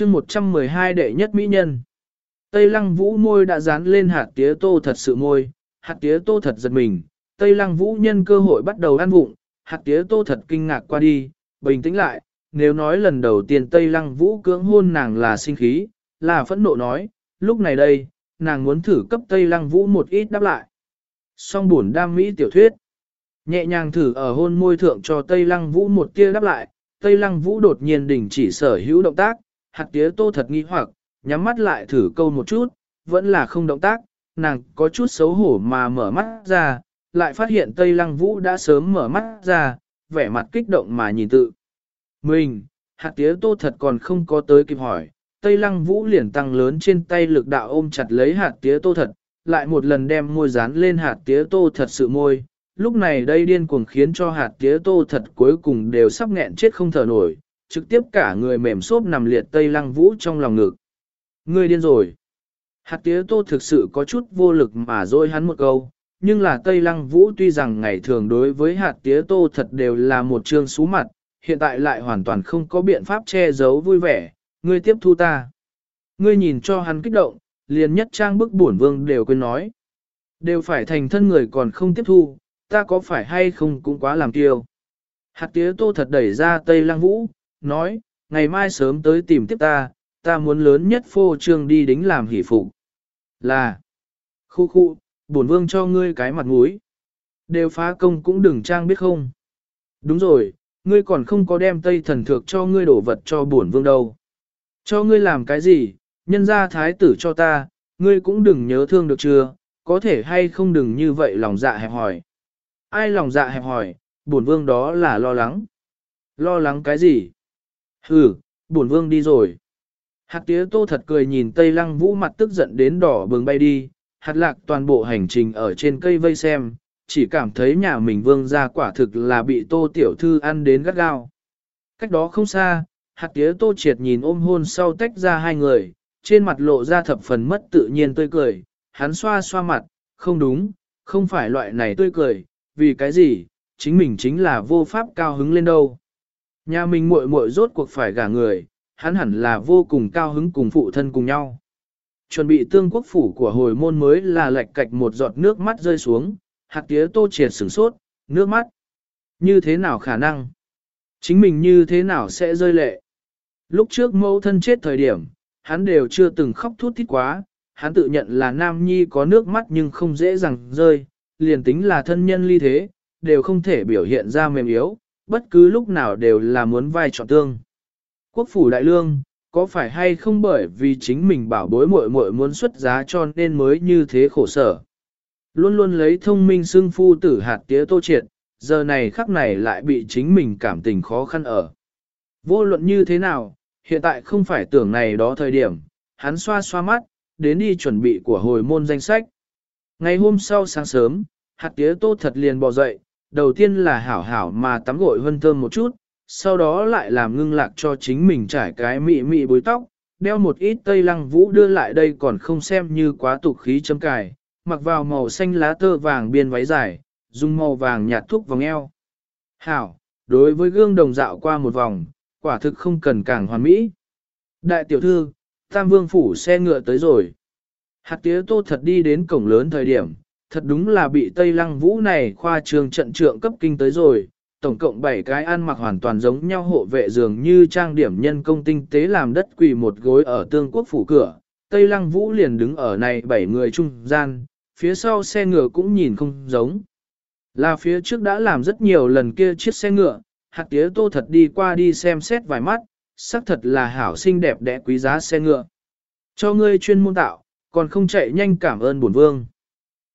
chương 112 đệ nhất mỹ nhân. Tây lăng vũ môi đã dán lên hạt tía tô thật sự môi, hạt tía tô thật giật mình, Tây lăng vũ nhân cơ hội bắt đầu ăn vụng, hạt tía tô thật kinh ngạc qua đi, bình tĩnh lại, nếu nói lần đầu tiên Tây lăng vũ cưỡng hôn nàng là sinh khí, là phẫn nộ nói, lúc này đây, nàng muốn thử cấp Tây lăng vũ một ít đáp lại. Song buồn đam mỹ tiểu thuyết, nhẹ nhàng thử ở hôn môi thượng cho Tây lăng vũ một tia đáp lại, Tây lăng vũ đột nhiên đình chỉ sở hữu động tác, hạt tía tô thật nghi hoặc, nhắm mắt lại thử câu một chút, vẫn là không động tác, nàng có chút xấu hổ mà mở mắt ra, lại phát hiện Tây Lăng Vũ đã sớm mở mắt ra, vẻ mặt kích động mà nhìn tự. Mình, hạt tía tô thật còn không có tới kịp hỏi, Tây Lăng Vũ liền tăng lớn trên tay lực đạo ôm chặt lấy hạt tía tô thật, lại một lần đem môi dán lên hạt tía tô thật sự môi. Lúc này đây điên cuồng khiến cho hạt tía tô thật cuối cùng đều sắp nghẹn chết không thở nổi, trực tiếp cả người mềm xốp nằm liệt Tây Lăng Vũ trong lòng ngực. Ngươi điên rồi. Hạt tía tô thực sự có chút vô lực mà dôi hắn một câu, nhưng là Tây Lăng Vũ tuy rằng ngày thường đối với hạt tía tô thật đều là một trương xú mặt, hiện tại lại hoàn toàn không có biện pháp che giấu vui vẻ, ngươi tiếp thu ta. Ngươi nhìn cho hắn kích động, liền nhất trang bức bổn vương đều quên nói. Đều phải thành thân người còn không tiếp thu, ta có phải hay không cũng quá làm tiêu. Hạt tía tô thật đẩy ra Tây Lăng Vũ, nói, ngày mai sớm tới tìm tiếp ta, ta muốn lớn nhất phô trương đi đính làm hỷ phục. Là, khu khu, bổn vương cho ngươi cái mặt mũi. Đều phá công cũng đừng trang biết không. Đúng rồi, ngươi còn không có đem tây thần thược cho ngươi đổ vật cho bổn vương đâu. Cho ngươi làm cái gì, nhân ra thái tử cho ta, ngươi cũng đừng nhớ thương được chưa, có thể hay không đừng như vậy lòng dạ hẹp hỏi. Ai lòng dạ hẹp hỏi, bổn vương đó là lo lắng. Lo lắng cái gì? Ừ, bổn vương đi rồi. Hạt tía tô thật cười nhìn Tây Lăng Vũ mặt tức giận đến đỏ bừng bay đi, hạt lạc toàn bộ hành trình ở trên cây vây xem, chỉ cảm thấy nhà mình vương ra quả thực là bị tô tiểu thư ăn đến gắt gao. Cách đó không xa, hạt tía tô triệt nhìn ôm hôn sau tách ra hai người, trên mặt lộ ra thập phần mất tự nhiên tươi cười, hắn xoa xoa mặt, không đúng, không phải loại này tươi cười, vì cái gì, chính mình chính là vô pháp cao hứng lên đâu. Nhà mình muội muội rốt cuộc phải gả người, hắn hẳn là vô cùng cao hứng cùng phụ thân cùng nhau. Chuẩn bị tương quốc phủ của hồi môn mới là lệch cạch một giọt nước mắt rơi xuống, hạt tía tô triệt sửng sốt, nước mắt. Như thế nào khả năng? Chính mình như thế nào sẽ rơi lệ? Lúc trước mẫu thân chết thời điểm, hắn đều chưa từng khóc thút thít quá, hắn tự nhận là nam nhi có nước mắt nhưng không dễ dàng rơi, liền tính là thân nhân ly thế, đều không thể biểu hiện ra mềm yếu, bất cứ lúc nào đều là muốn vai trò tương. Quốc phủ đại lương, có phải hay không bởi vì chính mình bảo bối muội muội muốn xuất giá cho nên mới như thế khổ sở. Luôn luôn lấy thông minh xưng phu tử hạt tía tô triệt, giờ này khắc này lại bị chính mình cảm tình khó khăn ở. Vô luận như thế nào, hiện tại không phải tưởng này đó thời điểm, hắn xoa xoa mắt, đến đi chuẩn bị của hồi môn danh sách. Ngày hôm sau sáng sớm, hạt tía tô thật liền bò dậy, đầu tiên là hảo hảo mà tắm gội hân thơm một chút, sau đó lại làm ngưng lạc cho chính mình trải cái mị mị bối tóc, đeo một ít tây lăng vũ đưa lại đây còn không xem như quá tục khí chấm cài, mặc vào màu xanh lá tơ vàng biên váy dài, dùng màu vàng nhạt thúc vòng eo. Hảo, đối với gương đồng dạo qua một vòng, quả thực không cần càng hoàn mỹ. Đại tiểu thư, Tam Vương phủ xe ngựa tới rồi. Hạt tía tô thật đi đến cổng lớn thời điểm, thật đúng là bị Tây Lăng Vũ này khoa trường trận trượng cấp kinh tới rồi, tổng cộng 7 cái ăn mặc hoàn toàn giống nhau hộ vệ dường như trang điểm nhân công tinh tế làm đất quỳ một gối ở tương quốc phủ cửa. Tây Lăng Vũ liền đứng ở này 7 người trung gian, phía sau xe ngựa cũng nhìn không giống. Là phía trước đã làm rất nhiều lần kia chiếc xe ngựa, hạt tía tô thật đi qua đi xem xét vài mắt, xác thật là hảo xinh đẹp đẽ quý giá xe ngựa. Cho ngươi chuyên môn tạo, còn không chạy nhanh cảm ơn bổn vương.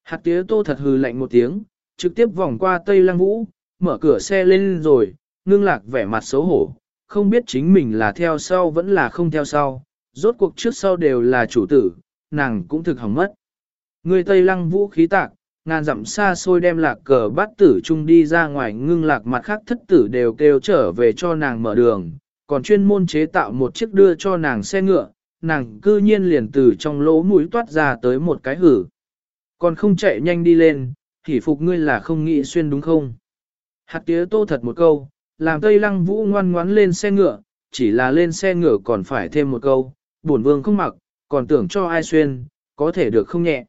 Hạt tía tô thật hừ lạnh một tiếng, trực tiếp vòng qua Tây Lăng Vũ, mở cửa xe lên rồi, ngưng lạc vẻ mặt xấu hổ, không biết chính mình là theo sau vẫn là không theo sau, rốt cuộc trước sau đều là chủ tử, nàng cũng thực hỏng mất. Người Tây Lăng Vũ khí tạc, ngàn dặm xa xôi đem lạc cờ bát tử chung đi ra ngoài ngưng lạc mặt khác thất tử đều kêu trở về cho nàng mở đường, còn chuyên môn chế tạo một chiếc đưa cho nàng xe ngựa, nàng cư nhiên liền từ trong lỗ mũi toát ra tới một cái hử. Còn không chạy nhanh đi lên, hỉ phục ngươi là không nghĩ xuyên đúng không? Hạt tía tô thật một câu, làm Tây Lăng Vũ ngoan ngoãn lên xe ngựa, chỉ là lên xe ngựa còn phải thêm một câu, bổn vương không mặc, còn tưởng cho ai xuyên, có thể được không nhẹ.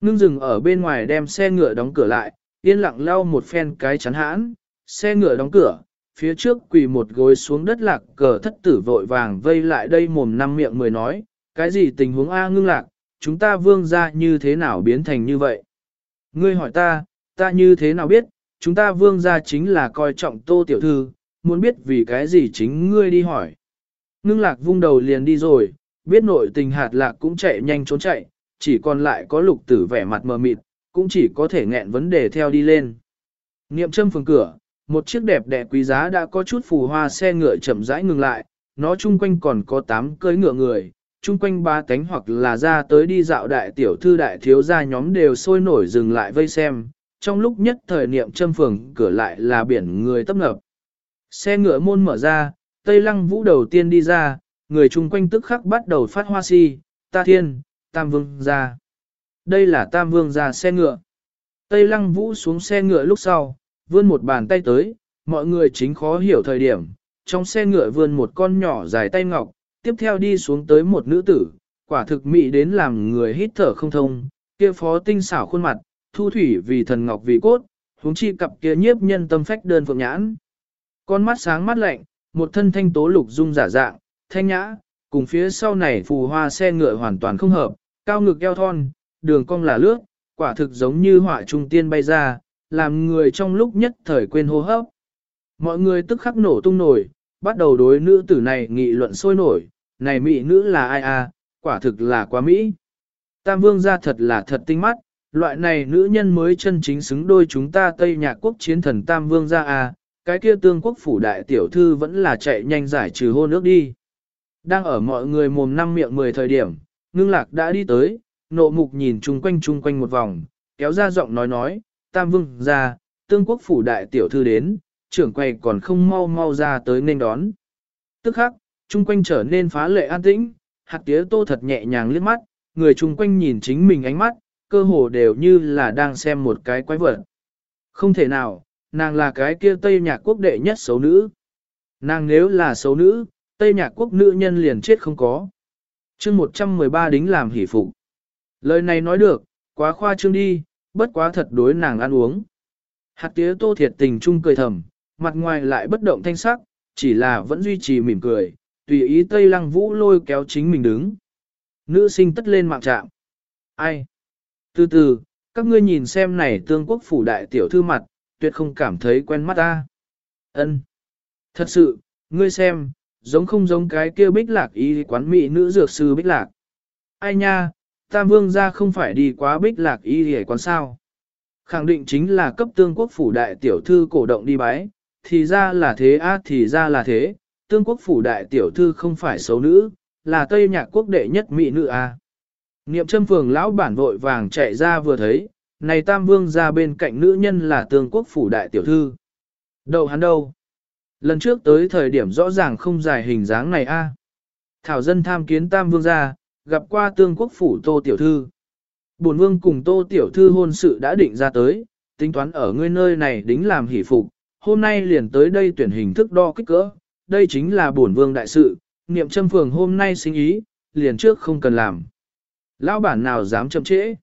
Ngưng dừng ở bên ngoài đem xe ngựa đóng cửa lại, yên lặng lau một phen cái chắn hãn, xe ngựa đóng cửa, phía trước quỳ một gối xuống đất lạc cờ thất tử vội vàng vây lại đây mồm năm miệng mười nói, cái gì tình huống A ngưng lạc, chúng ta vương gia như thế nào biến thành như vậy? Ngươi hỏi ta, ta như thế nào biết, chúng ta vương gia chính là coi trọng tô tiểu thư, muốn biết vì cái gì chính ngươi đi hỏi. Ngưng lạc vung đầu liền đi rồi, biết nội tình hạt lạc cũng chạy nhanh trốn chạy, chỉ còn lại có lục tử vẻ mặt mờ mịt, cũng chỉ có thể nghẹn vấn đề theo đi lên. Niệm châm phường cửa, một chiếc đẹp đẽ quý giá đã có chút phù hoa xe ngựa chậm rãi ngừng lại, nó chung quanh còn có 8 cưới ngựa người, chung quanh ba cánh hoặc là ra tới đi dạo đại tiểu thư đại thiếu gia nhóm đều sôi nổi dừng lại vây xem, trong lúc nhất thời niệm châm phường cửa lại là biển người tấp nập. Xe ngựa môn mở ra, Tây Lăng Vũ đầu tiên đi ra, người chung quanh tức khắc bắt đầu phát hoa si, ta thiên, Tam Vương ra. Đây là Tam Vương ra xe ngựa. Tây Lăng Vũ xuống xe ngựa lúc sau, vươn một bàn tay tới, mọi người chính khó hiểu thời điểm. Trong xe ngựa vươn một con nhỏ dài tay ngọc, tiếp theo đi xuống tới một nữ tử, quả thực mỹ đến làm người hít thở không thông, kia phó tinh xảo khuôn mặt, thu thủy vì thần ngọc vì cốt, huống chi cặp kia nhiếp nhân tâm phách đơn phượng nhãn. Con mắt sáng mắt lạnh, một thân thanh tố lục dung giả dạng, thanh nhã, cùng phía sau này phù hoa xe ngựa hoàn toàn không hợp, cao ngực eo thon, đường cong là lướt, quả thực giống như họa trung tiên bay ra, làm người trong lúc nhất thời quên hô hấp. Mọi người tức khắc nổ tung nổi, bắt đầu đối nữ tử này nghị luận sôi nổi, này mỹ nữ là ai à, quả thực là quá mỹ. Tam vương gia thật là thật tinh mắt, loại này nữ nhân mới chân chính xứng đôi chúng ta Tây Nhạc quốc chiến thần Tam vương gia à, cái kia tương quốc phủ đại tiểu thư vẫn là chạy nhanh giải trừ hôn ước đi. Đang ở mọi người mồm năm miệng mười thời điểm, ngưng lạc đã đi tới, nộ mục nhìn chung quanh chung quanh một vòng, kéo ra giọng nói nói, tam vương gia tương quốc phủ đại tiểu thư đến, trưởng quầy còn không mau mau ra tới nên đón. Tức khắc, chung quanh trở nên phá lệ an tĩnh, hạt tía tô thật nhẹ nhàng liếc mắt, người chung quanh nhìn chính mình ánh mắt, cơ hồ đều như là đang xem một cái quái vật. Không thể nào, nàng là cái kia Tây Nhạc quốc đệ nhất xấu nữ. Nàng nếu là xấu nữ, Tây Nhạc quốc nữ nhân liền chết không có. chương 113 đính làm hỷ phục. Lời này nói được, quá khoa trương đi, bất quá thật đối nàng ăn uống. Hạt tía tô thiệt tình chung cười thầm, mặt ngoài lại bất động thanh sắc, chỉ là vẫn duy trì mỉm cười, tùy ý Tây Lăng Vũ lôi kéo chính mình đứng. Nữ sinh tất lên mạng trạm. Ai? Từ từ, các ngươi nhìn xem này tương quốc phủ đại tiểu thư mặt, tuyệt không cảm thấy quen mắt ta. Ân, Thật sự, ngươi xem, giống không giống cái kia bích lạc y quán mỹ nữ dược sư bích lạc. Ai nha, Tam Vương ra không phải đi quá bích lạc y hề quán sao. Khẳng định chính là cấp tương quốc phủ đại tiểu thư cổ động đi bái, thì ra là thế á thì ra là thế, tương quốc phủ đại tiểu thư không phải xấu nữ, là Tây Nhạc quốc đệ nhất mỹ nữ a. Niệm châm phường lão bản vội vàng chạy ra vừa thấy, này Tam Vương ra bên cạnh nữ nhân là tương quốc phủ đại tiểu thư. Đâu hắn đâu? Lần trước tới thời điểm rõ ràng không dài hình dáng này a. Thảo dân tham kiến Tam Vương ra, gặp qua tương quốc phủ Tô Tiểu Thư. Bổn Vương cùng Tô Tiểu Thư hôn sự đã định ra tới, tính toán ở ngươi nơi này đính làm hỷ phục, hôm nay liền tới đây tuyển hình thức đo kích cỡ, đây chính là bổn Vương đại sự, niệm châm phường hôm nay sinh ý, liền trước không cần làm. Lão bản nào dám chậm trễ?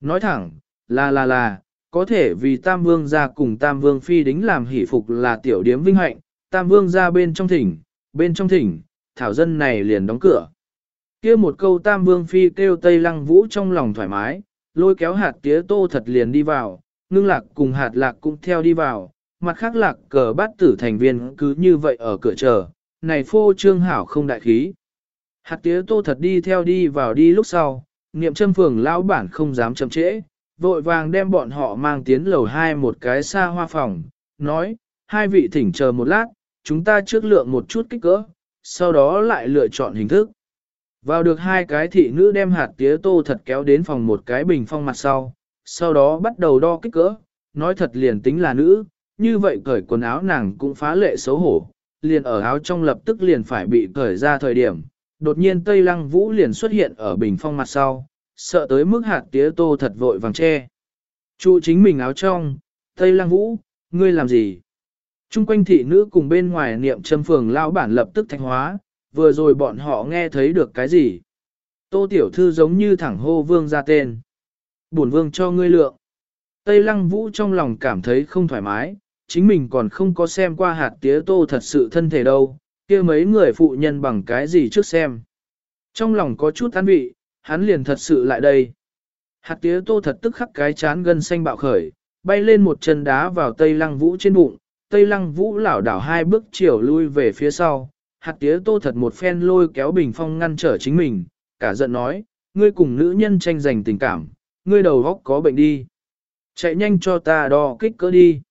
Nói thẳng, là là là, có thể vì Tam Vương ra cùng Tam Vương Phi đính làm hỷ phục là tiểu điếm vinh hạnh, Tam Vương ra bên trong thỉnh, bên trong thỉnh, thảo dân này liền đóng cửa. kia một câu Tam Vương Phi kêu Tây Lăng Vũ trong lòng thoải mái, lôi kéo hạt tía tô thật liền đi vào, ngưng lạc cùng hạt lạc cũng theo đi vào, mặt khác lạc cờ bát tử thành viên cứ như vậy ở cửa chờ, này phô trương hảo không đại khí. Hạt tía tô thật đi theo đi vào đi lúc sau, niệm châm phường lão bản không dám chậm trễ, vội vàng đem bọn họ mang tiến lầu hai một cái xa hoa phòng, nói, hai vị thỉnh chờ một lát, chúng ta trước lượng một chút kích cỡ, sau đó lại lựa chọn hình thức. Vào được hai cái thị nữ đem hạt tía tô thật kéo đến phòng một cái bình phong mặt sau, sau đó bắt đầu đo kích cỡ, nói thật liền tính là nữ, như vậy cởi quần áo nàng cũng phá lệ xấu hổ, liền ở áo trong lập tức liền phải bị cởi ra thời điểm. Đột nhiên Tây Lăng Vũ liền xuất hiện ở bình phong mặt sau, sợ tới mức hạt tía tô thật vội vàng che. Chu chính mình áo trong, Tây Lăng Vũ, ngươi làm gì? Trung quanh thị nữ cùng bên ngoài niệm châm phường lao bản lập tức thanh hóa, vừa rồi bọn họ nghe thấy được cái gì. Tô tiểu thư giống như thẳng hô vương ra tên. Bổn vương cho ngươi lượng. Tây lăng vũ trong lòng cảm thấy không thoải mái, chính mình còn không có xem qua hạt tía tô thật sự thân thể đâu, kia mấy người phụ nhân bằng cái gì trước xem. Trong lòng có chút an vị, hắn liền thật sự lại đây. Hạt tía tô thật tức khắc cái chán gân xanh bạo khởi, bay lên một chân đá vào tây lăng vũ trên bụng, tây lăng vũ lảo đảo hai bước chiều lui về phía sau. Hạt tía tô thật một phen lôi kéo bình phong ngăn trở chính mình, cả giận nói, ngươi cùng nữ nhân tranh giành tình cảm, ngươi đầu góc có bệnh đi. Chạy nhanh cho ta đo kích cỡ đi.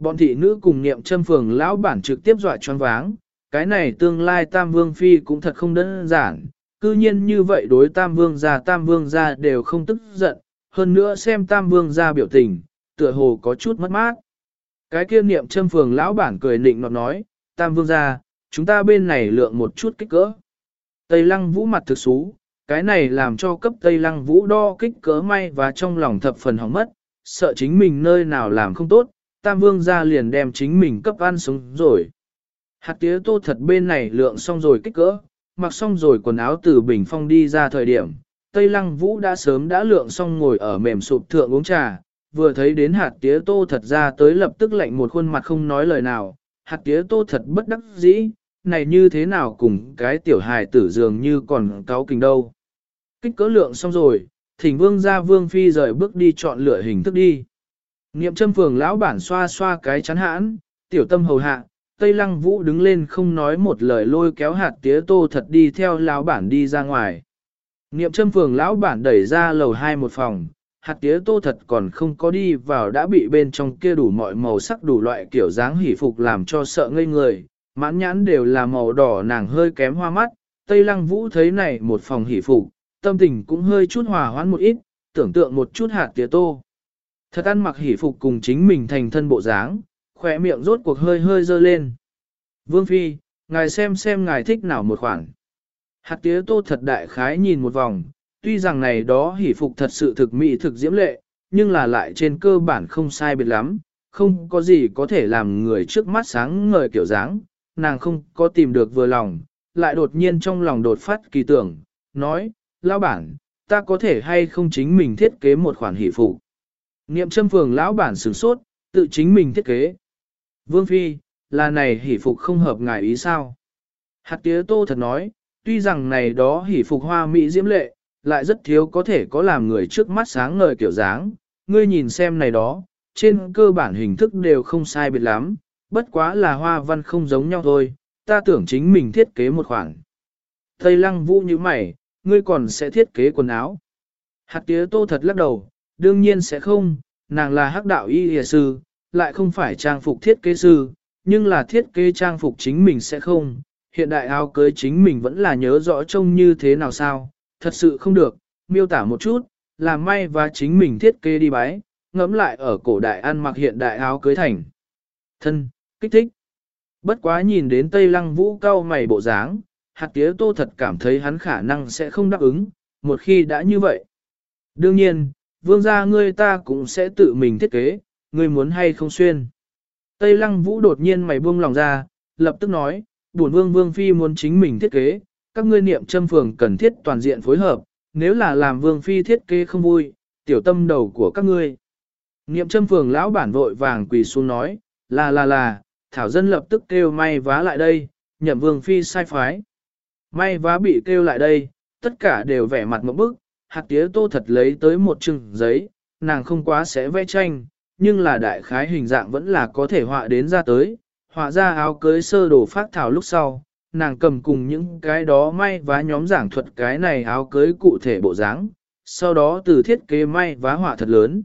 Bọn thị nữ cùng niệm châm phường lão bản trực tiếp dọa choáng váng, cái này tương lai tam vương phi cũng thật không đơn giản, cư nhiên như vậy đối tam vương gia tam vương gia đều không tức giận, hơn nữa xem tam vương gia biểu tình, tựa hồ có chút mất mát. Cái kia niệm châm phường lão bản cười nịnh nọt nói, tam vương gia, chúng ta bên này lượng một chút kích cỡ. Tây lăng vũ mặt thực xú, cái này làm cho cấp Tây lăng vũ đo kích cỡ may và trong lòng thập phần hỏng mất, sợ chính mình nơi nào làm không tốt, tam vương ra liền đem chính mình cấp ăn sống rồi. Hạt tía tô thật bên này lượng xong rồi kích cỡ, mặc xong rồi quần áo từ bình phong đi ra thời điểm, Tây Lăng Vũ đã sớm đã lượng xong ngồi ở mềm sụp thượng uống trà, vừa thấy đến hạt tía tô thật ra tới lập tức lạnh một khuôn mặt không nói lời nào, hạt tía tô thật bất đắc dĩ, này như thế nào cùng cái tiểu hài tử dường như còn cáo kình đâu. Kích cỡ lượng xong rồi, thỉnh vương ra vương phi rời bước đi chọn lựa hình thức đi. Niệm châm phường lão bản xoa xoa cái chắn hãn, tiểu tâm hầu hạ, Tây Lăng Vũ đứng lên không nói một lời lôi kéo hạt tía tô thật đi theo lão bản đi ra ngoài. Niệm châm phường lão bản đẩy ra lầu hai một phòng, hạt tía tô thật còn không có đi vào đã bị bên trong kia đủ mọi màu sắc đủ loại kiểu dáng hỉ phục làm cho sợ ngây người, mãn nhãn đều là màu đỏ nàng hơi kém hoa mắt, Tây Lăng Vũ thấy này một phòng hỉ phục, tâm tình cũng hơi chút hòa hoãn một ít, tưởng tượng một chút hạt tía tô. Thật ăn mặc hỉ phục cùng chính mình thành thân bộ dáng, khỏe miệng rốt cuộc hơi hơi dơ lên. Vương Phi, ngài xem xem ngài thích nào một khoản. Hạt tía tô thật đại khái nhìn một vòng, tuy rằng này đó hỉ phục thật sự thực mỹ thực diễm lệ, nhưng là lại trên cơ bản không sai biệt lắm, không có gì có thể làm người trước mắt sáng ngời kiểu dáng, nàng không có tìm được vừa lòng, lại đột nhiên trong lòng đột phát kỳ tưởng, nói, lão bản, ta có thể hay không chính mình thiết kế một khoản hỷ phục. Niệm châm phường lão bản sửng sốt, tự chính mình thiết kế. Vương Phi, là này hỷ phục không hợp ngài ý sao? Hạt tía tô thật nói, tuy rằng này đó hỷ phục hoa mỹ diễm lệ, lại rất thiếu có thể có làm người trước mắt sáng ngời kiểu dáng. Ngươi nhìn xem này đó, trên cơ bản hình thức đều không sai biệt lắm, bất quá là hoa văn không giống nhau thôi, ta tưởng chính mình thiết kế một khoản. Tây lăng vũ như mày, ngươi còn sẽ thiết kế quần áo. Hạt tía tô thật lắc đầu, đương nhiên sẽ không, nàng là hắc đạo y hìa sư, lại không phải trang phục thiết kế sư, nhưng là thiết kế trang phục chính mình sẽ không. Hiện đại áo cưới chính mình vẫn là nhớ rõ trông như thế nào sao, thật sự không được, miêu tả một chút, làm may và chính mình thiết kế đi bái, ngẫm lại ở cổ đại ăn mặc hiện đại áo cưới thành. Thân, kích thích. Bất quá nhìn đến Tây Lăng Vũ cao mày bộ dáng, hạt tía tô thật cảm thấy hắn khả năng sẽ không đáp ứng, một khi đã như vậy. Đương nhiên, vương gia ngươi ta cũng sẽ tự mình thiết kế, ngươi muốn hay không xuyên. Tây lăng vũ đột nhiên mày buông lòng ra, lập tức nói, buồn vương vương phi muốn chính mình thiết kế, các ngươi niệm châm phường cần thiết toàn diện phối hợp, nếu là làm vương phi thiết kế không vui, tiểu tâm đầu của các ngươi. Niệm châm phường lão bản vội vàng quỳ xuống nói, là là là, thảo dân lập tức kêu may vá lại đây, nhậm vương phi sai phái. May vá bị kêu lại đây, tất cả đều vẻ mặt một bức, hạt tía tô thật lấy tới một chừng giấy, nàng không quá sẽ vẽ tranh, nhưng là đại khái hình dạng vẫn là có thể họa đến ra tới, họa ra áo cưới sơ đồ phát thảo lúc sau, nàng cầm cùng những cái đó may vá nhóm giảng thuật cái này áo cưới cụ thể bộ dáng, sau đó từ thiết kế may vá họa thật lớn.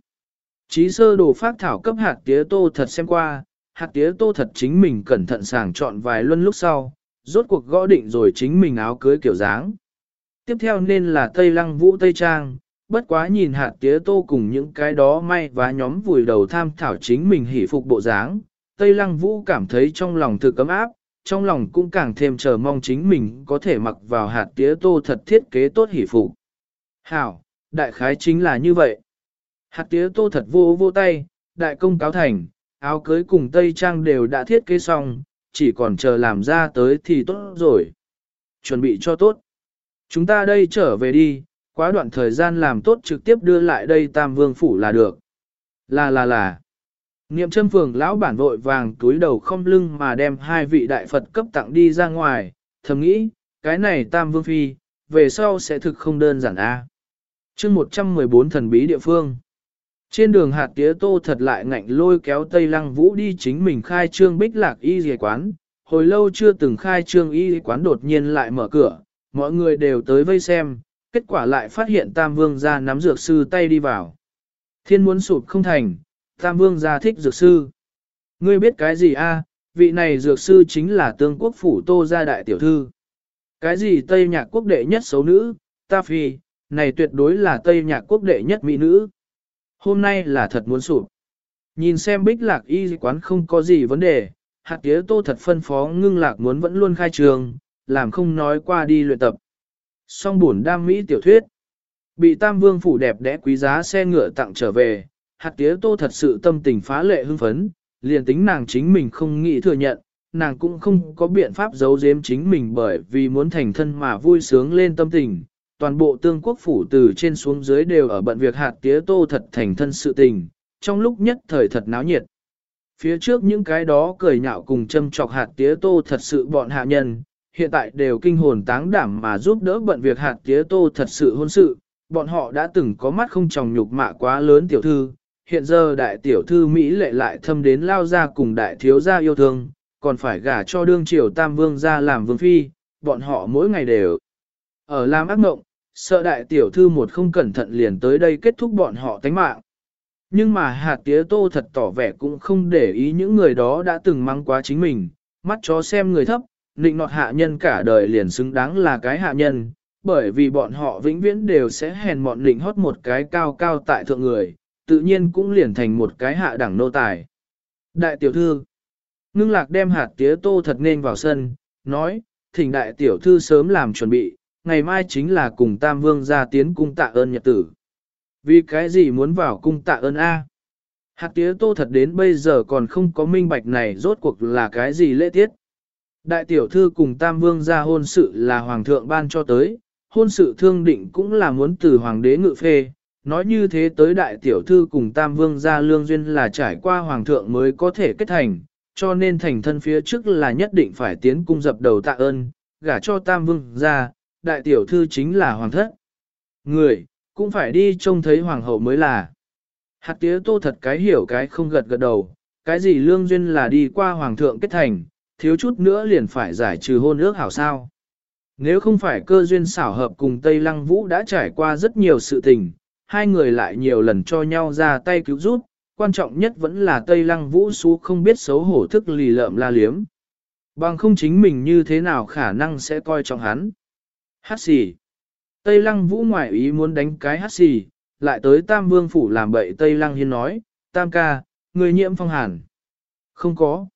Chí sơ đồ phát thảo cấp hạt tía tô thật xem qua, hạt tía tô thật chính mình cẩn thận sàng chọn vài luân lúc sau, rốt cuộc gõ định rồi chính mình áo cưới kiểu dáng. Tiếp theo nên là Tây Lăng Vũ Tây Trang, bất quá nhìn hạt tía tô cùng những cái đó may và nhóm vùi đầu tham thảo chính mình hỉ phục bộ dáng. Tây Lăng Vũ cảm thấy trong lòng thực cấm áp, trong lòng cũng càng thêm chờ mong chính mình có thể mặc vào hạt tía tô thật thiết kế tốt hỉ phục. Hảo, đại khái chính là như vậy. Hạt tía tô thật vô vô tay, đại công cáo thành, áo cưới cùng tây trang đều đã thiết kế xong, chỉ còn chờ làm ra tới thì tốt rồi. Chuẩn bị cho tốt. Chúng ta đây trở về đi, quá đoạn thời gian làm tốt trực tiếp đưa lại đây Tam Vương Phủ là được. Là là là. Niệm châm phường lão bản vội vàng túi đầu không lưng mà đem hai vị đại Phật cấp tặng đi ra ngoài, thầm nghĩ, cái này Tam Vương Phi, về sau sẽ thực không đơn giản a. À. chương 114 thần bí địa phương. Trên đường hạt tía tô thật lại ngạnh lôi kéo Tây Lăng Vũ đi chính mình khai trương bích lạc y dì quán. Hồi lâu chưa từng khai trương y quán đột nhiên lại mở cửa, mọi người đều tới vây xem, kết quả lại phát hiện Tam Vương ra nắm dược sư tay đi vào. Thiên muốn sụp không thành, Tam Vương ra thích dược sư. Ngươi biết cái gì a? vị này dược sư chính là tương quốc phủ tô gia đại tiểu thư. Cái gì Tây Nhạc quốc đệ nhất xấu nữ, ta phi, này tuyệt đối là Tây Nhạc quốc đệ nhất mỹ nữ. Hôm nay là thật muốn sụp. Nhìn xem bích lạc y quán không có gì vấn đề, hạt tía tô thật phân phó ngưng lạc muốn vẫn luôn khai trường, làm không nói qua đi luyện tập. Song buồn đam mỹ tiểu thuyết. Bị tam vương phủ đẹp đẽ quý giá xe ngựa tặng trở về, hạt tía tô thật sự tâm tình phá lệ hưng phấn, liền tính nàng chính mình không nghĩ thừa nhận, nàng cũng không có biện pháp giấu giếm chính mình bởi vì muốn thành thân mà vui sướng lên tâm tình. Toàn bộ tương quốc phủ từ trên xuống dưới đều ở bận việc hạt tía tô thật thành thân sự tình, trong lúc nhất thời thật náo nhiệt. Phía trước những cái đó cười nhạo cùng châm chọc hạt tía tô thật sự bọn hạ nhân, hiện tại đều kinh hồn táng đảm mà giúp đỡ bận việc hạt tía tô thật sự hôn sự, bọn họ đã từng có mắt không tròng nhục mạ quá lớn tiểu thư, hiện giờ đại tiểu thư Mỹ lệ lại thâm đến lao ra cùng đại thiếu gia yêu thương, còn phải gả cho đương triều tam vương ra làm vương phi, bọn họ mỗi ngày đều ở làm ác mộng, sợ đại tiểu thư một không cẩn thận liền tới đây kết thúc bọn họ tánh mạng. Nhưng mà hạt tía tô thật tỏ vẻ cũng không để ý những người đó đã từng mắng quá chính mình, mắt chó xem người thấp, nịnh nọt hạ nhân cả đời liền xứng đáng là cái hạ nhân, bởi vì bọn họ vĩnh viễn đều sẽ hèn mọn nịnh hót một cái cao cao tại thượng người, tự nhiên cũng liền thành một cái hạ đẳng nô tài. Đại tiểu thư, ngưng lạc đem hạt tía tô thật nên vào sân, nói, thỉnh đại tiểu thư sớm làm chuẩn bị, ngày mai chính là cùng Tam Vương ra tiến cung tạ ơn nhật tử. Vì cái gì muốn vào cung tạ ơn A? Hạt tía tô thật đến bây giờ còn không có minh bạch này rốt cuộc là cái gì lễ tiết. Đại tiểu thư cùng Tam Vương ra hôn sự là Hoàng thượng ban cho tới, hôn sự thương định cũng là muốn từ Hoàng đế ngự phê. Nói như thế tới đại tiểu thư cùng Tam Vương ra lương duyên là trải qua Hoàng thượng mới có thể kết thành, cho nên thành thân phía trước là nhất định phải tiến cung dập đầu tạ ơn, gả cho Tam Vương ra, đại tiểu thư chính là Hoàng thất. Người, cũng phải đi trông thấy Hoàng hậu mới là. Hạt tía tô thật cái hiểu cái không gật gật đầu, cái gì lương duyên là đi qua Hoàng thượng kết thành, thiếu chút nữa liền phải giải trừ hôn ước hảo sao. Nếu không phải cơ duyên xảo hợp cùng Tây Lăng Vũ đã trải qua rất nhiều sự tình, hai người lại nhiều lần cho nhau ra tay cứu giúp, quan trọng nhất vẫn là Tây Lăng Vũ xú không biết xấu hổ thức lì lợm la liếm. Bằng không chính mình như thế nào khả năng sẽ coi trọng hắn. Hát xì. Tây Lăng Vũ ngoại ý muốn đánh cái hát xì, lại tới Tam Vương Phủ làm bậy Tây Lăng Hiên nói, Tam ca, người nhiễm phong hàn. Không có.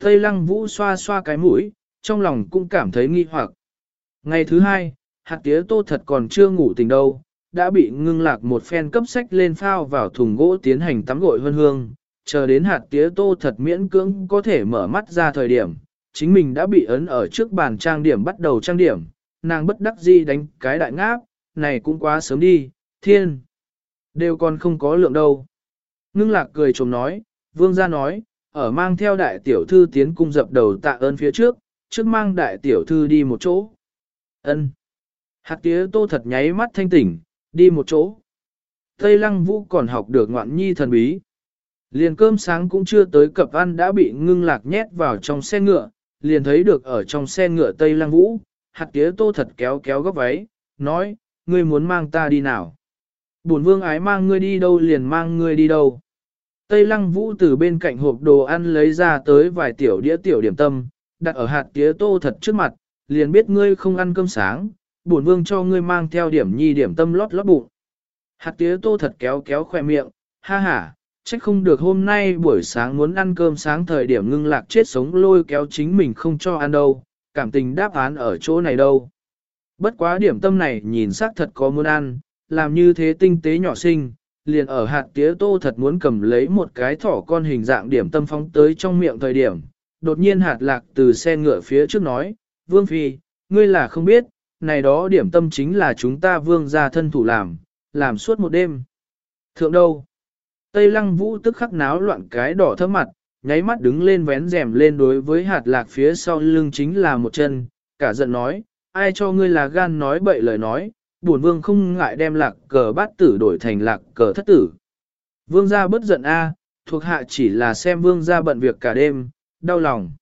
Tây Lăng Vũ xoa xoa cái mũi, trong lòng cũng cảm thấy nghi hoặc. Ngày thứ hai, hạt tía tô thật còn chưa ngủ tỉnh đâu, đã bị ngưng lạc một phen cấp sách lên phao vào thùng gỗ tiến hành tắm gội hương hương, chờ đến hạt tía tô thật miễn cưỡng có thể mở mắt ra thời điểm, chính mình đã bị ấn ở trước bàn trang điểm bắt đầu trang điểm, nàng bất đắc di đánh cái đại ngáp, này cũng quá sớm đi, thiên, đều còn không có lượng đâu. Ngưng lạc cười trồm nói, vương gia nói, ở mang theo đại tiểu thư tiến cung dập đầu tạ ơn phía trước, trước mang đại tiểu thư đi một chỗ. Ân. Hạt tía tô thật nháy mắt thanh tỉnh, đi một chỗ. Tây lăng vũ còn học được ngoạn nhi thần bí. Liền cơm sáng cũng chưa tới cập ăn đã bị ngưng lạc nhét vào trong xe ngựa, liền thấy được ở trong xe ngựa Tây lăng vũ, hạt tía tô thật kéo kéo góc váy, nói, ngươi muốn mang ta đi nào? Bổn vương ái mang ngươi đi đâu liền mang ngươi đi đâu. Tây lăng vũ từ bên cạnh hộp đồ ăn lấy ra tới vài tiểu đĩa tiểu điểm tâm, đặt ở hạt tía tô thật trước mặt, liền biết ngươi không ăn cơm sáng, bổn vương cho ngươi mang theo điểm nhi điểm tâm lót lót bụng. Hạt tía tô thật kéo kéo khoe miệng, ha ha, trách không được hôm nay buổi sáng muốn ăn cơm sáng thời điểm ngưng lạc chết sống lôi kéo chính mình không cho ăn đâu, cảm tình đáp án ở chỗ này đâu. Bất quá điểm tâm này nhìn xác thật có muốn ăn, làm như thế tinh tế nhỏ xinh, liền ở hạt tía tô thật muốn cầm lấy một cái thỏ con hình dạng điểm tâm phóng tới trong miệng thời điểm. Đột nhiên hạt lạc từ xe ngựa phía trước nói, Vương Phi, ngươi là không biết, này đó điểm tâm chính là chúng ta vương gia thân thủ làm, làm suốt một đêm. Thượng đâu? Tây lăng vũ tức khắc náo loạn cái đỏ thơm mặt, nháy mắt đứng lên vén rèm lên đối với hạt lạc phía sau lưng chính là một chân, cả giận nói, ai cho ngươi là gan nói bậy lời nói, buồn vương không ngại đem lạc cờ bát tử đổi thành lạc cờ thất tử. Vương gia bất giận a, thuộc hạ chỉ là xem vương gia bận việc cả đêm, đau lòng.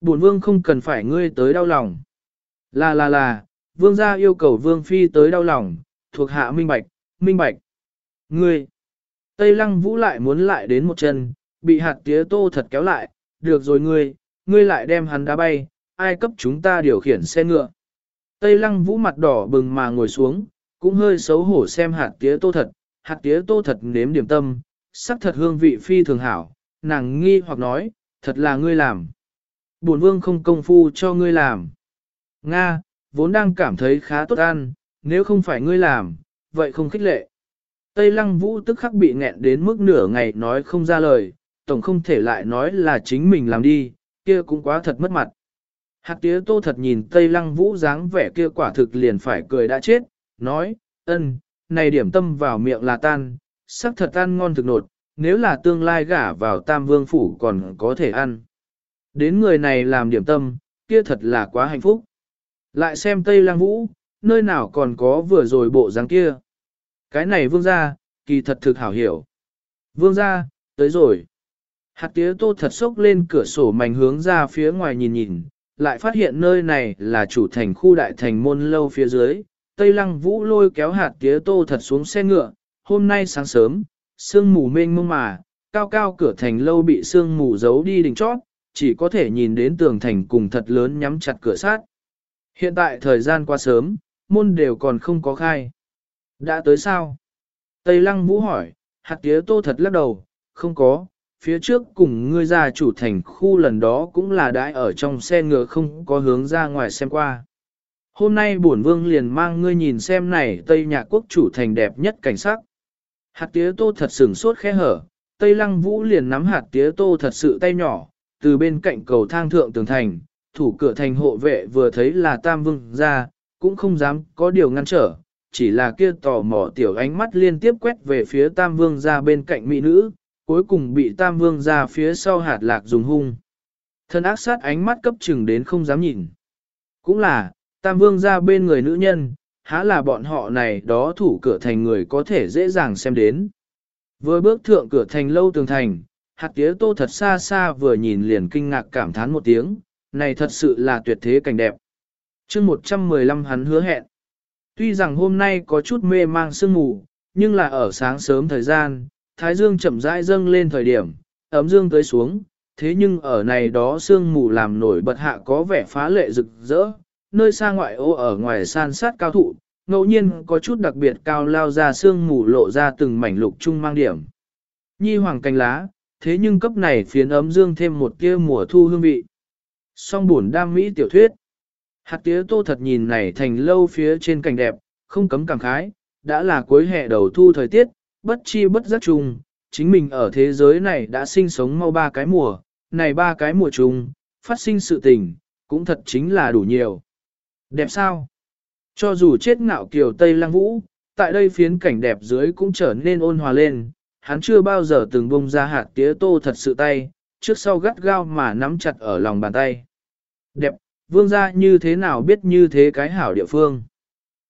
Buồn vương không cần phải ngươi tới đau lòng. Là là là, vương gia yêu cầu vương phi tới đau lòng, thuộc hạ minh bạch, minh bạch. Ngươi, Tây lăng vũ lại muốn lại đến một chân, bị hạt tía tô thật kéo lại, được rồi ngươi, ngươi lại đem hắn đá bay, ai cấp chúng ta điều khiển xe ngựa. Tây lăng vũ mặt đỏ bừng mà ngồi xuống, cũng hơi xấu hổ xem hạt tía tô thật, hạt tía tô thật nếm điểm tâm, sắc thật hương vị phi thường hảo, nàng nghi hoặc nói, thật là ngươi làm. Bổn vương không công phu cho ngươi làm. Nga, vốn đang cảm thấy khá tốt ăn, nếu không phải ngươi làm, vậy không khích lệ. Tây lăng vũ tức khắc bị nghẹn đến mức nửa ngày nói không ra lời, tổng không thể lại nói là chính mình làm đi, kia cũng quá thật mất mặt. Hạt tía tô thật nhìn Tây lăng vũ dáng vẻ kia quả thực liền phải cười đã chết, nói, ân, này điểm tâm vào miệng là tan, sắc thật ăn ngon thực nột, nếu là tương lai gả vào tam vương phủ còn có thể ăn. Đến người này làm điểm tâm, kia thật là quá hạnh phúc. Lại xem Tây Lang Vũ, nơi nào còn có vừa rồi bộ dáng kia. Cái này vương gia, kỳ thật thực hảo hiểu. Vương gia, tới rồi. Hạt tía tô thật sốc lên cửa sổ mảnh hướng ra phía ngoài nhìn nhìn, lại phát hiện nơi này là chủ thành khu đại thành môn lâu phía dưới. Tây lăng vũ lôi kéo hạt tía tô thật xuống xe ngựa, hôm nay sáng sớm, sương mù mênh mông mà, cao cao cửa thành lâu bị sương mù giấu đi đỉnh chót, chỉ có thể nhìn đến tường thành cùng thật lớn nhắm chặt cửa sát. Hiện tại thời gian qua sớm, môn đều còn không có khai. Đã tới sao? Tây lăng vũ hỏi, hạt tía tô thật lắc đầu, không có, phía trước cùng ngươi ra chủ thành khu lần đó cũng là đãi ở trong xe ngựa không có hướng ra ngoài xem qua. Hôm nay bổn vương liền mang ngươi nhìn xem này Tây Nhạc Quốc chủ thành đẹp nhất cảnh sắc. Hạt tía tô thật sừng sốt khẽ hở, Tây Lăng Vũ liền nắm hạt tía tô thật sự tay nhỏ, từ bên cạnh cầu thang thượng tường thành, thủ cửa thành hộ vệ vừa thấy là Tam Vương ra, cũng không dám có điều ngăn trở, chỉ là kia tò mò tiểu ánh mắt liên tiếp quét về phía Tam Vương ra bên cạnh mỹ nữ, cuối cùng bị Tam Vương ra phía sau hạt lạc dùng hung. Thân ác sát ánh mắt cấp chừng đến không dám nhìn. Cũng là, Tam Vương ra bên người nữ nhân, há là bọn họ này đó thủ cửa thành người có thể dễ dàng xem đến. Vừa bước thượng cửa thành lâu tường thành, hạt tía tô thật xa xa vừa nhìn liền kinh ngạc cảm thán một tiếng, này thật sự là tuyệt thế cảnh đẹp. chương 115 hắn hứa hẹn. Tuy rằng hôm nay có chút mê mang sương ngủ, nhưng là ở sáng sớm thời gian, thái dương chậm rãi dâng lên thời điểm, ấm dương tới xuống, thế nhưng ở này đó sương mù làm nổi bật hạ có vẻ phá lệ rực rỡ, nơi xa ngoại ô ở ngoài san sát cao thụ, ngẫu nhiên có chút đặc biệt cao lao ra sương mù lộ ra từng mảnh lục trung mang điểm. Nhi hoàng cành lá, thế nhưng cấp này phiến ấm dương thêm một tia mùa thu hương vị. Song buồn đam mỹ tiểu thuyết. Hạt tía tô thật nhìn này thành lâu phía trên cảnh đẹp, không cấm cảm khái, đã là cuối hè đầu thu thời tiết, bất chi bất giác chung, chính mình ở thế giới này đã sinh sống mau ba cái mùa, này ba cái mùa chung, phát sinh sự tình, cũng thật chính là đủ nhiều. Đẹp sao? Cho dù chết ngạo kiều Tây Lăng Vũ, tại đây phiến cảnh đẹp dưới cũng trở nên ôn hòa lên, hắn chưa bao giờ từng bông ra hạt tía tô thật sự tay, trước sau gắt gao mà nắm chặt ở lòng bàn tay. Đẹp, vương gia như thế nào biết như thế cái hảo địa phương.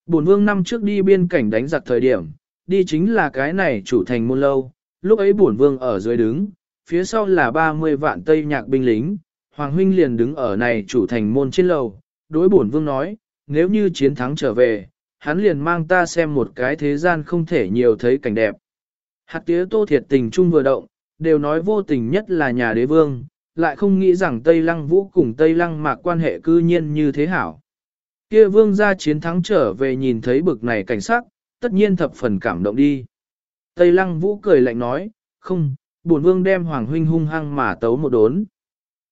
Bổn vương năm trước đi biên cảnh đánh giặc thời điểm, đi chính là cái này chủ thành môn lâu, lúc ấy bổn vương ở dưới đứng, phía sau là 30 vạn tây nhạc binh lính, Hoàng huynh liền đứng ở này chủ thành môn trên lầu, đối bổn vương nói, nếu như chiến thắng trở về, hắn liền mang ta xem một cái thế gian không thể nhiều thấy cảnh đẹp. Hạt tía tô thiệt tình chung vừa động, đều nói vô tình nhất là nhà đế vương, lại không nghĩ rằng Tây Lăng Vũ cùng Tây Lăng mạc quan hệ cư nhiên như thế hảo. Kia vương ra chiến thắng trở về nhìn thấy bực này cảnh sắc, tất nhiên thập phần cảm động đi. Tây Lăng Vũ cười lạnh nói, không, bổn vương đem Hoàng huynh hung hăng mà tấu một đốn.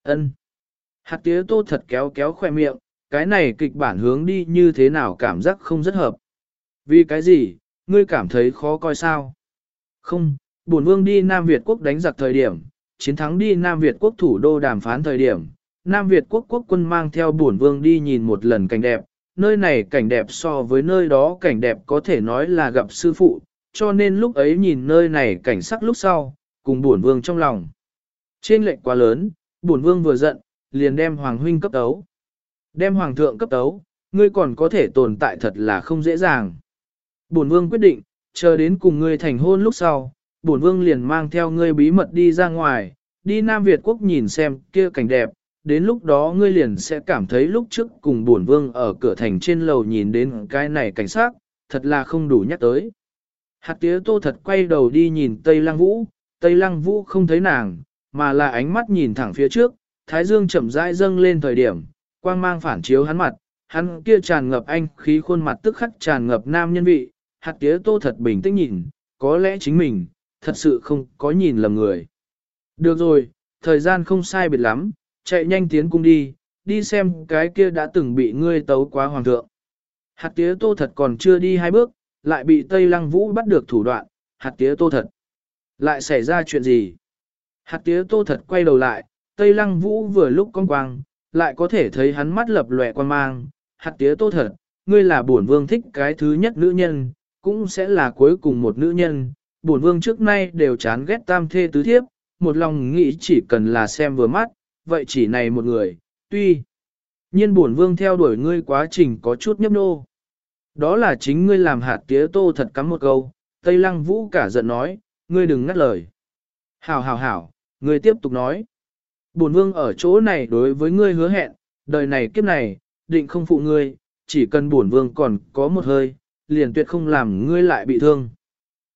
Ân. Hạt tía tô thật kéo kéo khoe miệng, cái này kịch bản hướng đi như thế nào cảm giác không rất hợp. Vì cái gì, ngươi cảm thấy khó coi sao? Không, bổn vương đi Nam Việt quốc đánh giặc thời điểm, chiến thắng đi Nam Việt quốc thủ đô đàm phán thời điểm, Nam Việt quốc quốc quân mang theo bổn vương đi nhìn một lần cảnh đẹp, nơi này cảnh đẹp so với nơi đó cảnh đẹp có thể nói là gặp sư phụ, cho nên lúc ấy nhìn nơi này cảnh sắc lúc sau, cùng buồn vương trong lòng. Trên lệnh quá lớn, buồn vương vừa giận, liền đem hoàng huynh cấp tấu. Đem hoàng thượng cấp tấu, ngươi còn có thể tồn tại thật là không dễ dàng. Bổn vương quyết định, chờ đến cùng ngươi thành hôn lúc sau, bổn vương liền mang theo ngươi bí mật đi ra ngoài, đi Nam Việt quốc nhìn xem kia cảnh đẹp, đến lúc đó ngươi liền sẽ cảm thấy lúc trước cùng buồn vương ở cửa thành trên lầu nhìn đến cái này cảnh sát, thật là không đủ nhắc tới. Hạt tía tô thật quay đầu đi nhìn Tây Lăng Vũ, Tây Lăng Vũ không thấy nàng, mà là ánh mắt nhìn thẳng phía trước, Thái Dương chậm rãi dâng lên thời điểm, quang mang phản chiếu hắn mặt, hắn kia tràn ngập anh khí khuôn mặt tức khắc tràn ngập nam nhân vị, hạt tía tô thật bình tĩnh nhìn, có lẽ chính mình, thật sự không có nhìn lầm người. Được rồi, thời gian không sai biệt lắm, chạy nhanh tiến cung đi, đi xem cái kia đã từng bị ngươi tấu quá hoàng thượng. Hạt tía tô thật còn chưa đi hai bước, lại bị Tây Lăng Vũ bắt được thủ đoạn, hạt tía tô thật. Lại xảy ra chuyện gì? Hạt tía tô thật quay đầu lại, Tây Lăng Vũ vừa lúc con quang, lại có thể thấy hắn mắt lập lòe quan mang. Hạt tía tô thật, ngươi là bổn vương thích cái thứ nhất nữ nhân, cũng sẽ là cuối cùng một nữ nhân. Bổn vương trước nay đều chán ghét tam thê tứ thiếp, một lòng nghĩ chỉ cần là xem vừa mắt, vậy chỉ này một người, tuy nhiên bổn vương theo đuổi ngươi quá trình có chút nhấp nô. Đó là chính ngươi làm hạt tía tô thật cắm một câu, Tây Lăng Vũ cả giận nói, ngươi đừng ngắt lời. Hảo hảo hảo, ngươi tiếp tục nói. Bổn vương ở chỗ này đối với ngươi hứa hẹn, đời này kiếp này, định không phụ ngươi, chỉ cần bổn vương còn có một hơi, liền tuyệt không làm ngươi lại bị thương.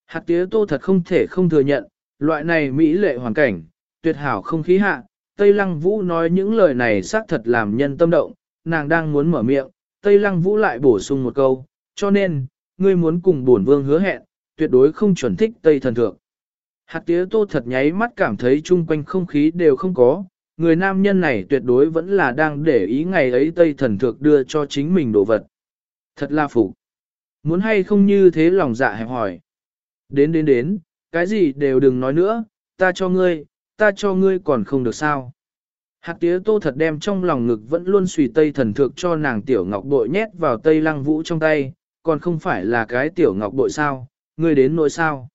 Hạt tía tô thật không thể không thừa nhận, loại này mỹ lệ hoàn cảnh, tuyệt hảo không khí hạ, Tây Lăng Vũ nói những lời này xác thật làm nhân tâm động, nàng đang muốn mở miệng, Tây Lăng Vũ lại bổ sung một câu, cho nên, ngươi muốn cùng bổn vương hứa hẹn, tuyệt đối không chuẩn thích Tây thần thượng. Hạt tía tô thật nháy mắt cảm thấy chung quanh không khí đều không có, người nam nhân này tuyệt đối vẫn là đang để ý ngày ấy Tây thần thượng đưa cho chính mình đồ vật. Thật là phục. Muốn hay không như thế lòng dạ hẹp hỏi. Đến đến đến, cái gì đều đừng nói nữa, ta cho ngươi, ta cho ngươi còn không được sao. Hạt tía tô thật đem trong lòng ngực vẫn luôn suy tây thần thượng cho nàng tiểu ngọc bội nhét vào tây lăng vũ trong tay, còn không phải là cái tiểu ngọc bội sao, ngươi đến nỗi sao.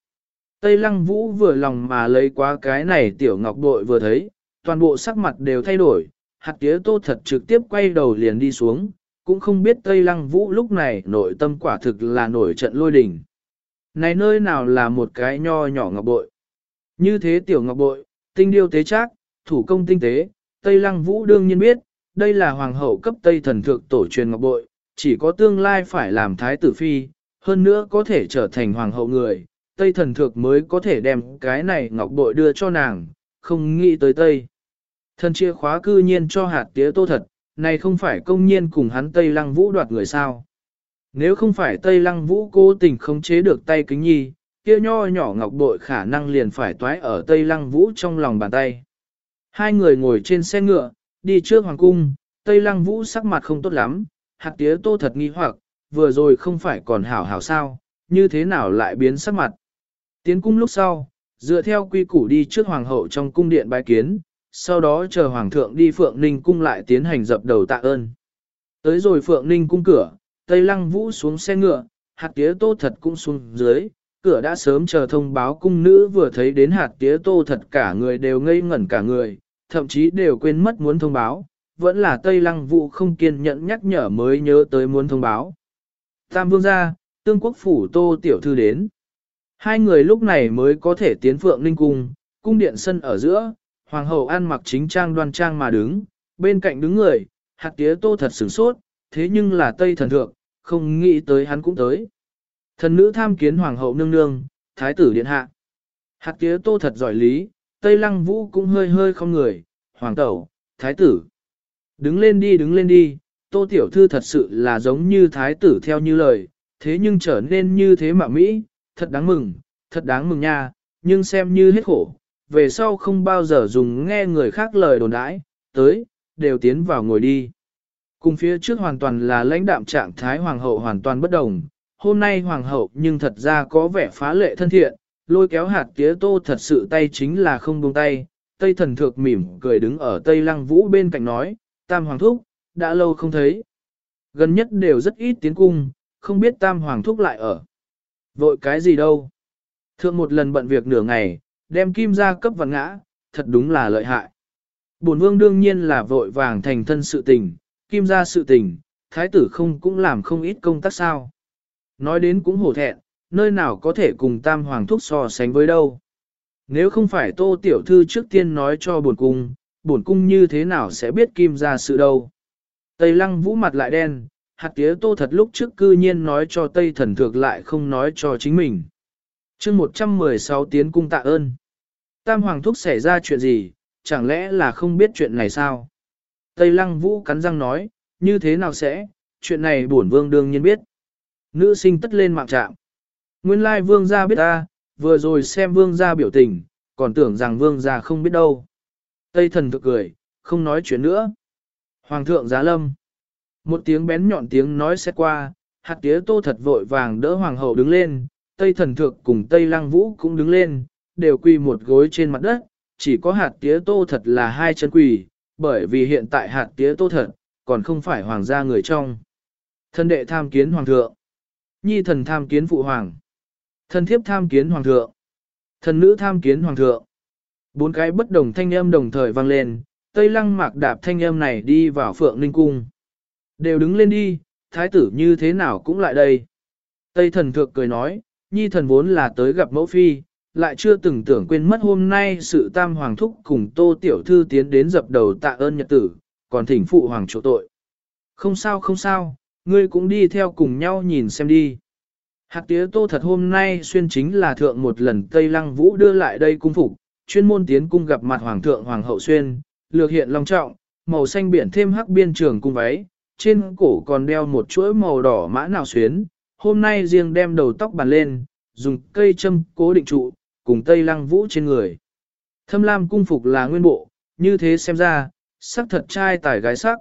Tây lăng vũ vừa lòng mà lấy quá cái này tiểu ngọc bội vừa thấy, toàn bộ sắc mặt đều thay đổi, hạt tía tô thật trực tiếp quay đầu liền đi xuống, cũng không biết Tây lăng vũ lúc này nội tâm quả thực là nổi trận lôi đình. Này nơi nào là một cái nho nhỏ ngọc bội. Như thế tiểu ngọc bội, tinh điêu tế trác, thủ công tinh tế, Tây Lăng Vũ đương nhiên biết, đây là hoàng hậu cấp Tây thần thượng tổ truyền ngọc bội, chỉ có tương lai phải làm thái tử phi, hơn nữa có thể trở thành hoàng hậu người, Tây thần thượng mới có thể đem cái này ngọc bội đưa cho nàng, không nghĩ tới Tây. Thần chia khóa cư nhiên cho hạt tía tô thật, này không phải công nhiên cùng hắn Tây Lăng Vũ đoạt người sao. Nếu không phải Tây Lăng Vũ cố tình không chế được tay kính nhi, kia nho nhỏ ngọc bội khả năng liền phải toái ở Tây Lăng Vũ trong lòng bàn tay. Hai người ngồi trên xe ngựa, đi trước hoàng cung, Tây Lăng Vũ sắc mặt không tốt lắm, hạt tía tô thật nghi hoặc, vừa rồi không phải còn hảo hảo sao, như thế nào lại biến sắc mặt. Tiến cung lúc sau, dựa theo quy củ đi trước hoàng hậu trong cung điện bái kiến, sau đó chờ hoàng thượng đi Phượng Ninh cung lại tiến hành dập đầu tạ ơn. Tới rồi Phượng Ninh cung cửa, Tây Lăng Vũ xuống xe ngựa, hạt tía tô thật cũng xuống dưới, cửa đã sớm chờ thông báo cung nữ vừa thấy đến hạt tía tô thật cả người đều ngây ngẩn cả người, thậm chí đều quên mất muốn thông báo, vẫn là Tây Lăng Vũ không kiên nhẫn nhắc nhở mới nhớ tới muốn thông báo. Tam vương gia, tương quốc phủ tô tiểu thư đến. Hai người lúc này mới có thể tiến phượng ninh cung, cung điện sân ở giữa, hoàng hậu ăn mặc chính trang đoan trang mà đứng, bên cạnh đứng người, hạt tía tô thật sửng sốt, thế nhưng là Tây thần thượng, không nghĩ tới hắn cũng tới. Thần nữ tham kiến hoàng hậu nương nương, thái tử điện hạ. Hạt tía tô thật giỏi lý, Tây lăng vũ cũng hơi hơi không người, hoàng tẩu, thái tử. Đứng lên đi đứng lên đi, tô tiểu thư thật sự là giống như thái tử theo như lời, thế nhưng trở nên như thế mà Mỹ, thật đáng mừng, thật đáng mừng nha, nhưng xem như hết khổ, về sau không bao giờ dùng nghe người khác lời đồn đãi, tới, đều tiến vào ngồi đi. Cùng phía trước hoàn toàn là lãnh đạm trạng thái hoàng hậu hoàn toàn bất đồng, hôm nay hoàng hậu nhưng thật ra có vẻ phá lệ thân thiện, lôi kéo hạt tía tô thật sự tay chính là không buông tay, Tây thần thược mỉm cười đứng ở Tây lăng vũ bên cạnh nói, Tam Hoàng Thúc, đã lâu không thấy. Gần nhất đều rất ít tiến cung, không biết Tam Hoàng Thúc lại ở. Vội cái gì đâu. Thượng một lần bận việc nửa ngày, đem kim ra cấp vặn ngã, thật đúng là lợi hại. Bổn vương đương nhiên là vội vàng thành thân sự tình, kim ra sự tình, thái tử không cũng làm không ít công tác sao. Nói đến cũng hổ thẹn, nơi nào có thể cùng tam hoàng thúc so sánh với đâu. Nếu không phải tô tiểu thư trước tiên nói cho bổn cung, bổn cung như thế nào sẽ biết kim ra sự đâu. Tây lăng vũ mặt lại đen, hạt tía tô thật lúc trước cư nhiên nói cho Tây thần thược lại không nói cho chính mình. chương 116 tiến cung tạ ơn. Tam hoàng thúc xảy ra chuyện gì, chẳng lẽ là không biết chuyện này sao? Tây lăng vũ cắn răng nói, như thế nào sẽ, chuyện này bổn vương đương nhiên biết. Nữ sinh tất lên mạng trạm. Nguyên lai vương gia biết ta, vừa rồi xem vương gia biểu tình, còn tưởng rằng vương gia không biết đâu. Tây thần thực cười, không nói chuyện nữa. Hoàng thượng giá lâm. Một tiếng bén nhọn tiếng nói xét qua, hạt tía tô thật vội vàng đỡ hoàng hậu đứng lên, Tây thần thượng cùng Tây lăng vũ cũng đứng lên, đều quỳ một gối trên mặt đất, chỉ có hạt tía tô thật là hai chân quỳ, bởi vì hiện tại hạt tía tô thật, còn không phải hoàng gia người trong. Thân đệ tham kiến hoàng thượng. Nhi thần tham kiến phụ hoàng. thần thiếp tham kiến hoàng thượng. Thần nữ tham kiến hoàng thượng. Bốn cái bất đồng thanh âm đồng thời vang lên, Tây Lăng Mạc đạp thanh âm này đi vào Phượng Ninh Cung. Đều đứng lên đi, thái tử như thế nào cũng lại đây. Tây thần thượng cười nói, nhi thần vốn là tới gặp mẫu phi, lại chưa từng tưởng quên mất hôm nay sự tam hoàng thúc cùng tô tiểu thư tiến đến dập đầu tạ ơn nhật tử, còn thỉnh phụ hoàng chỗ tội. Không sao không sao, ngươi cũng đi theo cùng nhau nhìn xem đi. Hạt tía tô thật hôm nay xuyên chính là thượng một lần Tây Lăng Vũ đưa lại đây cung phục, chuyên môn tiến cung gặp mặt Hoàng thượng Hoàng hậu xuyên, lược hiện long trọng, màu xanh biển thêm hắc biên trường cung váy, trên cổ còn đeo một chuỗi màu đỏ mã nào xuyến, hôm nay riêng đem đầu tóc bàn lên, dùng cây châm cố định trụ, cùng Tây Lăng Vũ trên người. Thâm lam cung phục là nguyên bộ, như thế xem ra, sắc thật trai tài gái sắc.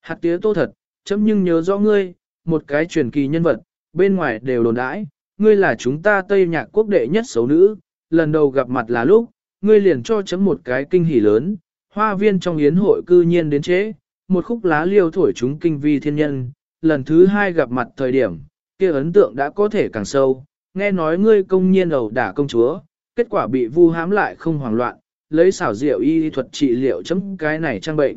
Hạt tía tô thật, chấm nhưng nhớ rõ ngươi, một cái truyền kỳ nhân vật, bên ngoài đều đồn đãi, ngươi là chúng ta Tây Nhạc quốc đệ nhất xấu nữ, lần đầu gặp mặt là lúc, ngươi liền cho chấm một cái kinh hỉ lớn, hoa viên trong yến hội cư nhiên đến chế, một khúc lá liêu thổi chúng kinh vi thiên nhân, lần thứ hai gặp mặt thời điểm, kia ấn tượng đã có thể càng sâu, nghe nói ngươi công nhiên ẩu đả công chúa, kết quả bị vu hãm lại không hoảng loạn, lấy xảo diệu y thuật trị liệu chấm cái này trang bệnh.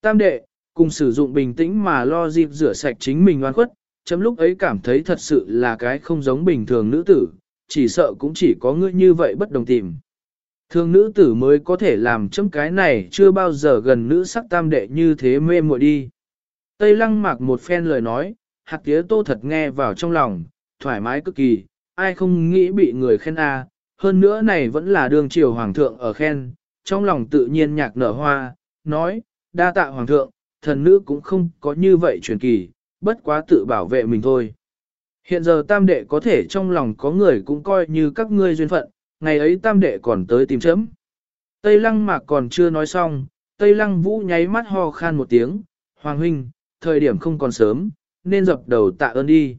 Tam đệ, cùng sử dụng bình tĩnh mà lo dịp rửa sạch chính mình oan khuất, chấm lúc ấy cảm thấy thật sự là cái không giống bình thường nữ tử, chỉ sợ cũng chỉ có ngươi như vậy bất đồng tìm. Thường nữ tử mới có thể làm chấm cái này chưa bao giờ gần nữ sắc tam đệ như thế mê muội đi. Tây lăng mạc một phen lời nói, hạt tía tô thật nghe vào trong lòng, thoải mái cực kỳ, ai không nghĩ bị người khen a hơn nữa này vẫn là đường triều hoàng thượng ở khen, trong lòng tự nhiên nhạc nở hoa, nói, đa tạ hoàng thượng, thần nữ cũng không có như vậy truyền kỳ, bất quá tự bảo vệ mình thôi. Hiện giờ tam đệ có thể trong lòng có người cũng coi như các ngươi duyên phận, ngày ấy tam đệ còn tới tìm chấm. Tây lăng mạc còn chưa nói xong, Tây lăng vũ nháy mắt ho khan một tiếng, Hoàng huynh, thời điểm không còn sớm, nên dập đầu tạ ơn đi.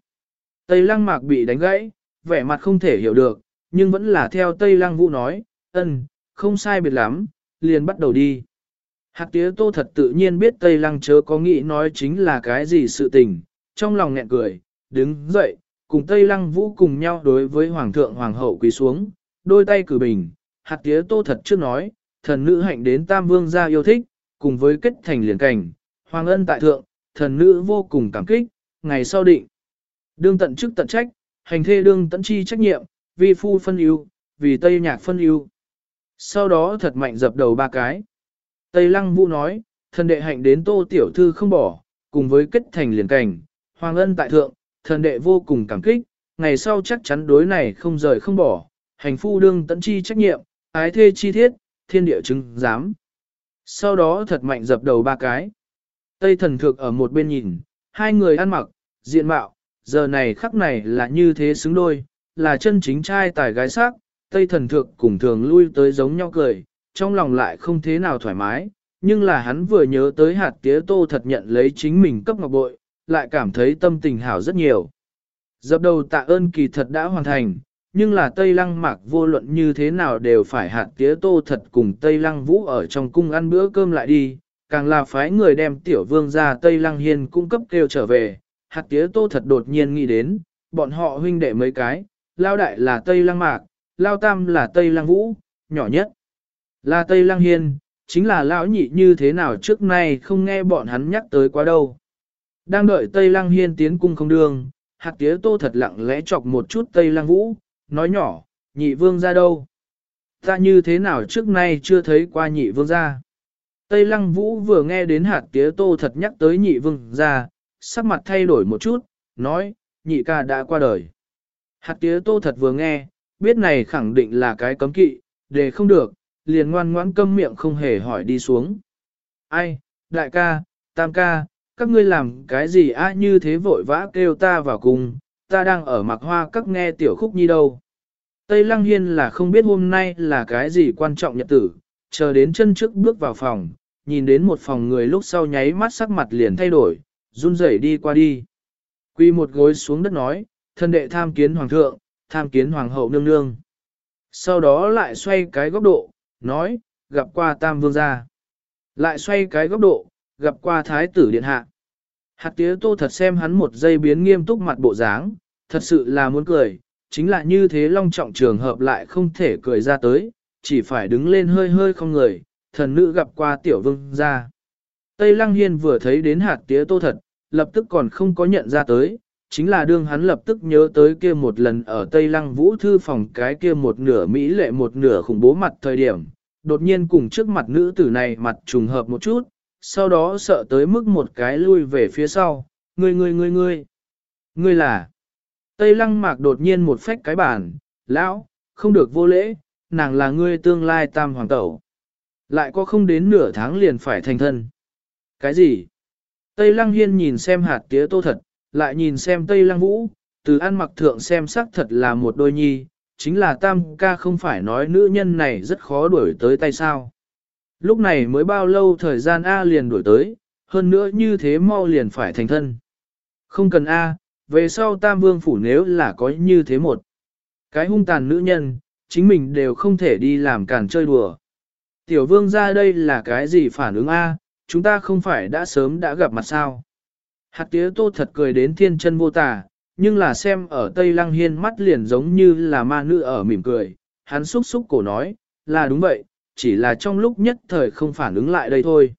Tây lăng mạc bị đánh gãy, vẻ mặt không thể hiểu được, nhưng vẫn là theo Tây lăng vũ nói, ân, không sai biệt lắm, liền bắt đầu đi. Hạc tía tô thật tự nhiên biết Tây Lăng chớ có nghĩ nói chính là cái gì sự tình, trong lòng nghẹn cười, đứng dậy, cùng Tây Lăng vũ cùng nhau đối với Hoàng thượng Hoàng hậu quỳ xuống, đôi tay cử bình, hạt tía tô thật trước nói, thần nữ hạnh đến Tam Vương gia yêu thích, cùng với kết thành liền cảnh, Hoàng ân tại thượng, thần nữ vô cùng cảm kích, ngày sau định. Đương tận chức tận trách, hành thê đương tận chi trách nhiệm, vì phu phân ưu, vì Tây nhạc phân ưu. Sau đó thật mạnh dập đầu ba cái. Tây Lăng Vũ nói, thần đệ hạnh đến tô tiểu thư không bỏ, cùng với kết thành liền cảnh, hoàng ân tại thượng, thần đệ vô cùng cảm kích, ngày sau chắc chắn đối này không rời không bỏ, hành phu đương tận chi trách nhiệm, ái thê chi thiết, thiên địa chứng giám. Sau đó thật mạnh dập đầu ba cái. Tây thần thực ở một bên nhìn, hai người ăn mặc, diện mạo, giờ này khắc này là như thế xứng đôi, là chân chính trai tài gái sắc, Tây thần thực cùng thường lui tới giống nhau cười, trong lòng lại không thế nào thoải mái, nhưng là hắn vừa nhớ tới hạt tía tô thật nhận lấy chính mình cấp ngọc bội, lại cảm thấy tâm tình hảo rất nhiều. Dập đầu tạ ơn kỳ thật đã hoàn thành, nhưng là Tây Lăng mạc vô luận như thế nào đều phải hạt tía tô thật cùng Tây Lăng vũ ở trong cung ăn bữa cơm lại đi, càng là phái người đem tiểu vương ra Tây Lăng hiên cung cấp kêu trở về, hạt tía tô thật đột nhiên nghĩ đến, bọn họ huynh đệ mấy cái, lao đại là Tây Lăng mạc, lao tam là Tây Lăng vũ, nhỏ nhất là Tây Lăng hiên, chính là lão nhị như thế nào trước nay không nghe bọn hắn nhắc tới quá đâu. Đang đợi Tây Lăng hiên tiến cung không đường, hạt tía tô thật lặng lẽ chọc một chút Tây Lăng vũ, nói nhỏ, nhị vương ra đâu? Ta như thế nào trước nay chưa thấy qua nhị vương ra? Tây lăng vũ vừa nghe đến hạt tía tô thật nhắc tới nhị vương ra, sắc mặt thay đổi một chút, nói, nhị ca đã qua đời. Hạt tía tô thật vừa nghe, biết này khẳng định là cái cấm kỵ, để không được, liền ngoan ngoãn câm miệng không hề hỏi đi xuống. Ai, đại ca, tam ca, các ngươi làm cái gì á như thế vội vã kêu ta vào cùng, ta đang ở mặc hoa các nghe tiểu khúc nhi đâu. Tây Lăng Hiên là không biết hôm nay là cái gì quan trọng nhật tử, chờ đến chân trước bước vào phòng, nhìn đến một phòng người lúc sau nháy mắt sắc mặt liền thay đổi, run rẩy đi qua đi. Quy một gối xuống đất nói, thân đệ tham kiến hoàng thượng, tham kiến hoàng hậu nương nương. Sau đó lại xoay cái góc độ, nói, gặp qua tam vương gia. Lại xoay cái góc độ, gặp qua thái tử điện hạ. Hạt tía tô thật xem hắn một giây biến nghiêm túc mặt bộ dáng, thật sự là muốn cười, chính là như thế long trọng trường hợp lại không thể cười ra tới, chỉ phải đứng lên hơi hơi không người, thần nữ gặp qua tiểu vương ra. Tây Lăng Hiên vừa thấy đến hạt tía tô thật, lập tức còn không có nhận ra tới, chính là đương hắn lập tức nhớ tới kia một lần ở Tây Lăng Vũ Thư phòng cái kia một nửa Mỹ lệ một nửa khủng bố mặt thời điểm, đột nhiên cùng trước mặt nữ tử này mặt trùng hợp một chút, sau đó sợ tới mức một cái lui về phía sau, ngươi ngươi ngươi ngươi, ngươi là. Tây lăng mạc đột nhiên một phách cái bản, lão, không được vô lễ, nàng là ngươi tương lai tam hoàng tẩu. Lại có không đến nửa tháng liền phải thành thân. Cái gì? Tây lăng hiên nhìn xem hạt tía tô thật, lại nhìn xem Tây lăng vũ, từ ăn mặc thượng xem sắc thật là một đôi nhi, chính là tam ca không phải nói nữ nhân này rất khó đuổi tới tay sao. Lúc này mới bao lâu thời gian A liền đuổi tới, hơn nữa như thế mau liền phải thành thân. Không cần A, về sau tam vương phủ nếu là có như thế một. Cái hung tàn nữ nhân, chính mình đều không thể đi làm càn chơi đùa. Tiểu vương ra đây là cái gì phản ứng A, chúng ta không phải đã sớm đã gặp mặt sao. Hạt tía tô thật cười đến thiên chân vô tả, nhưng là xem ở Tây Lăng Hiên mắt liền giống như là ma nữ ở mỉm cười, hắn xúc xúc cổ nói, là đúng vậy, chỉ là trong lúc nhất thời không phản ứng lại đây thôi.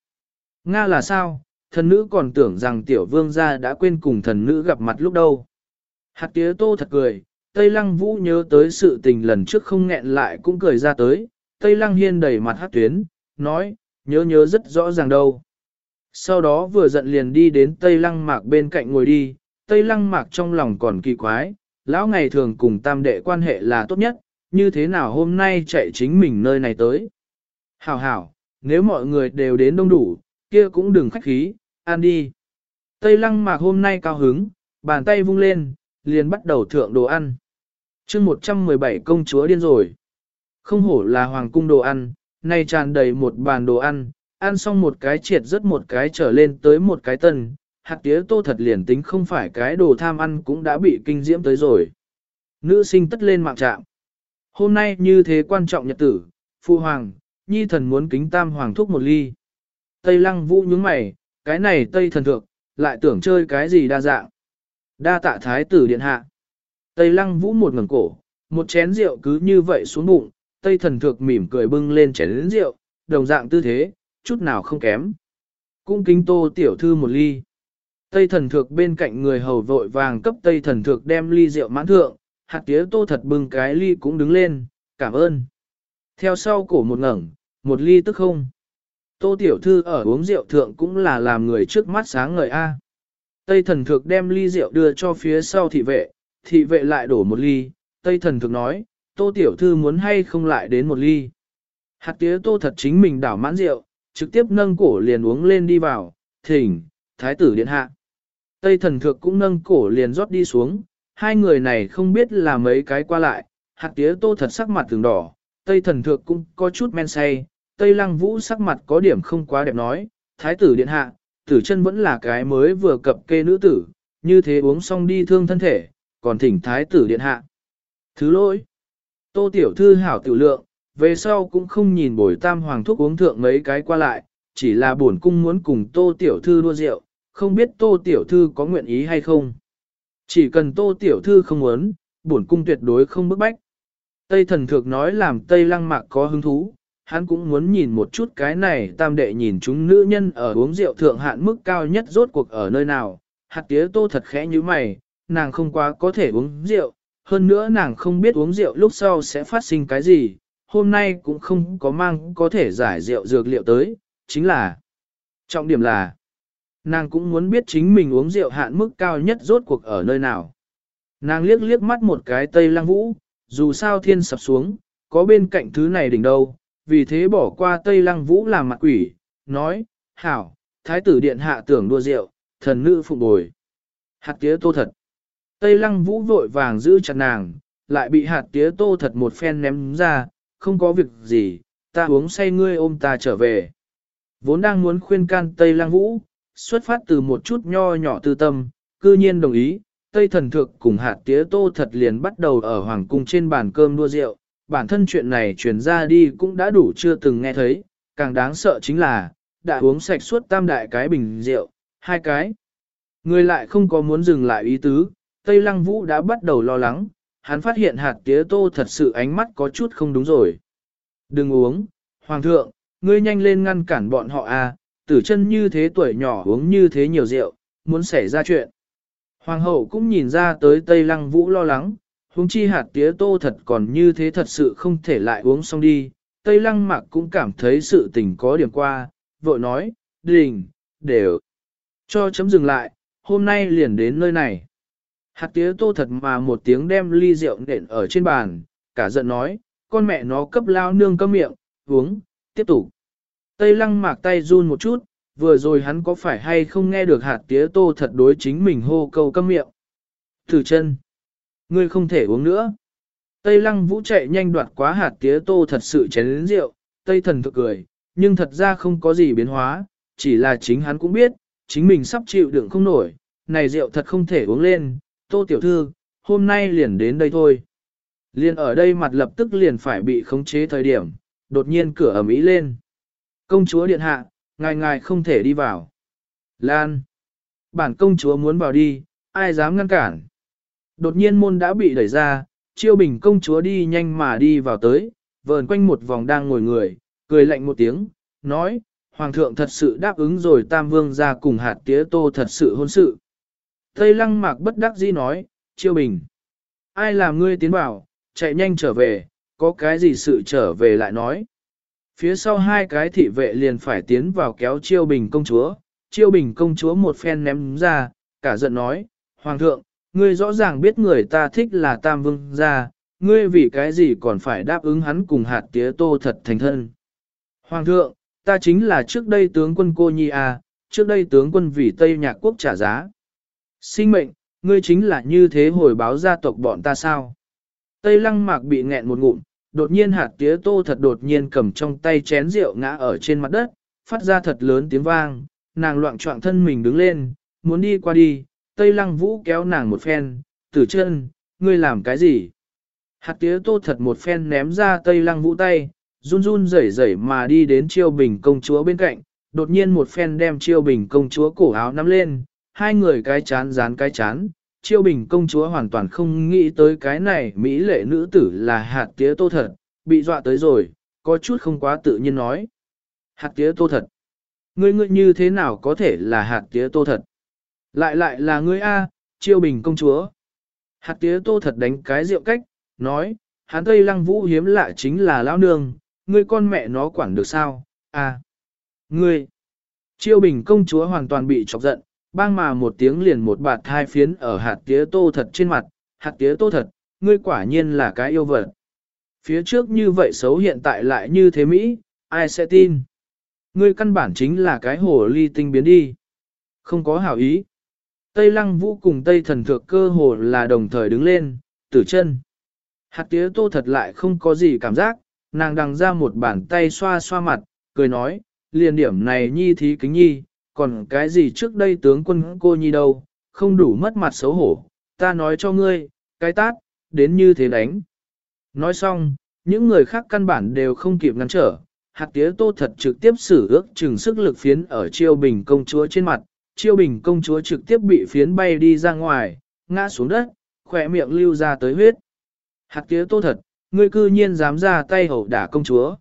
Nga là sao, thần nữ còn tưởng rằng tiểu vương gia đã quên cùng thần nữ gặp mặt lúc đâu. Hạt tía tô thật cười, Tây Lăng Vũ nhớ tới sự tình lần trước không nghẹn lại cũng cười ra tới, Tây Lăng Hiên đẩy mặt hát tuyến, nói, nhớ nhớ rất rõ ràng đâu. Sau đó vừa giận liền đi đến Tây Lăng Mạc bên cạnh ngồi đi, Tây Lăng Mạc trong lòng còn kỳ quái, lão ngày thường cùng tam đệ quan hệ là tốt nhất, như thế nào hôm nay chạy chính mình nơi này tới. Hảo hảo, nếu mọi người đều đến đông đủ, kia cũng đừng khách khí, ăn đi. Tây lăng mạc hôm nay cao hứng, bàn tay vung lên, liền bắt đầu thượng đồ ăn. chương 117 công chúa điên rồi. Không hổ là hoàng cung đồ ăn, nay tràn đầy một bàn đồ ăn, ăn xong một cái triệt rất một cái trở lên tới một cái tân, hạt tía tô thật liền tính không phải cái đồ tham ăn cũng đã bị kinh diễm tới rồi. Nữ sinh tất lên mạng trạm. Hôm nay như thế quan trọng nhật tử, phụ hoàng, nhi thần muốn kính tam hoàng thúc một ly. Tây lăng vũ nhướng mày, cái này tây thần thượng, lại tưởng chơi cái gì đa dạng. Đa tạ thái tử điện hạ. Tây lăng vũ một ngẩng cổ, một chén rượu cứ như vậy xuống bụng, tây thần thượng mỉm cười bưng lên chén rượu, đồng dạng tư thế, chút nào không kém. Cung kính tô tiểu thư một ly. Tây thần thượng bên cạnh người hầu vội vàng cấp tây thần thượng đem ly rượu mãn thượng, hạt tía tô thật bưng cái ly cũng đứng lên, cảm ơn. Theo sau cổ một ngẩng, một ly tức không. Tô tiểu thư ở uống rượu thượng cũng là làm người trước mắt sáng ngời A. Tây thần thược đem ly rượu đưa cho phía sau thị vệ, thị vệ lại đổ một ly, Tây thần thực nói, tô tiểu thư muốn hay không lại đến một ly. Hạt tía tô thật chính mình đảo mãn rượu, trực tiếp nâng cổ liền uống lên đi vào, thỉnh, thái tử điện hạ. Tây thần thượng cũng nâng cổ liền rót đi xuống, hai người này không biết là mấy cái qua lại, hạt tía tô thật sắc mặt từng đỏ, Tây thần thượng cũng có chút men say, Tây lăng vũ sắc mặt có điểm không quá đẹp nói, thái tử điện hạ, tử chân vẫn là cái mới vừa cập kê nữ tử, như thế uống xong đi thương thân thể, còn thỉnh thái tử điện hạ. Thứ lỗi, Tô tiểu thư hảo tiểu lượng, về sau cũng không nhìn bồi tam hoàng thúc uống thượng mấy cái qua lại, chỉ là bổn cung muốn cùng tô tiểu thư đua rượu, không biết tô tiểu thư có nguyện ý hay không. Chỉ cần tô tiểu thư không muốn, bổn cung tuyệt đối không bức bách. Tây thần thược nói làm Tây lăng mạc có hứng thú, hắn cũng muốn nhìn một chút cái này tam đệ nhìn chúng nữ nhân ở uống rượu thượng hạn mức cao nhất rốt cuộc ở nơi nào. Hạt tía tô thật khẽ như mày, nàng không quá có thể uống rượu, hơn nữa nàng không biết uống rượu lúc sau sẽ phát sinh cái gì, hôm nay cũng không có mang có thể giải rượu dược liệu tới, chính là trọng điểm là nàng cũng muốn biết chính mình uống rượu hạn mức cao nhất rốt cuộc ở nơi nào. Nàng liếc liếc mắt một cái tây Lang vũ, dù sao thiên sập xuống, có bên cạnh thứ này đỉnh đâu, vì thế bỏ qua tây Lang vũ làm mặt quỷ, nói, hảo, thái tử điện hạ tưởng đua rượu, thần nữ phụ bồi. Hạt tía tô thật. Tây lăng vũ vội vàng giữ chặt nàng, lại bị hạt tía tô thật một phen ném ra, không có việc gì, ta uống say ngươi ôm ta trở về. Vốn đang muốn khuyên can Tây lăng vũ, xuất phát từ một chút nho nhỏ tư tâm, cư nhiên đồng ý, Tây thần Thượng cùng hạt tía tô thật liền bắt đầu ở hoàng cung trên bàn cơm đua rượu, bản thân chuyện này truyền ra đi cũng đã đủ chưa từng nghe thấy, càng đáng sợ chính là, đã uống sạch suốt tam đại cái bình rượu, hai cái. Người lại không có muốn dừng lại ý tứ, Tây Lăng Vũ đã bắt đầu lo lắng, hắn phát hiện hạt tía tô thật sự ánh mắt có chút không đúng rồi. Đừng uống, Hoàng thượng, ngươi nhanh lên ngăn cản bọn họ à, tử chân như thế tuổi nhỏ uống như thế nhiều rượu, muốn xảy ra chuyện. Hoàng hậu cũng nhìn ra tới Tây Lăng Vũ lo lắng, huống chi hạt tía tô thật còn như thế thật sự không thể lại uống xong đi. Tây Lăng Mạc cũng cảm thấy sự tình có điểm qua, vội nói, đình, đều, cho chấm dừng lại, hôm nay liền đến nơi này. Hạt tía tô thật mà một tiếng đem ly rượu nện ở trên bàn, cả giận nói, con mẹ nó cấp lao nương cơm miệng, uống, tiếp tục. Tây lăng mạc tay run một chút, vừa rồi hắn có phải hay không nghe được hạt tía tô thật đối chính mình hô câu câm miệng. Thử chân. Ngươi không thể uống nữa. Tây lăng vũ chạy nhanh đoạt quá hạt tía tô thật sự chén đến rượu, Tây thần thực cười, nhưng thật ra không có gì biến hóa, chỉ là chính hắn cũng biết, chính mình sắp chịu đựng không nổi, này rượu thật không thể uống lên, tô tiểu thư, hôm nay liền đến đây thôi. Liền ở đây mặt lập tức liền phải bị khống chế thời điểm, đột nhiên cửa ẩm ý lên. Công chúa điện hạ, ngài ngài không thể đi vào. Lan. Bản công chúa muốn vào đi, ai dám ngăn cản. Đột nhiên môn đã bị đẩy ra, chiêu bình công chúa đi nhanh mà đi vào tới, vờn quanh một vòng đang ngồi người, cười lạnh một tiếng, nói, Hoàng thượng thật sự đáp ứng rồi Tam Vương ra cùng hạt tía tô thật sự hôn sự. Tây lăng mạc bất đắc dĩ nói, chiêu bình. Ai làm ngươi tiến vào, chạy nhanh trở về, có cái gì sự trở về lại nói. Phía sau hai cái thị vệ liền phải tiến vào kéo chiêu bình công chúa, chiêu bình công chúa một phen ném ra, cả giận nói, Hoàng thượng, ngươi rõ ràng biết người ta thích là tam vương gia, ngươi vì cái gì còn phải đáp ứng hắn cùng hạt tía tô thật thành thân. Hoàng thượng, ta chính là trước đây tướng quân cô nhi à, trước đây tướng quân vì Tây Nhạc Quốc trả giá. Sinh mệnh, ngươi chính là như thế hồi báo gia tộc bọn ta sao? Tây lăng mạc bị nghẹn một ngụm, đột nhiên hạt tía tô thật đột nhiên cầm trong tay chén rượu ngã ở trên mặt đất, phát ra thật lớn tiếng vang, nàng loạn trọng thân mình đứng lên, muốn đi qua đi, Tây lăng vũ kéo nàng một phen, tử chân, ngươi làm cái gì? Hạt tía tô thật một phen ném ra Tây lăng vũ tay, run run rẩy rẩy mà đi đến chiêu bình công chúa bên cạnh, đột nhiên một phen đem chiêu bình công chúa cổ áo nắm lên, hai người cái chán dán cái chán, chiêu bình công chúa hoàn toàn không nghĩ tới cái này Mỹ lệ nữ tử là hạt tía tô thật, bị dọa tới rồi, có chút không quá tự nhiên nói. Hạt tía tô thật. Ngươi ngươi như thế nào có thể là hạt tía tô thật? Lại lại là ngươi A, chiêu bình công chúa. Hạt tía tô thật đánh cái rượu cách, nói, hắn tây lăng vũ hiếm lạ chính là lão nương, ngươi con mẹ nó quản được sao, à, ngươi. Chiêu bình công chúa hoàn toàn bị chọc giận, bang mà một tiếng liền một bạt hai phiến ở hạt tía tô thật trên mặt, hạt tía tô thật, ngươi quả nhiên là cái yêu vật. Phía trước như vậy xấu hiện tại lại như thế Mỹ, ai sẽ tin? Ngươi căn bản chính là cái hồ ly tinh biến đi. Không có hảo ý. Tây lăng vũ cùng Tây thần thượng cơ hồ là đồng thời đứng lên, tử chân. Hạt tía tô thật lại không có gì cảm giác, nàng đằng ra một bàn tay xoa xoa mặt, cười nói, liền điểm này nhi thí kính nhi, còn cái gì trước đây tướng quân cô nhi đâu, không đủ mất mặt xấu hổ, ta nói cho ngươi, cái tát, đến như thế đánh. Nói xong, những người khác căn bản đều không kịp ngăn trở, hạt tía tô thật trực tiếp xử ước chừng sức lực phiến ở chiêu bình công chúa trên mặt, chiêu bình công chúa trực tiếp bị phiến bay đi ra ngoài, ngã xuống đất, khỏe miệng lưu ra tới huyết. Hạt tía tô thật, ngươi cư nhiên dám ra tay hậu đả công chúa.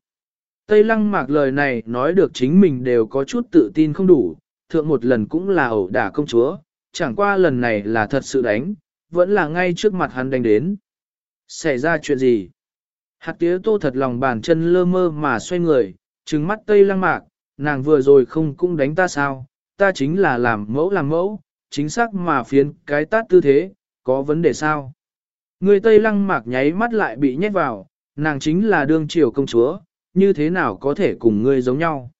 Tây lăng mạc lời này nói được chính mình đều có chút tự tin không đủ, thượng một lần cũng là ẩu đả công chúa, chẳng qua lần này là thật sự đánh, vẫn là ngay trước mặt hắn đánh đến. Xảy ra chuyện gì? Hạt tía tô thật lòng bàn chân lơ mơ mà xoay người, trừng mắt tây lăng mạc, nàng vừa rồi không cũng đánh ta sao, ta chính là làm mẫu làm mẫu, chính xác mà phiến cái tát tư thế, có vấn đề sao? Người tây lăng mạc nháy mắt lại bị nhét vào, nàng chính là đương triều công chúa, như thế nào có thể cùng ngươi giống nhau?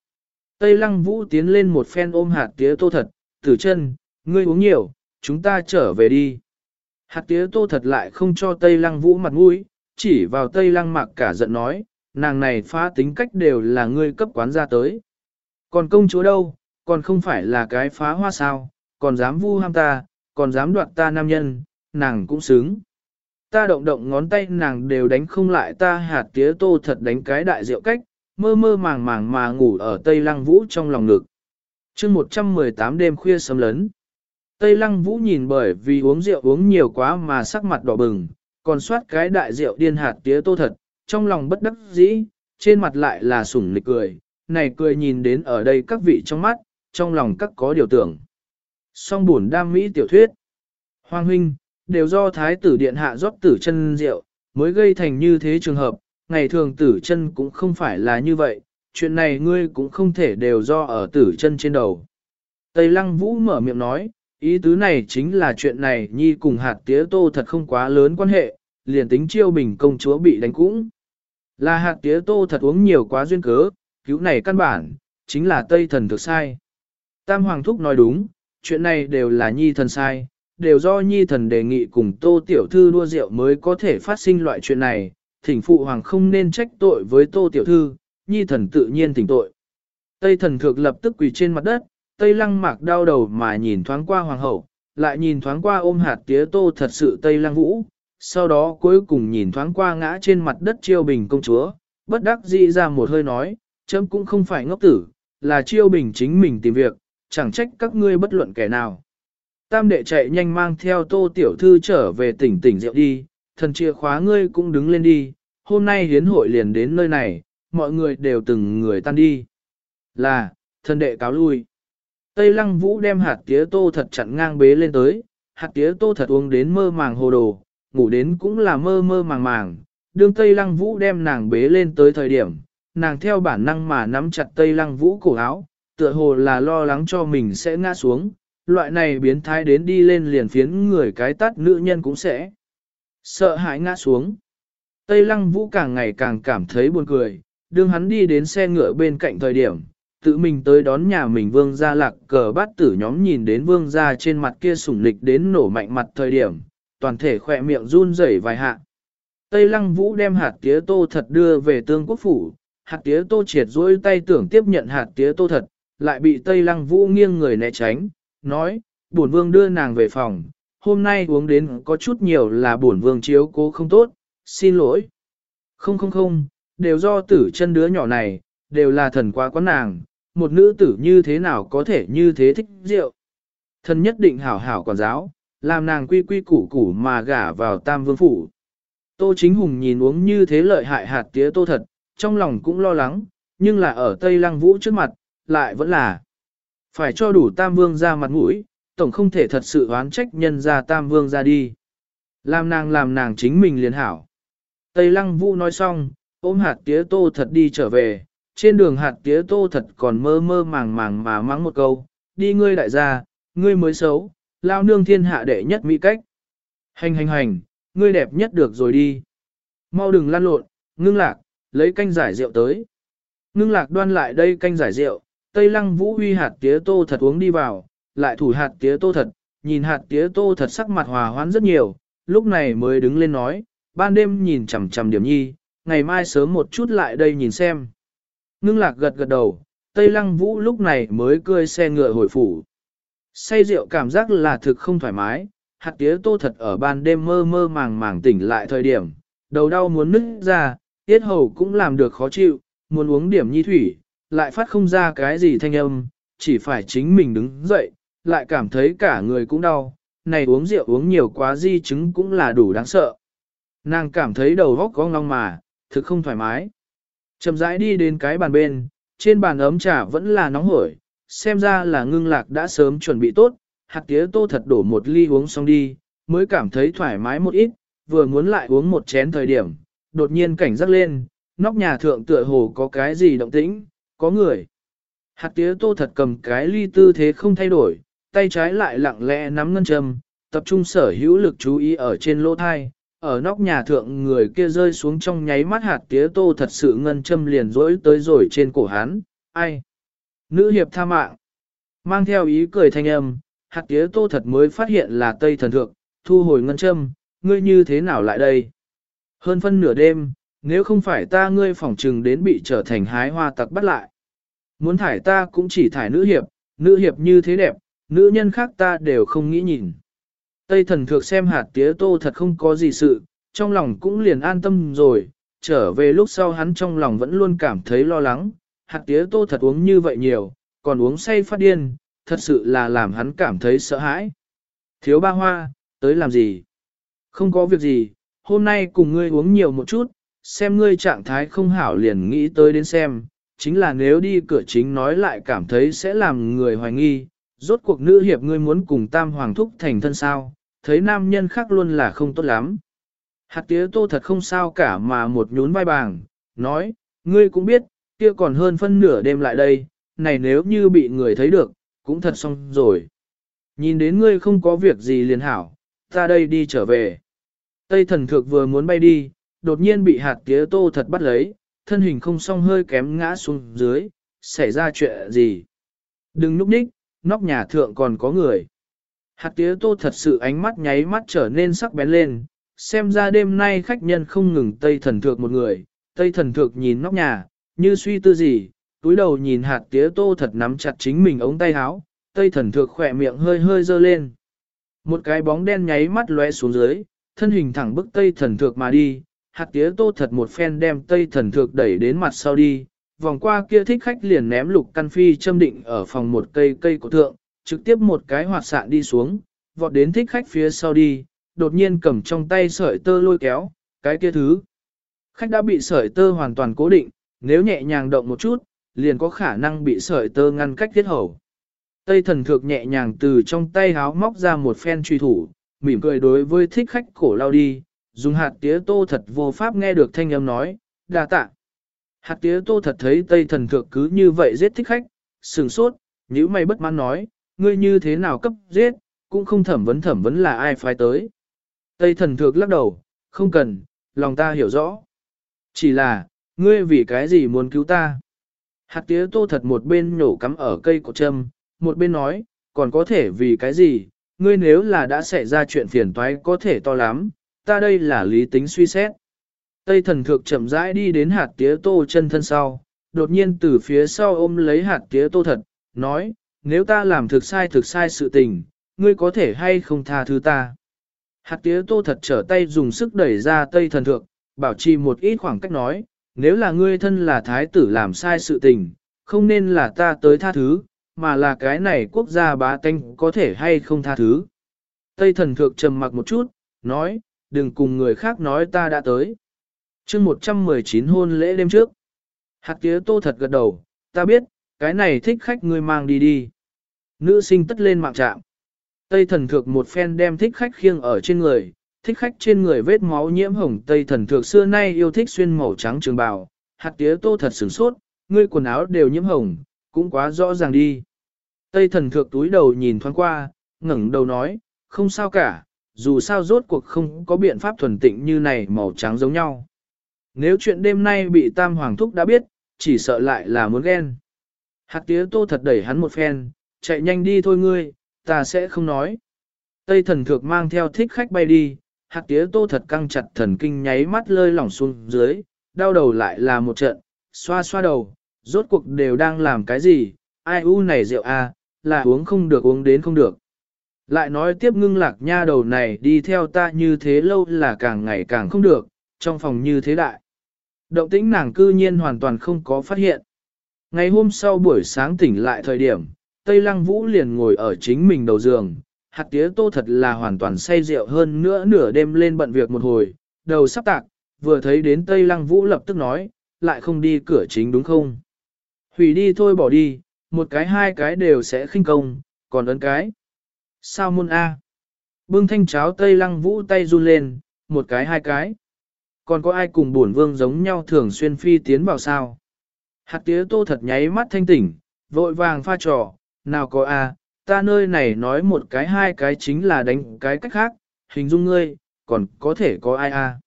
Tây lăng vũ tiến lên một phen ôm hạt tía tô thật, tử chân, ngươi uống nhiều, chúng ta trở về đi. Hạt tía tô thật lại không cho Tây lăng vũ mặt mũi, chỉ vào Tây lăng mạc cả giận nói, nàng này phá tính cách đều là ngươi cấp quán ra tới. Còn công chúa đâu, còn không phải là cái phá hoa sao, còn dám vu ham ta, còn dám đoạt ta nam nhân, nàng cũng xứng. Ta động động ngón tay nàng đều đánh không lại ta hạt tía tô thật đánh cái đại diệu cách, mơ mơ màng màng mà ngủ ở Tây Lăng Vũ trong lòng ngực. chương 118 đêm khuya sớm lớn. Tây Lăng Vũ nhìn bởi vì uống rượu uống nhiều quá mà sắc mặt đỏ bừng, còn soát cái đại rượu điên hạt tía tô thật, trong lòng bất đắc dĩ, trên mặt lại là sủng nịch cười, này cười nhìn đến ở đây các vị trong mắt, trong lòng các có điều tưởng. Song buồn đam mỹ tiểu thuyết. Hoàng huynh, đều do thái tử điện hạ rót tử chân rượu, mới gây thành như thế trường hợp, ngày thường tử chân cũng không phải là như vậy, chuyện này ngươi cũng không thể đều do ở tử chân trên đầu. Tây lăng vũ mở miệng nói, ý tứ này chính là chuyện này nhi cùng hạt tía tô thật không quá lớn quan hệ, liền tính chiêu bình công chúa bị đánh cũng. Là hạt tía tô thật uống nhiều quá duyên cớ, cứu này căn bản, chính là Tây thần thực sai. Tam Hoàng Thúc nói đúng, chuyện này đều là nhi thần sai, đều do nhi thần đề nghị cùng tô tiểu thư đua rượu mới có thể phát sinh loại chuyện này, thỉnh phụ hoàng không nên trách tội với tô tiểu thư, nhi thần tự nhiên thỉnh tội. Tây thần thượng lập tức quỳ trên mặt đất, Tây lăng mạc đau đầu mà nhìn thoáng qua hoàng hậu, lại nhìn thoáng qua ôm hạt tía tô thật sự Tây lăng vũ, sau đó cuối cùng nhìn thoáng qua ngã trên mặt đất chiêu bình công chúa, bất đắc dĩ ra một hơi nói, chấm cũng không phải ngốc tử, là chiêu bình chính mình tìm việc, chẳng trách các ngươi bất luận kẻ nào. Tam đệ chạy nhanh mang theo tô tiểu thư trở về tỉnh tỉnh rượu đi, thần chìa khóa ngươi cũng đứng lên đi, hôm nay hiến hội liền đến nơi này, mọi người đều từng người tan đi. Là, thân đệ cáo lui. Tây lăng vũ đem hạt tía tô thật chặn ngang bế lên tới, hạt tía tô thật uống đến mơ màng hồ đồ, ngủ đến cũng là mơ mơ màng màng. Đương Tây lăng vũ đem nàng bế lên tới thời điểm, nàng theo bản năng mà nắm chặt Tây lăng vũ cổ áo, tựa hồ là lo lắng cho mình sẽ ngã xuống, loại này biến thái đến đi lên liền phiến người cái tắt nữ nhân cũng sẽ sợ hãi ngã xuống. Tây lăng vũ càng ngày càng cảm thấy buồn cười, đương hắn đi đến xe ngựa bên cạnh thời điểm, tự mình tới đón nhà mình vương gia lạc cờ bát tử nhóm nhìn đến vương gia trên mặt kia sủng lịch đến nổ mạnh mặt thời điểm, toàn thể khỏe miệng run rẩy vài hạ. Tây lăng vũ đem hạt tía tô thật đưa về tương quốc phủ, hạt tía tô triệt dối tay tưởng tiếp nhận hạt tía tô thật, lại bị Tây lăng vũ nghiêng người né tránh, nói, bổn vương đưa nàng về phòng, hôm nay uống đến có chút nhiều là bổn vương chiếu cố không tốt, xin lỗi. Không không không, đều do tử chân đứa nhỏ này, đều là thần quá quán nàng, một nữ tử như thế nào có thể như thế thích rượu. Thần nhất định hảo hảo quản giáo, làm nàng quy quy củ củ mà gả vào tam vương phủ. Tô chính hùng nhìn uống như thế lợi hại hạt tía tô thật, trong lòng cũng lo lắng, nhưng là ở Tây Lăng Vũ trước mặt, lại vẫn là phải cho đủ tam vương ra mặt mũi, tổng không thể thật sự oán trách nhân ra tam vương ra đi. Làm nàng làm nàng chính mình liền hảo. Tây lăng vũ nói xong, ôm hạt tía tô thật đi trở về, trên đường hạt tía tô thật còn mơ mơ màng màng mà mắng một câu, đi ngươi đại gia, ngươi mới xấu, lao nương thiên hạ đệ nhất mỹ cách. Hành hành hành, ngươi đẹp nhất được rồi đi. Mau đừng lăn lộn, ngưng lạc, lấy canh giải rượu tới. Ngưng lạc đoan lại đây canh giải rượu, Tây lăng vũ huy hạt tía tô thật uống đi vào, lại thủ hạt tía tô thật, nhìn hạt tía tô thật sắc mặt hòa hoãn rất nhiều, lúc này mới đứng lên nói, ban đêm nhìn chằm chằm điểm nhi, ngày mai sớm một chút lại đây nhìn xem. Ngưng lạc gật gật đầu, Tây Lăng Vũ lúc này mới cơi xe ngựa hồi phủ. Say rượu cảm giác là thực không thoải mái, hạt tía tô thật ở ban đêm mơ mơ màng màng tỉnh lại thời điểm, đầu đau muốn nứt ra, tiết hầu cũng làm được khó chịu, muốn uống điểm nhi thủy, lại phát không ra cái gì thanh âm, chỉ phải chính mình đứng dậy, lại cảm thấy cả người cũng đau, này uống rượu uống nhiều quá di chứng cũng là đủ đáng sợ. Nàng cảm thấy đầu góc có ngong mà, thực không thoải mái. Chậm rãi đi đến cái bàn bên, trên bàn ấm trà vẫn là nóng hổi, xem ra là ngưng lạc đã sớm chuẩn bị tốt, hạt tía tô thật đổ một ly uống xong đi, mới cảm thấy thoải mái một ít, vừa muốn lại uống một chén thời điểm, đột nhiên cảnh giác lên, nóc nhà thượng tựa hồ có cái gì động tĩnh, có người. Hạt tía tô thật cầm cái ly tư thế không thay đổi, tay trái lại lặng lẽ nắm ngân châm, tập trung sở hữu lực chú ý ở trên lỗ thai, ở nóc nhà thượng người kia rơi xuống trong nháy mắt hạt tía tô thật sự ngân châm liền rỗi tới rồi trên cổ hắn, ai? Nữ hiệp tha mạng, mang theo ý cười thanh âm, hạt tía tô thật mới phát hiện là Tây Thần Thượng, thu hồi ngân châm, ngươi như thế nào lại đây? Hơn phân nửa đêm, nếu không phải ta ngươi phỏng trừng đến bị trở thành hái hoa tặc bắt lại. Muốn thải ta cũng chỉ thải nữ hiệp, nữ hiệp như thế đẹp, nữ nhân khác ta đều không nghĩ nhìn. Tây thần thược xem hạt tía tô thật không có gì sự, trong lòng cũng liền an tâm rồi, trở về lúc sau hắn trong lòng vẫn luôn cảm thấy lo lắng, hạt tía tô thật uống như vậy nhiều, còn uống say phát điên, thật sự là làm hắn cảm thấy sợ hãi. Thiếu ba hoa, tới làm gì? Không có việc gì, hôm nay cùng ngươi uống nhiều một chút, xem ngươi trạng thái không hảo liền nghĩ tới đến xem, chính là nếu đi cửa chính nói lại cảm thấy sẽ làm người hoài nghi, rốt cuộc nữ hiệp ngươi muốn cùng tam hoàng thúc thành thân sao, thấy nam nhân khác luôn là không tốt lắm. Hạt tía tô thật không sao cả mà một nhún vai bàng, nói, ngươi cũng biết, kia còn hơn phân nửa đêm lại đây, này nếu như bị người thấy được, cũng thật xong rồi. Nhìn đến ngươi không có việc gì liền hảo, ta đây đi trở về. Tây thần thược vừa muốn bay đi, đột nhiên bị hạt tía tô thật bắt lấy, thân hình không song hơi kém ngã xuống dưới, xảy ra chuyện gì. Đừng núp ních, nóc nhà thượng còn có người. Hạt tía tô thật sự ánh mắt nháy mắt trở nên sắc bén lên, xem ra đêm nay khách nhân không ngừng Tây thần thược một người, Tây thần thược nhìn nóc nhà, như suy tư gì, túi đầu nhìn hạt tía tô thật nắm chặt chính mình ống tay áo, Tây thần thược khỏe miệng hơi hơi dơ lên. Một cái bóng đen nháy mắt lóe xuống dưới, thân hình thẳng bức Tây thần thược mà đi, hạt tía tô thật một phen đem Tây thần thược đẩy đến mặt sau đi, vòng qua kia thích khách liền ném lục căn phi châm định ở phòng một cây cây của thượng, trực tiếp một cái hoạt sạn đi xuống, vọt đến thích khách phía sau đi, đột nhiên cầm trong tay sợi tơ lôi kéo, cái kia thứ. Khách đã bị sợi tơ hoàn toàn cố định, nếu nhẹ nhàng động một chút, liền có khả năng bị sợi tơ ngăn cách thiết hầu. Tây thần thược nhẹ nhàng từ trong tay háo móc ra một phen truy thủ, mỉm cười đối với thích khách cổ lao đi, dùng hạt tía tô thật vô pháp nghe được thanh âm nói, đa tạ. Hạt tía tô thật thấy tây thần thượng cứ như vậy giết thích khách, sừng sốt, nhữ mày bất mãn nói, ngươi như thế nào cấp giết, cũng không thẩm vấn thẩm vấn là ai phái tới. Tây thần thượng lắc đầu, không cần, lòng ta hiểu rõ. Chỉ là, ngươi vì cái gì muốn cứu ta? Hạt tía tô thật một bên nhổ cắm ở cây cột châm, một bên nói, còn có thể vì cái gì, ngươi nếu là đã xảy ra chuyện phiền toái có thể to lắm, ta đây là lý tính suy xét. Tây thần thược chậm rãi đi đến hạt tía tô chân thân sau, đột nhiên từ phía sau ôm lấy hạt tía tô thật, nói, nếu ta làm thực sai thực sai sự tình, ngươi có thể hay không tha thứ ta. Hạt tía tô thật trở tay dùng sức đẩy ra tây thần thượng, bảo trì một ít khoảng cách nói, nếu là ngươi thân là thái tử làm sai sự tình, không nên là ta tới tha thứ, mà là cái này quốc gia bá tanh có thể hay không tha thứ. Tây thần thượng trầm mặc một chút, nói, đừng cùng người khác nói ta đã tới chương 119 hôn lễ đêm trước. Hạt tía tô thật gật đầu, ta biết, cái này thích khách ngươi mang đi đi. Nữ sinh tất lên mạng trạm. Tây thần thược một phen đem thích khách khiêng ở trên người, thích khách trên người vết máu nhiễm hồng Tây thần thược xưa nay yêu thích xuyên màu trắng trường bào. Hạt tía tô thật sửng sốt, ngươi quần áo đều nhiễm hồng, cũng quá rõ ràng đi. Tây thần thược túi đầu nhìn thoáng qua, ngẩng đầu nói, không sao cả, dù sao rốt cuộc không có biện pháp thuần tịnh như này màu trắng giống nhau. Nếu chuyện đêm nay bị tam hoàng thúc đã biết, chỉ sợ lại là muốn ghen. Hạt tía tô thật đẩy hắn một phen, chạy nhanh đi thôi ngươi, ta sẽ không nói. Tây thần thược mang theo thích khách bay đi, hạt tía tô thật căng chặt thần kinh nháy mắt lơi lỏng xuống dưới, đau đầu lại là một trận, xoa xoa đầu, rốt cuộc đều đang làm cái gì, ai u này rượu a, à, là uống không được uống đến không được. Lại nói tiếp ngưng lạc nha đầu này đi theo ta như thế lâu là càng ngày càng không được, trong phòng như thế đại. Động tĩnh nàng cư nhiên hoàn toàn không có phát hiện. Ngày hôm sau buổi sáng tỉnh lại thời điểm, Tây Lăng Vũ liền ngồi ở chính mình đầu giường, hạt tía tô thật là hoàn toàn say rượu hơn nữa nửa đêm lên bận việc một hồi, đầu sắp tạc, vừa thấy đến Tây Lăng Vũ lập tức nói, lại không đi cửa chính đúng không? Hủy đi thôi bỏ đi, một cái hai cái đều sẽ khinh công, còn ấn cái. Sao môn A? Bưng thanh cháo Tây Lăng Vũ tay run lên, một cái hai cái. Còn có ai cùng bổn vương giống nhau thường xuyên phi tiến vào sao? Hạt tía tô thật nháy mắt thanh tỉnh, vội vàng pha trò, nào có A, ta nơi này nói một cái hai cái chính là đánh cái cách khác, hình dung ngươi, còn có thể có ai A.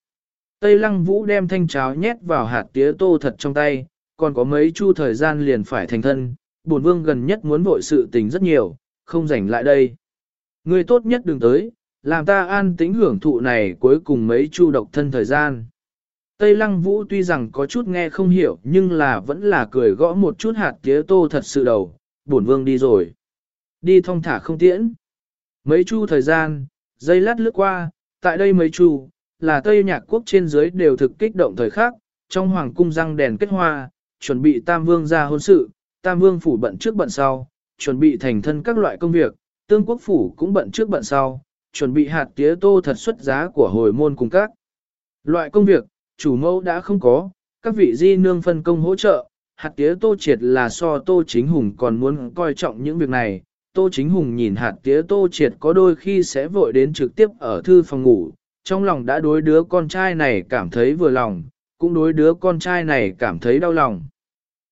Tây Lăng Vũ đem thanh cháo nhét vào hạt tía tô thật trong tay, còn có mấy chu thời gian liền phải thành thân, bổn vương gần nhất muốn vội sự tình rất nhiều, không rảnh lại đây. Ngươi tốt nhất đừng tới, làm ta an tĩnh hưởng thụ này cuối cùng mấy chu độc thân thời gian. Tây Lăng Vũ tuy rằng có chút nghe không hiểu nhưng là vẫn là cười gõ một chút hạt tía tô thật sự đầu, bổn vương đi rồi. Đi thong thả không tiễn. Mấy chu thời gian, dây lát lướt qua, tại đây mấy chu, là Tây Nhạc Quốc trên dưới đều thực kích động thời khắc, trong hoàng cung răng đèn kết hoa, chuẩn bị Tam Vương ra hôn sự, Tam Vương phủ bận trước bận sau, chuẩn bị thành thân các loại công việc, Tương Quốc phủ cũng bận trước bận sau, chuẩn bị hạt tía tô thật xuất giá của hồi môn cùng các. Loại công việc, chủ mẫu đã không có, các vị di nương phân công hỗ trợ, hạt tía tô triệt là so tô chính hùng còn muốn coi trọng những việc này. Tô chính hùng nhìn hạt tía tô triệt có đôi khi sẽ vội đến trực tiếp ở thư phòng ngủ, trong lòng đã đối đứa con trai này cảm thấy vừa lòng, cũng đối đứa con trai này cảm thấy đau lòng.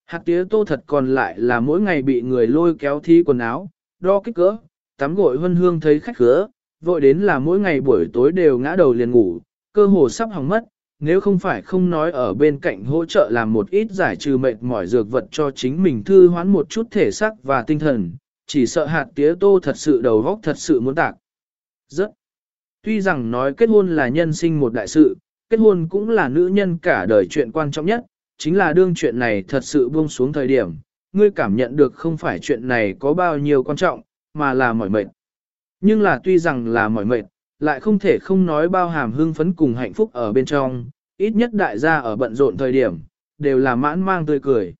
Hạt tía tô thật còn lại là mỗi ngày bị người lôi kéo thi quần áo, đo kích cỡ, tắm gội hân hương thấy khách khứa, vội đến là mỗi ngày buổi tối đều ngã đầu liền ngủ, cơ hồ sắp hỏng mất, nếu không phải không nói ở bên cạnh hỗ trợ làm một ít giải trừ mệt mỏi dược vật cho chính mình thư hoán một chút thể xác và tinh thần, chỉ sợ hạt tía tô thật sự đầu góc thật sự muốn tạc. Rất. Tuy rằng nói kết hôn là nhân sinh một đại sự, kết hôn cũng là nữ nhân cả đời chuyện quan trọng nhất, chính là đương chuyện này thật sự buông xuống thời điểm, ngươi cảm nhận được không phải chuyện này có bao nhiêu quan trọng, mà là mỏi mệt. Nhưng là tuy rằng là mỏi mệt, lại không thể không nói bao hàm hưng phấn cùng hạnh phúc ở bên trong, ít nhất đại gia ở bận rộn thời điểm, đều là mãn mang tươi cười.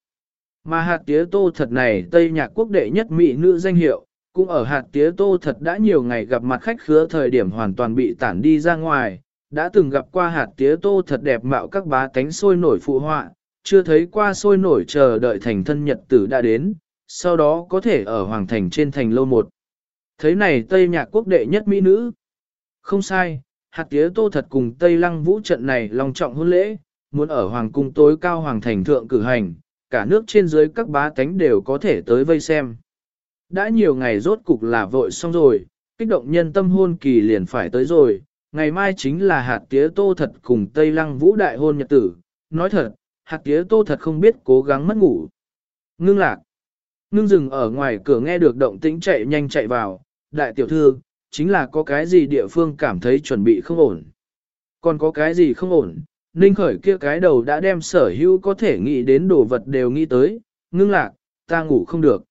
Mà hạt tía tô thật này Tây Nhạc Quốc đệ nhất mỹ nữ danh hiệu, cũng ở hạt tía tô thật đã nhiều ngày gặp mặt khách khứa thời điểm hoàn toàn bị tản đi ra ngoài, đã từng gặp qua hạt tía tô thật đẹp mạo các bá tánh sôi nổi phụ họa, chưa thấy qua sôi nổi chờ đợi thành thân nhật tử đã đến, sau đó có thể ở hoàng thành trên thành lâu một. thế này Tây Nhạc Quốc đệ nhất mỹ nữ. Không sai, hạt tía tô thật cùng Tây Lăng Vũ trận này long trọng hôn lễ, muốn ở hoàng cung tối cao hoàng thành thượng cử hành, cả nước trên dưới các bá tánh đều có thể tới vây xem. Đã nhiều ngày rốt cục là vội xong rồi, kích động nhân tâm hôn kỳ liền phải tới rồi, ngày mai chính là hạt tía tô thật cùng Tây Lăng Vũ đại hôn nhật tử, nói thật, hạt tía tô thật không biết cố gắng mất ngủ. Ngưng lạc, ngưng dừng ở ngoài cửa nghe được động tĩnh chạy nhanh chạy vào, đại tiểu thư, chính là có cái gì địa phương cảm thấy chuẩn bị không ổn. Còn có cái gì không ổn, Ninh khởi kia cái đầu đã đem sở hữu có thể nghĩ đến đồ vật đều nghĩ tới, ngưng lạc, ta ngủ không được.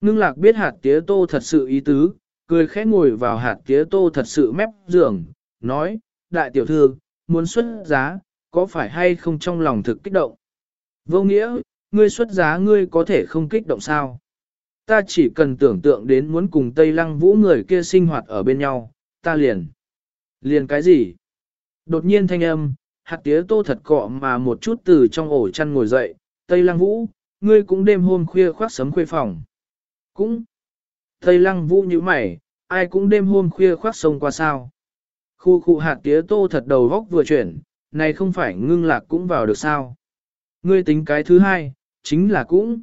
Ngưng lạc biết hạt tía tô thật sự ý tứ, cười khẽ ngồi vào hạt tía tô thật sự mép giường, nói, đại tiểu thư, muốn xuất giá, có phải hay không trong lòng thực kích động? Vô nghĩa, ngươi xuất giá ngươi có thể không kích động sao? Ta chỉ cần tưởng tượng đến muốn cùng Tây Lăng Vũ người kia sinh hoạt ở bên nhau, ta liền. Liền cái gì? Đột nhiên thanh âm, hạt tía tô thật cọ mà một chút từ trong ổ chăn ngồi dậy, Tây Lăng Vũ, ngươi cũng đêm hôm khuya khoác sấm khuê phòng. Cũng. Tây Lăng Vũ như mày, ai cũng đêm hôm khuya khoác sông qua sao. Khu khu hạt tía tô thật đầu góc vừa chuyển, này không phải ngưng lạc cũng vào được sao. Ngươi tính cái thứ hai, chính là cũng.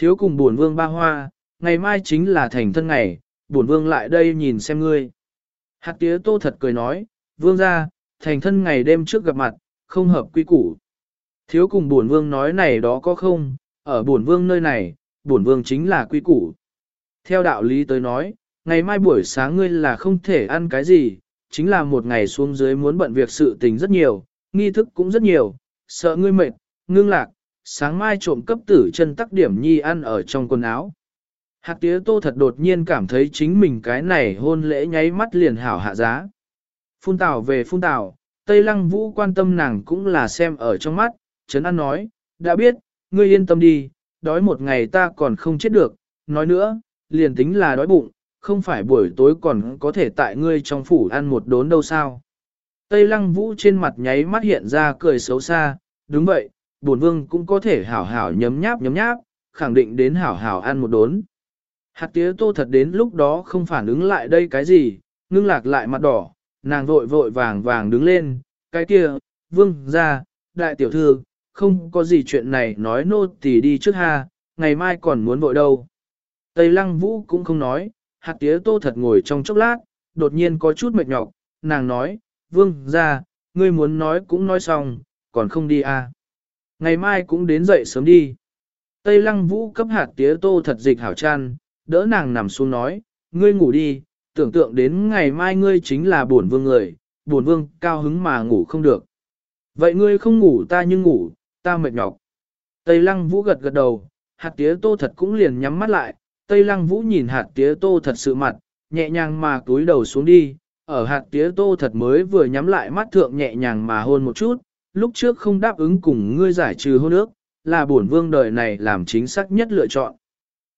Thiếu cùng buồn vương ba hoa, ngày mai chính là thành thân ngày, buồn vương lại đây nhìn xem ngươi. Hạt tía tô thật cười nói, vương ra, thành thân ngày đêm trước gặp mặt, không hợp quy củ. Thiếu cùng buồn vương nói này đó có không, ở buồn vương nơi này, buồn vương chính là quy củ. Theo đạo lý tới nói, ngày mai buổi sáng ngươi là không thể ăn cái gì, chính là một ngày xuống dưới muốn bận việc sự tình rất nhiều, nghi thức cũng rất nhiều, sợ ngươi mệt, ngưng lạc, sáng mai trộm cấp tử chân tắc điểm nhi ăn ở trong quần áo. Hạt tía tô thật đột nhiên cảm thấy chính mình cái này hôn lễ nháy mắt liền hảo hạ giá. Phun tảo về phun tảo, Tây Lăng Vũ quan tâm nàng cũng là xem ở trong mắt, Trấn An nói, đã biết, ngươi yên tâm đi, đói một ngày ta còn không chết được, nói nữa, liền tính là đói bụng, không phải buổi tối còn có thể tại ngươi trong phủ ăn một đốn đâu sao. Tây Lăng Vũ trên mặt nháy mắt hiện ra cười xấu xa, đúng vậy, bổn vương cũng có thể hảo hảo nhấm nháp nhấm nháp, khẳng định đến hảo hảo ăn một đốn. Hạt tía tô thật đến lúc đó không phản ứng lại đây cái gì, ngưng lạc lại mặt đỏ, nàng vội vội vàng vàng đứng lên, cái kia, vương, ra, đại tiểu thư, không có gì chuyện này nói nô tỳ đi trước ha, ngày mai còn muốn vội đâu. Tây lăng vũ cũng không nói, hạt tía tô thật ngồi trong chốc lát, đột nhiên có chút mệt nhọc, nàng nói, vương, ra, ngươi muốn nói cũng nói xong, còn không đi à. Ngày mai cũng đến dậy sớm đi. Tây lăng vũ cấp hạt tía tô thật dịch hảo chăn, đỡ nàng nằm xuống nói, ngươi ngủ đi, tưởng tượng đến ngày mai ngươi chính là bổn vương người, bổn vương cao hứng mà ngủ không được. Vậy ngươi không ngủ ta nhưng ngủ, ta mệt nhọc. Tây lăng vũ gật gật đầu, hạt tía tô thật cũng liền nhắm mắt lại, Tây lăng vũ nhìn hạt tía tô thật sự mặt, nhẹ nhàng mà túi đầu xuống đi, ở hạt tía tô thật mới vừa nhắm lại mắt thượng nhẹ nhàng mà hôn một chút, lúc trước không đáp ứng cùng ngươi giải trừ hôn ước, là bổn vương đời này làm chính xác nhất lựa chọn.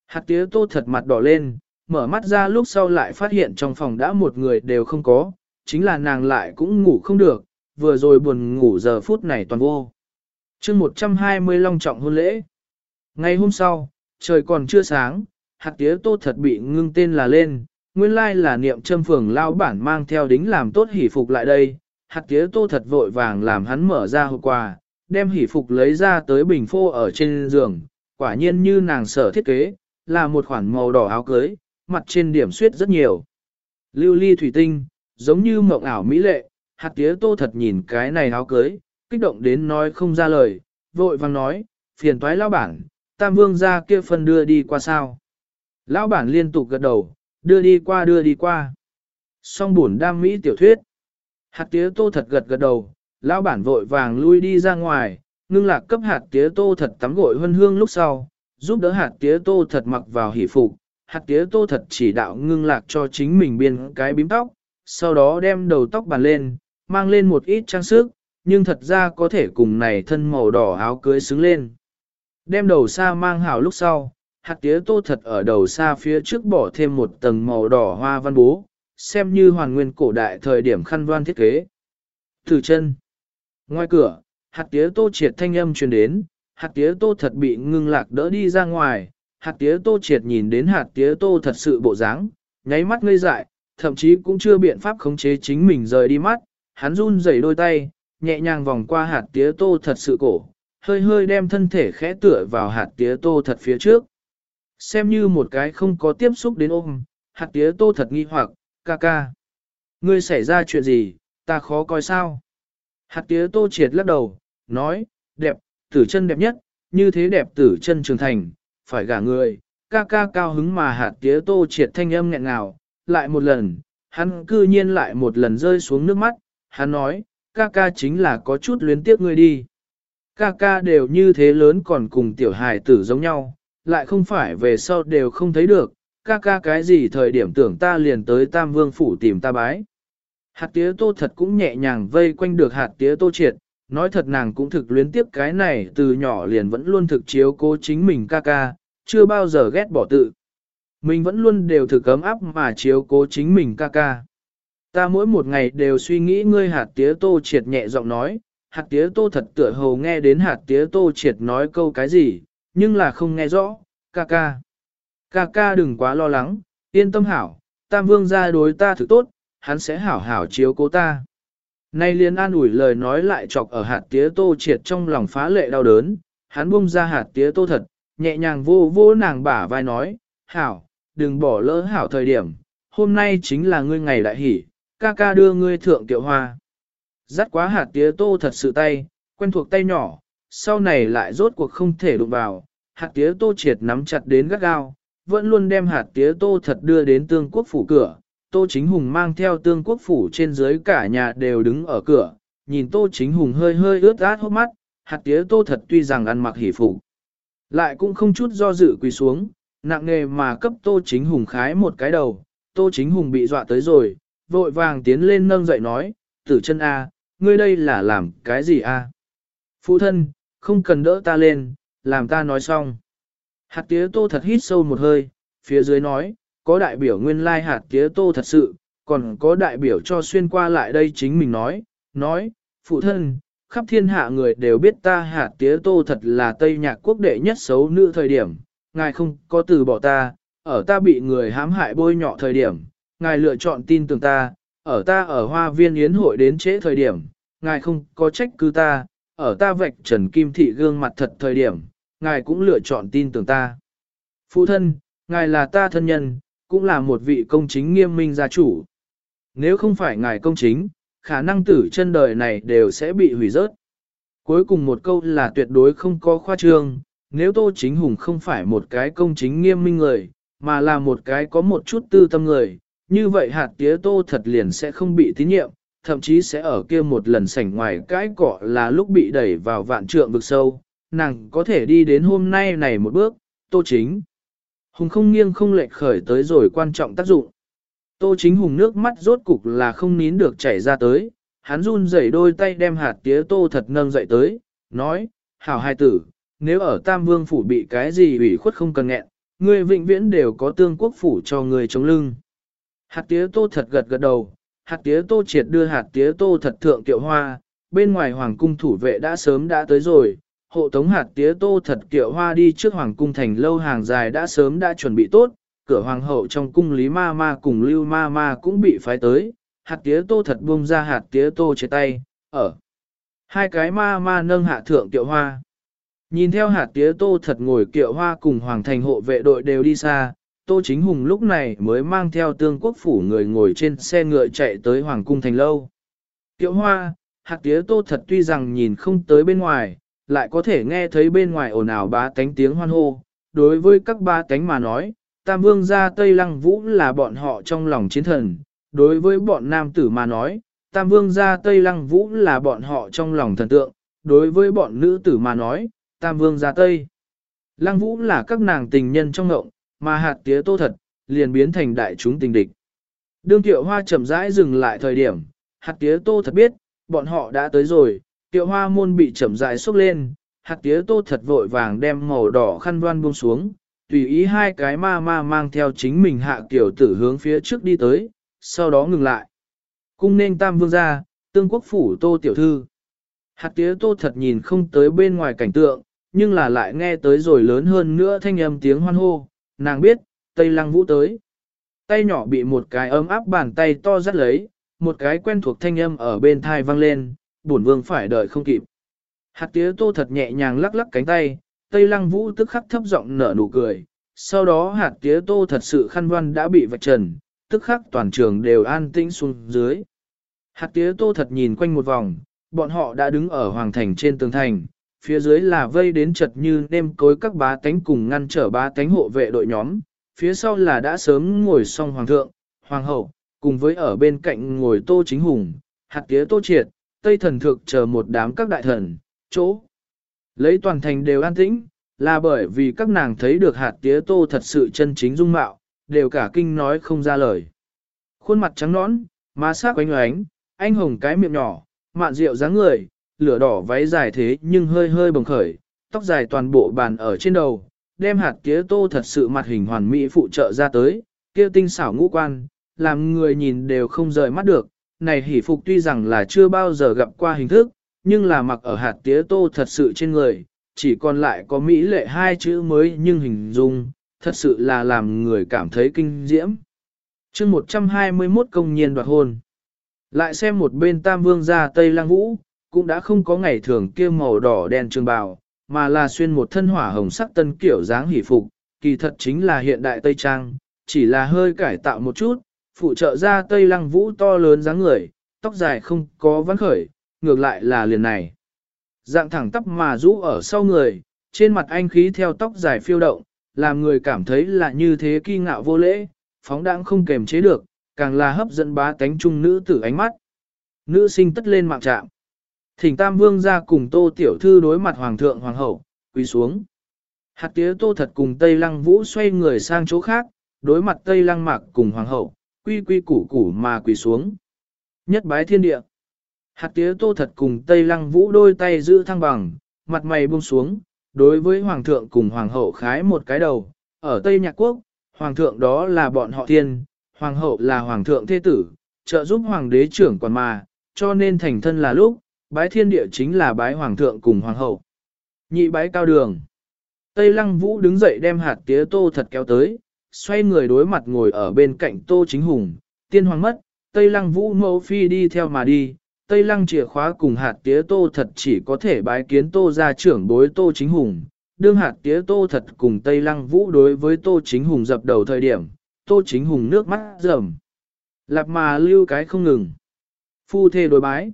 Hạt tía tô thật mặt đỏ lên, mở mắt ra lúc sau lại phát hiện trong phòng đã một người đều không có, chính là nàng lại cũng ngủ không được, vừa rồi buồn ngủ giờ phút này toàn vô. chương 120 long trọng hôn lễ. Ngày hôm sau, trời còn chưa sáng, hạt tía tô thật bị ngưng tên là lên, nguyên lai là niệm châm phường lao bản mang theo đính làm tốt hỷ phục lại đây, hạt tía tô thật vội vàng làm hắn mở ra hộp quà, đem hỷ phục lấy ra tới bình phô ở trên giường, quả nhiên như nàng sở thiết kế, là một khoản màu đỏ áo cưới, mặt trên điểm suyết rất nhiều. Lưu ly thủy tinh, giống như mộng ảo mỹ lệ, hạt tía tô thật nhìn cái này áo cưới, kích động đến nói không ra lời, vội vàng nói, phiền toái lao bản, tam vương ra kia phân đưa đi qua sao. Lão bản liên tục gật đầu, đưa đi qua đưa đi qua. Song buồn đam mỹ tiểu thuyết. Hạt tía tô thật gật gật đầu, lão bản vội vàng lui đi ra ngoài, ngưng lạc cấp hạt tía tô thật tắm gội hân hương lúc sau, giúp đỡ hạt tía tô thật mặc vào hỷ phục. Hạt tía tô thật chỉ đạo ngưng lạc cho chính mình biên cái bím tóc, sau đó đem đầu tóc bàn lên, mang lên một ít trang sức, nhưng thật ra có thể cùng này thân màu đỏ áo cưới xứng lên. Đem đầu xa mang hảo lúc sau, hạt tía tô thật ở đầu xa phía trước bỏ thêm một tầng màu đỏ hoa văn bố, xem như hoàn nguyên cổ đại thời điểm khăn đoan thiết kế. Từ chân. Ngoài cửa, hạt tía tô triệt thanh âm truyền đến, hạt tía tô thật bị ngưng lạc đỡ đi ra ngoài, hạt tía tô triệt nhìn đến hạt tía tô thật sự bộ dáng, nháy mắt ngây dại, thậm chí cũng chưa biện pháp khống chế chính mình rời đi mắt, hắn run rẩy đôi tay, nhẹ nhàng vòng qua hạt tía tô thật sự cổ, hơi hơi đem thân thể khẽ tựa vào hạt tía tô thật phía trước. Xem như một cái không có tiếp xúc đến ôm, hạt tía tô thật nghi hoặc, ca ca. Ngươi xảy ra chuyện gì, ta khó coi sao? Hạt tía tô triệt lắc đầu, nói, đẹp, tử chân đẹp nhất, như thế đẹp tử chân trưởng thành, phải gả người, ca ca cao hứng mà hạt tía tô triệt thanh âm nghẹn ngào, lại một lần, hắn cư nhiên lại một lần rơi xuống nước mắt, hắn nói, ca ca chính là có chút luyến tiếc ngươi đi. Ca ca đều như thế lớn còn cùng tiểu hài tử giống nhau, lại không phải về sau đều không thấy được, ca ca cái gì thời điểm tưởng ta liền tới Tam Vương Phủ tìm ta bái. Hạt tía tô thật cũng nhẹ nhàng vây quanh được hạt tía tô triệt, nói thật nàng cũng thực luyến tiếp cái này từ nhỏ liền vẫn luôn thực chiếu cố chính mình ca ca, chưa bao giờ ghét bỏ tự. Mình vẫn luôn đều thực cấm áp mà chiếu cố chính mình ca ca. Ta mỗi một ngày đều suy nghĩ ngươi hạt tía tô triệt nhẹ giọng nói, hạt tía tô thật tựa hồ nghe đến hạt tía tô triệt nói câu cái gì, nhưng là không nghe rõ, ca ca. Ca ca đừng quá lo lắng, yên tâm hảo, tam vương gia đối ta thực tốt, hắn sẽ hảo hảo chiếu cố ta. Nay liền an ủi lời nói lại chọc ở hạt tía tô triệt trong lòng phá lệ đau đớn, hắn buông ra hạt tía tô thật, nhẹ nhàng vô vô nàng bả vai nói, hảo, đừng bỏ lỡ hảo thời điểm, hôm nay chính là ngươi ngày đại hỷ, ca ca đưa ngươi thượng tiệu hoa. Dắt quá hạt tía tô thật sự tay, quen thuộc tay nhỏ, sau này lại rốt cuộc không thể đụng vào, hạt tía tô triệt nắm chặt đến gắt gao, vẫn luôn đem hạt tía tô thật đưa đến tương quốc phủ cửa. Tô Chính Hùng mang theo tương quốc phủ trên dưới cả nhà đều đứng ở cửa, nhìn Tô Chính Hùng hơi hơi ướt át hốc mắt, hạt tía tô thật tuy rằng ăn mặc hỉ phục, lại cũng không chút do dự quỳ xuống, nặng nghề mà cấp Tô Chính Hùng khái một cái đầu, Tô Chính Hùng bị dọa tới rồi, vội vàng tiến lên nâng dậy nói, tử chân A, ngươi đây là làm cái gì a? Phụ thân, không cần đỡ ta lên, làm ta nói xong. Hạt tía tô thật hít sâu một hơi, phía dưới nói, có đại biểu nguyên lai hạt tía tô thật sự, còn có đại biểu cho xuyên qua lại đây chính mình nói, nói, phụ thân, khắp thiên hạ người đều biết ta hạt tía tô thật là Tây Nhạc quốc đệ nhất xấu nữ thời điểm, ngài không có từ bỏ ta, ở ta bị người hãm hại bôi nhọ thời điểm, ngài lựa chọn tin tưởng ta, ở ta ở hoa viên yến hội đến trễ thời điểm, ngài không có trách cứ ta, ở ta vạch trần kim thị gương mặt thật thời điểm, ngài cũng lựa chọn tin tưởng ta. Phụ thân, ngài là ta thân nhân, cũng là một vị công chính nghiêm minh gia chủ. Nếu không phải ngài công chính, khả năng tử chân đời này đều sẽ bị hủy rớt. Cuối cùng một câu là tuyệt đối không có khoa trương, nếu Tô Chính Hùng không phải một cái công chính nghiêm minh người, mà là một cái có một chút tư tâm người, như vậy hạt tía Tô thật liền sẽ không bị tín nhiệm, thậm chí sẽ ở kia một lần sảnh ngoài cái cọ là lúc bị đẩy vào vạn trượng vực sâu, nàng có thể đi đến hôm nay này một bước, Tô Chính. Hùng không nghiêng không lệch khởi tới rồi quan trọng tác dụng. Tô chính hùng nước mắt rốt cục là không nín được chảy ra tới, hắn run rẩy đôi tay đem hạt tía tô thật nâng dậy tới, nói, hảo hai tử, nếu ở Tam Vương Phủ bị cái gì ủy khuất không cần nghẹn, người vĩnh viễn đều có tương quốc phủ cho người chống lưng. Hạt tía tô thật gật gật đầu, hạt tía tô triệt đưa hạt tía tô thật thượng tiệu hoa, bên ngoài hoàng cung thủ vệ đã sớm đã tới rồi, hộ tống hạt tía tô thật Kiệu hoa đi trước hoàng cung thành lâu hàng dài đã sớm đã chuẩn bị tốt, cửa hoàng hậu trong cung Lý Ma Ma cùng Lưu Ma Ma cũng bị phái tới, hạt tía tô thật buông ra hạt tía tô trên tay, ở. Hai cái ma ma nâng hạ thượng kiệu hoa. Nhìn theo hạt tía tô thật ngồi kiệu hoa cùng hoàng thành hộ vệ đội đều đi xa, tô chính hùng lúc này mới mang theo tương quốc phủ người ngồi trên xe ngựa chạy tới hoàng cung thành lâu. Kiệu hoa, hạt tía tô thật tuy rằng nhìn không tới bên ngoài, lại có thể nghe thấy bên ngoài ồn ào bá tánh tiếng hoan hô. Đối với các ba tánh mà nói, Tam Vương gia Tây Lăng Vũ là bọn họ trong lòng chiến thần, đối với bọn nam tử mà nói, Tam Vương gia Tây Lăng Vũ là bọn họ trong lòng thần tượng, đối với bọn nữ tử mà nói, Tam Vương gia Tây. Lăng Vũ là các nàng tình nhân trong ngộng, mà hạt tía tô thật, liền biến thành đại chúng tình địch. Đương tiệu hoa chậm rãi dừng lại thời điểm, hạt tía tô thật biết, bọn họ đã tới rồi, tiệu hoa môn bị chậm rãi xúc lên, hạt tía tô thật vội vàng đem màu đỏ khăn đoan buông xuống, tùy ý hai cái ma ma mang theo chính mình hạ kiểu tử hướng phía trước đi tới, sau đó ngừng lại. Cung nên tam vương ra, tương quốc phủ tô tiểu thư. Hạt tía tô thật nhìn không tới bên ngoài cảnh tượng, nhưng là lại nghe tới rồi lớn hơn nữa thanh âm tiếng hoan hô, nàng biết, Tây Lăng Vũ tới. Tay nhỏ bị một cái ấm áp bàn tay to dắt lấy, một cái quen thuộc thanh âm ở bên thai vang lên, bổn vương phải đợi không kịp. Hạt tía tô thật nhẹ nhàng lắc lắc cánh tay, Tây Lăng Vũ tức khắc thấp giọng nở nụ cười, sau đó hạt tía tô thật sự khăn văn đã bị vạch trần, tức khắc toàn trường đều an tĩnh xuống dưới. Hạt tía tô thật nhìn quanh một vòng, bọn họ đã đứng ở hoàng thành trên tường thành, phía dưới là vây đến chật như nêm cối các bá tánh cùng ngăn trở bá tánh hộ vệ đội nhóm, phía sau là đã sớm ngồi xong hoàng thượng, hoàng hậu, cùng với ở bên cạnh ngồi tô chính hùng, hạt tía tô triệt, tây thần thực chờ một đám các đại thần, chỗ. Lấy toàn thành đều an tĩnh, là bởi vì các nàng thấy được hạt tía tô thật sự chân chính dung mạo, đều cả kinh nói không ra lời. Khuôn mặt trắng nõn, má sắc quánh oánh, anh hồng cái miệng nhỏ, mạn rượu dáng người, lửa đỏ váy dài thế nhưng hơi hơi bồng khởi, tóc dài toàn bộ bàn ở trên đầu, đem hạt tía tô thật sự mặt hình hoàn mỹ phụ trợ ra tới, kia tinh xảo ngũ quan, làm người nhìn đều không rời mắt được. Này hỷ phục tuy rằng là chưa bao giờ gặp qua hình thức, nhưng là mặc ở hạt tía tô thật sự trên người, chỉ còn lại có mỹ lệ hai chữ mới nhưng hình dung, thật sự là làm người cảm thấy kinh diễm. chương 121 công nhiên đoạt hôn. Lại xem một bên Tam Vương gia Tây lang Vũ, cũng đã không có ngày thường kia màu đỏ đen trường bào, mà là xuyên một thân hỏa hồng sắc tân kiểu dáng hỷ phục, kỳ thật chính là hiện đại Tây Trang, chỉ là hơi cải tạo một chút, phụ trợ ra Tây Lăng Vũ to lớn dáng người, tóc dài không có vắn khởi, ngược lại là liền này. Dạng thẳng tắp mà rũ ở sau người, trên mặt anh khí theo tóc dài phiêu động, làm người cảm thấy là như thế kỳ ngạo vô lễ, phóng đãng không kềm chế được, càng là hấp dẫn bá tánh trung nữ tử ánh mắt. Nữ sinh tất lên mạng trạm. Thỉnh Tam Vương ra cùng Tô Tiểu Thư đối mặt Hoàng thượng Hoàng hậu, quỳ xuống. Hạt tía Tô thật cùng Tây Lăng Vũ xoay người sang chỗ khác, đối mặt Tây Lăng Mạc cùng Hoàng hậu, quy quy củ củ mà quỳ xuống. Nhất bái thiên địa. Hạt tía tô thật cùng Tây Lăng Vũ đôi tay giữ thăng bằng, mặt mày buông xuống, đối với Hoàng thượng cùng Hoàng hậu khái một cái đầu. Ở Tây Nhạc Quốc, Hoàng thượng đó là bọn họ thiên, Hoàng hậu là Hoàng thượng thế tử, trợ giúp Hoàng đế trưởng quản mà, cho nên thành thân là lúc, bái thiên địa chính là bái Hoàng thượng cùng Hoàng hậu. Nhị bái cao đường. Tây Lăng Vũ đứng dậy đem hạt tía tô thật kéo tới, xoay người đối mặt ngồi ở bên cạnh tô chính hùng, tiên hoàng mất, Tây Lăng Vũ mẫu phi đi theo mà đi, Tây Lăng chìa khóa cùng hạt tía tô thật chỉ có thể bái kiến tô ra trưởng bối tô chính hùng. Đương hạt tía tô thật cùng Tây Lăng Vũ đối với tô chính hùng dập đầu thời điểm, tô chính hùng nước mắt rầm. Lạp mà lưu cái không ngừng. Phu thê đối bái.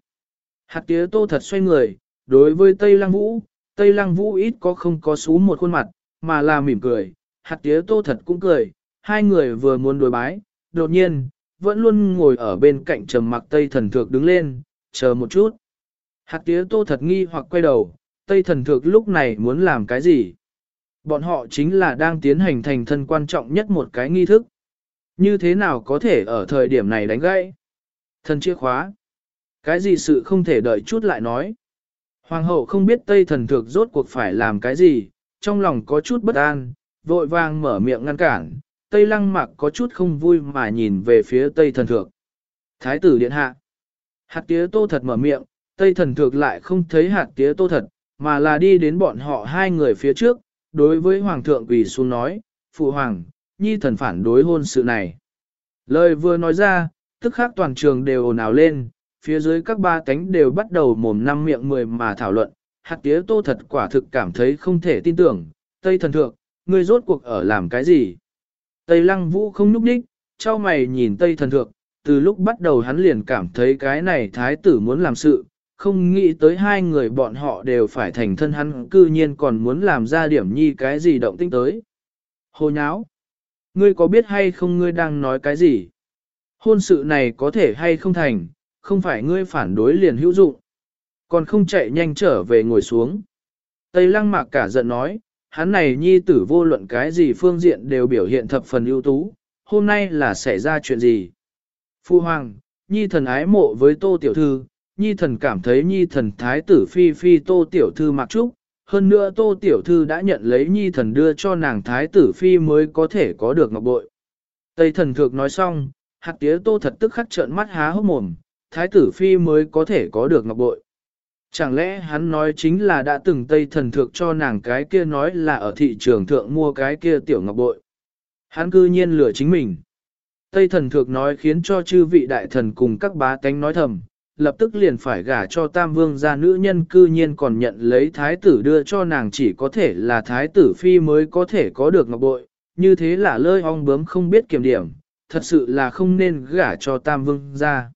Hạt tía tô thật xoay người, đối với Tây Lăng Vũ, Tây Lăng Vũ ít có không có xú một khuôn mặt, mà là mỉm cười, hạt tía tô thật cũng cười, hai người vừa muốn đối bái, đột nhiên, vẫn luôn ngồi ở bên cạnh trầm mặc Tây thần thược đứng lên, chờ một chút. Hạt tía tô thật nghi hoặc quay đầu, Tây thần thược lúc này muốn làm cái gì? Bọn họ chính là đang tiến hành thành thân quan trọng nhất một cái nghi thức. Như thế nào có thể ở thời điểm này đánh gãy? Thần chìa khóa. Cái gì sự không thể đợi chút lại nói. Hoàng hậu không biết Tây thần thược rốt cuộc phải làm cái gì, trong lòng có chút bất an, vội vàng mở miệng ngăn cản. Tây lăng mặc có chút không vui mà nhìn về phía Tây thần thược. Thái tử điện hạ. Hạt tía tô thật mở miệng, Tây thần thược lại không thấy hạt tía tô thật, mà là đi đến bọn họ hai người phía trước, đối với Hoàng thượng quỳ xuống nói, Phụ Hoàng, nhi thần phản đối hôn sự này. Lời vừa nói ra, tức khác toàn trường đều ồn ào lên, phía dưới các ba cánh đều bắt đầu mồm năm miệng mười mà thảo luận, hạt tía tô thật quả thực cảm thấy không thể tin tưởng, Tây thần thượng, ngươi rốt cuộc ở làm cái gì? Tây lăng vũ không núp đích, trao mày nhìn Tây thần thượng, từ lúc bắt đầu hắn liền cảm thấy cái này thái tử muốn làm sự, không nghĩ tới hai người bọn họ đều phải thành thân hắn cư nhiên còn muốn làm ra điểm nhi cái gì động tinh tới. Hồ nháo! Ngươi có biết hay không ngươi đang nói cái gì? Hôn sự này có thể hay không thành, không phải ngươi phản đối liền hữu dụng. Còn không chạy nhanh trở về ngồi xuống. Tây lăng mạc cả giận nói, hắn này nhi tử vô luận cái gì phương diện đều biểu hiện thập phần ưu tú, hôm nay là xảy ra chuyện gì? Phu hoàng, nhi thần ái mộ với tô tiểu thư, nhi thần cảm thấy nhi thần thái tử phi phi tô tiểu thư mặc trúc, hơn nữa tô tiểu thư đã nhận lấy nhi thần đưa cho nàng thái tử phi mới có thể có được ngọc bội. Tây thần thược nói xong, hạt tía tô thật tức khắc trợn mắt há hốc mồm, thái tử phi mới có thể có được ngọc bội. Chẳng lẽ hắn nói chính là đã từng Tây thần Thượng cho nàng cái kia nói là ở thị trường thượng mua cái kia tiểu ngọc bội. Hắn cư nhiên lừa chính mình. Tây thần Thượng nói khiến cho chư vị đại thần cùng các bá tánh nói thầm, lập tức liền phải gả cho tam vương gia nữ nhân cư nhiên còn nhận lấy thái tử đưa cho nàng chỉ có thể là thái tử phi mới có thể có được ngọc bội, như thế là lơi ong bướm không biết kiểm điểm, thật sự là không nên gả cho tam vương gia.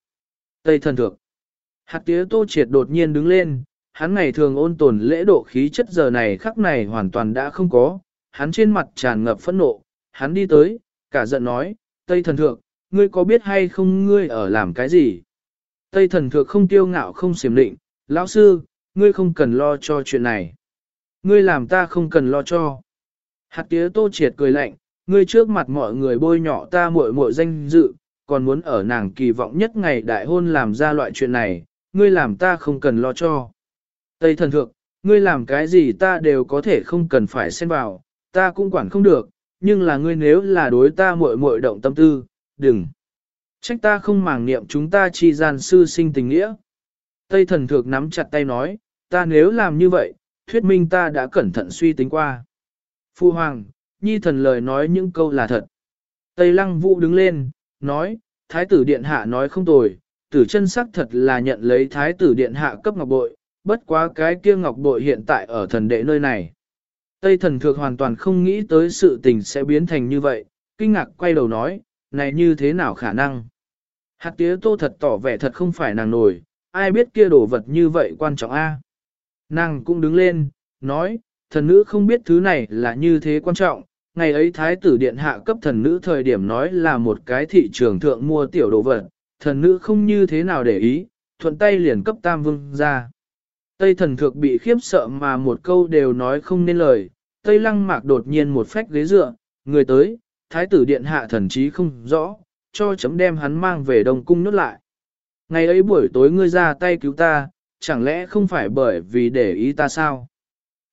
Tây thần Thượng. Hạt tía tô triệt đột nhiên đứng lên, hắn ngày thường ôn tồn lễ độ khí chất giờ này khắc này hoàn toàn đã không có, hắn trên mặt tràn ngập phẫn nộ, hắn đi tới, cả giận nói, Tây thần thượng, ngươi có biết hay không ngươi ở làm cái gì? Tây thần thượng không tiêu ngạo không xiểm định, lão sư, ngươi không cần lo cho chuyện này. Ngươi làm ta không cần lo cho. Hạt tía tô triệt cười lạnh, ngươi trước mặt mọi người bôi nhọ ta muội muội danh dự, còn muốn ở nàng kỳ vọng nhất ngày đại hôn làm ra loại chuyện này, ngươi làm ta không cần lo cho. Tây thần thượng, ngươi làm cái gì ta đều có thể không cần phải xen vào, ta cũng quản không được, nhưng là ngươi nếu là đối ta muội muội động tâm tư, đừng. Trách ta không màng niệm chúng ta chi gian sư sinh tình nghĩa. Tây thần thượng nắm chặt tay nói, ta nếu làm như vậy, thuyết minh ta đã cẩn thận suy tính qua. Phu hoàng, nhi thần lời nói những câu là thật. Tây lăng vũ đứng lên, nói, thái tử điện hạ nói không tồi, tử chân sắc thật là nhận lấy thái tử điện hạ cấp ngọc bội, bất quá cái kia ngọc bội hiện tại ở thần đệ nơi này. Tây thần thược hoàn toàn không nghĩ tới sự tình sẽ biến thành như vậy, kinh ngạc quay đầu nói, này như thế nào khả năng? Hạt tía tô thật tỏ vẻ thật không phải nàng nổi, ai biết kia đồ vật như vậy quan trọng a? Nàng cũng đứng lên, nói, thần nữ không biết thứ này là như thế quan trọng, ngày ấy thái tử điện hạ cấp thần nữ thời điểm nói là một cái thị trường thượng mua tiểu đồ vật, thần nữ không như thế nào để ý, thuận tay liền cấp tam vương ra. Tây thần thượng bị khiếp sợ mà một câu đều nói không nên lời, Tây lăng mạc đột nhiên một phách ghế dựa, người tới, thái tử điện hạ thần trí không rõ, cho chấm đem hắn mang về đông cung nốt lại. Ngày ấy buổi tối ngươi ra tay cứu ta, chẳng lẽ không phải bởi vì để ý ta sao?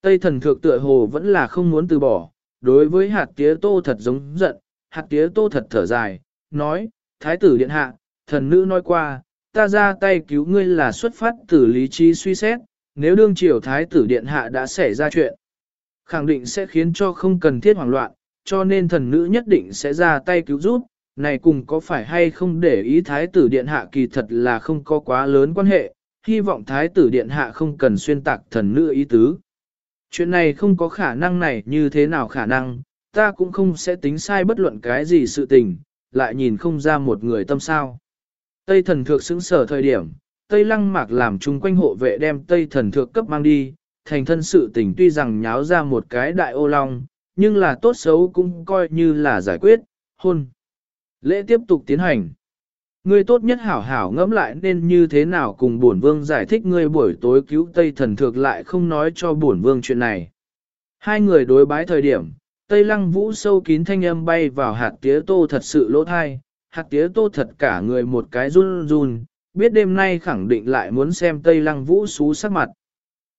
Tây thần thượng tựa hồ vẫn là không muốn từ bỏ, đối với hạt tía tô thật giống giận, hạt tía tô thật thở dài, nói, thái tử điện hạ, thần nữ nói qua, ta ra tay cứu ngươi là xuất phát từ lý trí suy xét, nếu đương triều thái tử điện hạ đã xảy ra chuyện, khẳng định sẽ khiến cho không cần thiết hoảng loạn, cho nên thần nữ nhất định sẽ ra tay cứu giúp, này cùng có phải hay không để ý thái tử điện hạ kỳ thật là không có quá lớn quan hệ, hy vọng thái tử điện hạ không cần xuyên tạc thần nữ ý tứ. Chuyện này không có khả năng này như thế nào khả năng, ta cũng không sẽ tính sai bất luận cái gì sự tình, lại nhìn không ra một người tâm sao. Tây thần thượng xứng sở thời điểm, Tây lăng mạc làm chung quanh hộ vệ đem Tây thần thượng cấp mang đi, thành thân sự tình tuy rằng nháo ra một cái đại ô long, nhưng là tốt xấu cũng coi như là giải quyết, hôn. Lễ tiếp tục tiến hành. Ngươi tốt nhất hảo hảo ngẫm lại nên như thế nào cùng bổn vương giải thích ngươi buổi tối cứu Tây thần thược lại không nói cho bổn vương chuyện này. Hai người đối bái thời điểm, Tây lăng vũ sâu kín thanh âm bay vào hạt tía tô thật sự lỗ thai, hạt tía tô thật cả người một cái run run, biết đêm nay khẳng định lại muốn xem Tây lăng vũ xú sắc mặt.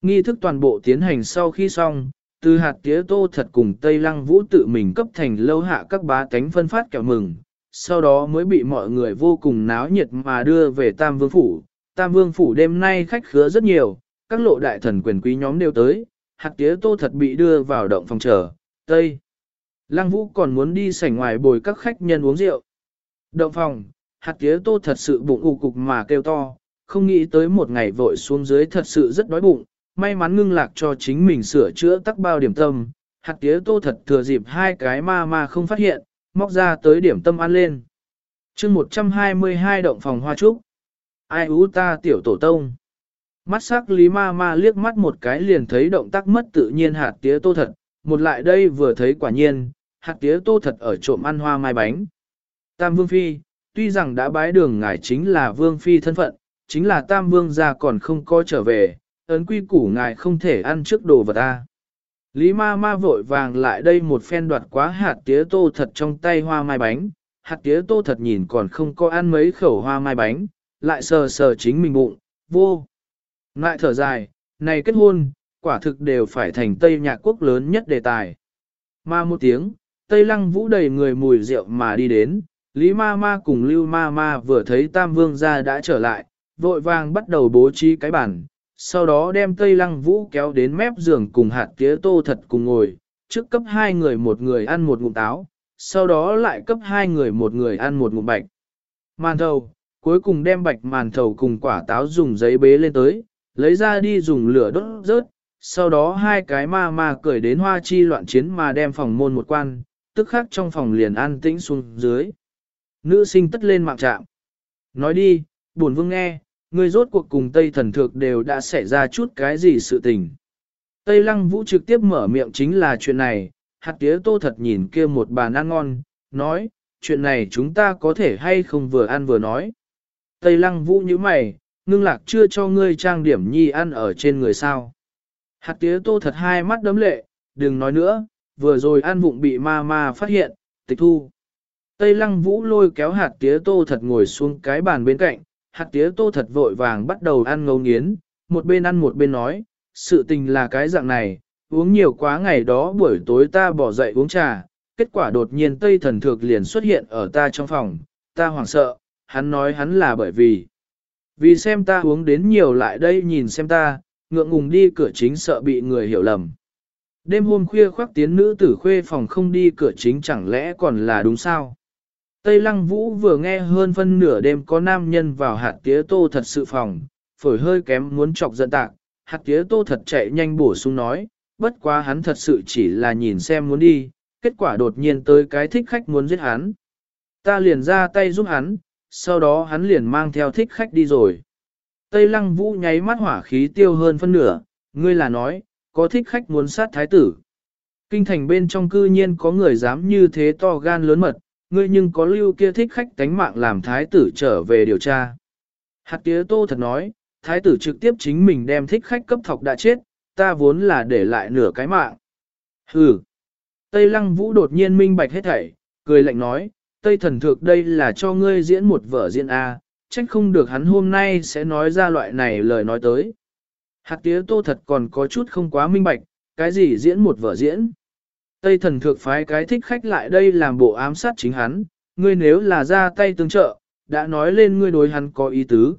Nghi thức toàn bộ tiến hành sau khi xong, từ hạt tía tô thật cùng Tây lăng vũ tự mình cấp thành lâu hạ các bá tánh phân phát kẹo mừng, sau đó mới bị mọi người vô cùng náo nhiệt mà đưa về Tam Vương Phủ. Tam Vương Phủ đêm nay khách khứa rất nhiều, các lộ đại thần quyền quý nhóm đều tới, hạt tía tô thật bị đưa vào động phòng chờ, Tây. Lăng Vũ còn muốn đi sảnh ngoài bồi các khách nhân uống rượu. Động phòng, hạt tía tô thật sự bụng ù cục mà kêu to, không nghĩ tới một ngày vội xuống dưới thật sự rất đói bụng, may mắn ngưng lạc cho chính mình sửa chữa tắc bao điểm tâm. Hạt tía tô thật thừa dịp hai cái ma ma không phát hiện, móc ra tới điểm tâm ăn lên. chương 122 động phòng hoa trúc. Ai ú ta tiểu tổ tông. Mắt sắc Lý Ma Ma liếc mắt một cái liền thấy động tác mất tự nhiên hạt tía tô thật, một lại đây vừa thấy quả nhiên, hạt tía tô thật ở trộm ăn hoa mai bánh. Tam Vương Phi, tuy rằng đã bái đường ngài chính là Vương Phi thân phận, chính là Tam Vương gia còn không có trở về, ấn quy củ ngài không thể ăn trước đồ vật ta. Lý ma ma vội vàng lại đây một phen đoạt quá hạt tía tô thật trong tay hoa mai bánh, hạt tía tô thật nhìn còn không có ăn mấy khẩu hoa mai bánh, lại sờ sờ chính mình bụng, vô. Lại thở dài, này kết hôn, quả thực đều phải thành Tây Nhạc Quốc lớn nhất đề tài. Ma một tiếng, Tây Lăng Vũ đầy người mùi rượu mà đi đến, Lý Ma Ma cùng Lưu Ma Ma vừa thấy Tam Vương gia đã trở lại, vội vàng bắt đầu bố trí cái bản, sau đó đem Tây Lăng Vũ kéo đến mép giường cùng hạt tía tô thật cùng ngồi, trước cấp hai người một người ăn một ngụm táo, sau đó lại cấp hai người một người ăn một ngụm bạch. Màn thầu, cuối cùng đem bạch màn thầu cùng quả táo dùng giấy bế lên tới, lấy ra đi dùng lửa đốt rớt, sau đó hai cái ma ma cởi đến hoa chi loạn chiến mà đem phòng môn một quan, tức khắc trong phòng liền an tĩnh xuống dưới. Nữ sinh tất lên mạng trạm. Nói đi, buồn vương nghe, Người rốt cuộc cùng Tây thần thược đều đã xảy ra chút cái gì sự tình. Tây lăng vũ trực tiếp mở miệng chính là chuyện này, hạt tía tô thật nhìn kia một bàn ăn ngon, nói, chuyện này chúng ta có thể hay không vừa ăn vừa nói. Tây lăng vũ như mày, ngưng lạc chưa cho ngươi trang điểm nhi ăn ở trên người sao. Hạt tía tô thật hai mắt đấm lệ, đừng nói nữa, vừa rồi ăn vụng bị ma ma phát hiện, tịch thu. Tây lăng vũ lôi kéo hạt tía tô thật ngồi xuống cái bàn bên cạnh, hạt tía tô thật vội vàng bắt đầu ăn ngấu nghiến, một bên ăn một bên nói, sự tình là cái dạng này, uống nhiều quá ngày đó buổi tối ta bỏ dậy uống trà, kết quả đột nhiên tây thần thược liền xuất hiện ở ta trong phòng, ta hoảng sợ, hắn nói hắn là bởi vì, vì xem ta uống đến nhiều lại đây nhìn xem ta, ngượng ngùng đi cửa chính sợ bị người hiểu lầm. Đêm hôm khuya khoác tiến nữ tử khuê phòng không đi cửa chính chẳng lẽ còn là đúng sao? Tây Lăng Vũ vừa nghe hơn phân nửa đêm có nam nhân vào hạt tía tô thật sự phòng, phổi hơi kém muốn chọc giận tạc, hạt tía tô thật chạy nhanh bổ sung nói, bất quá hắn thật sự chỉ là nhìn xem muốn đi, kết quả đột nhiên tới cái thích khách muốn giết hắn. Ta liền ra tay giúp hắn, sau đó hắn liền mang theo thích khách đi rồi. Tây Lăng Vũ nháy mắt hỏa khí tiêu hơn phân nửa, ngươi là nói, có thích khách muốn sát thái tử. Kinh thành bên trong cư nhiên có người dám như thế to gan lớn mật, ngươi nhưng có lưu kia thích khách tánh mạng làm thái tử trở về điều tra. Hạt tía tô thật nói, thái tử trực tiếp chính mình đem thích khách cấp thọc đã chết, ta vốn là để lại nửa cái mạng. Hừ. Tây lăng vũ đột nhiên minh bạch hết thảy, cười lạnh nói, Tây thần thực đây là cho ngươi diễn một vở diễn A, trách không được hắn hôm nay sẽ nói ra loại này lời nói tới. Hạt tía tô thật còn có chút không quá minh bạch, cái gì diễn một vở diễn. Tây thần thượng phái cái thích khách lại đây làm bộ ám sát chính hắn, ngươi nếu là ra tay tương trợ, đã nói lên ngươi đối hắn có ý tứ.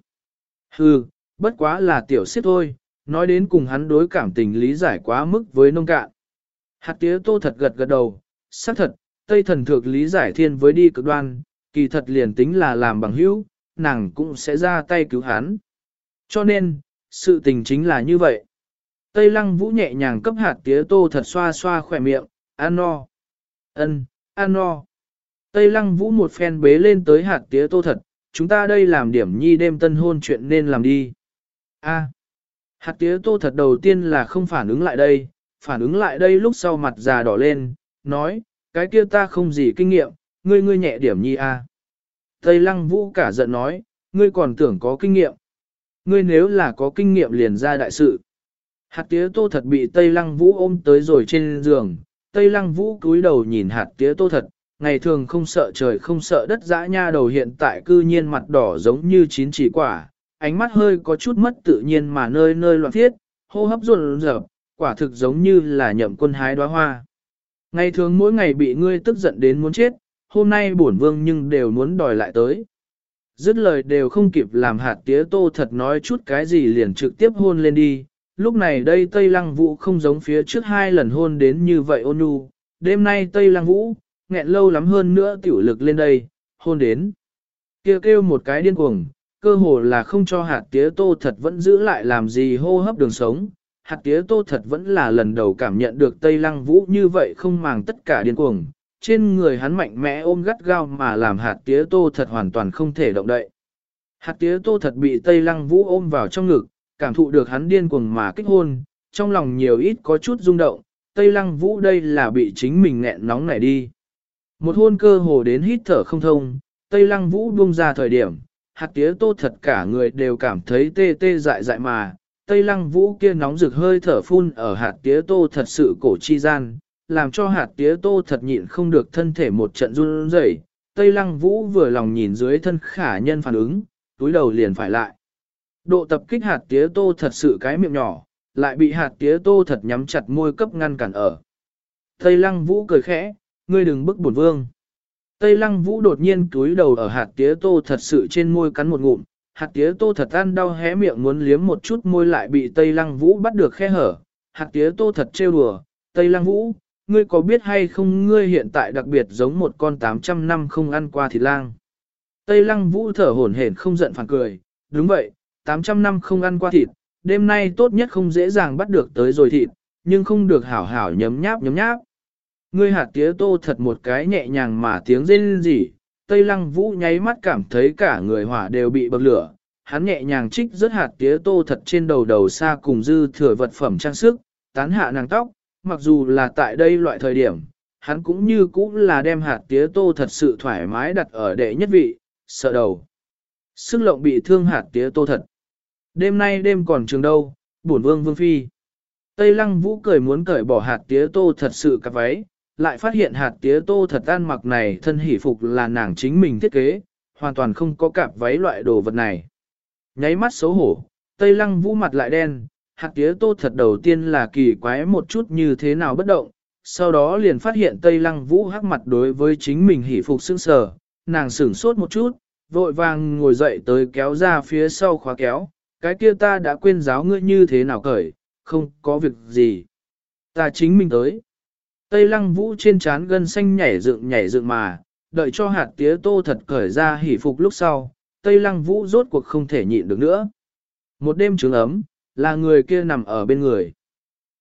Hừ, bất quá là tiểu xếp thôi, nói đến cùng hắn đối cảm tình lý giải quá mức với nông cạn. Hạt tía tô thật gật gật đầu, xác thật, Tây thần thượng lý giải thiên với đi cực đoan, kỳ thật liền tính là làm bằng hữu, nàng cũng sẽ ra tay cứu hắn. Cho nên, sự tình chính là như vậy. Tây lăng vũ nhẹ nhàng cấp hạt tía tô thật xoa xoa khỏe miệng, ăn no. ân, ăn no. Tây lăng vũ một phen bế lên tới hạt tía tô thật, chúng ta đây làm điểm nhi đêm tân hôn chuyện nên làm đi. A. Hạt tía tô thật đầu tiên là không phản ứng lại đây, phản ứng lại đây lúc sau mặt già đỏ lên, nói, cái kia ta không gì kinh nghiệm, ngươi ngươi nhẹ điểm nhi a. Tây lăng vũ cả giận nói, ngươi còn tưởng có kinh nghiệm. Ngươi nếu là có kinh nghiệm liền ra đại sự. Hạt tía tô thật bị Tây lăng vũ ôm tới rồi trên giường. Tây lăng vũ cúi đầu nhìn hạt tía tô thật, ngày thường không sợ trời không sợ đất dã nha đầu hiện tại cư nhiên mặt đỏ giống như chín chỉ quả, ánh mắt hơi có chút mất tự nhiên mà nơi nơi loạn thiết, hô hấp run rợp, quả thực giống như là nhậm quân hái đóa hoa. Ngày thường mỗi ngày bị ngươi tức giận đến muốn chết, hôm nay bổn vương nhưng đều muốn đòi lại tới. Dứt lời đều không kịp làm hạt tía tô thật nói chút cái gì liền trực tiếp hôn lên đi. Lúc này đây Tây Lăng Vũ không giống phía trước hai lần hôn đến như vậy ôn nhu. Đêm nay Tây Lăng Vũ, nghẹn lâu lắm hơn nữa tiểu lực lên đây, hôn đến. kia kêu một cái điên cuồng, cơ hồ là không cho hạt tía tô thật vẫn giữ lại làm gì hô hấp đường sống. Hạt tía tô thật vẫn là lần đầu cảm nhận được Tây Lăng Vũ như vậy không màng tất cả điên cuồng, trên người hắn mạnh mẽ ôm gắt gao mà làm hạt tía tô thật hoàn toàn không thể động đậy. Hạt tía tô thật bị Tây Lăng Vũ ôm vào trong ngực, cảm thụ được hắn điên cuồng mà kích hôn, trong lòng nhiều ít có chút rung động, Tây Lăng Vũ đây là bị chính mình nghẹn nóng nảy đi. Một hôn cơ hồ đến hít thở không thông, Tây Lăng Vũ buông ra thời điểm, hạt tía tô thật cả người đều cảm thấy tê tê dại dại mà, Tây Lăng Vũ kia nóng rực hơi thở phun ở hạt tía tô thật sự cổ chi gian, làm cho hạt tía tô thật nhịn không được thân thể một trận run rẩy. Tây Lăng Vũ vừa lòng nhìn dưới thân khả nhân phản ứng, túi đầu liền phải lại. Độ tập kích hạt tía tô thật sự cái miệng nhỏ, lại bị hạt tía tô thật nhắm chặt môi cấp ngăn cản ở. Tây Lăng Vũ cười khẽ, ngươi đừng bức bổn vương. Tây Lăng Vũ đột nhiên túi đầu ở hạt tía tô thật sự trên môi cắn một ngụm, hạt tía tô thật ăn đau hé miệng muốn liếm một chút môi lại bị Tây Lăng Vũ bắt được khe hở. Hạt tía tô thật trêu đùa, Tây Lăng Vũ, ngươi có biết hay không ngươi hiện tại đặc biệt giống một con 800 năm không ăn qua thịt lang. Tây lăng vũ thở hổn hển không giận phản cười, đúng vậy, 800 năm không ăn qua thịt, đêm nay tốt nhất không dễ dàng bắt được tới rồi thịt, nhưng không được hảo hảo nhấm nháp nhấm nháp. Ngươi hạt tía tô thật một cái nhẹ nhàng mà tiếng rên rỉ, Tây lăng vũ nháy mắt cảm thấy cả người hỏa đều bị bậc lửa, hắn nhẹ nhàng trích rớt hạt tía tô thật trên đầu đầu xa cùng dư thừa vật phẩm trang sức, tán hạ nàng tóc, mặc dù là tại đây loại thời điểm, hắn cũng như cũng là đem hạt tía tô thật sự thoải mái đặt ở đệ nhất vị, sợ đầu. Sức lộng bị thương hạt tía tô thật. Đêm nay đêm còn trường đâu, bổn vương vương phi. Tây lăng vũ cười muốn cởi bỏ hạt tía tô thật sự cặp váy, lại phát hiện hạt tía tô thật an mặc này thân hỷ phục là nàng chính mình thiết kế, hoàn toàn không có cặp váy loại đồ vật này. Nháy mắt xấu hổ, Tây lăng vũ mặt lại đen, hạt tía tô thật đầu tiên là kỳ quái một chút như thế nào bất động, sau đó liền phát hiện Tây Lăng Vũ hắc mặt đối với chính mình hỉ phục sững sờ, nàng sửng sốt một chút, vội vàng ngồi dậy tới kéo ra phía sau khóa kéo, cái kia ta đã quên giáo ngươi như thế nào cởi, không có việc gì. Ta chính mình tới. Tây Lăng Vũ trên trán gân xanh nhảy dựng nhảy dựng mà, đợi cho hạt tía tô thật cởi ra hỉ phục lúc sau, Tây Lăng Vũ rốt cuộc không thể nhịn được nữa. Một đêm trứng ấm, là người kia nằm ở bên người.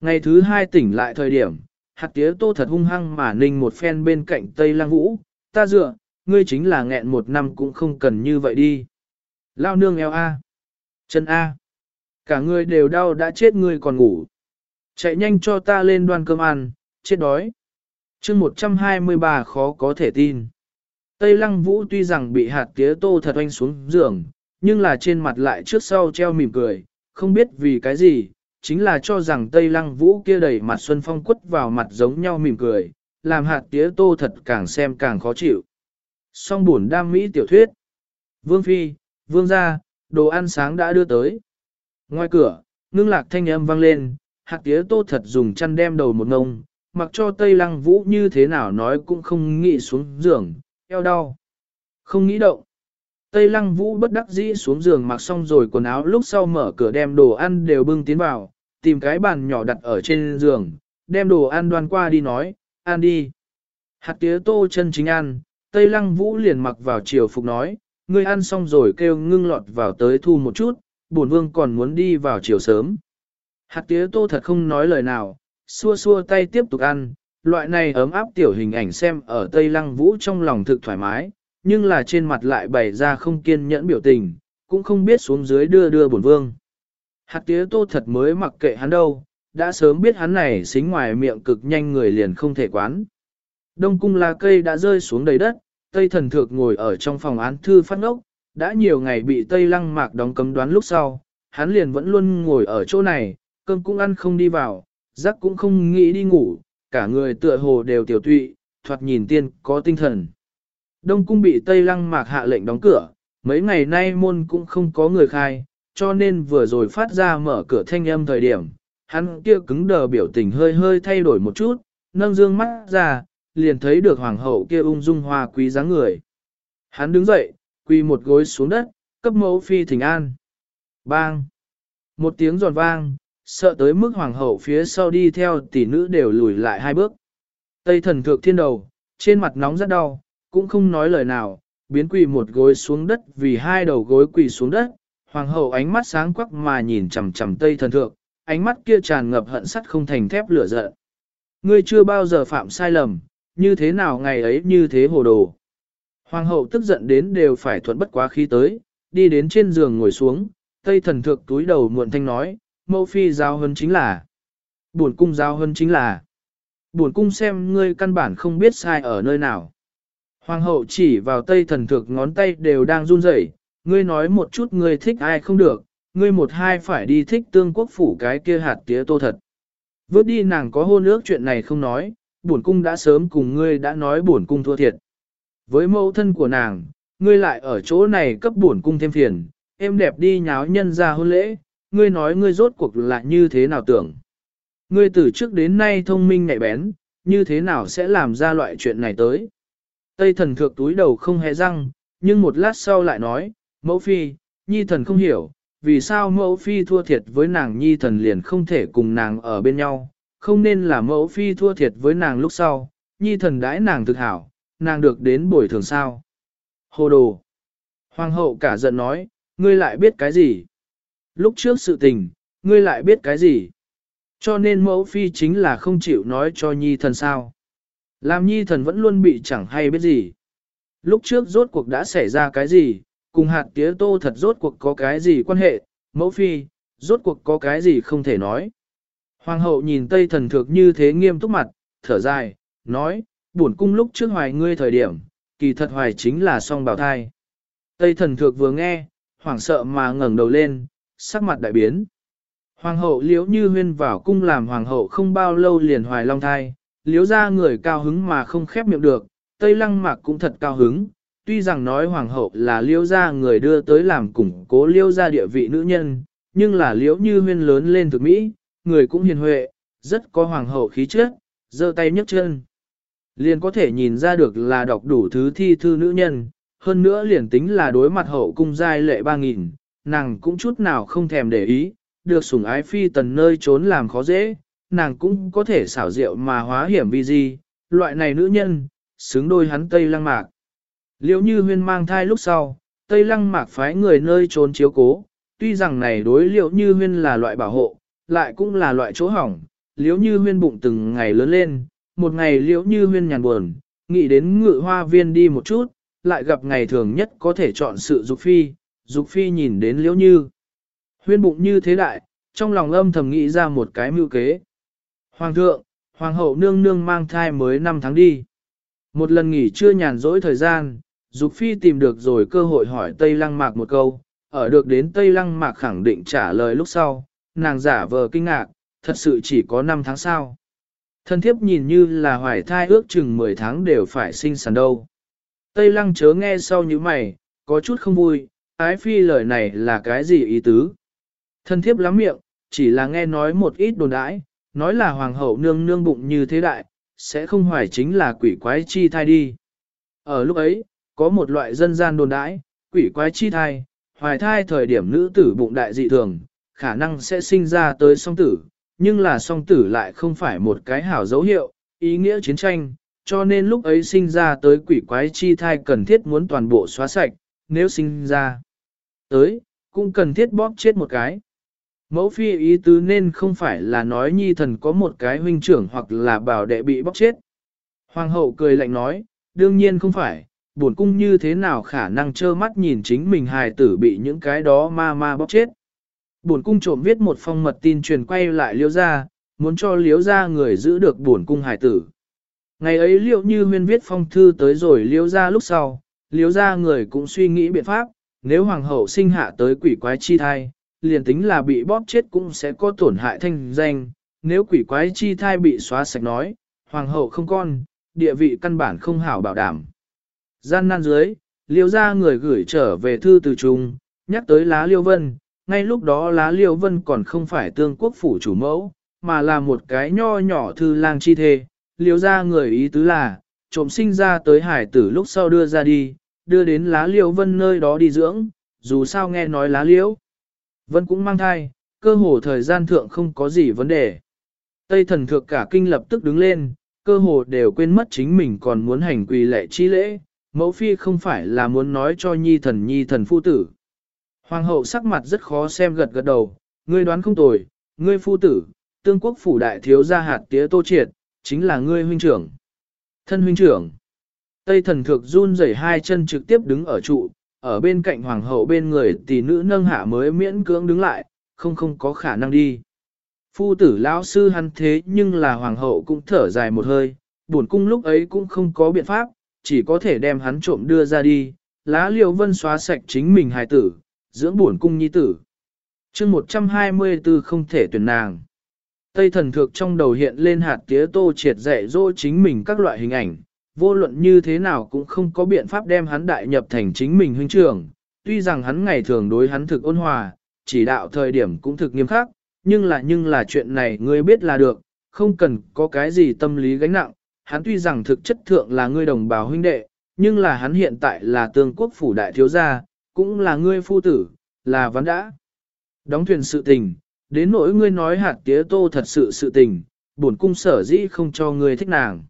Ngày thứ hai tỉnh lại thời điểm, hạt tía tô thật hung hăng mà ninh một phen bên cạnh Tây Lăng Vũ, ta dựa, ngươi chính là nghẹn một năm cũng không cần như vậy đi. Lao nương eo A. Chân A. Cả người đều đau đã chết người còn ngủ. Chạy nhanh cho ta lên đoan cơm ăn, chết đói. chương 123 khó có thể tin. Tây Lăng Vũ tuy rằng bị hạt tía tô thật oanh xuống giường, nhưng là trên mặt lại trước sau treo mỉm cười, không biết vì cái gì, chính là cho rằng Tây Lăng Vũ kia đầy mặt Xuân Phong quất vào mặt giống nhau mỉm cười, làm hạt tía tô thật càng xem càng khó chịu. Song buồn đam mỹ tiểu thuyết. Vương Phi, Vương gia đồ ăn sáng đã đưa tới. Ngoài cửa, ngưng lạc thanh âm vang lên, hạt tía tô thật dùng chăn đem đầu một ngông, mặc cho Tây Lăng Vũ như thế nào nói cũng không nghĩ xuống giường, eo đau. Không nghĩ động. Tây Lăng Vũ bất đắc dĩ xuống giường mặc xong rồi quần áo lúc sau mở cửa đem đồ ăn đều bưng tiến vào, tìm cái bàn nhỏ đặt ở trên giường, đem đồ ăn đoan qua đi nói, ăn đi. Hạt tía tô chân chính ăn, Tây Lăng Vũ liền mặc vào chiều phục nói, ngươi ăn xong rồi kêu ngưng lọt vào tới thu một chút, bổn vương còn muốn đi vào chiều sớm. Hạt tía tô thật không nói lời nào, xua xua tay tiếp tục ăn, loại này ấm áp tiểu hình ảnh xem ở Tây Lăng Vũ trong lòng thực thoải mái, nhưng là trên mặt lại bày ra không kiên nhẫn biểu tình, cũng không biết xuống dưới đưa đưa bổn vương. Hạt tía tô thật mới mặc kệ hắn đâu, đã sớm biết hắn này xính ngoài miệng cực nhanh người liền không thể quán. Đông cung lá cây đã rơi xuống đầy đất, Tây thần thượng ngồi ở trong phòng án thư phát ngốc, đã nhiều ngày bị Tây lăng mạc đóng cấm đoán lúc sau, hắn liền vẫn luôn ngồi ở chỗ này, cơm cũng ăn không đi vào, giấc cũng không nghĩ đi ngủ, cả người tựa hồ đều tiểu tụy, thoạt nhìn tiên có tinh thần. Đông cung bị Tây lăng mạc hạ lệnh đóng cửa, mấy ngày nay môn cũng không có người khai, cho nên vừa rồi phát ra mở cửa thanh âm thời điểm, hắn kia cứng đờ biểu tình hơi hơi thay đổi một chút, nâng dương mắt ra, liền thấy được hoàng hậu kia ung dung hoa quý dáng người. Hắn đứng dậy, quỳ một gối xuống đất, cấp mẫu phi thỉnh an. Bang! Một tiếng giòn vang, sợ tới mức hoàng hậu phía sau đi theo tỷ nữ đều lùi lại hai bước. Tây thần thượng thiên đầu, trên mặt nóng rất đau, cũng không nói lời nào, biến quỳ một gối xuống đất vì hai đầu gối quỳ xuống đất. Hoàng hậu ánh mắt sáng quắc mà nhìn chằm chằm tây thần thượng, ánh mắt kia tràn ngập hận sắt không thành thép lửa giận. Ngươi chưa bao giờ phạm sai lầm, như thế nào ngày ấy như thế hồ đồ. Hoàng hậu tức giận đến đều phải thuận bất quá khí tới, đi đến trên giường ngồi xuống, tây thần thượng túi đầu muộn thanh nói, mẫu phi giao hơn chính là, buồn cung giao hơn chính là, buồn cung xem ngươi căn bản không biết sai ở nơi nào. Hoàng hậu chỉ vào tây thần thượng ngón tay đều đang run rẩy, ngươi nói một chút ngươi thích ai không được, ngươi một hai phải đi thích tương quốc phủ cái kia hạt tía tô thật. Vớt đi nàng có hôn ước chuyện này không nói, bổn cung đã sớm cùng ngươi đã nói bổn cung thua thiệt. Với mẫu thân của nàng, ngươi lại ở chỗ này cấp bổn cung thêm phiền, em đẹp đi nháo nhân ra hôn lễ, ngươi nói ngươi rốt cuộc là như thế nào tưởng. Ngươi từ trước đến nay thông minh nhạy bén, như thế nào sẽ làm ra loại chuyện này tới. Tây thần thượng túi đầu không hề răng, nhưng một lát sau lại nói, mẫu phi, nhi thần không hiểu, vì sao mẫu phi thua thiệt với nàng nhi thần liền không thể cùng nàng ở bên nhau, không nên là mẫu phi thua thiệt với nàng lúc sau, nhi thần đãi nàng thực hảo, nàng được đến bồi thường sao. Hồ đồ! Hoàng hậu cả giận nói, ngươi lại biết cái gì? Lúc trước sự tình, ngươi lại biết cái gì? Cho nên mẫu phi chính là không chịu nói cho nhi thần sao. Làm nhi thần vẫn luôn bị chẳng hay biết gì. Lúc trước rốt cuộc đã xảy ra cái gì, cùng hạt tía tô thật rốt cuộc có cái gì quan hệ, mẫu phi, rốt cuộc có cái gì không thể nói. Hoàng hậu nhìn Tây thần thược như thế nghiêm túc mặt, thở dài, nói, buồn cung lúc trước hoài ngươi thời điểm, kỳ thật hoài chính là song bào thai. Tây thần thược vừa nghe, hoảng sợ mà ngẩng đầu lên, sắc mặt đại biến. Hoàng hậu liếu như huyên vào cung làm hoàng hậu không bao lâu liền hoài long thai, liếu ra người cao hứng mà không khép miệng được, Tây lăng mạc cũng thật cao hứng, tuy rằng nói hoàng hậu là liễu ra người đưa tới làm củng cố liễu ra địa vị nữ nhân, nhưng là liếu như huyên lớn lên thực mỹ, người cũng hiền huệ, rất có hoàng hậu khí chất, giơ tay nhấc chân. Liền có thể nhìn ra được là đọc đủ thứ thi thư nữ nhân, hơn nữa liền tính là đối mặt hậu cung giai lệ ba nghìn, nàng cũng chút nào không thèm để ý, được sủng ái phi tần nơi trốn làm khó dễ, nàng cũng có thể xảo diệu mà hóa hiểm vi gì, loại này nữ nhân, xứng đôi hắn Tây Lăng Mạc. Liễu như huyên mang thai lúc sau, Tây Lăng Mạc phái người nơi trốn chiếu cố, tuy rằng này đối liệu như huyên là loại bảo hộ, lại cũng là loại chỗ hỏng, liễu như huyên bụng từng ngày lớn lên, một ngày liễu như huyên nhàn buồn, nghĩ đến ngự hoa viên đi một chút, lại gặp ngày thường nhất có thể chọn sự dục phi, dục phi nhìn đến liễu như. Huyên bụng như thế đại, trong lòng âm thầm nghĩ ra một cái mưu kế. Hoàng thượng, hoàng hậu nương nương mang thai mới 5 tháng đi. Một lần nghỉ chưa nhàn rỗi thời gian, Dục Phi tìm được rồi cơ hội hỏi Tây Lăng Mạc một câu, ở được đến Tây Lăng Mạc khẳng định trả lời lúc sau, nàng giả vờ kinh ngạc, thật sự chỉ có 5 tháng sau. Thân thiếp nhìn như là hoài thai ước chừng 10 tháng đều phải sinh sản đâu. Tây Lăng chớ nghe sau như mày, có chút không vui, ái phi lời này là cái gì ý tứ? Thân thiếp lắm miệng, chỉ là nghe nói một ít đồn đãi, nói là hoàng hậu nương nương bụng như thế đại, sẽ không hoài chính là quỷ quái chi thai đi. Ở lúc ấy, có một loại dân gian đồn đãi, quỷ quái chi thai, hoài thai thời điểm nữ tử bụng đại dị thường, khả năng sẽ sinh ra tới song tử, nhưng là song tử lại không phải một cái hảo dấu hiệu, ý nghĩa chiến tranh, cho nên lúc ấy sinh ra tới quỷ quái chi thai cần thiết muốn toàn bộ xóa sạch, nếu sinh ra tới, cũng cần thiết bóp chết một cái. Mẫu phi ý tứ nên không phải là nói nhi thần có một cái huynh trưởng hoặc là bảo đệ bị bóp chết. Hoàng hậu cười lạnh nói, đương nhiên không phải, buồn cung như thế nào khả năng trơ mắt nhìn chính mình hài tử bị những cái đó ma ma bóp chết. Buồn cung trộm viết một phong mật tin truyền quay lại liễu ra, muốn cho liễu ra người giữ được buồn cung hải tử. Ngày ấy liệu như huyên viết phong thư tới rồi liễu ra lúc sau, liễu ra người cũng suy nghĩ biện pháp, nếu hoàng hậu sinh hạ tới quỷ quái chi thai, liền tính là bị bóp chết cũng sẽ có tổn hại thanh danh, nếu quỷ quái chi thai bị xóa sạch nói, hoàng hậu không con, địa vị căn bản không hảo bảo đảm. Gian nan dưới, liễu ra người gửi trở về thư từ trung, nhắc tới lá liêu vân, ngay lúc đó lá liêu vân còn không phải tương quốc phủ chủ mẫu, mà là một cái nho nhỏ thư lang chi thê, liêu ra người ý tứ là, trộm sinh ra tới hải tử lúc sau đưa ra đi, đưa đến lá liêu vân nơi đó đi dưỡng, dù sao nghe nói lá liễu. Vân cũng mang thai, cơ hồ thời gian thượng không có gì vấn đề. Tây thần thượng cả kinh lập tức đứng lên, cơ hồ đều quên mất chính mình còn muốn hành quỳ lệ chi lễ, mẫu phi không phải là muốn nói cho nhi thần nhi thần phu tử. Hoàng hậu sắc mặt rất khó xem gật gật đầu, ngươi đoán không tồi, ngươi phu tử, tương quốc phủ đại thiếu gia hạt tía tô triệt, chính là ngươi huynh trưởng. Thân huynh trưởng. Tây thần thược run rẩy hai chân trực tiếp đứng ở trụ, ở bên cạnh hoàng hậu bên người tỷ nữ nâng hạ mới miễn cưỡng đứng lại, không không có khả năng đi. Phu tử lão sư hắn thế nhưng là hoàng hậu cũng thở dài một hơi, buồn cung lúc ấy cũng không có biện pháp, chỉ có thể đem hắn trộm đưa ra đi, lá liều vân xóa sạch chính mình hài tử, dưỡng buồn cung nhi tử. chương 124 không thể tuyển nàng. Tây thần thược trong đầu hiện lên hạt tía tô triệt dạy dỗ chính mình các loại hình ảnh, vô luận như thế nào cũng không có biện pháp đem hắn đại nhập thành chính mình huynh trưởng. Tuy rằng hắn ngày thường đối hắn thực ôn hòa, chỉ đạo thời điểm cũng thực nghiêm khắc, nhưng là nhưng là chuyện này ngươi biết là được, không cần có cái gì tâm lý gánh nặng. Hắn tuy rằng thực chất thượng là ngươi đồng bào huynh đệ, nhưng là hắn hiện tại là tương quốc phủ đại thiếu gia, cũng là ngươi phu tử, là ván đã. Đóng thuyền sự tình, đến nỗi ngươi nói hạt tía tô thật sự sự tình, bổn cung sở dĩ không cho ngươi thích nàng.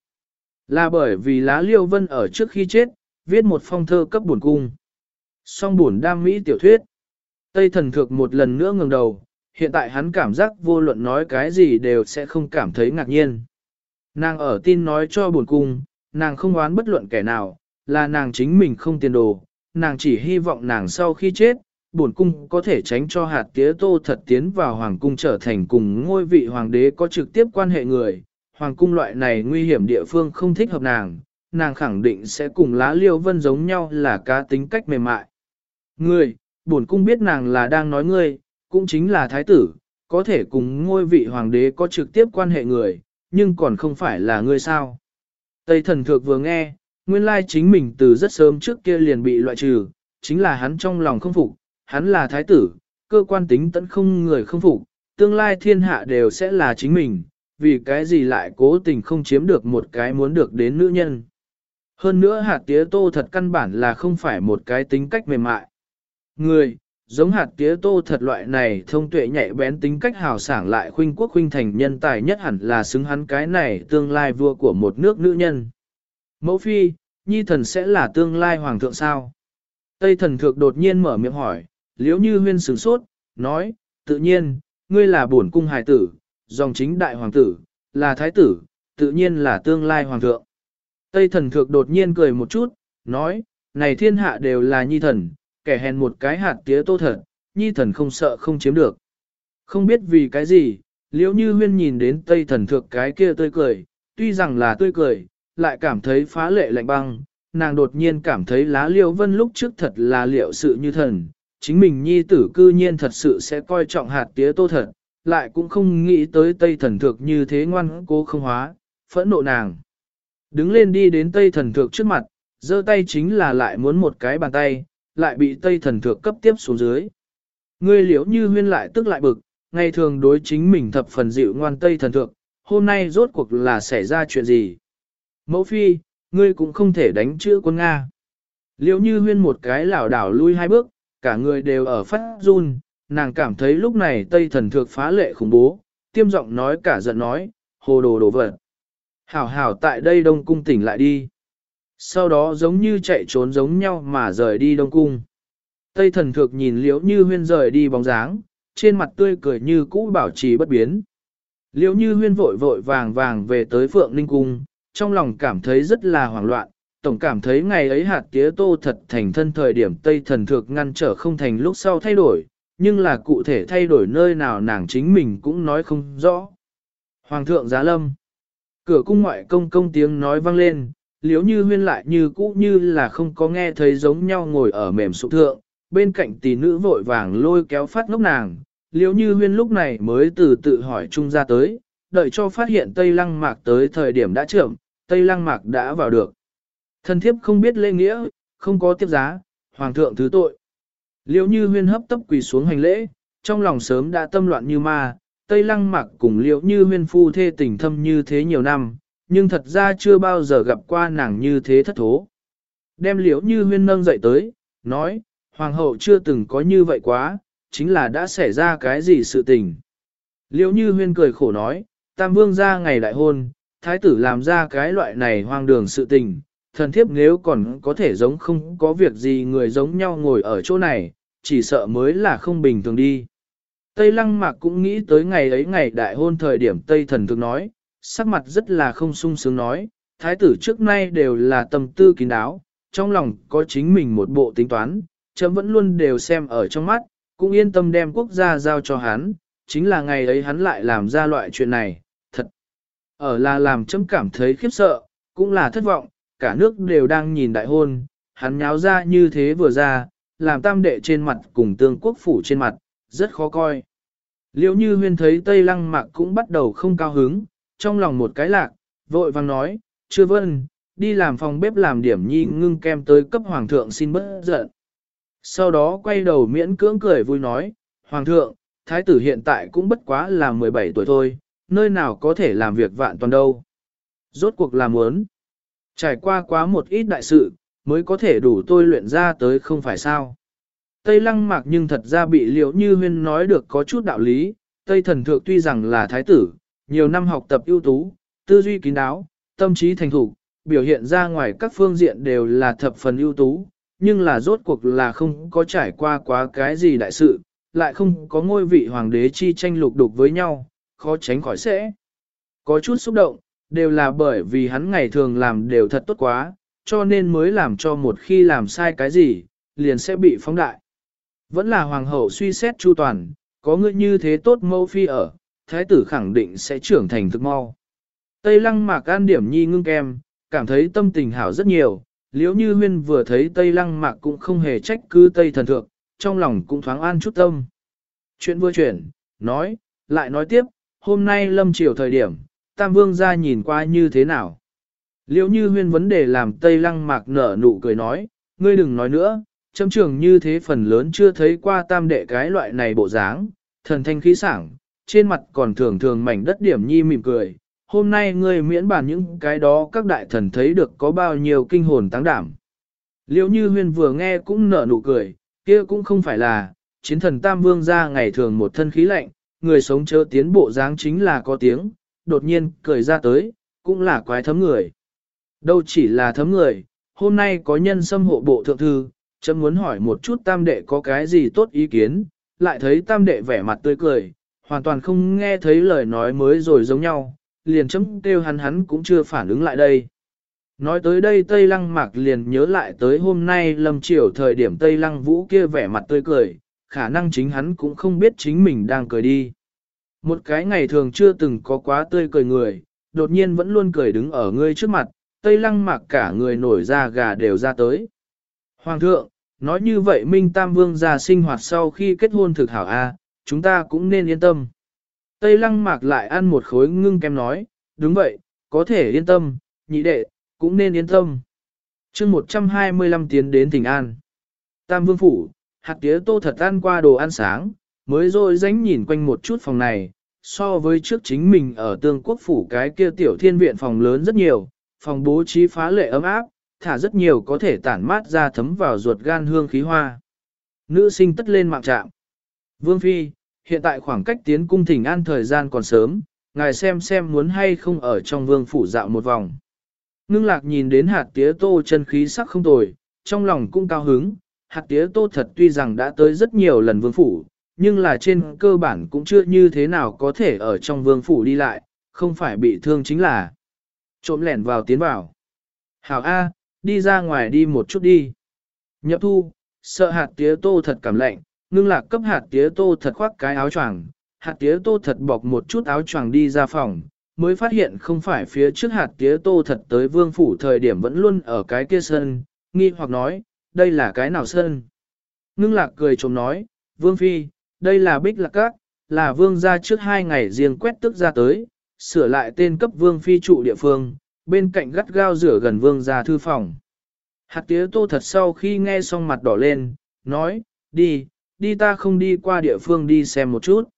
Là bởi vì lá liêu vân ở trước khi chết, viết một phong thơ cấp buồn cung. Song buồn đam mỹ tiểu thuyết. Tây thần thược một lần nữa ngừng đầu, hiện tại hắn cảm giác vô luận nói cái gì đều sẽ không cảm thấy ngạc nhiên. Nàng ở tin nói cho buồn cung, nàng không oán bất luận kẻ nào, là nàng chính mình không tiền đồ, nàng chỉ hy vọng nàng sau khi chết, bổn cung có thể tránh cho hạt tía tô thật tiến vào hoàng cung trở thành cùng ngôi vị hoàng đế có trực tiếp quan hệ người, hoàng cung loại này nguy hiểm địa phương không thích hợp nàng, nàng khẳng định sẽ cùng lá liêu vân giống nhau là cá tính cách mềm mại. Ngươi, bổn cung biết nàng là đang nói ngươi, cũng chính là thái tử, có thể cùng ngôi vị hoàng đế có trực tiếp quan hệ người, nhưng còn không phải là ngươi sao. Tây thần thược vừa nghe, nguyên lai chính mình từ rất sớm trước kia liền bị loại trừ, chính là hắn trong lòng không phục, hắn là thái tử, cơ quan tính tấn không người không phục, tương lai thiên hạ đều sẽ là chính mình, vì cái gì lại cố tình không chiếm được một cái muốn được đến nữ nhân. Hơn nữa hạt tía tô thật căn bản là không phải một cái tính cách mềm mại. Người, giống hạt tía tô thật loại này thông tuệ nhạy bén tính cách hào sảng lại khuynh quốc khuynh thành nhân tài nhất hẳn là xứng hắn cái này tương lai vua của một nước nữ nhân. Mẫu phi, nhi thần sẽ là tương lai hoàng thượng sao? Tây thần thượng đột nhiên mở miệng hỏi, liếu như huyên sửng sốt, nói, tự nhiên, ngươi là bổn cung hài tử, dòng chính đại hoàng tử, là thái tử, tự nhiên là tương lai hoàng thượng. Tây thần thượng đột nhiên cười một chút, nói, này thiên hạ đều là nhi thần, kẻ hèn một cái hạt tía tô thật, nhi thần không sợ không chiếm được. Không biết vì cái gì, liễu như huyên nhìn đến tây thần thượng cái kia tươi cười, tuy rằng là tươi cười, lại cảm thấy phá lệ lạnh băng, nàng đột nhiên cảm thấy lá liễu vân lúc trước thật là liệu sự như thần, chính mình nhi tử cư nhiên thật sự sẽ coi trọng hạt tía tô thật, lại cũng không nghĩ tới Tây Thần Thược như thế ngoan cố không hóa, phẫn nộ nàng. Đứng lên đi đến Tây Thần Thược trước mặt, giơ tay chính là lại muốn một cái bàn tay, lại bị Tây thần thượng cấp tiếp xuống dưới. Ngươi liễu như huyên lại tức lại bực, ngày thường đối chính mình thập phần dịu ngoan Tây thần thượng, hôm nay rốt cuộc là xảy ra chuyện gì? Mẫu phi, ngươi cũng không thể đánh chữa quân Nga. Liễu như huyên một cái lảo đảo lui hai bước, cả người đều ở phát run, nàng cảm thấy lúc này Tây thần thượng phá lệ khủng bố, tiêm giọng nói cả giận nói, hồ đồ đồ vật. Hảo hảo tại đây đông cung tỉnh lại đi. Sau đó giống như chạy trốn giống nhau mà rời đi đông cung. Tây thần thược nhìn liễu như huyên rời đi bóng dáng, trên mặt tươi cười như cũ bảo trì bất biến. Liễu như huyên vội vội vàng vàng về tới phượng ninh cung, trong lòng cảm thấy rất là hoảng loạn, tổng cảm thấy ngày ấy hạt tía tô thật thành thân thời điểm Tây thần thược ngăn trở không thành lúc sau thay đổi, nhưng là cụ thể thay đổi nơi nào nàng chính mình cũng nói không rõ. Hoàng thượng giá lâm. Cửa cung ngoại công công tiếng nói vang lên, liếu như huyên lại như cũ như là không có nghe thấy giống nhau ngồi ở mềm sụp thượng, bên cạnh tỷ nữ vội vàng lôi kéo phát ngốc nàng, liếu như huyên lúc này mới từ tự hỏi chung ra tới, đợi cho phát hiện Tây Lăng Mạc tới thời điểm đã trưởng, Tây Lăng Mạc đã vào được. Thân thiếp không biết lễ nghĩa, không có tiếp giá, hoàng thượng thứ tội. Liễu như huyên hấp tấp quỳ xuống hành lễ, trong lòng sớm đã tâm loạn như ma, Tây Lăng Mạc cùng liễu như huyên phu thê tình thâm như thế nhiều năm, nhưng thật ra chưa bao giờ gặp qua nàng như thế thất thố. Đem liễu như huyên nâng dậy tới, nói, hoàng hậu chưa từng có như vậy quá, chính là đã xảy ra cái gì sự tình. Liễu như huyên cười khổ nói, tam vương ra ngày đại hôn, thái tử làm ra cái loại này hoang đường sự tình, thần thiếp nếu còn có thể giống không có việc gì người giống nhau ngồi ở chỗ này, chỉ sợ mới là không bình thường đi. Tây Lăng Mạc cũng nghĩ tới ngày ấy ngày đại hôn thời điểm Tây Thần thường nói, sắc mặt rất là không sung sướng nói, thái tử trước nay đều là tâm tư kín đáo, trong lòng có chính mình một bộ tính toán, chấm vẫn luôn đều xem ở trong mắt, cũng yên tâm đem quốc gia giao cho hắn, chính là ngày ấy hắn lại làm ra loại chuyện này. Ở là làm chấm cảm thấy khiếp sợ, cũng là thất vọng, cả nước đều đang nhìn đại hôn, hắn nháo ra như thế vừa ra, làm tam đệ trên mặt cùng tương quốc phủ trên mặt, rất khó coi. Liêu như huyên thấy Tây Lăng Mạc cũng bắt đầu không cao hứng, trong lòng một cái lạc, vội vang nói, chưa vân, đi làm phòng bếp làm điểm nhi ngưng kem tới cấp hoàng thượng xin bớt giận. Sau đó quay đầu miễn cưỡng cười vui nói, hoàng thượng, thái tử hiện tại cũng bất quá là 17 tuổi thôi, nơi nào có thể làm việc vạn toàn đâu. Rốt cuộc làm muốn. Trải qua quá một ít đại sự, mới có thể đủ tôi luyện ra tới không phải sao. Tây lăng mạc nhưng thật ra bị liễu như huyên nói được có chút đạo lý, Tây thần thượng tuy rằng là thái tử, nhiều năm học tập ưu tú, tư duy kín đáo, tâm trí thành thục, biểu hiện ra ngoài các phương diện đều là thập phần ưu tú, nhưng là rốt cuộc là không có trải qua quá cái gì đại sự, lại không có ngôi vị hoàng đế chi tranh lục đục với nhau, khó tránh khỏi sẽ. Có chút xúc động, đều là bởi vì hắn ngày thường làm đều thật tốt quá, cho nên mới làm cho một khi làm sai cái gì, liền sẽ bị phóng đại. Vẫn là hoàng hậu suy xét chu toàn, có người như thế tốt mâu phi ở, thái tử khẳng định sẽ trưởng thành thực mau. Tây lăng mạc an điểm nhi ngưng kem, cảm thấy tâm tình hảo rất nhiều, liếu như huyên vừa thấy Tây lăng mạc cũng không hề trách cứ Tây thần thượng, trong lòng cũng thoáng an chút tâm. Chuyện vừa chuyển, nói, lại nói tiếp, hôm nay lâm chiều thời điểm, Tam Vương ra nhìn qua như thế nào. Liễu như huyên vấn đề làm Tây Lăng Mạc nở nụ cười nói, ngươi đừng nói nữa, chấm trường như thế phần lớn chưa thấy qua tam đệ cái loại này bộ dáng, thần thanh khí sảng, trên mặt còn thường thường mảnh đất điểm nhi mỉm cười. Hôm nay ngươi miễn bàn những cái đó các đại thần thấy được có bao nhiêu kinh hồn táng đảm. Liễu như huyên vừa nghe cũng nở nụ cười, kia cũng không phải là, chiến thần Tam Vương ra ngày thường một thân khí lạnh, người sống chớ tiến bộ dáng chính là có tiếng, đột nhiên cười ra tới, cũng là quái thấm người. Đâu chỉ là thấm người, hôm nay có nhân xâm hộ bộ thượng thư, chấm muốn hỏi một chút tam đệ có cái gì tốt ý kiến, lại thấy tam đệ vẻ mặt tươi cười, hoàn toàn không nghe thấy lời nói mới rồi giống nhau, liền chấm kêu hắn hắn cũng chưa phản ứng lại đây. Nói tới đây Tây Lăng Mạc liền nhớ lại tới hôm nay lâm chiều thời điểm Tây Lăng Vũ kia vẻ mặt tươi cười, khả năng chính hắn cũng không biết chính mình đang cười đi. Một cái ngày thường chưa từng có quá tươi cười người, đột nhiên vẫn luôn cười đứng ở ngươi trước mặt, Tây Lăng Mạc cả người nổi ra gà đều ra tới. Hoàng thượng, nói như vậy Minh Tam Vương ra sinh hoạt sau khi kết hôn thực hảo A, chúng ta cũng nên yên tâm. Tây Lăng Mạc lại ăn một khối ngưng kem nói, đúng vậy, có thể yên tâm, nhị đệ, cũng nên yên tâm. chương 125 tiến đến Thịnh An. Tam vương phủ, hạt tía tô thật ăn qua đồ ăn sáng, mới rồi dánh nhìn quanh một chút phòng này, so với trước chính mình ở tương quốc phủ cái kia tiểu thiên viện phòng lớn rất nhiều, phòng bố trí phá lệ ấm áp, thả rất nhiều có thể tản mát ra thấm vào ruột gan hương khí hoa. Nữ sinh tất lên mạng trạm. Vương Phi, hiện tại khoảng cách tiến cung thỉnh an thời gian còn sớm, ngài xem xem muốn hay không ở trong vương phủ dạo một vòng. Ngưng lạc nhìn đến hạt tía tô chân khí sắc không tồi, trong lòng cũng cao hứng, hạt tía tô thật tuy rằng đã tới rất nhiều lần vương phủ, nhưng là trên cơ bản cũng chưa như thế nào có thể ở trong vương phủ đi lại, không phải bị thương chính là trộm lẻn vào tiến vào. Hảo A, đi ra ngoài đi một chút đi. Nhập thu, sợ hạt tía tô thật cảm lạnh, ngưng lạc cấp hạt tía tô thật khoác cái áo choàng, hạt tía tô thật bọc một chút áo choàng đi ra phòng, mới phát hiện không phải phía trước hạt tía tô thật tới vương phủ thời điểm vẫn luôn ở cái kia sân, nghi hoặc nói, đây là cái nào sơn Ngưng lạc cười chồm nói, vương phi, đây là bích lạc các, là vương gia trước hai ngày riêng quét tức ra tới, sửa lại tên cấp vương phi trụ địa phương, bên cạnh gắt gao rửa gần vương gia thư phòng. Hạt tía tô thật sau khi nghe xong mặt đỏ lên, nói, đi, đi ta không đi qua địa phương đi xem một chút.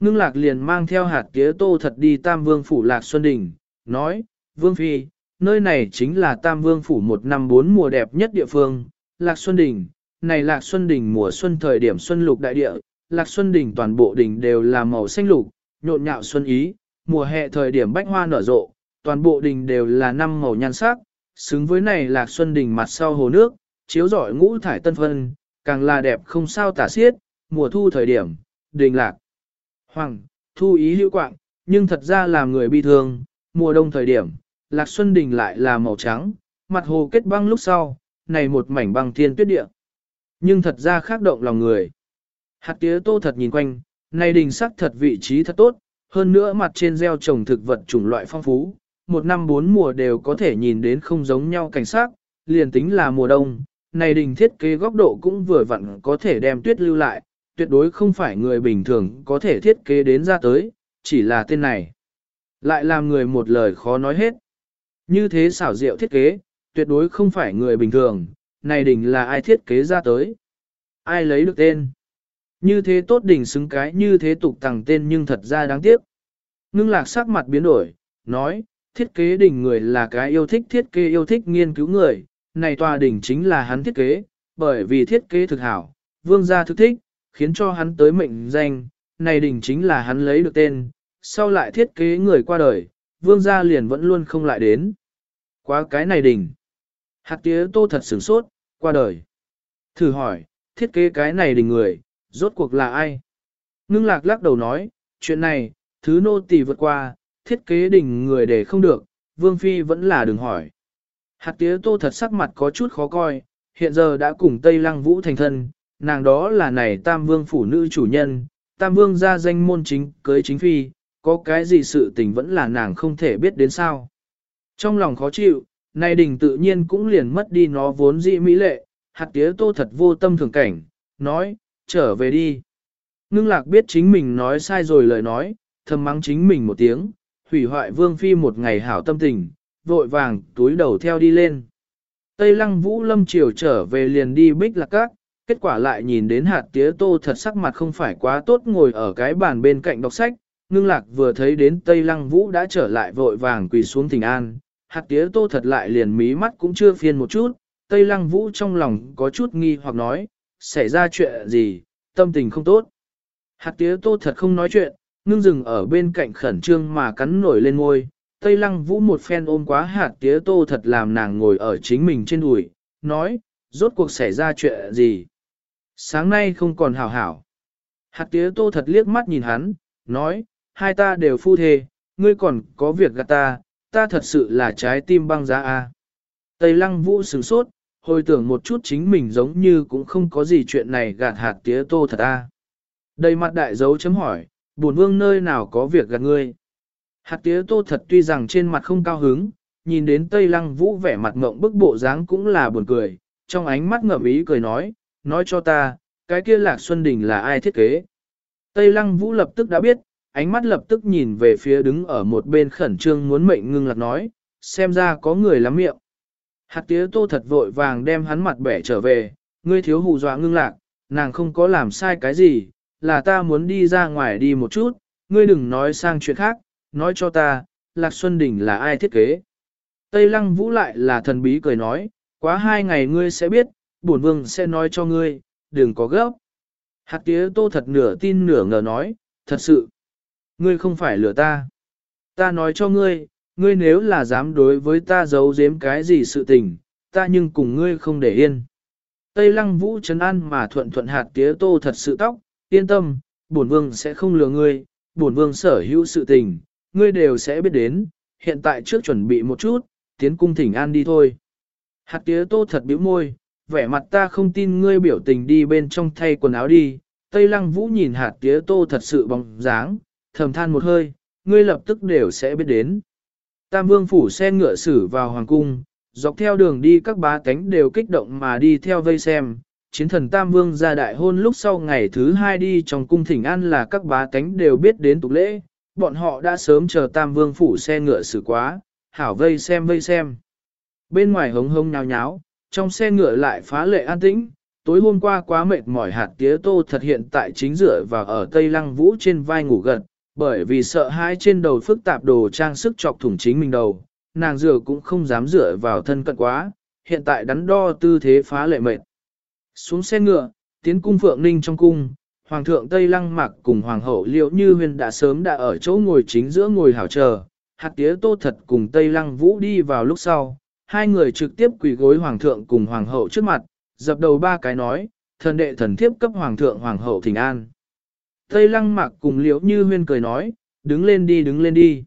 Ngưng lạc liền mang theo hạt tía tô thật đi Tam Vương Phủ Lạc Xuân Đình, nói, Vương Phi, nơi này chính là Tam Vương Phủ một năm bốn mùa đẹp nhất địa phương, Lạc Xuân Đình, này Lạc Xuân Đình mùa xuân thời điểm xuân lục đại địa, Lạc Xuân Đình toàn bộ đỉnh đều là màu xanh lục, nhộn nhạo xuân ý, mùa hè thời điểm bách hoa nở rộ, toàn bộ đình đều là năm màu nhan sắc, xứng với này Lạc Xuân Đình mặt sau hồ nước, chiếu rọi ngũ thải tân phân, càng là đẹp không sao tả xiết, mùa thu thời điểm, đình lạc. Hoàng, thu ý hữu quạng, nhưng thật ra làm người bi thương, mùa đông thời điểm, Lạc Xuân Đình lại là màu trắng, mặt hồ kết băng lúc sau, này một mảnh băng thiên tuyết địa. Nhưng thật ra khác động lòng người. Hạt tía tô thật nhìn quanh, này đình sắc thật vị trí thật tốt, hơn nữa mặt trên gieo trồng thực vật chủng loại phong phú, một năm bốn mùa đều có thể nhìn đến không giống nhau cảnh sắc, liền tính là mùa đông, này đình thiết kế góc độ cũng vừa vặn có thể đem tuyết lưu lại, tuyệt đối không phải người bình thường có thể thiết kế đến ra tới, chỉ là tên này. Lại làm người một lời khó nói hết. Như thế xảo diệu thiết kế, tuyệt đối không phải người bình thường, này đỉnh là ai thiết kế ra tới. Ai lấy được tên. Như thế tốt đỉnh xứng cái như thế tục tằng tên nhưng thật ra đáng tiếc. Ngưng lạc sắc mặt biến đổi, nói, thiết kế đỉnh người là cái yêu thích thiết kế yêu thích nghiên cứu người, này tòa đỉnh chính là hắn thiết kế, bởi vì thiết kế thực hảo, vương gia thực thích, khiến cho hắn tới mệnh danh, này đỉnh chính là hắn lấy được tên, sau lại thiết kế người qua đời, vương gia liền vẫn luôn không lại đến. Quá cái này đỉnh. Hạt tía tô thật sửng sốt, qua đời. Thử hỏi, thiết kế cái này đỉnh người, rốt cuộc là ai? Ngưng lạc lắc đầu nói, chuyện này, thứ nô tỳ vượt qua, thiết kế đỉnh người để không được, vương phi vẫn là đừng hỏi. Hạt tía tô thật sắc mặt có chút khó coi, hiện giờ đã cùng Tây Lăng Vũ thành thân, nàng đó là này tam vương phủ nữ chủ nhân, tam vương ra danh môn chính cưới chính phi, có cái gì sự tình vẫn là nàng không thể biết đến sao. Trong lòng khó chịu, nay đình tự nhiên cũng liền mất đi nó vốn dị mỹ lệ, hạt tía tô thật vô tâm thường cảnh, nói, trở về đi. Ngưng lạc biết chính mình nói sai rồi lời nói, thầm mắng chính mình một tiếng, hủy hoại vương phi một ngày hảo tâm tình, vội vàng túi đầu theo đi lên. Tây lăng vũ lâm chiều trở về liền đi bích lạc các, kết quả lại nhìn đến hạt tía tô thật sắc mặt không phải quá tốt ngồi ở cái bàn bên cạnh đọc sách, ngưng lạc vừa thấy đến Tây lăng vũ đã trở lại vội vàng quỳ xuống thỉnh an, hạt tía tô thật lại liền mí mắt cũng chưa phiên một chút, Tây lăng vũ trong lòng có chút nghi hoặc nói, xảy ra chuyện gì, tâm tình không tốt. Hạt tía tô thật không nói chuyện, ngưng dừng ở bên cạnh khẩn trương mà cắn nổi lên ngôi, Tây Lăng Vũ một phen ôm quá hạt tía tô thật làm nàng ngồi ở chính mình trên đùi, nói, rốt cuộc xảy ra chuyện gì. Sáng nay không còn hảo hảo. Hạt tía tô thật liếc mắt nhìn hắn, nói, hai ta đều phu thề, ngươi còn có việc gạt ta, ta thật sự là trái tim băng giá a. Tây Lăng Vũ sửng sốt, hồi tưởng một chút chính mình giống như cũng không có gì chuyện này gạt hạt tía tô thật a. Đầy mặt đại dấu chấm hỏi, buồn vương nơi nào có việc gạt ngươi. Hạt tía tô thật tuy rằng trên mặt không cao hứng, nhìn đến Tây Lăng Vũ vẻ mặt ngộng bức bộ dáng cũng là buồn cười, trong ánh mắt ngậm ý cười nói, nói cho ta, cái kia Lạc Xuân Đình là ai thiết kế. Tây Lăng Vũ lập tức đã biết, ánh mắt lập tức nhìn về phía đứng ở một bên khẩn trương muốn mệnh ngưng lạc nói, xem ra có người lắm miệng. Hạt tía tô thật vội vàng đem hắn mặt bẻ trở về, ngươi thiếu hù dọa ngưng lạc, nàng không có làm sai cái gì, là ta muốn đi ra ngoài đi một chút, ngươi đừng nói sang chuyện khác, nói cho ta, Lạc Xuân Đình là ai thiết kế. Tây Lăng Vũ lại là thần bí cười nói, quá hai ngày ngươi sẽ biết, bổn vương sẽ nói cho ngươi, đừng có gấp. Hạt tía tô thật nửa tin nửa ngờ nói, thật sự, ngươi không phải lừa ta. Ta nói cho ngươi, ngươi nếu là dám đối với ta giấu giếm cái gì sự tình, ta nhưng cùng ngươi không để yên. Tây lăng vũ trấn an mà thuận thuận hạt tía tô thật sự tóc, yên tâm, bổn vương sẽ không lừa ngươi, bổn vương sở hữu sự tình, ngươi đều sẽ biết đến, hiện tại trước chuẩn bị một chút, tiến cung thỉnh an đi thôi. Hạt tía tô thật bĩu môi, vẻ mặt ta không tin ngươi biểu tình đi bên trong thay quần áo đi. Tây lăng vũ nhìn hạt tía tô thật sự bóng dáng, thầm than một hơi, ngươi lập tức đều sẽ biết đến. Tam vương phủ xe ngựa xử vào hoàng cung, dọc theo đường đi các bá tánh đều kích động mà đi theo vây xem. Chiến thần Tam Vương ra đại hôn lúc sau ngày thứ hai đi trong cung thỉnh an là các bá tánh đều biết đến tục lễ, bọn họ đã sớm chờ Tam Vương phủ xe ngựa xử quá, hảo vây xem vây xem. Bên ngoài hống hống nháo nháo, trong xe ngựa lại phá lệ an tĩnh, tối hôm qua quá mệt mỏi hạt tía tô thật hiện tại chính dựa và ở Tây Lăng Vũ trên vai ngủ gật, bởi vì sợ hãi trên đầu phức tạp đồ trang sức chọc thủng chính mình đầu, nàng dựa cũng không dám dựa vào thân cận quá, hiện tại đắn đo tư thế phá lệ mệt. Xuống xe ngựa, tiến cung Phượng Ninh trong cung, Hoàng thượng Tây Lăng Mặc cùng Hoàng hậu Liễu Như Huyền đã sớm đã ở chỗ ngồi chính giữa ngồi hảo chờ, hạt tía tô thật cùng Tây Lăng Vũ đi vào lúc sau, hai người trực tiếp quỳ gối Hoàng thượng cùng Hoàng hậu trước mặt, dập đầu ba cái nói, thần đệ thần thiếp cấp Hoàng thượng Hoàng hậu thỉnh an. Tây Lăng Mặc cùng Liễu Như Huyên cười nói, đứng lên đi đứng lên đi.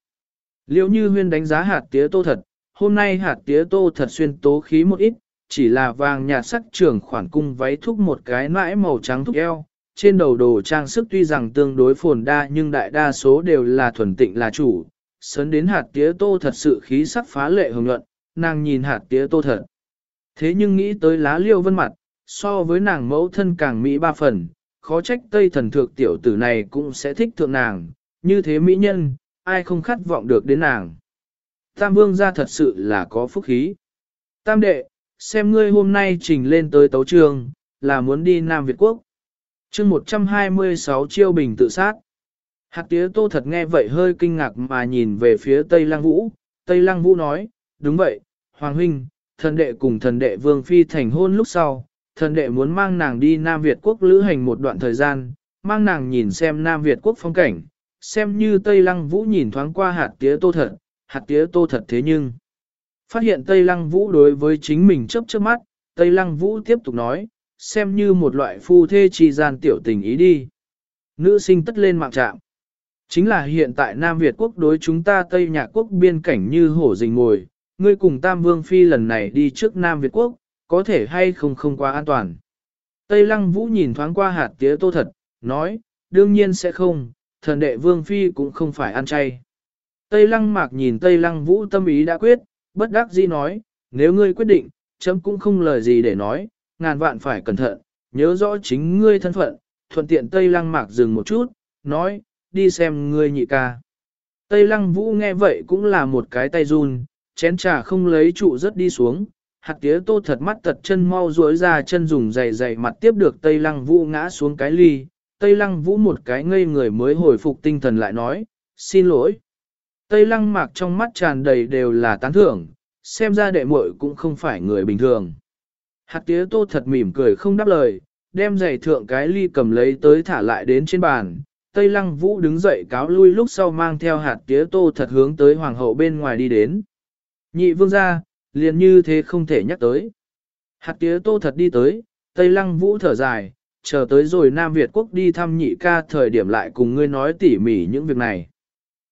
Liễu Như Huyên đánh giá hạt tía tô thật, hôm nay hạt tía tô thật xuyên tố khí một ít, chỉ là vàng nhạt sắc trưởng khoản cung váy thúc một cái nãi màu trắng thúc eo, trên đầu đồ trang sức tuy rằng tương đối phồn đa nhưng đại đa số đều là thuần tịnh là chủ. Sớn đến hạt tía tô thật sự khí sắc phá lệ hồng luận, nàng nhìn hạt tía tô thật. Thế nhưng nghĩ tới lá liêu vân mặt, so với nàng mẫu thân càng mỹ ba phần, khó trách tây thần thượng tiểu tử này cũng sẽ thích thượng nàng, như thế mỹ nhân, ai không khát vọng được đến nàng. Tam vương gia thật sự là có phúc khí. Tam đệ, xem ngươi hôm nay trình lên tới tấu trường, là muốn đi Nam Việt Quốc. chương 126 chiêu bình tự sát. Hạt tía tô thật nghe vậy hơi kinh ngạc mà nhìn về phía Tây Lăng Vũ. Tây Lăng Vũ nói, đúng vậy, Hoàng Huynh, thần đệ cùng thần đệ Vương Phi thành hôn lúc sau, thần đệ muốn mang nàng đi Nam Việt quốc lữ hành một đoạn thời gian, mang nàng nhìn xem Nam Việt quốc phong cảnh, xem như Tây Lăng Vũ nhìn thoáng qua hạt tía tô thật, hạt tía tô thật thế nhưng. Phát hiện Tây Lăng Vũ đối với chính mình chấp trước mắt, Tây Lăng Vũ tiếp tục nói, xem như một loại phu thê trì gian tiểu tình ý đi. Nữ sinh tất lên mạng trạm. Chính là hiện tại Nam Việt quốc đối chúng ta Tây Nhạc quốc biên cảnh như hổ rình ngồi, ngươi cùng Tam Vương Phi lần này đi trước Nam Việt quốc, có thể hay không không quá an toàn. Tây Lăng Vũ nhìn thoáng qua hạt tía tô thật, nói, đương nhiên sẽ không, thần đệ Vương Phi cũng không phải ăn chay. Tây Lăng Mạc nhìn Tây Lăng Vũ tâm ý đã quyết, bất đắc dĩ nói, nếu ngươi quyết định, chấm cũng không lời gì để nói, ngàn vạn phải cẩn thận, nhớ rõ chính ngươi thân phận, thuận tiện Tây Lăng Mạc dừng một chút, nói, đi xem ngươi nhị ca. Tây Lăng Vũ nghe vậy cũng là một cái tay run, chén trà không lấy trụ rất đi xuống, hạt tía tô thật mắt tật chân mau duỗi ra chân dùng dày dày mặt tiếp được Tây Lăng Vũ ngã xuống cái ly, Tây Lăng Vũ một cái ngây người mới hồi phục tinh thần lại nói, xin lỗi. Tây Lăng mạc trong mắt tràn đầy đều là tán thưởng, xem ra đệ muội cũng không phải người bình thường. Hạt tía tô thật mỉm cười không đáp lời, đem giày thượng cái ly cầm lấy tới thả lại đến trên bàn. Tây Lăng Vũ đứng dậy cáo lui lúc sau mang theo hạt tía tô thật hướng tới hoàng hậu bên ngoài đi đến. Nhị vương ra, liền như thế không thể nhắc tới. Hạt tía tô thật đi tới, Tây Lăng Vũ thở dài, chờ tới rồi Nam Việt quốc đi thăm nhị ca thời điểm lại cùng ngươi nói tỉ mỉ những việc này.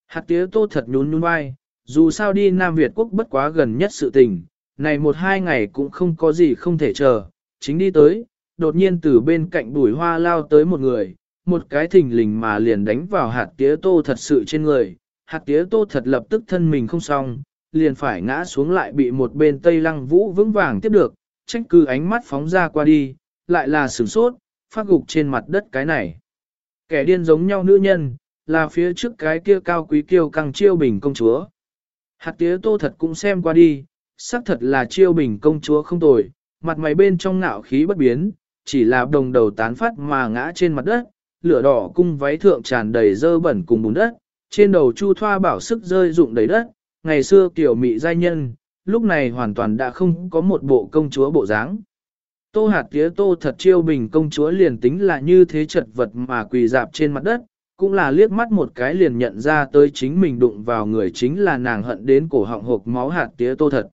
Hạt tía tô thật nhún nhún vai, dù sao đi Nam Việt quốc bất quá gần nhất sự tình, này một hai ngày cũng không có gì không thể chờ, chính đi tới, đột nhiên từ bên cạnh bùi hoa lao tới một người, một cái thình lình mà liền đánh vào hạt tía tô thật sự trên người, hạt tía tô thật lập tức thân mình không xong, liền phải ngã xuống lại bị một bên Tây Lăng Vũ vững vàng tiếp được, trách cứ ánh mắt phóng ra qua đi, lại là sửng sốt, phát gục trên mặt đất cái này. Kẻ điên giống nhau nữ nhân, là phía trước cái kia cao quý kiêu căng chiêu bình công chúa. Hạt tía tô thật cũng xem qua đi, xác thật là chiêu bình công chúa không tồi, mặt mày bên trong ngạo khí bất biến, chỉ là đồng đầu tán phát mà ngã trên mặt đất, lửa đỏ cung váy thượng tràn đầy dơ bẩn cùng bùn đất, trên đầu chu thoa bảo sức rơi rụng đầy đất, ngày xưa tiểu mị giai nhân, lúc này hoàn toàn đã không có một bộ công chúa bộ dáng. Tô hạt tía tô thật chiêu bình công chúa liền tính là như thế chật vật mà quỳ dạp trên mặt đất, cũng là liếc mắt một cái liền nhận ra tới chính mình đụng vào người chính là nàng hận đến cổ họng hộp máu hạt tía tô thật.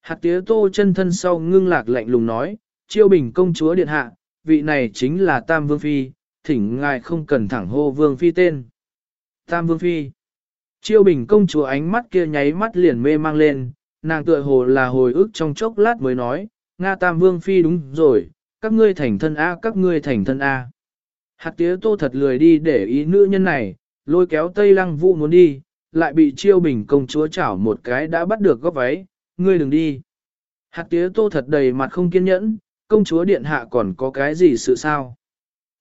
Hạt tía tô chân thân sau ngưng lạc lạnh lùng nói, chiêu bình công chúa điện hạ, vị này chính là Tam Vương Phi, thỉnh ngài không cần thẳng hô Vương Phi tên. Tam Vương Phi Chiêu bình công chúa ánh mắt kia nháy mắt liền mê mang lên, nàng tựa hồ là hồi ức trong chốc lát mới nói, Nga Tam Vương Phi đúng rồi, các ngươi thành thân A các ngươi thành thân A. Hạt tía tô thật lười đi để ý nữ nhân này, lôi kéo Tây Lăng Vũ muốn đi, lại bị chiêu bình công chúa chảo một cái đã bắt được góc váy, ngươi đừng đi. Hạt tía tô thật đầy mặt không kiên nhẫn, công chúa điện hạ còn có cái gì sự sao?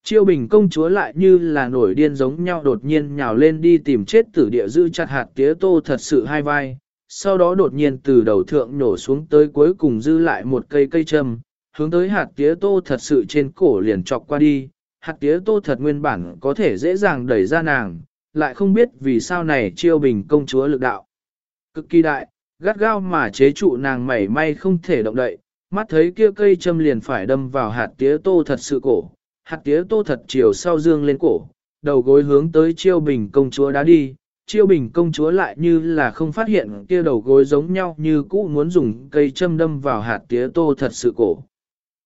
Chiêu bình công chúa lại như là nổi điên giống nhau đột nhiên nhào lên đi tìm chết tử địa dư chặt hạt tía tô thật sự hai vai, sau đó đột nhiên từ đầu thượng nổ xuống tới cuối cùng dư lại một cây cây châm, hướng tới hạt tía tô thật sự trên cổ liền chọc qua đi, hạt tía tô thật nguyên bản có thể dễ dàng đẩy ra nàng, lại không biết vì sao này chiêu bình công chúa lực đạo. Cực kỳ đại, gắt gao mà chế trụ nàng mảy may không thể động đậy, mắt thấy kia cây châm liền phải đâm vào hạt tía tô thật sự cổ, hạt tía tô thật chiều sau dương lên cổ, đầu gối hướng tới chiêu bình công chúa đã đi, chiêu bình công chúa lại như là không phát hiện kia đầu gối giống nhau như cũ muốn dùng cây châm đâm vào hạt tía tô thật sự cổ.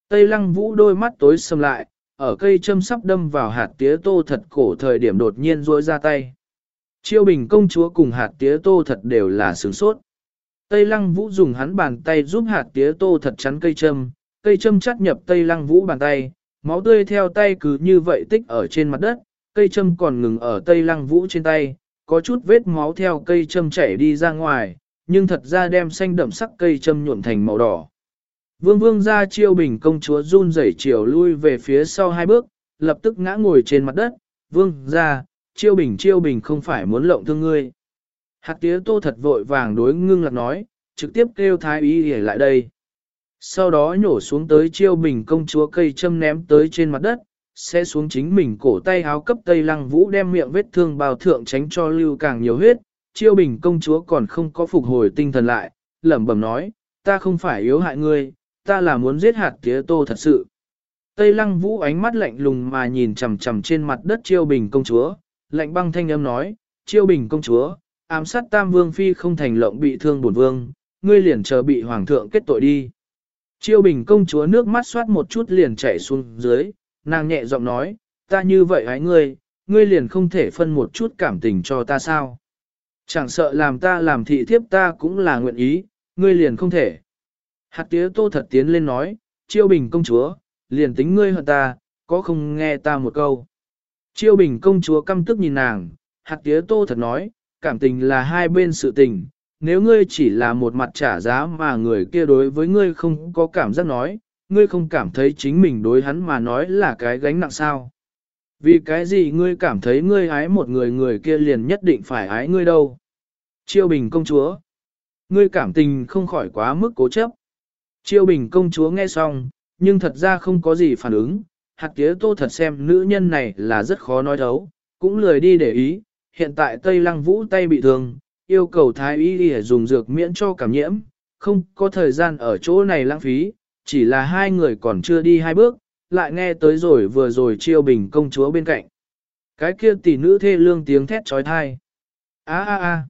Tây lăng vũ đôi mắt tối sầm lại, ở cây châm sắp đâm vào hạt tía tô thật cổ thời điểm đột nhiên rối ra tay. Chiêu bình công chúa cùng hạt tía tô thật đều là sướng sốt. Tây lăng vũ dùng hắn bàn tay giúp hạt tía tô thật chắn cây châm, cây châm chắt nhập tây lăng vũ bàn tay, máu tươi theo tay cứ như vậy tích ở trên mặt đất, cây châm còn ngừng ở tây lăng vũ trên tay, có chút vết máu theo cây châm chảy đi ra ngoài, nhưng thật ra đem xanh đậm sắc cây châm nhuộm thành màu đỏ. Vương vương ra chiêu bình công chúa run rẩy chiều lui về phía sau hai bước, lập tức ngã ngồi trên mặt đất, vương ra, chiêu bình chiêu bình không phải muốn lộng thương ngươi. Hạt tía tô thật vội vàng đối ngưng lạc nói, trực tiếp kêu thái y để lại đây. Sau đó nhổ xuống tới chiêu bình công chúa cây châm ném tới trên mặt đất, sẽ xuống chính mình cổ tay háo cấp tây lăng vũ đem miệng vết thương bào thượng tránh cho lưu càng nhiều huyết. Chiêu bình công chúa còn không có phục hồi tinh thần lại, lẩm bẩm nói, ta không phải yếu hại ngươi, ta là muốn giết hạt tía tô thật sự. Tây lăng vũ ánh mắt lạnh lùng mà nhìn chằm chằm trên mặt đất chiêu bình công chúa, lạnh băng thanh âm nói, chiêu bình công chúa, ám sát tam vương phi không thành lộng bị thương bổn vương, ngươi liền chờ bị hoàng thượng kết tội đi. Chiêu bình công chúa nước mắt xoát một chút liền chảy xuống dưới, nàng nhẹ giọng nói, ta như vậy hãy ngươi, ngươi liền không thể phân một chút cảm tình cho ta sao. Chẳng sợ làm ta làm thị thiếp ta cũng là nguyện ý, ngươi liền không thể. Hạt tía tô thật tiến lên nói, chiêu bình công chúa, liền tính ngươi hận ta, có không nghe ta một câu. Chiêu bình công chúa căm tức nhìn nàng, hạt tía tô thật nói, cảm tình là hai bên sự tình, nếu ngươi chỉ là một mặt trả giá mà người kia đối với ngươi không có cảm giác nói, ngươi không cảm thấy chính mình đối hắn mà nói là cái gánh nặng sao. Vì cái gì ngươi cảm thấy ngươi ái một người người kia liền nhất định phải ái ngươi đâu. Chiêu bình công chúa. Ngươi cảm tình không khỏi quá mức cố chấp. Chiêu bình công chúa nghe xong, nhưng thật ra không có gì phản ứng. Hạt tía tô thật xem nữ nhân này là rất khó nói thấu, cũng lười đi để ý. Hiện tại Tây Lăng Vũ tay bị thương, yêu cầu thái y để dùng dược miễn cho cảm nhiễm, không có thời gian ở chỗ này lãng phí, chỉ là hai người còn chưa đi hai bước, lại nghe tới rồi vừa rồi chiêu bình công chúa bên cạnh. Cái kia tỷ nữ thê lương tiếng thét trói thai. a a a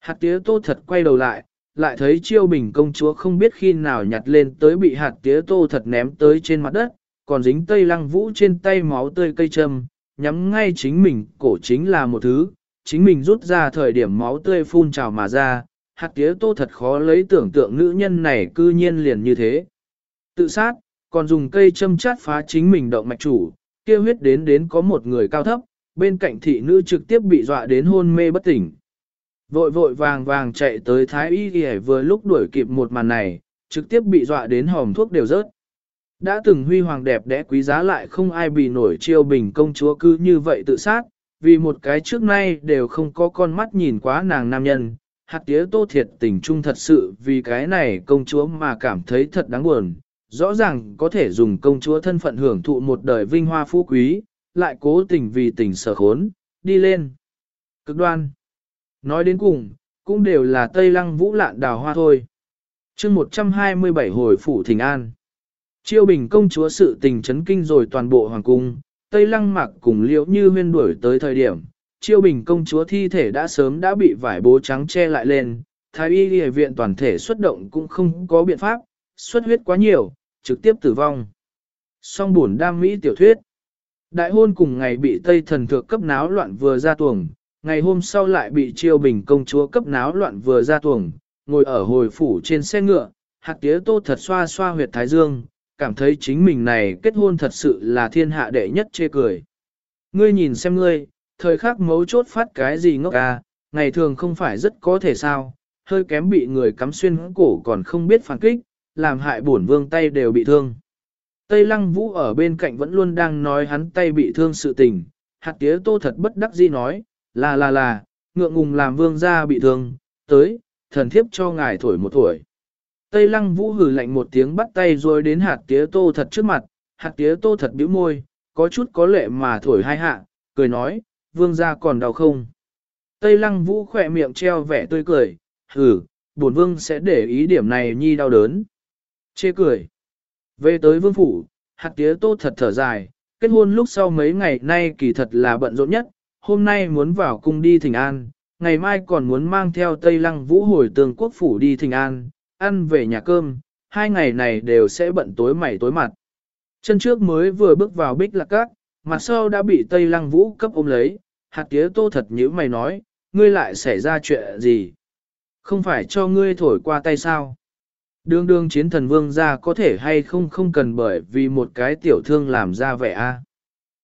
Hạt tía tô thật quay đầu lại, lại thấy chiêu bình công chúa không biết khi nào nhặt lên tới bị hạt tía tô thật ném tới trên mặt đất, còn dính tây lăng vũ trên tay máu tươi cây châm, nhắm ngay chính mình, cổ chính là một thứ, chính mình rút ra thời điểm máu tươi phun trào mà ra, hạt tía tô thật khó lấy tưởng tượng nữ nhân này cư nhiên liền như thế. Tự sát, còn dùng cây châm chát phá chính mình động mạch chủ, kia huyết đến đến có một người cao thấp, bên cạnh thị nữ trực tiếp bị dọa đến hôn mê bất tỉnh. Vội vội vàng vàng chạy tới thái y y vừa lúc đuổi kịp một màn này, trực tiếp bị dọa đến hòm thuốc đều rớt. Đã từng huy hoàng đẹp đẽ quý giá lại không ai bị nổi chiêu bình công chúa cứ như vậy tự sát, vì một cái trước nay đều không có con mắt nhìn quá nàng nam nhân. Hạt tía tô thiệt tình trung thật sự vì cái này công chúa mà cảm thấy thật đáng buồn, rõ ràng có thể dùng công chúa thân phận hưởng thụ một đời vinh hoa phú quý, lại cố tình vì tình sở khốn, đi lên. Cực đoan. Nói đến cùng, cũng đều là Tây Lăng Vũ lạn đào hoa thôi. chương 127 hồi phủ thỉnh An. Chiêu bình công chúa sự tình chấn kinh rồi toàn bộ hoàng cung, Tây Lăng mặc cùng liễu như huyên đuổi tới thời điểm. Chiêu bình công chúa thi thể đã sớm đã bị vải bố trắng che lại lên, thái y y viện toàn thể xuất động cũng không có biện pháp, xuất huyết quá nhiều, trực tiếp tử vong. Song buồn đam mỹ tiểu thuyết. Đại hôn cùng ngày bị Tây thần thượng cấp náo loạn vừa ra tuồng, ngày hôm sau lại bị chiêu bình công chúa cấp náo loạn vừa ra tuồng, ngồi ở hồi phủ trên xe ngựa, hạt tía tô thật xoa xoa huyệt thái dương, cảm thấy chính mình này kết hôn thật sự là thiên hạ đệ nhất chê cười. Ngươi nhìn xem ngươi, thời khắc mấu chốt phát cái gì ngốc à, ngày thường không phải rất có thể sao, hơi kém bị người cắm xuyên cổ còn không biết phản kích, làm hại bổn vương tay đều bị thương. Tây lăng vũ ở bên cạnh vẫn luôn đang nói hắn tay bị thương sự tình, hạt tía tô thật bất đắc dĩ nói, là là là, ngượng ngùng làm vương gia bị thương, tới, thần thiếp cho ngài thổi một tuổi Tây lăng vũ hử lạnh một tiếng bắt tay rồi đến hạt tía tô thật trước mặt, hạt tía tô thật bĩu môi, có chút có lệ mà thổi hai hạ, cười nói, vương gia còn đau không. Tây lăng vũ khỏe miệng treo vẻ tươi cười, hử, bổn vương sẽ để ý điểm này nhi đau đớn. Chê cười. Về tới vương phủ, hạt tía tô thật thở dài, kết hôn lúc sau mấy ngày nay kỳ thật là bận rộn nhất, hôm nay muốn vào cung đi thỉnh an, ngày mai còn muốn mang theo Tây Lăng Vũ hồi tường quốc phủ đi thỉnh an, ăn về nhà cơm, hai ngày này đều sẽ bận tối mày tối mặt. Chân trước mới vừa bước vào bích lạc cát, mặt sau đã bị Tây Lăng Vũ cấp ôm lấy, hạt tía tô thật như mày nói, ngươi lại xảy ra chuyện gì? Không phải cho ngươi thổi qua tay sao? Đương đương chiến thần vương ra có thể hay không không cần bởi vì một cái tiểu thương làm ra vẻ a.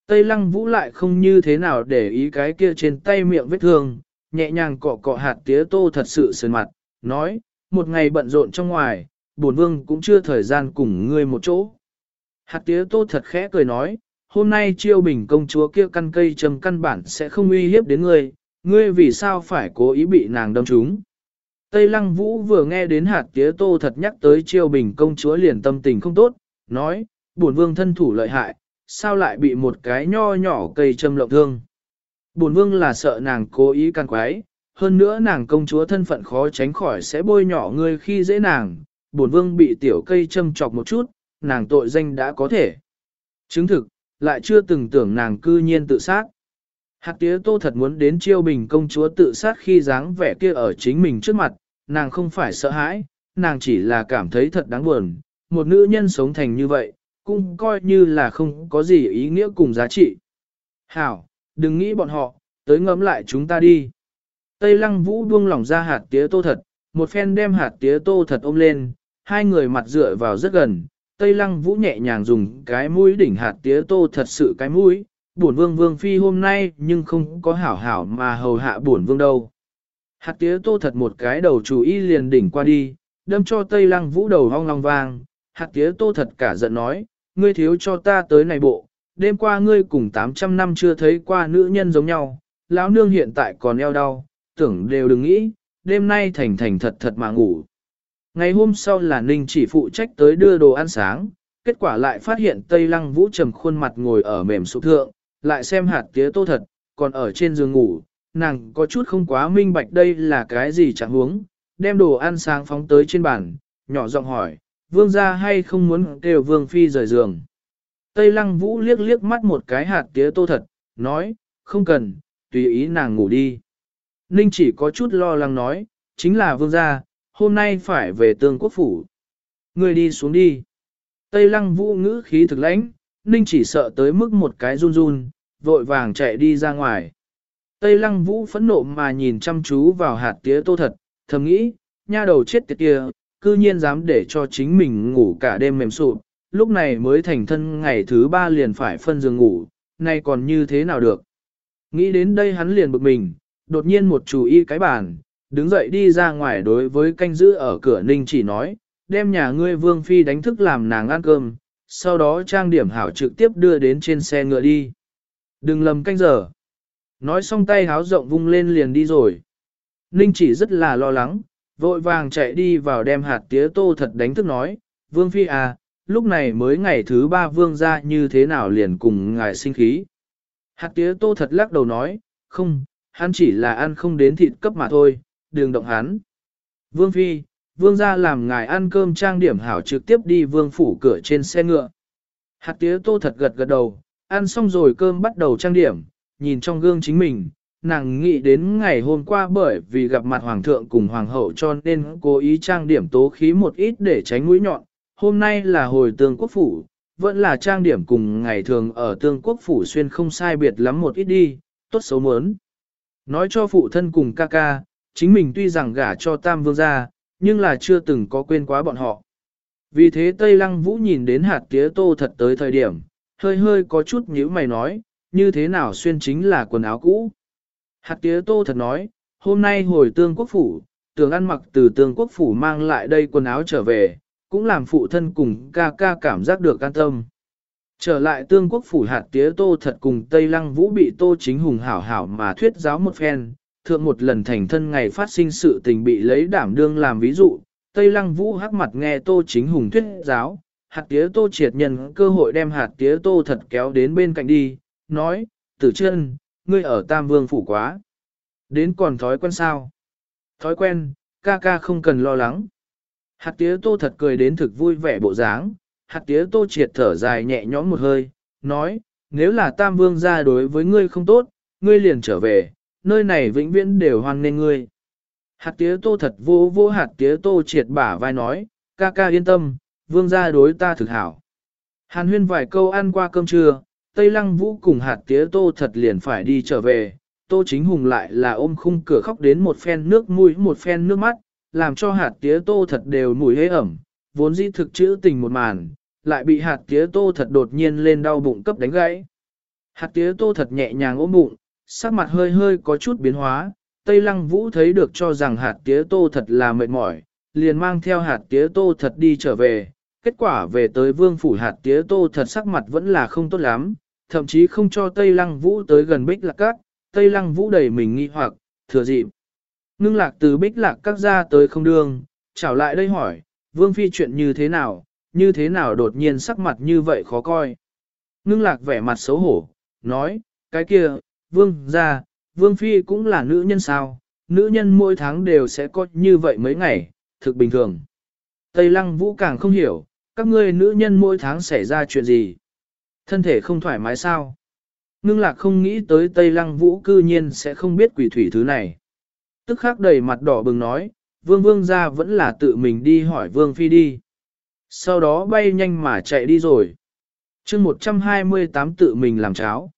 Tây lăng vũ lại không như thế nào để ý cái kia trên tay miệng vết thương, nhẹ nhàng cọ cọ hạt tía tô thật sự sườn mặt, nói, một ngày bận rộn trong ngoài, bổn vương cũng chưa thời gian cùng ngươi một chỗ. Hạt tía tô thật khẽ cười nói, hôm nay chiêu bình công chúa kia căn cây trầm căn bản sẽ không uy hiếp đến ngươi, ngươi vì sao phải cố ý bị nàng đâm trúng. Tây Lăng Vũ vừa nghe đến hạt tía tô thật nhắc tới chiêu bình công chúa liền tâm tình không tốt, nói, bổn vương thân thủ lợi hại, sao lại bị một cái nho nhỏ cây châm lộng thương. Bổn vương là sợ nàng cố ý can quái, hơn nữa nàng công chúa thân phận khó tránh khỏi sẽ bôi nhỏ ngươi khi dễ nàng, bổn vương bị tiểu cây châm chọc một chút, nàng tội danh đã có thể. Chứng thực, lại chưa từng tưởng nàng cư nhiên tự sát. Hạt tía tô thật muốn đến chiêu bình công chúa tự sát khi dáng vẻ kia ở chính mình trước mặt, nàng không phải sợ hãi, nàng chỉ là cảm thấy thật đáng buồn, một nữ nhân sống thành như vậy, cũng coi như là không có gì ý nghĩa cùng giá trị. Hảo, đừng nghĩ bọn họ, tới ngẫm lại chúng ta đi. Tây lăng vũ buông lỏng ra hạt tía tô thật, một phen đem hạt tía tô thật ôm lên, hai người mặt dựa vào rất gần. Tây lăng vũ nhẹ nhàng dùng cái mũi đỉnh hạt tía tô thật sự cái mũi, bổn vương vương phi hôm nay nhưng không có hảo hảo mà hầu hạ bổn vương đâu. Hạt tía tô thật một cái đầu chủ y liền đỉnh qua đi, đâm cho Tây Lăng Vũ đầu hong long vang. Hạt tía tô thật cả giận nói, ngươi thiếu cho ta tới này bộ, đêm qua ngươi cùng 800 năm chưa thấy qua nữ nhân giống nhau, lão nương hiện tại còn eo đau, tưởng đều đừng nghĩ, đêm nay thành thành thật thật mà ngủ. Ngày hôm sau là Ninh chỉ phụ trách tới đưa đồ ăn sáng, kết quả lại phát hiện Tây Lăng Vũ trầm khuôn mặt ngồi ở mềm sụp thượng, lại xem hạt tía tô thật, còn ở trên giường ngủ, nàng có chút không quá minh bạch đây là cái gì chẳng huống, đem đồ ăn sáng phóng tới trên bàn, nhỏ giọng hỏi, vương gia hay không muốn kêu vương phi rời giường. Tây lăng vũ liếc liếc mắt một cái hạt tía tô thật, nói, không cần, tùy ý nàng ngủ đi. Ninh chỉ có chút lo lắng nói, chính là vương gia, hôm nay phải về tương quốc phủ. Người đi xuống đi. Tây lăng vũ ngữ khí thực lãnh, Ninh chỉ sợ tới mức một cái run run, vội vàng chạy đi ra ngoài. Tây lăng vũ phẫn nộ mà nhìn chăm chú vào hạt tía tô thật, thầm nghĩ, nha đầu chết tiệt kia, cư nhiên dám để cho chính mình ngủ cả đêm mềm sụp, lúc này mới thành thân ngày thứ ba liền phải phân giường ngủ, nay còn như thế nào được. Nghĩ đến đây hắn liền bực mình, đột nhiên một chủ y cái bàn, đứng dậy đi ra ngoài đối với canh giữ ở cửa ninh chỉ nói, đem nhà ngươi vương phi đánh thức làm nàng ăn cơm, sau đó trang điểm hảo trực tiếp đưa đến trên xe ngựa đi. Đừng lầm canh giờ. Nói xong tay háo rộng vung lên liền đi rồi. Ninh chỉ rất là lo lắng, vội vàng chạy đi vào đem hạt tía tô thật đánh thức nói, Vương Phi à, lúc này mới ngày thứ ba vương ra như thế nào liền cùng ngài sinh khí. Hạt tía tô thật lắc đầu nói, không, hắn chỉ là ăn không đến thịt cấp mà thôi, đừng động hắn. Vương Phi, vương ra làm ngài ăn cơm trang điểm hảo trực tiếp đi vương phủ cửa trên xe ngựa. Hạt tía tô thật gật gật đầu, ăn xong rồi cơm bắt đầu trang điểm, nhìn trong gương chính mình, nàng nghĩ đến ngày hôm qua bởi vì gặp mặt hoàng thượng cùng hoàng hậu cho nên cố ý trang điểm tố khí một ít để tránh mũi nhọn. Hôm nay là hồi tương quốc phủ, vẫn là trang điểm cùng ngày thường ở tương quốc phủ xuyên không sai biệt lắm một ít đi, tốt xấu muốn. Nói cho phụ thân cùng ca ca, chính mình tuy rằng gả cho tam vương gia, nhưng là chưa từng có quên quá bọn họ. Vì thế Tây Lăng Vũ nhìn đến hạt tía tô thật tới thời điểm, hơi hơi có chút nhíu mày nói, như thế nào xuyên chính là quần áo cũ. Hạt tía tô thật nói, hôm nay hồi tương quốc phủ, tường ăn mặc từ tương quốc phủ mang lại đây quần áo trở về, cũng làm phụ thân cùng ca ca cảm giác được an tâm. Trở lại tương quốc phủ hạt tía tô thật cùng Tây Lăng Vũ bị tô chính hùng hảo hảo mà thuyết giáo một phen, thượng một lần thành thân ngày phát sinh sự tình bị lấy đảm đương làm ví dụ, Tây Lăng Vũ hắc mặt nghe tô chính hùng thuyết giáo, hạt tía tô triệt nhân cơ hội đem hạt tía tô thật kéo đến bên cạnh đi, nói, tử chân, ngươi ở Tam Vương phủ quá. Đến còn thói quen sao? Thói quen, ca ca không cần lo lắng. Hạt tía tô thật cười đến thực vui vẻ bộ dáng, hạt tía tô triệt thở dài nhẹ nhõm một hơi, nói, nếu là Tam Vương ra đối với ngươi không tốt, ngươi liền trở về, nơi này vĩnh viễn đều hoan nên ngươi. Hạt tía tô thật vô vô hạt tía tô triệt bả vai nói, ca ca yên tâm, vương gia đối ta thực hảo. Hàn huyên vài câu ăn qua cơm trưa, Tây Lăng Vũ cùng hạt tía tô thật liền phải đi trở về, tô chính hùng lại là ôm khung cửa khóc đến một phen nước mũi một phen nước mắt, làm cho hạt tía tô thật đều mùi hế ẩm, vốn dĩ thực chữ tình một màn, lại bị hạt tía tô thật đột nhiên lên đau bụng cấp đánh gãy. Hạt tía tô thật nhẹ nhàng ôm bụng, sắc mặt hơi hơi có chút biến hóa, Tây Lăng Vũ thấy được cho rằng hạt tía tô thật là mệt mỏi, liền mang theo hạt tía tô thật đi trở về, kết quả về tới vương phủ hạt tía tô thật sắc mặt vẫn là không tốt lắm, thậm chí không cho Tây Lăng Vũ tới gần bích lạc các, Tây Lăng Vũ đầy mình nghi hoặc, thừa dịp. Ngưng lạc từ bích lạc các ra tới không đường, chào lại đây hỏi, vương phi chuyện như thế nào, như thế nào đột nhiên sắc mặt như vậy khó coi. Ngưng lạc vẻ mặt xấu hổ, nói, cái kia, vương ra, vương phi cũng là nữ nhân sao, nữ nhân mỗi tháng đều sẽ có như vậy mấy ngày, thực bình thường. Tây lăng vũ càng không hiểu, các ngươi nữ nhân mỗi tháng xảy ra chuyện gì. Thân thể không thoải mái sao? Ngưng lạc không nghĩ tới Tây Lăng Vũ cư nhiên sẽ không biết quỷ thủy thứ này. Tức khắc đầy mặt đỏ bừng nói, vương vương ra vẫn là tự mình đi hỏi vương phi đi. Sau đó bay nhanh mà chạy đi rồi. chương 128 tự mình làm cháo.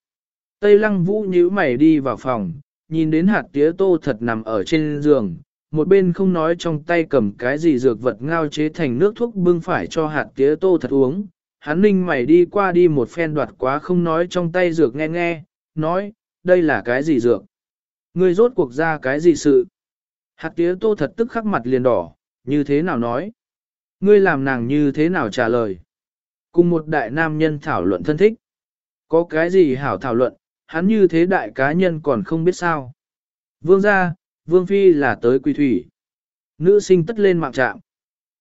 Tây Lăng Vũ nhíu mày đi vào phòng, nhìn đến hạt tía tô thật nằm ở trên giường, một bên không nói trong tay cầm cái gì dược vật ngao chế thành nước thuốc bưng phải cho hạt tía tô thật uống. Hắn ninh mày đi qua đi một phen đoạt quá không nói trong tay dược nghe nghe, nói, đây là cái gì dược? Ngươi rốt cuộc ra cái gì sự? Hạt tía tô thật tức khắc mặt liền đỏ, như thế nào nói? Ngươi làm nàng như thế nào trả lời? Cùng một đại nam nhân thảo luận thân thích. Có cái gì hảo thảo luận, hắn như thế đại cá nhân còn không biết sao. Vương gia, vương phi là tới quỳ thủy. Nữ sinh tất lên mạng trạm.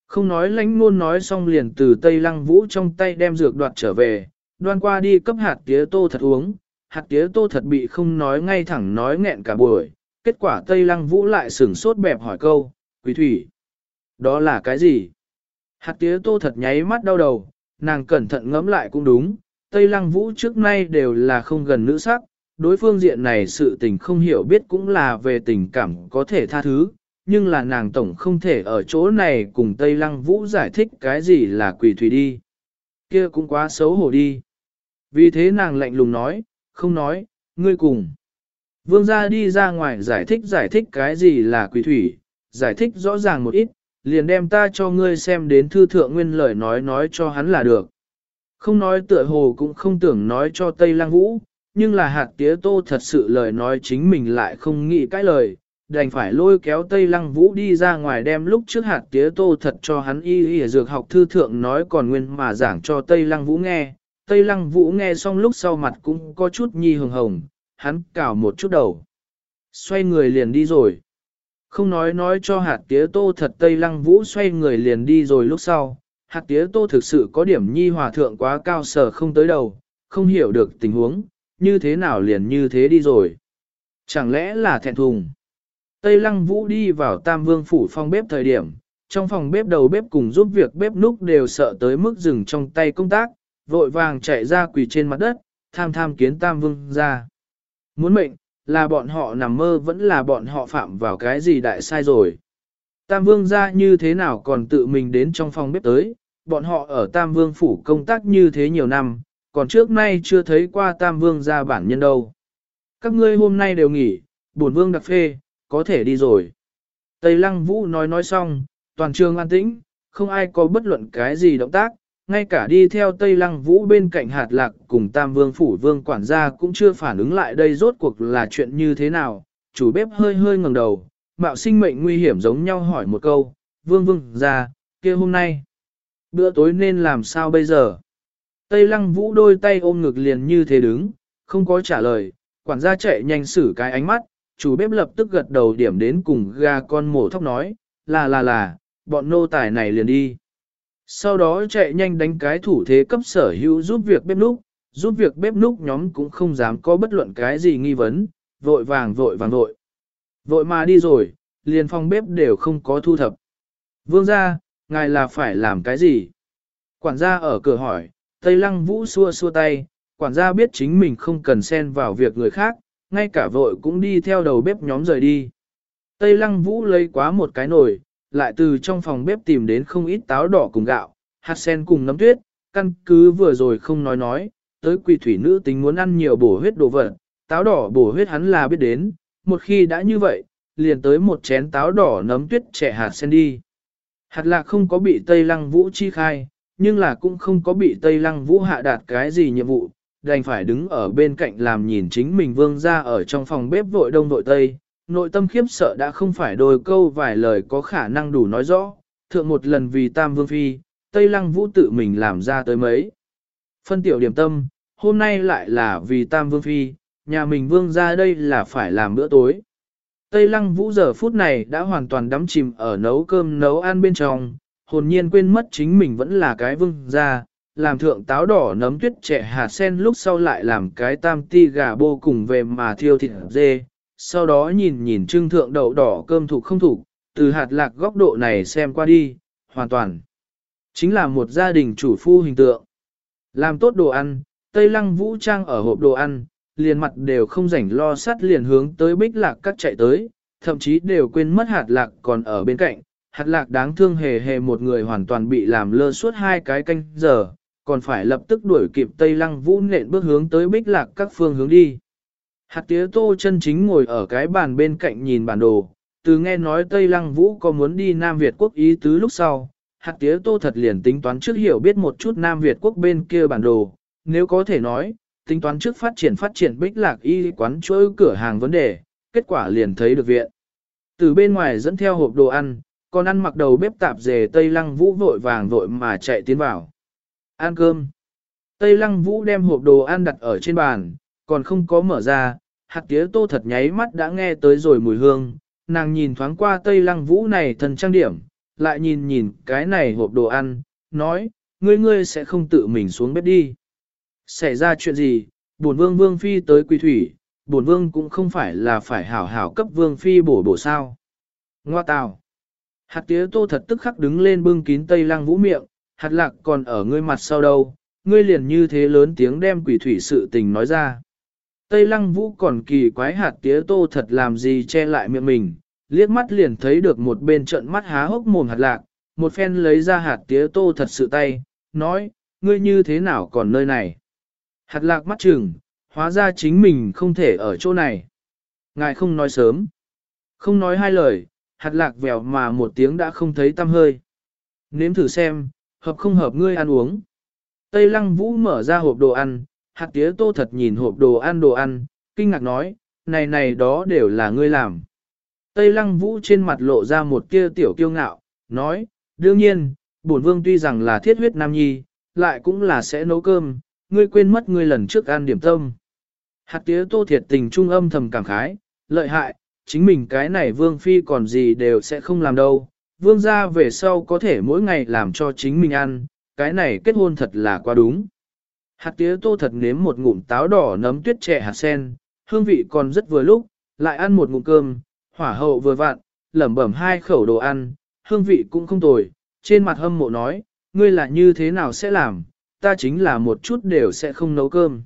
Không nói lánh ngôn nói xong liền từ Tây Lăng Vũ trong tay đem dược đoạt trở về, đoan qua đi cấp hạt tía tô thật uống. Hạt tía tô thật bị không nói ngay thẳng nói nghẹn cả buổi. Kết quả Tây Lăng Vũ lại sửng sốt bẹp hỏi câu, quỳ thủy. Đó là cái gì? Hạt tía tô thật nháy mắt đau đầu, nàng cẩn thận ngẫm lại cũng đúng, Tây Lăng Vũ trước nay đều là không gần nữ sắc, đối phương diện này sự tình không hiểu biết cũng là về tình cảm có thể tha thứ, nhưng là nàng tổng không thể ở chỗ này cùng Tây Lăng Vũ giải thích cái gì là quỷ thủy đi. Kia cũng quá xấu hổ đi. Vì thế nàng lạnh lùng nói, không nói, ngươi cùng. Vương gia đi ra ngoài giải thích giải thích cái gì là quỷ thủy, giải thích rõ ràng một ít, liền đem ta cho ngươi xem đến thư thượng nguyên lời nói nói cho hắn là được. Không nói tựa hồ cũng không tưởng nói cho Tây Lăng Vũ, nhưng là hạt tía tô thật sự lời nói chính mình lại không nghĩ cái lời, đành phải lôi kéo Tây Lăng Vũ đi ra ngoài đem lúc trước hạt tía tô thật cho hắn y y dược học thư thượng nói còn nguyên mà giảng cho Tây Lăng Vũ nghe. Tây Lăng Vũ nghe xong lúc sau mặt cũng có chút nhi hồng hồng, hắn cào một chút đầu. Xoay người liền đi rồi. Không nói nói cho hạt tía tô thật Tây Lăng Vũ xoay người liền đi rồi lúc sau, hạt tía tô thực sự có điểm nhi hòa thượng quá cao sở không tới đầu, không hiểu được tình huống, như thế nào liền như thế đi rồi. Chẳng lẽ là thẹn thùng? Tây Lăng Vũ đi vào Tam Vương phủ phòng bếp thời điểm, trong phòng bếp đầu bếp cùng giúp việc bếp núc đều sợ tới mức dừng trong tay công tác, vội vàng chạy ra quỳ trên mặt đất, tham tham kiến Tam Vương ra. Muốn mệnh, là bọn họ nằm mơ vẫn là bọn họ phạm vào cái gì đại sai rồi. Tam Vương ra như thế nào còn tự mình đến trong phòng bếp tới, bọn họ ở Tam Vương phủ công tác như thế nhiều năm, còn trước nay chưa thấy qua Tam Vương ra bản nhân đâu. Các ngươi hôm nay đều nghỉ, bổn Vương đặc phê, có thể đi rồi. Tây Lăng Vũ nói nói xong, toàn trường an tĩnh, không ai có bất luận cái gì động tác, ngay cả đi theo Tây Lăng Vũ bên cạnh hạt lạc cùng Tam Vương Phủ Vương quản gia cũng chưa phản ứng lại đây rốt cuộc là chuyện như thế nào, chủ bếp hơi hơi ngẩng đầu, mạo sinh mệnh nguy hiểm giống nhau hỏi một câu, Vương Vương ra, kia hôm nay, bữa tối nên làm sao bây giờ? Tây Lăng Vũ đôi tay ôm ngực liền như thế đứng, không có trả lời, quản gia chạy nhanh xử cái ánh mắt, chủ bếp lập tức gật đầu điểm đến cùng gà con mổ thóc nói, là là là, bọn nô tài này liền đi. Sau đó chạy nhanh đánh cái thủ thế cấp sở hữu giúp việc bếp núc, giúp việc bếp núc nhóm cũng không dám có bất luận cái gì nghi vấn, vội vàng vội vàng vội. Vội mà đi rồi, liền phòng bếp đều không có thu thập. Vương ra, ngài là phải làm cái gì? Quản gia ở cửa hỏi, Tây Lăng Vũ xua xua tay, quản gia biết chính mình không cần xen vào việc người khác, ngay cả vội cũng đi theo đầu bếp nhóm rời đi. Tây Lăng Vũ lấy quá một cái nồi, lại từ trong phòng bếp tìm đến không ít táo đỏ cùng gạo, hạt sen cùng nấm tuyết, căn cứ vừa rồi không nói nói, tới quỷ thủy nữ tính muốn ăn nhiều bổ huyết đồ vật, táo đỏ bổ huyết hắn là biết đến, một khi đã như vậy, liền tới một chén táo đỏ nấm tuyết trẻ hạt sen đi. Hạt lạc không có bị Tây Lăng Vũ chi khai, nhưng là cũng không có bị Tây Lăng Vũ hạ đạt cái gì nhiệm vụ, đành phải đứng ở bên cạnh làm nhìn chính mình vương ra ở trong phòng bếp vội đông vội tây, nội tâm khiếp sợ đã không phải đôi câu vài lời có khả năng đủ nói rõ, thượng một lần vì tam vương phi, Tây Lăng Vũ tự mình làm ra tới mấy. Phân tiểu điểm tâm, hôm nay lại là vì tam vương phi, nhà mình vương ra đây là phải làm bữa tối. Tây Lăng Vũ giờ phút này đã hoàn toàn đắm chìm ở nấu cơm nấu ăn bên trong, hồn nhiên quên mất chính mình vẫn là cái vương ra, làm thượng táo đỏ nấm tuyết trẻ hạt sen lúc sau lại làm cái tam ti gà bô cùng về mà thiêu thịt dê, sau đó nhìn nhìn trưng thượng đậu đỏ cơm thủ không thủ, từ hạt lạc góc độ này xem qua đi, hoàn toàn. Chính là một gia đình chủ phu hình tượng. Làm tốt đồ ăn, Tây Lăng Vũ Trang ở hộp đồ ăn, liền mặt đều không rảnh lo sắt liền hướng tới bích lạc cắt chạy tới, thậm chí đều quên mất hạt lạc còn ở bên cạnh. Hạt lạc đáng thương hề hề một người hoàn toàn bị làm lơ suốt hai cái canh giờ, còn phải lập tức đuổi kịp Tây Lăng Vũ nện bước hướng tới bích lạc các phương hướng đi. Hạt tía tô chân chính ngồi ở cái bàn bên cạnh nhìn bản đồ, từ nghe nói Tây Lăng Vũ có muốn đi Nam Việt quốc ý tứ lúc sau, hạt tía tô thật liền tính toán trước hiểu biết một chút Nam Việt quốc bên kia bản đồ, nếu có thể nói, tính toán trước phát triển phát triển bích lạc y quán chuỗi cửa hàng vấn đề, kết quả liền thấy được viện. Từ bên ngoài dẫn theo hộp đồ ăn, còn ăn mặc đầu bếp tạp dề Tây Lăng Vũ vội vàng vội mà chạy tiến vào. Ăn cơm. Tây Lăng Vũ đem hộp đồ ăn đặt ở trên bàn, còn không có mở ra, hạt tía tô thật nháy mắt đã nghe tới rồi mùi hương, nàng nhìn thoáng qua Tây Lăng Vũ này thần trang điểm, lại nhìn nhìn cái này hộp đồ ăn, nói, ngươi ngươi sẽ không tự mình xuống bếp đi. Xảy ra chuyện gì, bổn vương vương phi tới quỳ thủy, bổn vương cũng không phải là phải hảo hảo cấp vương phi bổ bổ sao. Ngoa tào. Hạt tía tô thật tức khắc đứng lên bưng kín Tây Lăng Vũ miệng, hạt lạc còn ở ngươi mặt sau đâu, ngươi liền như thế lớn tiếng đem quỷ thủy sự tình nói ra. Tây lăng vũ còn kỳ quái hạt tía tô thật làm gì che lại miệng mình, liếc mắt liền thấy được một bên trận mắt há hốc mồm hạt lạc, một phen lấy ra hạt tía tô thật sự tay, nói, ngươi như thế nào còn nơi này. Hạt lạc mắt chừng, hóa ra chính mình không thể ở chỗ này. Ngài không nói sớm. Không nói hai lời, hạt lạc vèo mà một tiếng đã không thấy tâm hơi. Nếm thử xem, hợp không hợp ngươi ăn uống. Tây lăng vũ mở ra hộp đồ ăn, hạt tía tô thật nhìn hộp đồ ăn đồ ăn, kinh ngạc nói, này này đó đều là ngươi làm. Tây lăng vũ trên mặt lộ ra một tia tiểu kiêu ngạo, nói, đương nhiên, bổn vương tuy rằng là thiết huyết nam nhi, lại cũng là sẽ nấu cơm, ngươi quên mất ngươi lần trước ăn điểm tâm. Hạt tía tô thiệt tình trung âm thầm cảm khái, lợi hại, chính mình cái này vương phi còn gì đều sẽ không làm đâu, vương gia về sau có thể mỗi ngày làm cho chính mình ăn, cái này kết hôn thật là quá đúng. Hạt tía tô thật nếm một ngụm táo đỏ nấm tuyết trẻ hạt sen, hương vị còn rất vừa lúc, lại ăn một ngụm cơm, hỏa hậu vừa vặn, lẩm bẩm hai khẩu đồ ăn, hương vị cũng không tồi, trên mặt hâm mộ nói, ngươi là như thế nào sẽ làm, ta chính là một chút đều sẽ không nấu cơm.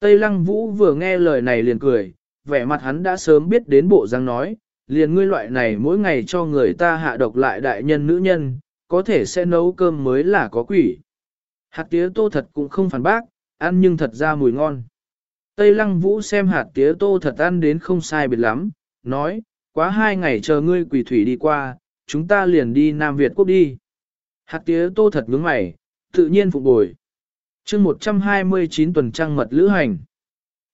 Tây Lăng Vũ vừa nghe lời này liền cười, vẻ mặt hắn đã sớm biết đến bộ răng nói, liền ngươi loại này mỗi ngày cho người ta hạ độc lại đại nhân nữ nhân, có thể sẽ nấu cơm mới là có quỷ. Hạt tía tô thật cũng không phản bác, ăn nhưng thật ra mùi ngon. Tây Lăng Vũ xem hạt tía tô thật ăn đến không sai biệt lắm, nói, quá hai ngày chờ ngươi quỷ thủy đi qua, chúng ta liền đi Nam Việt quốc đi. Hạt tía tô thật ngứng mày, tự nhiên phục bồi. chương 129 tuần trăng mật lữ hành.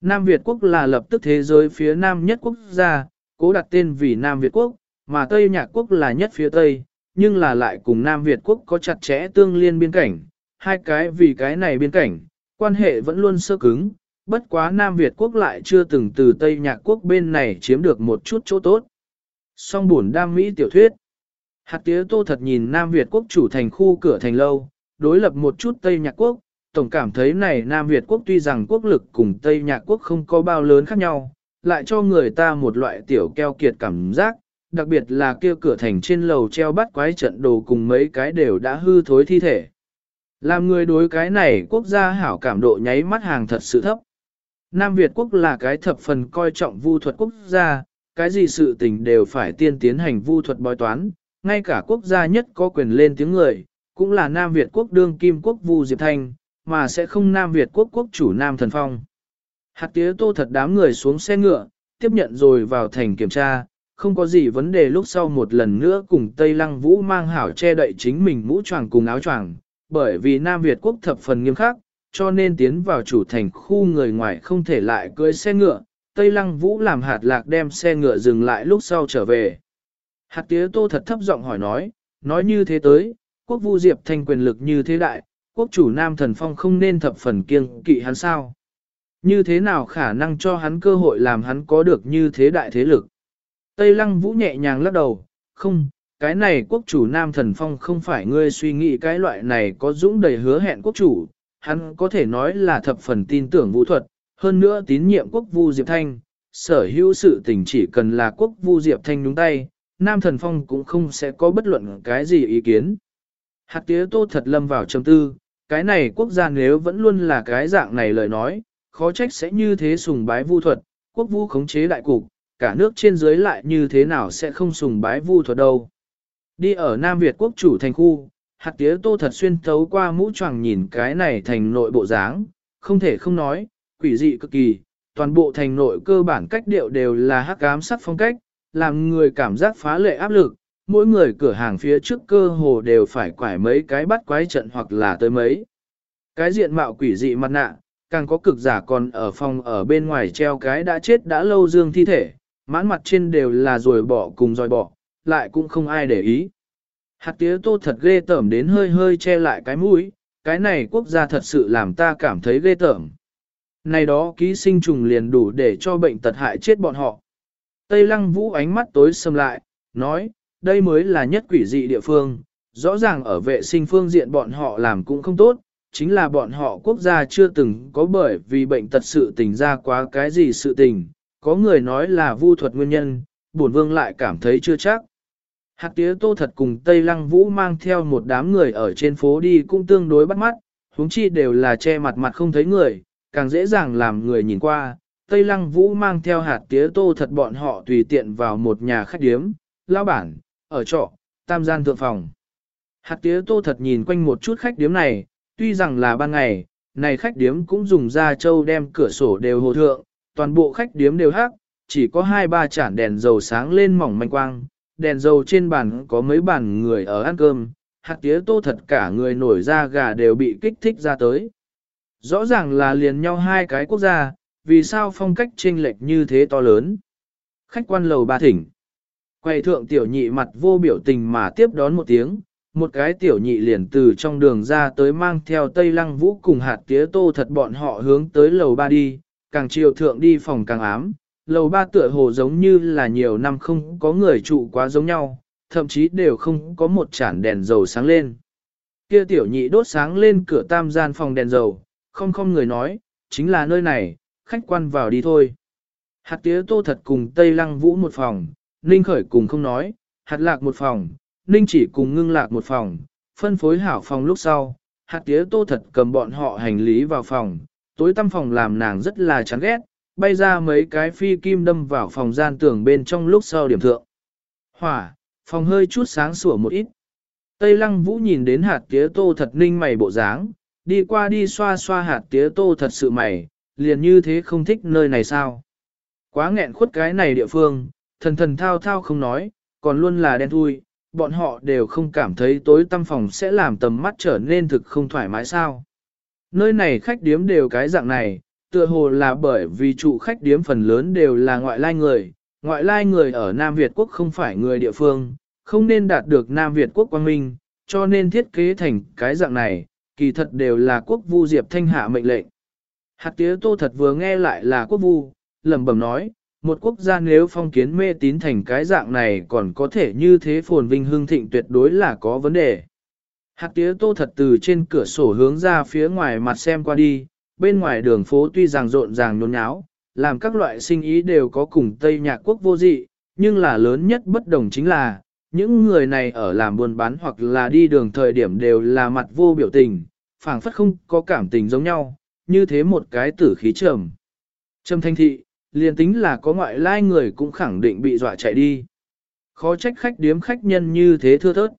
Nam Việt quốc là lập tức thế giới phía Nam nhất quốc gia, cố đặt tên vì Nam Việt quốc, mà Tây Nhạc quốc là nhất phía Tây, nhưng là lại cùng Nam Việt quốc có chặt chẽ tương liên biên cảnh. Hai cái vì cái này biên cảnh, quan hệ vẫn luôn sơ cứng, bất quá Nam Việt quốc lại chưa từng từ Tây Nhạc quốc bên này chiếm được một chút chỗ tốt. Song buồn đam mỹ tiểu thuyết. Hạt tía tô thật nhìn Nam Việt quốc chủ thành khu cửa thành lâu, đối lập một chút Tây Nhạc quốc, tổng cảm thấy này Nam Việt quốc tuy rằng quốc lực cùng Tây Nhạc quốc không có bao lớn khác nhau, lại cho người ta một loại tiểu keo kiệt cảm giác, đặc biệt là kia cửa thành trên lầu treo bắt quái trận đồ cùng mấy cái đều đã hư thối thi thể. Làm người đối cái này quốc gia hảo cảm độ nháy mắt hàng thật sự thấp. Nam Việt quốc là cái thập phần coi trọng vu thuật quốc gia, cái gì sự tình đều phải tiên tiến hành vu thuật bói toán, ngay cả quốc gia nhất có quyền lên tiếng người, cũng là Nam Việt quốc đương kim quốc vu Diệp Thanh, mà sẽ không Nam Việt quốc quốc chủ Nam Thần Phong. Hạt tía tô thật đám người xuống xe ngựa, tiếp nhận rồi vào thành kiểm tra, không có gì vấn đề lúc sau một lần nữa cùng Tây Lăng Vũ mang hảo che đậy chính mình mũ choàng cùng áo choàng, bởi vì Nam Việt quốc thập phần nghiêm khắc, cho nên tiến vào chủ thành khu người ngoài không thể lại cưỡi xe ngựa, Tây Lăng Vũ làm hạt lạc đem xe ngựa dừng lại lúc sau trở về. Hạt tía tô thật thấp giọng hỏi nói, nói như thế tới, quốc vu diệp thành quyền lực như thế đại, quốc chủ Nam Thần Phong không nên thập phần kiêng kỵ hắn sao. Như thế nào khả năng cho hắn cơ hội làm hắn có được như thế đại thế lực? Tây Lăng Vũ nhẹ nhàng lắc đầu, không, cái này quốc chủ Nam Thần Phong không phải ngươi suy nghĩ cái loại này có dũng đầy hứa hẹn quốc chủ, hắn có thể nói là thập phần tin tưởng vũ thuật, hơn nữa tín nhiệm quốc vu Diệp Thanh, sở hữu sự tình chỉ cần là quốc vu Diệp Thanh đúng tay, Nam Thần Phong cũng không sẽ có bất luận cái gì ý kiến. Hạt tía tô thật lâm vào trầm tư, cái này quốc gia nếu vẫn luôn là cái dạng này lời nói, khó trách sẽ như thế sùng bái vu thuật, quốc vu khống chế đại cục, cả nước trên dưới lại như thế nào sẽ không sùng bái vu thuật đâu. Đi ở Nam Việt quốc chủ thành khu, hạt tía tô thật xuyên thấu qua mũ choàng nhìn cái này thành nội bộ dáng, không thể không nói, quỷ dị cực kỳ, toàn bộ thành nội cơ bản cách điệu đều là hắc ám sắc phong cách, làm người cảm giác phá lệ áp lực, mỗi người cửa hàng phía trước cơ hồ đều phải quải mấy cái bắt quái trận hoặc là tới mấy. Cái diện mạo quỷ dị mặt nạ, càng có cực giả còn ở phòng ở bên ngoài treo cái đã chết đã lâu dương thi thể, mãn mặt trên đều là rồi bỏ cùng dòi bỏ, lại cũng không ai để ý. Hạt tía tô thật ghê tởm đến hơi hơi che lại cái mũi, cái này quốc gia thật sự làm ta cảm thấy ghê tởm. Này đó ký sinh trùng liền đủ để cho bệnh tật hại chết bọn họ. Tây lăng vũ ánh mắt tối sầm lại, nói, đây mới là nhất quỷ dị địa phương, rõ ràng ở vệ sinh phương diện bọn họ làm cũng không tốt, chính là bọn họ quốc gia chưa từng có bởi vì bệnh tật sự tình ra quá cái gì sự tình, có người nói là vu thuật nguyên nhân, bổn vương lại cảm thấy chưa chắc. Hạt tía tô thật cùng Tây Lăng Vũ mang theo một đám người ở trên phố đi cũng tương đối bắt mắt, huống chi đều là che mặt mặt không thấy người, càng dễ dàng làm người nhìn qua. Tây Lăng Vũ mang theo hạt tía tô thật bọn họ tùy tiện vào một nhà khách điếm, lao bản, ở trọ, tam gian thượng phòng. Hạt tía tô thật nhìn quanh một chút khách điếm này, tuy rằng là ban ngày, này khách điếm cũng dùng da trâu đem cửa sổ đều hồ thượng, toàn bộ khách điếm đều hắc, chỉ có hai ba chản đèn dầu sáng lên mỏng manh quang, đèn dầu trên bàn có mấy bàn người ở ăn cơm, hạt tía tô thật cả người nổi da gà đều bị kích thích ra tới. Rõ ràng là liền nhau hai cái quốc gia, vì sao phong cách chênh lệch như thế to lớn. Khách quan lầu ba thỉnh. Quay thượng tiểu nhị mặt vô biểu tình mà tiếp đón một tiếng, một cái tiểu nhị liền từ trong đường ra tới mang theo tây lăng vũ cùng hạt tía tô thật bọn họ hướng tới lầu ba đi, càng chiều thượng đi phòng càng ám, lầu ba tựa hồ giống như là nhiều năm không có người trụ quá giống nhau, thậm chí đều không có một chản đèn dầu sáng lên. Kia tiểu nhị đốt sáng lên cửa tam gian phòng đèn dầu, không không người nói, chính là nơi này, khách quan vào đi thôi. Hạt tía tô thật cùng Tây Lăng Vũ một phòng, Ninh Khởi cùng không nói, hạt lạc một phòng, Ninh chỉ cùng ngưng lạc một phòng, phân phối hảo phòng lúc sau, hạt tía tô thật cầm bọn họ hành lý vào phòng, tối tăm phòng làm nàng rất là chán ghét, bay ra mấy cái phi kim đâm vào phòng gian tường bên trong lúc sau điểm thượng. Hỏa, phòng hơi chút sáng sủa một ít. Tây lăng vũ nhìn đến hạt tía tô thật ninh mày bộ dáng, đi qua đi xoa xoa hạt tía tô thật sự mày, liền như thế không thích nơi này sao. Quá nghẹn khuất cái này địa phương, thần thần thao thao không nói, còn luôn là đen thui, bọn họ đều không cảm thấy tối tăm phòng sẽ làm tầm mắt trở nên thực không thoải mái sao. Nơi này khách điếm đều cái dạng này, tựa hồ là bởi vì trụ khách điếm phần lớn đều là ngoại lai người, ngoại lai người ở Nam Việt Quốc không phải người địa phương, không nên đạt được Nam Việt Quốc quang minh, cho nên thiết kế thành cái dạng này, kỳ thật đều là quốc vu diệp thanh hạ mệnh lệnh. Hạt tía tô thật vừa nghe lại là quốc vu, lẩm bẩm nói, một quốc gia nếu phong kiến mê tín thành cái dạng này còn có thể như thế phồn vinh hương thịnh tuyệt đối là có vấn đề. Hạt tía tô thật từ trên cửa sổ hướng ra phía ngoài mặt xem qua đi, bên ngoài đường phố tuy rằng rộn ràng nhốn nháo, làm các loại sinh ý đều có cùng Tây Nhạc Quốc vô dị, nhưng là lớn nhất bất đồng chính là, những người này ở làm buôn bán hoặc là đi đường thời điểm đều là mặt vô biểu tình, phảng phất không có cảm tình giống nhau, như thế một cái tử khí trầm. Trầm thanh thị, liền tính là có ngoại lai người cũng khẳng định bị dọa chạy đi. Khó trách khách điếm khách nhân như thế thưa thớt.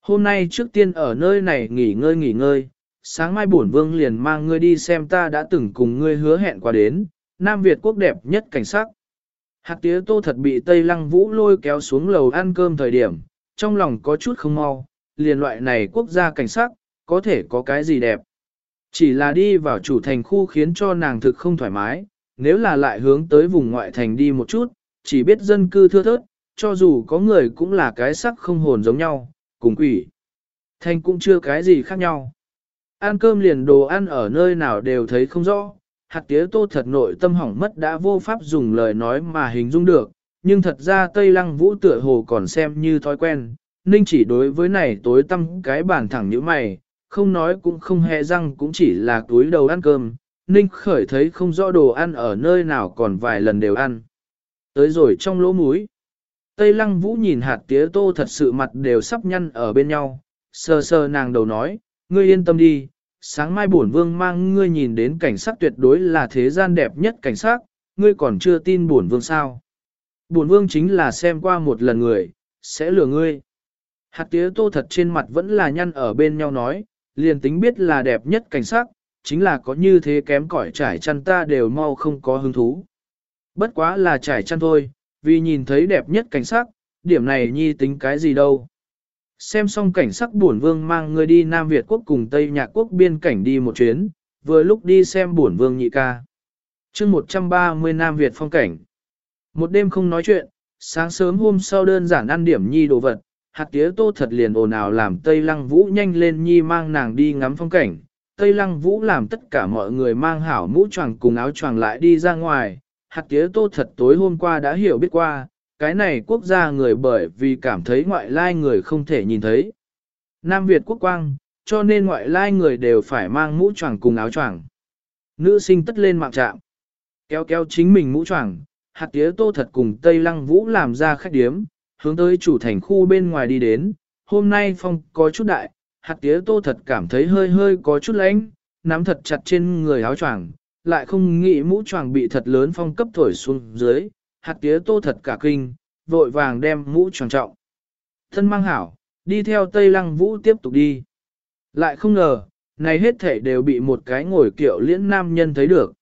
Hôm nay trước tiên ở nơi này nghỉ ngơi nghỉ ngơi, sáng mai bổn vương liền mang ngươi đi xem ta đã từng cùng ngươi hứa hẹn qua đến, Nam Việt quốc đẹp nhất cảnh sắc. Hạt tía tô thật bị Tây Lăng Vũ lôi kéo xuống lầu ăn cơm thời điểm, trong lòng có chút không mau, liền loại này quốc gia cảnh sắc, có thể có cái gì đẹp. Chỉ là đi vào chủ thành khu khiến cho nàng thực không thoải mái, nếu là lại hướng tới vùng ngoại thành đi một chút, chỉ biết dân cư thưa thớt, cho dù có người cũng là cái sắc không hồn giống nhau, cùng quỷ. Thành cũng chưa cái gì khác nhau. Ăn cơm liền đồ ăn ở nơi nào đều thấy không rõ, hạt tía tô thật nội tâm hỏng mất đã vô pháp dùng lời nói mà hình dung được, nhưng thật ra Tây Lăng Vũ tựa hồ còn xem như thói quen, Ninh chỉ đối với này tối tâm cái bản thẳng như mày, không nói cũng không hề răng cũng chỉ là túi đầu ăn cơm, Ninh khởi thấy không rõ đồ ăn ở nơi nào còn vài lần đều ăn. Tới rồi trong lỗ mũi. Tây Lăng Vũ nhìn hạt tía tô thật sự mặt đều sắp nhăn ở bên nhau, sờ sờ nàng đầu nói, ngươi yên tâm đi, sáng mai bổn vương mang ngươi nhìn đến cảnh sắc tuyệt đối là thế gian đẹp nhất cảnh sắc, ngươi còn chưa tin bổn vương sao. Bổn vương chính là xem qua một lần người, sẽ lừa ngươi. Hạt tía tô thật trên mặt vẫn là nhăn ở bên nhau nói, liền tính biết là đẹp nhất cảnh sắc, chính là có như thế kém cỏi trải chăn ta đều mau không có hứng thú. Bất quá là trải chăn thôi, vì nhìn thấy đẹp nhất cảnh sắc, điểm này nhi tính cái gì đâu. Xem xong cảnh sắc bổn vương mang người đi Nam Việt quốc cùng Tây Nhạc quốc biên cảnh đi một chuyến, vừa lúc đi xem bổn vương nhị ca. chương 130 Nam Việt phong cảnh. Một đêm không nói chuyện, sáng sớm hôm sau đơn giản ăn điểm nhi đồ vật, hạt tía tô thật liền ồn ào làm Tây Lăng Vũ nhanh lên nhi mang nàng đi ngắm phong cảnh. Tây Lăng Vũ làm tất cả mọi người mang hảo mũ choàng cùng áo choàng lại đi ra ngoài, hạt tía tô thật tối hôm qua đã hiểu biết qua, cái này quốc gia người bởi vì cảm thấy ngoại lai người không thể nhìn thấy. Nam Việt quốc quang, cho nên ngoại lai người đều phải mang mũ choàng cùng áo choàng. Nữ sinh tất lên mạng trạm, kéo kéo chính mình mũ choàng, hạt tía tô thật cùng Tây Lăng Vũ làm ra khách điếm, hướng tới chủ thành khu bên ngoài đi đến. Hôm nay phong có chút đại, hạt tía tô thật cảm thấy hơi hơi có chút lạnh, nắm thật chặt trên người áo choàng, lại không nghĩ mũ choàng bị thật lớn phong cấp thổi xuống dưới, hạt tía tô thật cả kinh, vội vàng đem mũ tròn trọng. Thân mang hảo, đi theo Tây Lăng Vũ tiếp tục đi. Lại không ngờ, này hết thể đều bị một cái ngồi kiệu liễn nam nhân thấy được.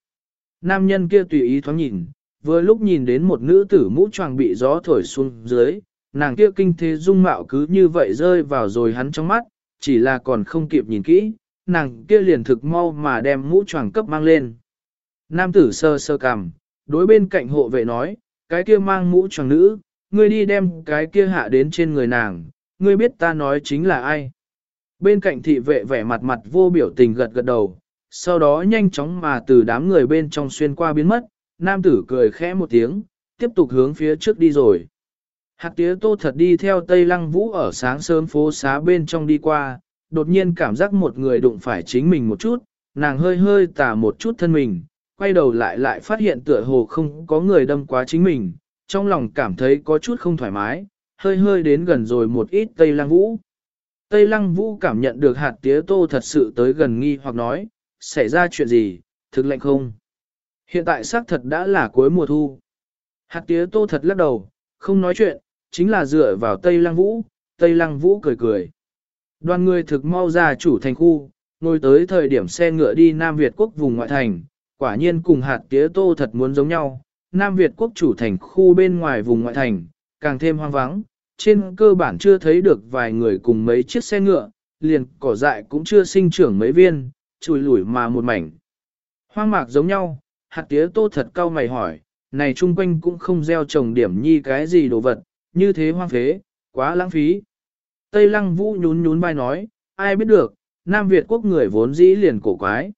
Nam nhân kia tùy ý thoáng nhìn, vừa lúc nhìn đến một nữ tử mũ tròn bị gió thổi xuống dưới, nàng kia kinh thế dung mạo cứ như vậy rơi vào rồi hắn trong mắt, chỉ là còn không kịp nhìn kỹ, nàng kia liền thực mau mà đem mũ tròn cấp mang lên. Nam tử sơ sơ cằm, đối bên cạnh hộ vệ nói, cái kia mang mũ tràng nữ, ngươi đi đem cái kia hạ đến trên người nàng, ngươi biết ta nói chính là ai. Bên cạnh thị vệ vẻ mặt mặt vô biểu tình gật gật đầu, sau đó nhanh chóng mà từ đám người bên trong xuyên qua biến mất, nam tử cười khẽ một tiếng, tiếp tục hướng phía trước đi rồi. Hạt tía tô thật đi theo Tây Lăng Vũ ở sáng sớm phố xá bên trong đi qua, đột nhiên cảm giác một người đụng phải chính mình một chút, nàng hơi hơi tả một chút thân mình, quay đầu lại lại phát hiện tựa hồ không có người đâm quá chính mình, trong lòng cảm thấy có chút không thoải mái, hơi hơi đến gần rồi một ít Tây Lăng Vũ. Tây Lăng Vũ cảm nhận được hạt tía tô thật sự tới gần nghi hoặc nói, xảy ra chuyện gì, thực lạnh không? Hiện tại xác thật đã là cuối mùa thu. Hạt tía tô thật lắc đầu, không nói chuyện, chính là dựa vào Tây Lăng Vũ, Tây Lăng Vũ cười cười. Đoàn người thực mau ra chủ thành khu, ngồi tới thời điểm xe ngựa đi Nam Việt quốc vùng ngoại thành, quả nhiên cùng hạt tía tô thật muốn giống nhau. Nam Việt quốc chủ thành khu bên ngoài vùng ngoại thành, càng thêm hoang vắng, trên cơ bản chưa thấy được vài người cùng mấy chiếc xe ngựa, liền cỏ dại cũng chưa sinh trưởng mấy viên, chùi lủi mà một mảnh. Hoang mạc giống nhau, hạt tía tô thật cao mày hỏi, này chung quanh cũng không gieo trồng điểm nhi cái gì đồ vật, như thế hoang phế, quá lãng phí. Tây lăng vũ nhún nhún vai nói, ai biết được, Nam Việt quốc người vốn dĩ liền cổ quái.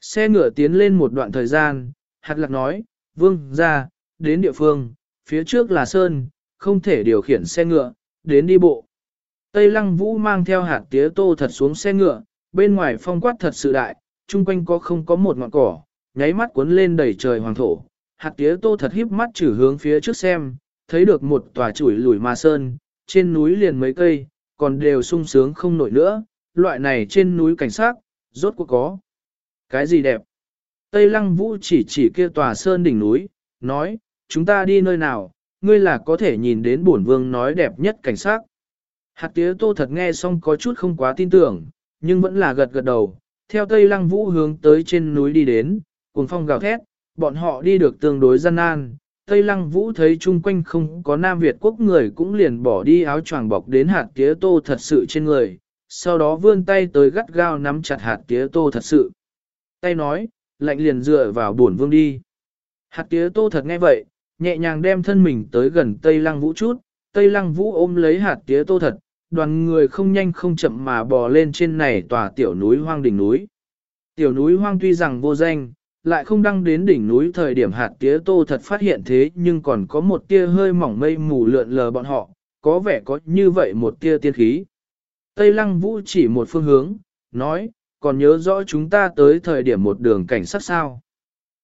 Xe ngựa tiến lên một đoạn thời gian, hạt lạc nói, vương, ra, đến địa phương, phía trước là sơn, không thể điều khiển xe ngựa, đến đi bộ. Tây lăng vũ mang theo hạt tía tô thật xuống xe ngựa, bên ngoài phong quát thật sự đại, chung quanh có không có một ngọn cỏ, nháy mắt cuốn lên đầy trời hoàng thổ. Hạt tía tô thật híp mắt chử hướng phía trước xem, thấy được một tòa chuỗi lùi ma sơn, trên núi liền mấy cây, còn đều sung sướng không nổi nữa, loại này trên núi cảnh sát, rốt cuộc có. Cái gì đẹp? Tây Lăng Vũ chỉ chỉ kia tòa sơn đỉnh núi, nói, chúng ta đi nơi nào, ngươi là có thể nhìn đến bổn vương nói đẹp nhất cảnh sát. Hạt tía tô thật nghe xong có chút không quá tin tưởng, nhưng vẫn là gật gật đầu, theo Tây Lăng Vũ hướng tới trên núi đi đến, cùng phong gào thét, bọn họ đi được tương đối gian nan. Tây Lăng Vũ thấy chung quanh không có Nam Việt quốc người cũng liền bỏ đi áo choàng bọc đến hạt tía tô thật sự trên người, sau đó vươn tay tới gắt gao nắm chặt hạt tía tô thật sự. Tay nói, lạnh liền dựa vào buồn vương đi. Hạt tía tô thật nghe vậy, nhẹ nhàng đem thân mình tới gần Tây Lăng Vũ chút, Tây Lăng Vũ ôm lấy hạt tía tô thật, đoàn người không nhanh không chậm mà bò lên trên này tòa tiểu núi hoang đỉnh núi. Tiểu núi hoang tuy rằng vô danh, lại không đăng đến đỉnh núi thời điểm hạt tía tô thật phát hiện thế nhưng còn có một tia hơi mỏng mây mù lượn lờ bọn họ, có vẻ có như vậy một tia tiên khí. Tây Lăng Vũ chỉ một phương hướng, nói, còn nhớ rõ chúng ta tới thời điểm một đường cảnh sát sao.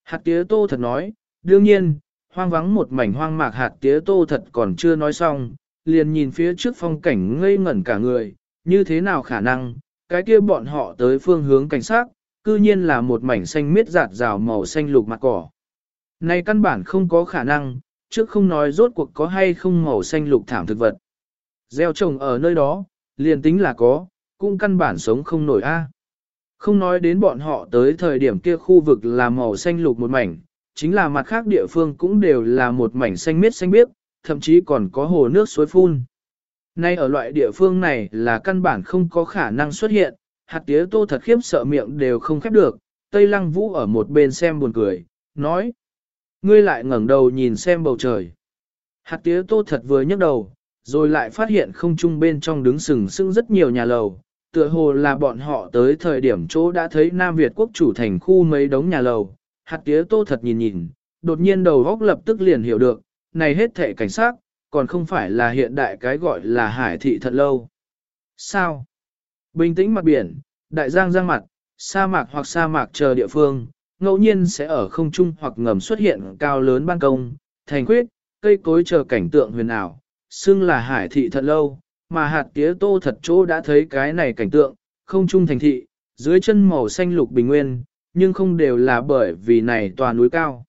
Hạt tía tô thật nói, đương nhiên, hoang vắng một mảnh hoang mạc hạt tía tô thật còn chưa nói xong, liền nhìn phía trước phong cảnh ngây ngẩn cả người, như thế nào khả năng, cái kia bọn họ tới phương hướng cảnh sát, cư nhiên là một mảnh xanh miết giạt rào màu xanh lục mặt cỏ. Này căn bản không có khả năng, trước không nói rốt cuộc có hay không màu xanh lục thảm thực vật. Gieo trồng ở nơi đó, liền tính là có, cũng căn bản sống không nổi a. Không nói đến bọn họ tới thời điểm kia khu vực là màu xanh lục một mảnh, chính là mặt khác địa phương cũng đều là một mảnh xanh miết xanh biếc, thậm chí còn có hồ nước suối phun. Nay ở loại địa phương này là căn bản không có khả năng xuất hiện, hạt tía tô thật khiếp sợ miệng đều không khép được, Tây Lăng Vũ ở một bên xem buồn cười, nói. Ngươi lại ngẩng đầu nhìn xem bầu trời. Hạt tía tô thật vừa nhấc đầu, rồi lại phát hiện không trung bên trong đứng sừng sững rất nhiều nhà lầu. Tựa hồ là bọn họ tới thời điểm chỗ đã thấy Nam Việt quốc chủ thành khu mấy đống nhà lầu. Hạt tía tô thật nhìn nhìn, đột nhiên đầu góc lập tức liền hiểu được, này hết thể cảnh sát, còn không phải là hiện đại cái gọi là hải thị thật lâu. Sao? Bình tĩnh mặt biển, đại giang giang mặt, sa mạc hoặc sa mạc chờ địa phương, ngẫu nhiên sẽ ở không trung hoặc ngầm xuất hiện cao lớn ban công, thành quyết, cây cối chờ cảnh tượng huyền ảo, xưng là hải thị thật lâu, mà hạt tía tô thật chỗ đã thấy cái này cảnh tượng, không trung thành thị, dưới chân màu xanh lục bình nguyên, nhưng không đều là bởi vì này tòa núi cao.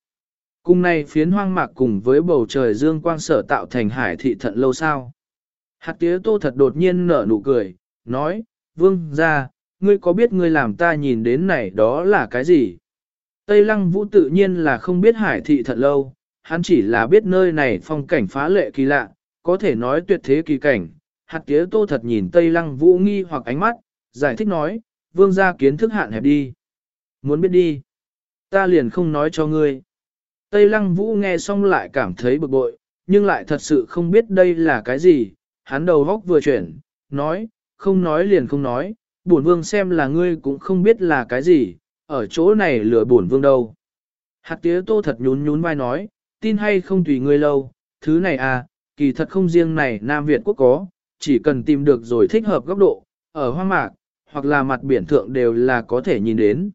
Cùng này phiến hoang mạc cùng với bầu trời dương quang sở tạo thành hải thị thận lâu sao. Hạt tía tô thật đột nhiên nở nụ cười, nói, vương ra, ngươi có biết ngươi làm ta nhìn đến này đó là cái gì? Tây lăng vũ tự nhiên là không biết hải thị thận lâu, hắn chỉ là biết nơi này phong cảnh phá lệ kỳ lạ, có thể nói tuyệt thế kỳ cảnh. Hạt tía tô thật nhìn Tây lăng vũ nghi hoặc ánh mắt, giải thích nói, vương gia kiến thức hạn hẹp đi. Muốn biết đi, ta liền không nói cho ngươi. Tây Lăng Vũ nghe xong lại cảm thấy bực bội, nhưng lại thật sự không biết đây là cái gì, hắn đầu góc vừa chuyển, nói, không nói liền không nói, bổn vương xem là ngươi cũng không biết là cái gì, ở chỗ này lừa bổn vương đâu. Hạt tía tô thật nhún nhún vai nói, tin hay không tùy ngươi lâu, thứ này à, kỳ thật không riêng này Nam Việt quốc có, chỉ cần tìm được rồi thích hợp góc độ, ở hoang mạc, hoặc là mặt biển thượng đều là có thể nhìn đến.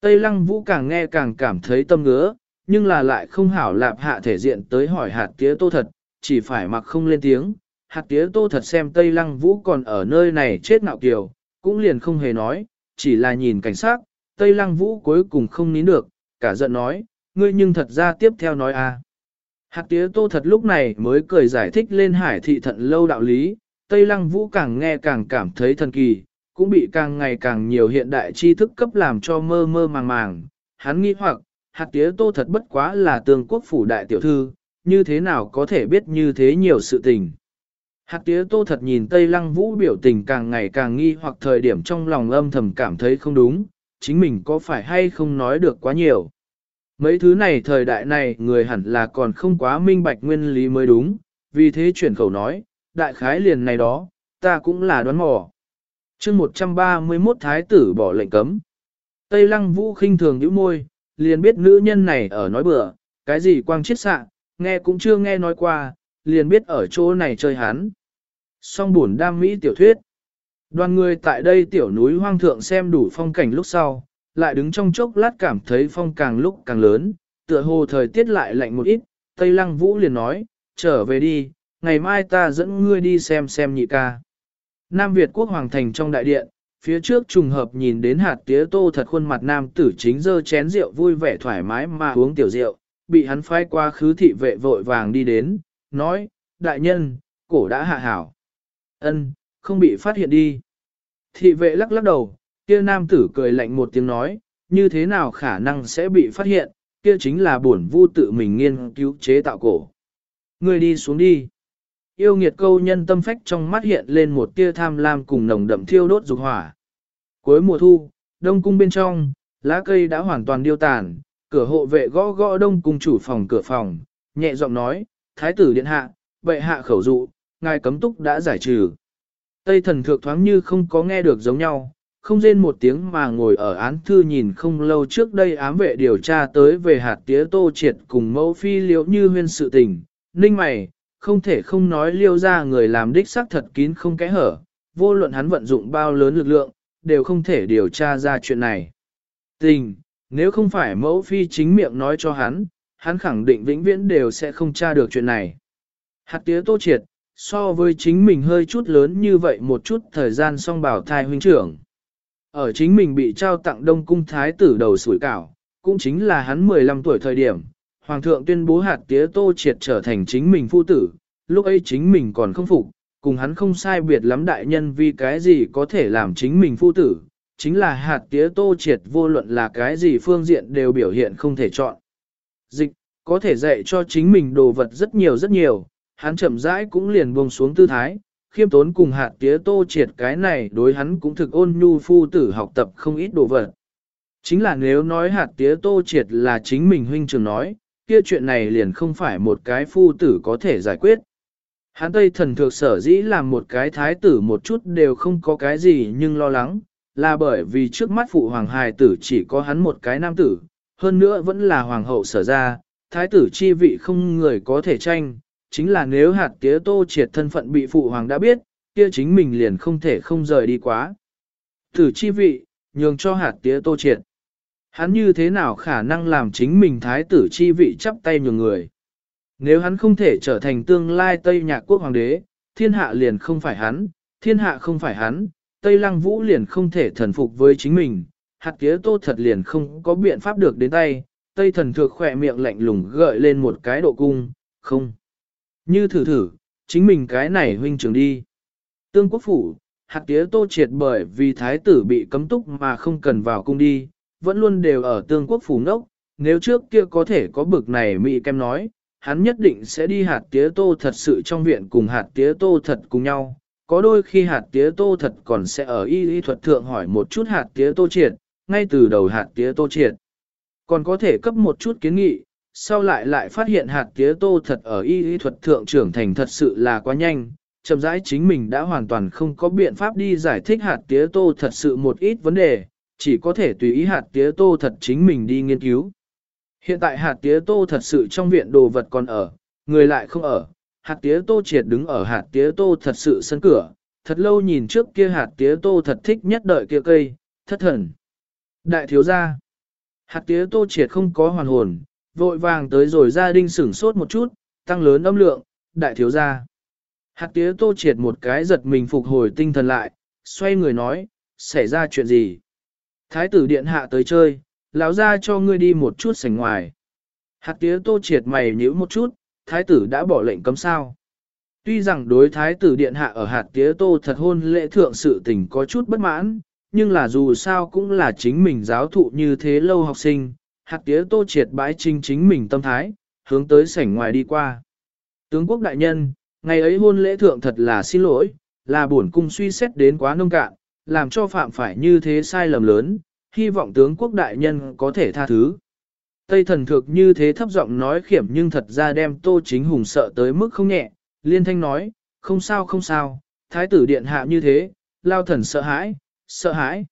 Tây Lăng Vũ càng nghe càng cảm thấy tâm ngứa, nhưng là lại không hảo lạp hạ thể diện tới hỏi hạt tía tô thật, chỉ phải mặc không lên tiếng. Hạt tía tô thật xem Tây Lăng Vũ còn ở nơi này chết ngạo kiều, cũng liền không hề nói, chỉ là nhìn cảnh sát, Tây Lăng Vũ cuối cùng không nín được, cả giận nói, ngươi nhưng thật ra tiếp theo nói à. Hạt tía tô thật lúc này mới cười giải thích lên hải thị thận lâu đạo lý, Tây Lăng Vũ càng nghe càng cảm thấy thần kỳ, cũng bị càng ngày càng nhiều hiện đại tri thức cấp làm cho mơ mơ màng màng. Hắn nghĩ hoặc, hạt tía tô thật bất quá là tương quốc phủ đại tiểu thư, như thế nào có thể biết như thế nhiều sự tình. Hạt tía tô thật nhìn Tây Lăng Vũ biểu tình càng ngày càng nghi hoặc thời điểm trong lòng âm thầm cảm thấy không đúng, chính mình có phải hay không nói được quá nhiều. Mấy thứ này thời đại này người hẳn là còn không quá minh bạch nguyên lý mới đúng, vì thế chuyển khẩu nói, đại khái liền này đó, ta cũng là đoán mò. chương 131 thái tử bỏ lệnh cấm. Tây lăng vũ khinh thường nhíu môi, liền biết nữ nhân này ở nói bừa, cái gì quang chiết xạ, nghe cũng chưa nghe nói qua, liền biết ở chỗ này chơi hắn. Song buồn đam mỹ tiểu thuyết. Đoàn người tại đây tiểu núi hoang thượng xem đủ phong cảnh lúc sau, lại đứng trong chốc lát cảm thấy phong càng lúc càng lớn, tựa hồ thời tiết lại lạnh một ít, Tây Lăng Vũ liền nói, trở về đi, ngày mai ta dẫn ngươi đi xem xem nhị ca. Nam Việt quốc hoàng thành trong đại điện, phía trước trùng hợp nhìn đến hạt tía tô thật khuôn mặt nam tử chính dơ chén rượu vui vẻ thoải mái mà uống tiểu rượu, bị hắn phái qua khứ thị vệ vội vàng đi đến, nói, đại nhân, cổ đã hạ hảo. ân không bị phát hiện đi. Thị vệ lắc lắc đầu, kia nam tử cười lạnh một tiếng nói, như thế nào khả năng sẽ bị phát hiện, kia chính là bổn vu tự mình nghiên cứu chế tạo cổ. Người đi xuống đi. Yêu nghiệt câu nhân tâm phách trong mắt hiện lên một tia tham lam cùng nồng đậm thiêu đốt dục hỏa. Cuối mùa thu, đông cung bên trong, lá cây đã hoàn toàn điêu tàn, cửa hộ vệ gõ gõ đông cung chủ phòng cửa phòng, nhẹ giọng nói, thái tử điện hạ, bệ hạ khẩu dụ, ngài cấm túc đã giải trừ. Tây thần thượng thoáng như không có nghe được giống nhau, không rên một tiếng mà ngồi ở án thư nhìn không lâu trước đây ám vệ điều tra tới về hạt tía tô triệt cùng mẫu phi liễu như huyên sự tình. Ninh mày, không thể không nói liêu ra người làm đích xác thật kín không kẽ hở, vô luận hắn vận dụng bao lớn lực lượng, đều không thể điều tra ra chuyện này. Tình, nếu không phải mẫu phi chính miệng nói cho hắn, hắn khẳng định vĩnh viễn đều sẽ không tra được chuyện này. Hạt tía tô triệt, so với chính mình hơi chút lớn như vậy một chút thời gian song bảo thai huynh trưởng. Ở chính mình bị trao tặng đông cung thái tử đầu sủi cảo, cũng chính là hắn 15 tuổi thời điểm, Hoàng thượng tuyên bố hạt tía tô triệt trở thành chính mình phu tử, lúc ấy chính mình còn không phục, cùng hắn không sai biệt lắm đại nhân vì cái gì có thể làm chính mình phu tử, chính là hạt tía tô triệt vô luận là cái gì phương diện đều biểu hiện không thể chọn. Dịch, có thể dạy cho chính mình đồ vật rất nhiều rất nhiều, hắn chậm rãi cũng liền buông xuống tư thái, khiêm tốn cùng hạt tía tô triệt cái này đối hắn cũng thực ôn nhu phu tử học tập không ít đồ vật. Chính là nếu nói hạt tía tô triệt là chính mình huynh trường nói, kia chuyện này liền không phải một cái phu tử có thể giải quyết. Hắn Tây thần thược sở dĩ làm một cái thái tử một chút đều không có cái gì nhưng lo lắng, là bởi vì trước mắt phụ hoàng hài tử chỉ có hắn một cái nam tử, hơn nữa vẫn là hoàng hậu sở ra, thái tử chi vị không người có thể tranh, chính là nếu hạt tía tô triệt thân phận bị phụ hoàng đã biết, kia chính mình liền không thể không rời đi quá. Tử chi vị, nhường cho hạt tía tô triệt. Hắn như thế nào khả năng làm chính mình thái tử chi vị chắp tay nhường người. Nếu hắn không thể trở thành tương lai Tây Nhạc quốc hoàng đế, thiên hạ liền không phải hắn, thiên hạ không phải hắn, Tây Lăng Vũ liền không thể thần phục với chính mình, hạt tía tô thật liền không có biện pháp được đến tay, Tây thần thược khỏe miệng lạnh lùng gợi lên một cái độ cung, không. Như thử thử, chính mình cái này huynh trưởng đi. Tương quốc phủ, hạt tía tô triệt bởi vì thái tử bị cấm túc mà không cần vào cung đi, vẫn luôn đều ở tương quốc phủ ngốc, nếu trước kia có thể có bực này Mỹ kem nói, hắn nhất định sẽ đi hạt tía tô thật sự trong viện cùng hạt tía tô thật cùng nhau. Có đôi khi hạt tía tô thật còn sẽ ở y y thuật thượng hỏi một chút hạt tía tô triệt, ngay từ đầu hạt tía tô triệt. Còn có thể cấp một chút kiến nghị, sau lại lại phát hiện hạt tía tô thật ở y y thuật thượng trưởng thành thật sự là quá nhanh, chậm rãi chính mình đã hoàn toàn không có biện pháp đi giải thích hạt tía tô thật sự một ít vấn đề, chỉ có thể tùy ý hạt tía tô thật chính mình đi nghiên cứu. Hiện tại hạt tía tô thật sự trong viện đồ vật còn ở, người lại không ở, hạt tía tô triệt đứng ở hạt tía tô thật sự sân cửa, thật lâu nhìn trước kia hạt tía tô thật thích nhất đợi kia cây, thất thần. Đại thiếu gia, hạt tía tô triệt không có hoàn hồn, vội vàng tới rồi gia đình sửng sốt một chút, tăng lớn âm lượng, đại thiếu gia. Hạt tía tô triệt một cái giật mình phục hồi tinh thần lại, xoay người nói, xảy ra chuyện gì? Thái tử điện hạ tới chơi, lão ra cho ngươi đi một chút sảnh ngoài. Hạt tía tô triệt mày nhíu một chút, thái tử đã bỏ lệnh cấm sao. Tuy rằng đối thái tử điện hạ ở hạt tía tô thật hôn lễ thượng sự tình có chút bất mãn, nhưng là dù sao cũng là chính mình giáo thụ như thế lâu học sinh, hạt tía tô triệt bãi trinh chính mình tâm thái, hướng tới sảnh ngoài đi qua. Tướng quốc đại nhân, ngày ấy hôn lễ thượng thật là xin lỗi, là bổn cung suy xét đến quá nông cạn, làm cho phạm phải như thế sai lầm lớn, hy vọng tướng quốc đại nhân có thể tha thứ. Tây thần thực như thế thấp giọng nói khiểm nhưng thật ra đem tô chính hùng sợ tới mức không nhẹ, liên thanh nói, không sao không sao, thái tử điện hạ như thế, lao thần sợ hãi, sợ hãi.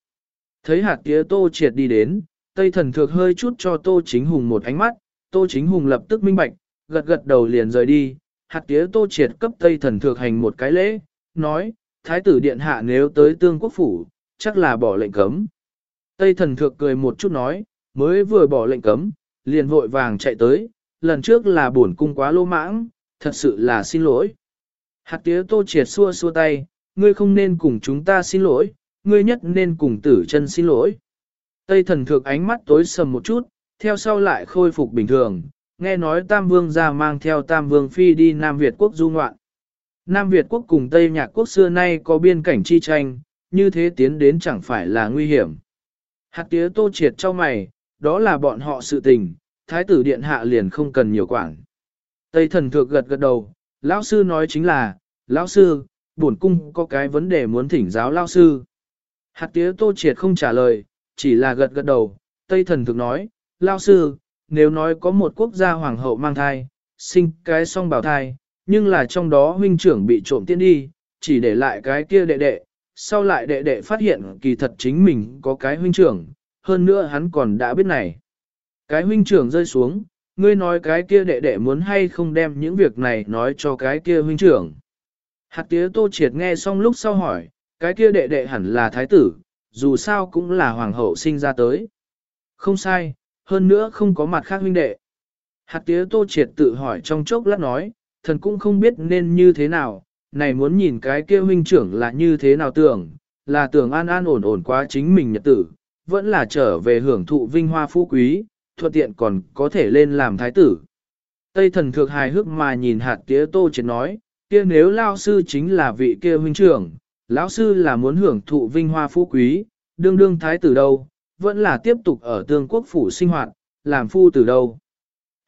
Thấy hạt tía tô triệt đi đến, tây thần thực hơi chút cho tô chính hùng một ánh mắt, tô chính hùng lập tức minh bạch, gật gật đầu liền rời đi, hạt tía tô triệt cấp tây thần thực hành một cái lễ, nói, thái tử điện hạ nếu tới tương quốc phủ, chắc là bỏ lệnh cấm. Tây thần thượng cười một chút nói, mới vừa bỏ lệnh cấm, liền vội vàng chạy tới, lần trước là buồn cung quá lô mãng, thật sự là xin lỗi. Hạt tía tô triệt xua xua tay, ngươi không nên cùng chúng ta xin lỗi, ngươi nhất nên cùng tử chân xin lỗi. Tây thần thượng ánh mắt tối sầm một chút, theo sau lại khôi phục bình thường, nghe nói Tam Vương ra mang theo Tam Vương Phi đi Nam Việt quốc du ngoạn. Nam Việt quốc cùng Tây Nhạc quốc xưa nay có biên cảnh chi tranh, như thế tiến đến chẳng phải là nguy hiểm. Hạt tía tô triệt cho mày, đó là bọn họ sự tình, thái tử điện hạ liền không cần nhiều quản. Tây thần thượng gật gật đầu, lão sư nói chính là, lão sư, bổn cung có cái vấn đề muốn thỉnh giáo lão sư. Hạt tía tô triệt không trả lời, chỉ là gật gật đầu, Tây thần thượng nói, lão sư, nếu nói có một quốc gia hoàng hậu mang thai, sinh cái song bào thai, nhưng là trong đó huynh trưởng bị trộm tiên đi, chỉ để lại cái kia đệ đệ, sau lại đệ đệ phát hiện kỳ thật chính mình có cái huynh trưởng, hơn nữa hắn còn đã biết này. Cái huynh trưởng rơi xuống, ngươi nói cái kia đệ đệ muốn hay không đem những việc này nói cho cái kia huynh trưởng. Hạt tía tô triệt nghe xong lúc sau hỏi, cái kia đệ đệ hẳn là thái tử, dù sao cũng là hoàng hậu sinh ra tới. Không sai, hơn nữa không có mặt khác huynh đệ. Hạt tía tô triệt tự hỏi trong chốc lát nói, thần cũng không biết nên như thế nào, này muốn nhìn cái kia huynh trưởng là như thế nào tưởng, là tưởng an an ổn ổn quá chính mình nhật tử, vẫn là trở về hưởng thụ vinh hoa phú quý, thuận tiện còn có thể lên làm thái tử. Tây thần thược hài hước mà nhìn hạt tía tô triệt nói, kia nếu lao sư chính là vị kia huynh trưởng, lão sư là muốn hưởng thụ vinh hoa phú quý, đương đương thái tử đâu, vẫn là tiếp tục ở tương quốc phủ sinh hoạt, làm phu tử đâu.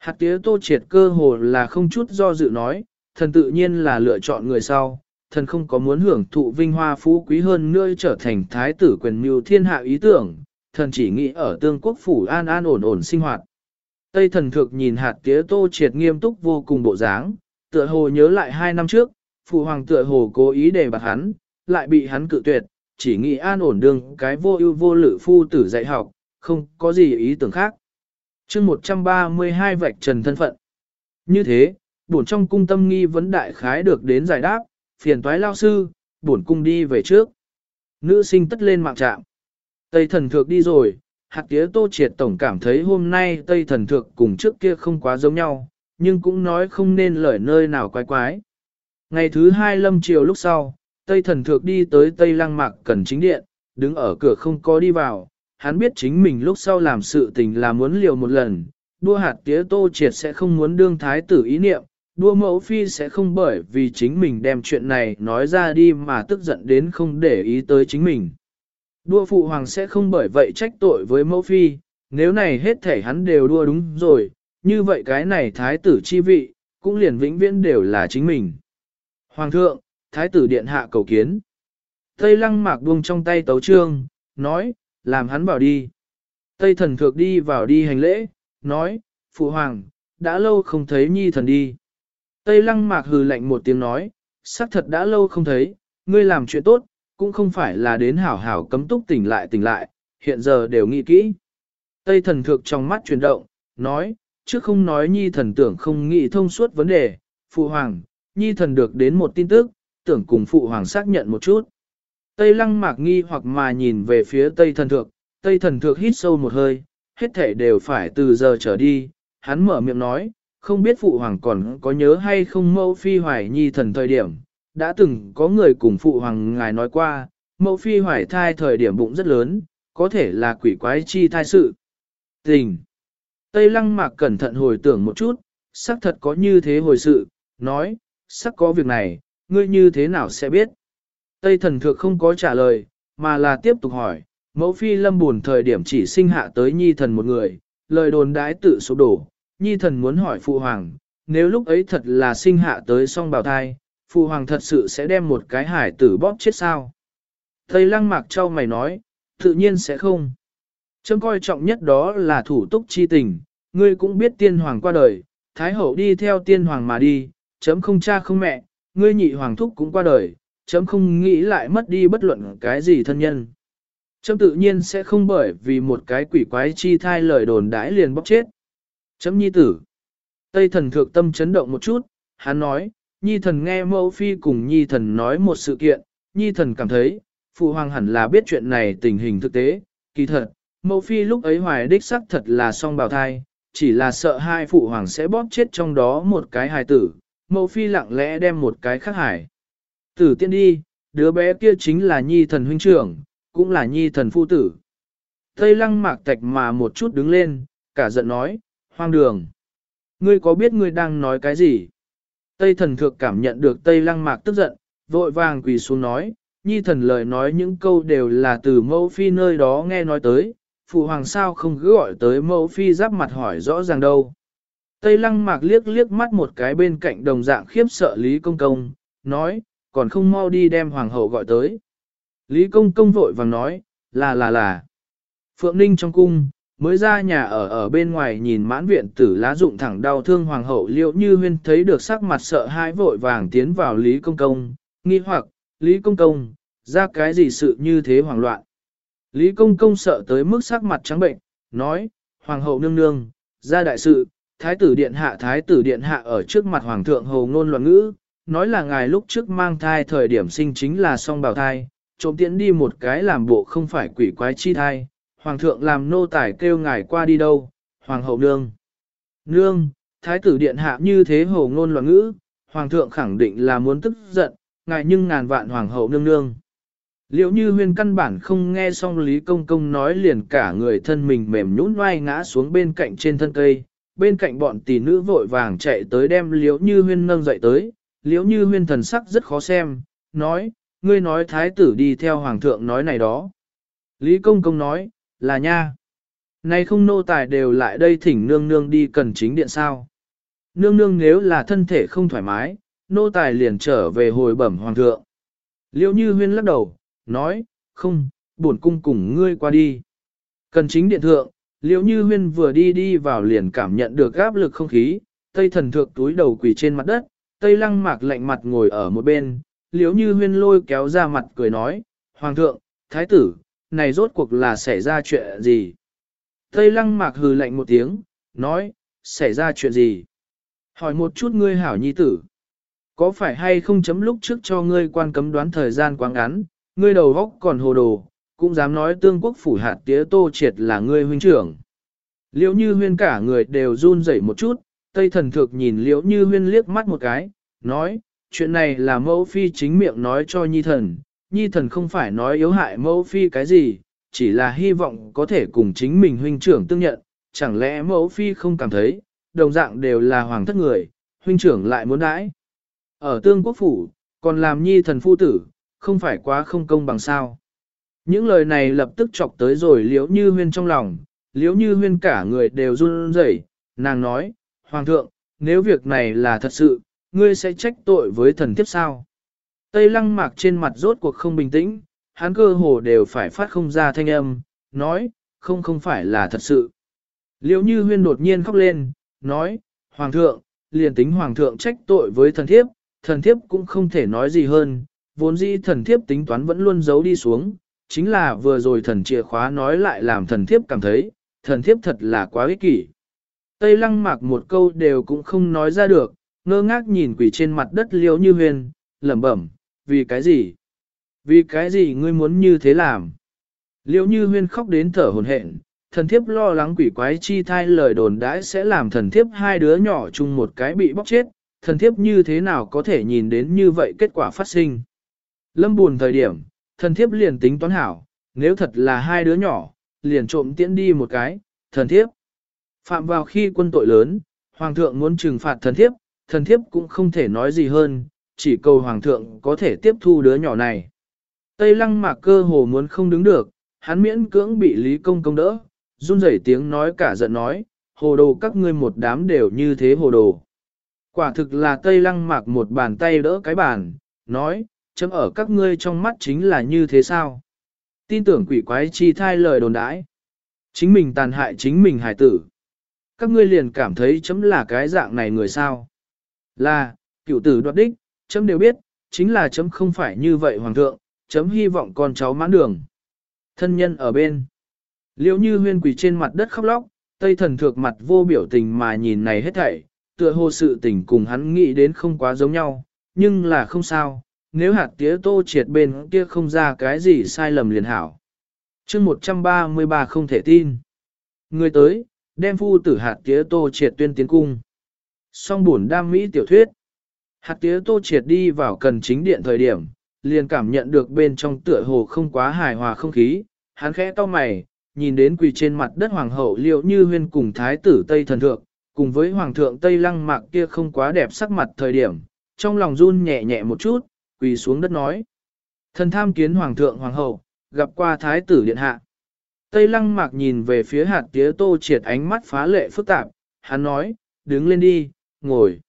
Hạt tía tô triệt cơ hồ là không chút do dự nói, thần tự nhiên là lựa chọn người sau, thần không có muốn hưởng thụ vinh hoa phú quý hơn nữa trở thành thái tử quyền mưu thiên hạ ý tưởng, thần chỉ nghĩ ở tương quốc phủ an an ổn ổn sinh hoạt. Tây thần thực nhìn hạt tía tô triệt nghiêm túc vô cùng bộ dáng, tựa hồ nhớ lại hai năm trước, phụ hoàng tựa hồ cố ý để bạc hắn, lại bị hắn cự tuyệt, chỉ nghĩ an ổn đương cái vô ưu vô lự phu tử dạy học, không có gì ý tưởng khác chương 132 vạch trần thân phận. Như thế, bổn trong cung tâm nghi vấn đại khái được đến giải đáp, phiền toái lao sư, bổn cung đi về trước. Nữ sinh tất lên mạng trạm. Tây thần thược đi rồi, hạt tía tô triệt tổng cảm thấy hôm nay Tây thần thược cùng trước kia không quá giống nhau, nhưng cũng nói không nên lời nơi nào quái quái. Ngày thứ hai lâm chiều lúc sau, Tây thần thược đi tới Tây lăng mạc cần chính điện, đứng ở cửa không có đi vào, hắn biết chính mình lúc sau làm sự tình là muốn liều một lần, đua hạt tía tô triệt sẽ không muốn đương thái tử ý niệm, đua mẫu phi sẽ không bởi vì chính mình đem chuyện này nói ra đi mà tức giận đến không để ý tới chính mình. Đua phụ hoàng sẽ không bởi vậy trách tội với mẫu phi, nếu này hết thể hắn đều đua đúng rồi, như vậy cái này thái tử chi vị, cũng liền vĩnh viễn đều là chính mình. Hoàng thượng, thái tử điện hạ cầu kiến. Tây lăng mạc buông trong tay tấu trương, nói, làm hắn bảo đi. Tây thần thược đi vào đi hành lễ, nói, Phụ Hoàng, đã lâu không thấy nhi thần đi. Tây lăng mạc hừ lạnh một tiếng nói, xác thật đã lâu không thấy, ngươi làm chuyện tốt, cũng không phải là đến hảo hảo cấm túc tỉnh lại tỉnh lại, hiện giờ đều nghĩ kỹ. Tây thần thược trong mắt chuyển động, nói, trước không nói nhi thần tưởng không nghĩ thông suốt vấn đề, Phụ Hoàng, nhi thần được đến một tin tức, tưởng cùng phụ hoàng xác nhận một chút. Tây lăng mạc nghi hoặc mà nhìn về phía Tây thần thượng, Tây thần thượng hít sâu một hơi, hết thể đều phải từ giờ trở đi, hắn mở miệng nói, không biết phụ hoàng còn có nhớ hay không mẫu phi hoài nhi thần thời điểm, đã từng có người cùng phụ hoàng ngài nói qua, mẫu phi hoài thai thời điểm bụng rất lớn, có thể là quỷ quái chi thai sự. Tình. Tây lăng mạc cẩn thận hồi tưởng một chút, xác thật có như thế hồi sự, nói, sắc có việc này, ngươi như thế nào sẽ biết? Tây thần thượng không có trả lời, mà là tiếp tục hỏi, mẫu phi lâm buồn thời điểm chỉ sinh hạ tới nhi thần một người, lời đồn đãi tự sụp đổ, nhi thần muốn hỏi phụ hoàng, nếu lúc ấy thật là sinh hạ tới song bào thai, phụ hoàng thật sự sẽ đem một cái hải tử bóp chết sao? Tây lăng mạc trao mày nói, tự nhiên sẽ không. Chấm coi trọng nhất đó là thủ túc chi tình, ngươi cũng biết tiên hoàng qua đời, thái hậu đi theo tiên hoàng mà đi, chấm không cha không mẹ, ngươi nhị hoàng thúc cũng qua đời, chấm không nghĩ lại mất đi bất luận cái gì thân nhân. Chấm tự nhiên sẽ không bởi vì một cái quỷ quái chi thai lời đồn đãi liền bóc chết. Chấm nhi tử. Tây thần thượng tâm chấn động một chút, hắn nói, nhi thần nghe mẫu phi cùng nhi thần nói một sự kiện, nhi thần cảm thấy, phụ hoàng hẳn là biết chuyện này tình hình thực tế, kỳ thật, mẫu phi lúc ấy hoài đích sắc thật là song bào thai, chỉ là sợ hai phụ hoàng sẽ bóp chết trong đó một cái hài tử, mẫu phi lặng lẽ đem một cái khác hải. Tử tiên đi, đứa bé kia chính là nhi thần huynh trưởng, cũng là nhi thần phu tử. Tây lăng mạc tạch mà một chút đứng lên, cả giận nói, hoang đường. Ngươi có biết ngươi đang nói cái gì? Tây thần thượng cảm nhận được Tây lăng mạc tức giận, vội vàng quỳ xuống nói, nhi thần lời nói những câu đều là từ mẫu phi nơi đó nghe nói tới, phụ hoàng sao không cứ gọi tới mẫu phi giáp mặt hỏi rõ ràng đâu. Tây lăng mạc liếc liếc mắt một cái bên cạnh đồng dạng khiếp sợ Lý Công Công, nói, còn không mau đi đem hoàng hậu gọi tới. Lý Công Công vội vàng nói, là là là. Phượng Ninh trong cung, mới ra nhà ở ở bên ngoài nhìn mãn viện tử lá dụng thẳng đau thương hoàng hậu liệu như huyên thấy được sắc mặt sợ hãi vội vàng tiến vào Lý Công Công, nghi hoặc, Lý Công Công, ra cái gì sự như thế hoảng loạn. Lý Công Công sợ tới mức sắc mặt trắng bệnh, nói, Hoàng hậu nương nương, ra đại sự, Thái tử Điện Hạ Thái tử Điện Hạ ở trước mặt Hoàng thượng hầu ngôn loạn ngữ, nói là ngài lúc trước mang thai thời điểm sinh chính là song bào thai, trộm tiễn đi một cái làm bộ không phải quỷ quái chi thai, Hoàng thượng làm nô tài kêu ngài qua đi đâu, Hoàng hậu nương. Nương, Thái tử Điện Hạ như thế hồ ngôn loạn ngữ, Hoàng thượng khẳng định là muốn tức giận, ngài nhưng ngàn vạn Hoàng hậu nương nương. Liệu như huyên căn bản không nghe xong Lý Công Công nói liền cả người thân mình mềm nhũn vai ngã xuống bên cạnh trên thân cây, bên cạnh bọn tỷ nữ vội vàng chạy tới đem liễu như huyên nâng dậy tới, liễu như huyên thần sắc rất khó xem, nói, ngươi nói thái tử đi theo hoàng thượng nói này đó. Lý Công Công nói, là nha. Này không nô tài đều lại đây thỉnh nương nương đi cần chính điện sao. Nương nương nếu là thân thể không thoải mái, nô tài liền trở về hồi bẩm hoàng thượng. Liễu như huyên lắc đầu, nói, không, bổn cung cùng ngươi qua đi. Cần chính điện thượng, liễu như huyên vừa đi đi vào liền cảm nhận được áp lực không khí, tây thần thượng túi đầu quỳ trên mặt đất, tây lăng mạc lạnh mặt ngồi ở một bên, liễu như huyên lôi kéo ra mặt cười nói, Hoàng thượng, thái tử, này rốt cuộc là xảy ra chuyện gì? Tây lăng mạc hừ lạnh một tiếng, nói, xảy ra chuyện gì? Hỏi một chút ngươi hảo nhi tử. Có phải hay không chấm lúc trước cho ngươi quan cấm đoán thời gian quá ngắn, ngươi đầu góc còn hồ đồ, cũng dám nói tương quốc phủ hạt tía tô triệt là ngươi huynh trưởng. Liễu như huyên cả người đều run rẩy một chút, tây thần thực nhìn liễu như huyên liếc mắt một cái, nói, chuyện này là mẫu phi chính miệng nói cho nhi thần, nhi thần không phải nói yếu hại mẫu phi cái gì, chỉ là hy vọng có thể cùng chính mình huynh trưởng tương nhận, chẳng lẽ mẫu phi không cảm thấy, đồng dạng đều là hoàng thất người, huynh trưởng lại muốn đãi. Ở tương quốc phủ, còn làm nhi thần phu tử, không phải quá không công bằng sao. Những lời này lập tức chọc tới rồi liễu như huyên trong lòng, liễu như huyên cả người đều run rẩy, nàng nói, Hoàng thượng, nếu việc này là thật sự, ngươi sẽ trách tội với thần tiếp sao? Tây lăng mạc trên mặt rốt cuộc không bình tĩnh, hắn cơ hồ đều phải phát không ra thanh âm, nói, không không phải là thật sự. Liễu như huyên đột nhiên khóc lên, nói, Hoàng thượng, liền tính Hoàng thượng trách tội với thần thiếp, thần thiếp cũng không thể nói gì hơn, vốn dĩ thần thiếp tính toán vẫn luôn giấu đi xuống, chính là vừa rồi thần chìa khóa nói lại làm thần thiếp cảm thấy, thần thiếp thật là quá ích kỷ. Tây lăng mạc một câu đều cũng không nói ra được, ngơ ngác nhìn quỷ trên mặt đất liễu như huyền, lẩm bẩm, vì cái gì? Vì cái gì ngươi muốn như thế làm? Liễu như huyên khóc đến thở hồn hển, thần thiếp lo lắng quỷ quái chi thai lời đồn đãi sẽ làm thần thiếp hai đứa nhỏ chung một cái bị bóc chết, thần thiếp như thế nào có thể nhìn đến như vậy kết quả phát sinh. Lâm buồn thời điểm, thần thiếp liền tính toán hảo, nếu thật là hai đứa nhỏ, liền trộm tiễn đi một cái, thần thiếp. Phạm vào khi quân tội lớn, hoàng thượng muốn trừng phạt thần thiếp, thần thiếp cũng không thể nói gì hơn, chỉ cầu hoàng thượng có thể tiếp thu đứa nhỏ này. Tây lăng mạc cơ hồ muốn không đứng được, hắn miễn cưỡng bị Lý Công công đỡ, run rẩy tiếng nói cả giận nói, hồ đồ các ngươi một đám đều như thế hồ đồ. Quả thực là Tây lăng mạc một bàn tay đỡ cái bàn, nói, chấm ở các ngươi trong mắt chính là như thế sao? Tin tưởng quỷ quái chi thai lời đồn đãi. Chính mình tàn hại chính mình hài tử. Các ngươi liền cảm thấy chấm là cái dạng này người sao? Là, cựu tử đoạt đích, chấm đều biết, chính là chấm không phải như vậy hoàng thượng, chấm hy vọng con cháu mãn đường. Thân nhân ở bên. Liễu như huyên quỳ trên mặt đất khóc lóc, tây thần thược mặt vô biểu tình mà nhìn này hết thảy, tựa hồ sự tình cùng hắn nghĩ đến không quá giống nhau, nhưng là không sao, nếu hạt tía tô triệt bên kia không ra cái gì sai lầm liền hảo. chương 133 không thể tin. Người tới, đem phu tử hạt tía tô triệt tuyên tiến cung. Song buồn đam mỹ tiểu thuyết. Hạt tía tô triệt đi vào cần chính điện thời điểm, liền cảm nhận được bên trong tựa hồ không quá hài hòa không khí, hắn khẽ to mày, nhìn đến quỳ trên mặt đất hoàng hậu liệu như huyên cùng thái tử Tây thần thượng, cùng với hoàng thượng Tây lăng mạc kia không quá đẹp sắc mặt thời điểm, trong lòng run nhẹ nhẹ một chút, quỳ xuống đất nói. Thần tham kiến hoàng thượng hoàng hậu, gặp qua thái tử điện hạ. Tây lăng mạc nhìn về phía hạt tía tô triệt ánh mắt phá lệ phức tạp, hắn nói, đứng lên đi, ngồi.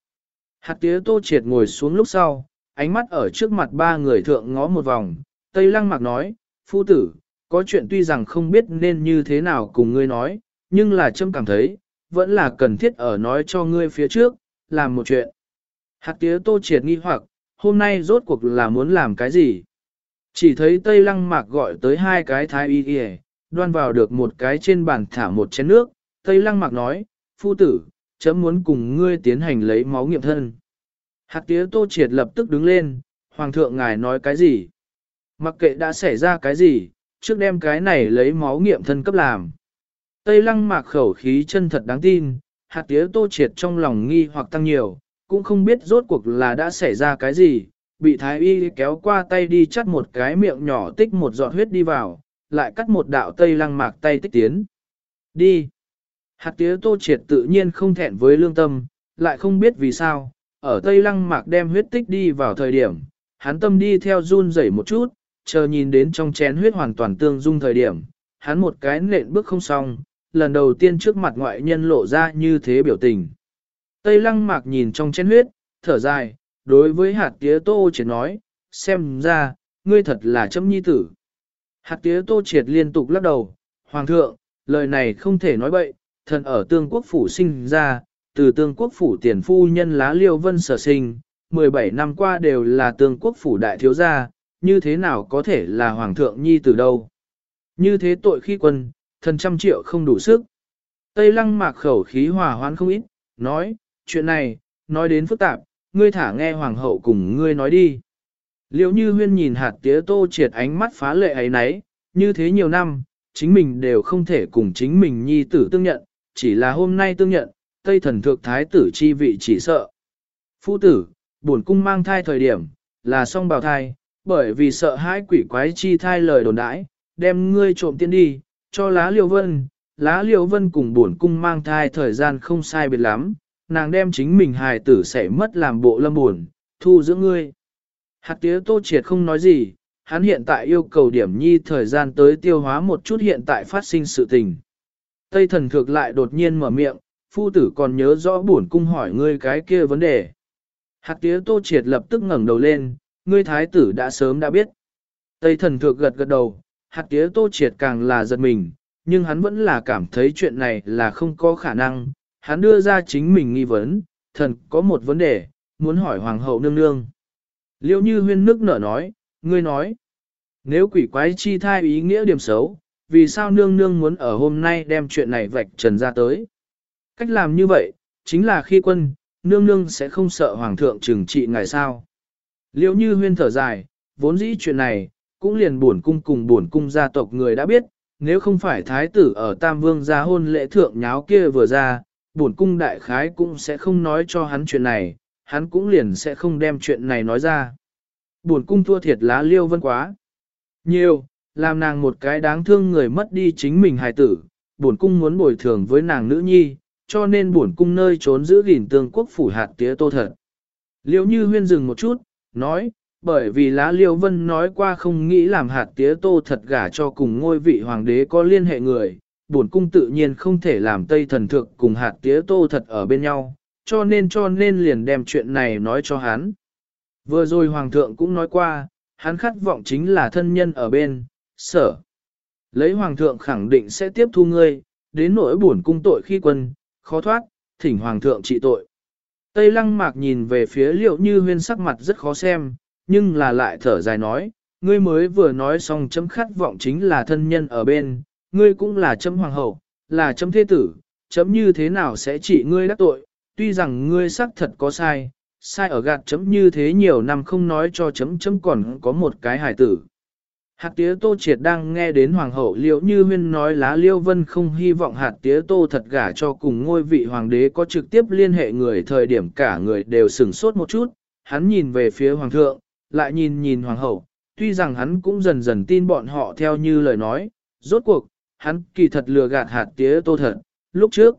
Hạt tía tô triệt ngồi xuống lúc sau, ánh mắt ở trước mặt ba người thượng ngó một vòng, Tây Lăng Mạc nói, phu tử, có chuyện tuy rằng không biết nên như thế nào cùng ngươi nói, nhưng là trâm cảm thấy, vẫn là cần thiết ở nói cho ngươi phía trước, làm một chuyện. Hạt tía tô triệt nghi hoặc, hôm nay rốt cuộc là muốn làm cái gì? Chỉ thấy Tây Lăng Mạc gọi tới hai cái thái y y, đoan vào được một cái trên bàn thả một chén nước, Tây Lăng Mạc nói, phu tử, chấm muốn cùng ngươi tiến hành lấy máu nghiệm thân. Hạt tía tô triệt lập tức đứng lên, hoàng thượng ngài nói cái gì? Mặc kệ đã xảy ra cái gì, trước đem cái này lấy máu nghiệm thân cấp làm. Tây lăng mạc khẩu khí chân thật đáng tin, hạt tía tô triệt trong lòng nghi hoặc tăng nhiều, cũng không biết rốt cuộc là đã xảy ra cái gì, bị thái y kéo qua tay đi chắt một cái miệng nhỏ tích một giọt huyết đi vào, lại cắt một đạo tây lăng mạc tay tích tiến. Đi! Hạt tía tô triệt tự nhiên không thẹn với lương tâm, lại không biết vì sao, ở Tây Lăng Mạc đem huyết tích đi vào thời điểm, hắn tâm đi theo run rẩy một chút, chờ nhìn đến trong chén huyết hoàn toàn tương dung thời điểm, hắn một cái nện bước không xong, lần đầu tiên trước mặt ngoại nhân lộ ra như thế biểu tình. Tây Lăng Mạc nhìn trong chén huyết, thở dài, đối với hạt tía tô triệt nói, xem ra, ngươi thật là chấm nhi tử. Hạt tía tô triệt liên tục lắc đầu, Hoàng thượng, lời này không thể nói bậy, thần ở tương quốc phủ sinh ra, từ tương quốc phủ tiền phu nhân lá liêu vân sở sinh, 17 năm qua đều là tương quốc phủ đại thiếu gia, như thế nào có thể là hoàng thượng nhi từ đâu. Như thế tội khi quân, thần trăm triệu không đủ sức. Tây lăng mạc khẩu khí hòa hoãn không ít, nói, chuyện này, nói đến phức tạp, ngươi thả nghe hoàng hậu cùng ngươi nói đi. Liệu như huyên nhìn hạt tía tô triệt ánh mắt phá lệ ấy nấy, như thế nhiều năm, chính mình đều không thể cùng chính mình nhi tử tương nhận, chỉ là hôm nay tương nhận, Tây thần thượng thái tử chi vị chỉ sợ. Phu tử, buồn cung mang thai thời điểm, là song bào thai, bởi vì sợ hãi quỷ quái chi thai lời đồn đãi, đem ngươi trộm tiên đi, cho lá liêu vân. Lá liêu vân cùng buồn cung mang thai thời gian không sai biệt lắm, nàng đem chính mình hài tử sẽ mất làm bộ lâm buồn, thu giữa ngươi. Hạt tía tô triệt không nói gì, hắn hiện tại yêu cầu điểm nhi thời gian tới tiêu hóa một chút hiện tại phát sinh sự tình. Tây thần thược lại đột nhiên mở miệng, phu tử còn nhớ rõ buồn cung hỏi ngươi cái kia vấn đề. Hạt tía tô triệt lập tức ngẩng đầu lên, ngươi thái tử đã sớm đã biết. Tây thần thược gật gật đầu, hạt tía tô triệt càng là giật mình, nhưng hắn vẫn là cảm thấy chuyện này là không có khả năng. Hắn đưa ra chính mình nghi vấn, thần có một vấn đề, muốn hỏi hoàng hậu nương nương. Liệu như huyên nước nở nói, ngươi nói, nếu quỷ quái chi thai ý nghĩa điểm xấu, vì sao nương nương muốn ở hôm nay đem chuyện này vạch trần ra tới? Cách làm như vậy, chính là khi quân, nương nương sẽ không sợ hoàng thượng trừng trị ngài sao. Liễu như huyên thở dài, vốn dĩ chuyện này, cũng liền buồn cung cùng buồn cung gia tộc người đã biết, nếu không phải thái tử ở Tam Vương gia hôn lễ thượng nháo kia vừa ra, buồn cung đại khái cũng sẽ không nói cho hắn chuyện này, hắn cũng liền sẽ không đem chuyện này nói ra. Buồn cung thua thiệt lá liêu vân quá. Nhiều, làm nàng một cái đáng thương người mất đi chính mình hài tử, bổn cung muốn bồi thường với nàng nữ nhi, cho nên bổn cung nơi trốn giữ gìn tương quốc phủ hạt tía tô thật. Liễu như huyên dừng một chút, nói, bởi vì lá liêu vân nói qua không nghĩ làm hạt tía tô thật gả cho cùng ngôi vị hoàng đế có liên hệ người, bổn cung tự nhiên không thể làm tây thần thực cùng hạt tía tô thật ở bên nhau, cho nên cho nên liền đem chuyện này nói cho hắn. Vừa rồi hoàng thượng cũng nói qua, hắn khát vọng chính là thân nhân ở bên, sở. Lấy hoàng thượng khẳng định sẽ tiếp thu ngươi, đến nỗi buồn cung tội khi quân, khó thoát, thỉnh hoàng thượng trị tội. Tây lăng mạc nhìn về phía liệu như huyên sắc mặt rất khó xem, nhưng là lại thở dài nói, ngươi mới vừa nói xong chấm khát vọng chính là thân nhân ở bên, ngươi cũng là chấm hoàng hậu, là chấm thế tử, chấm như thế nào sẽ trị ngươi đắc tội, tuy rằng ngươi xác thật có sai, sai ở gạt chấm như thế nhiều năm không nói cho chấm chấm còn có một cái hài tử. Hạt tía tô triệt đang nghe đến hoàng hậu liệu như huyên nói lá liêu vân không hy vọng hạt tía tô thật gả cho cùng ngôi vị hoàng đế có trực tiếp liên hệ người thời điểm cả người đều sửng sốt một chút, hắn nhìn về phía hoàng thượng, lại nhìn nhìn hoàng hậu, tuy rằng hắn cũng dần dần tin bọn họ theo như lời nói, rốt cuộc, hắn kỳ thật lừa gạt hạt tía tô thật, lúc trước.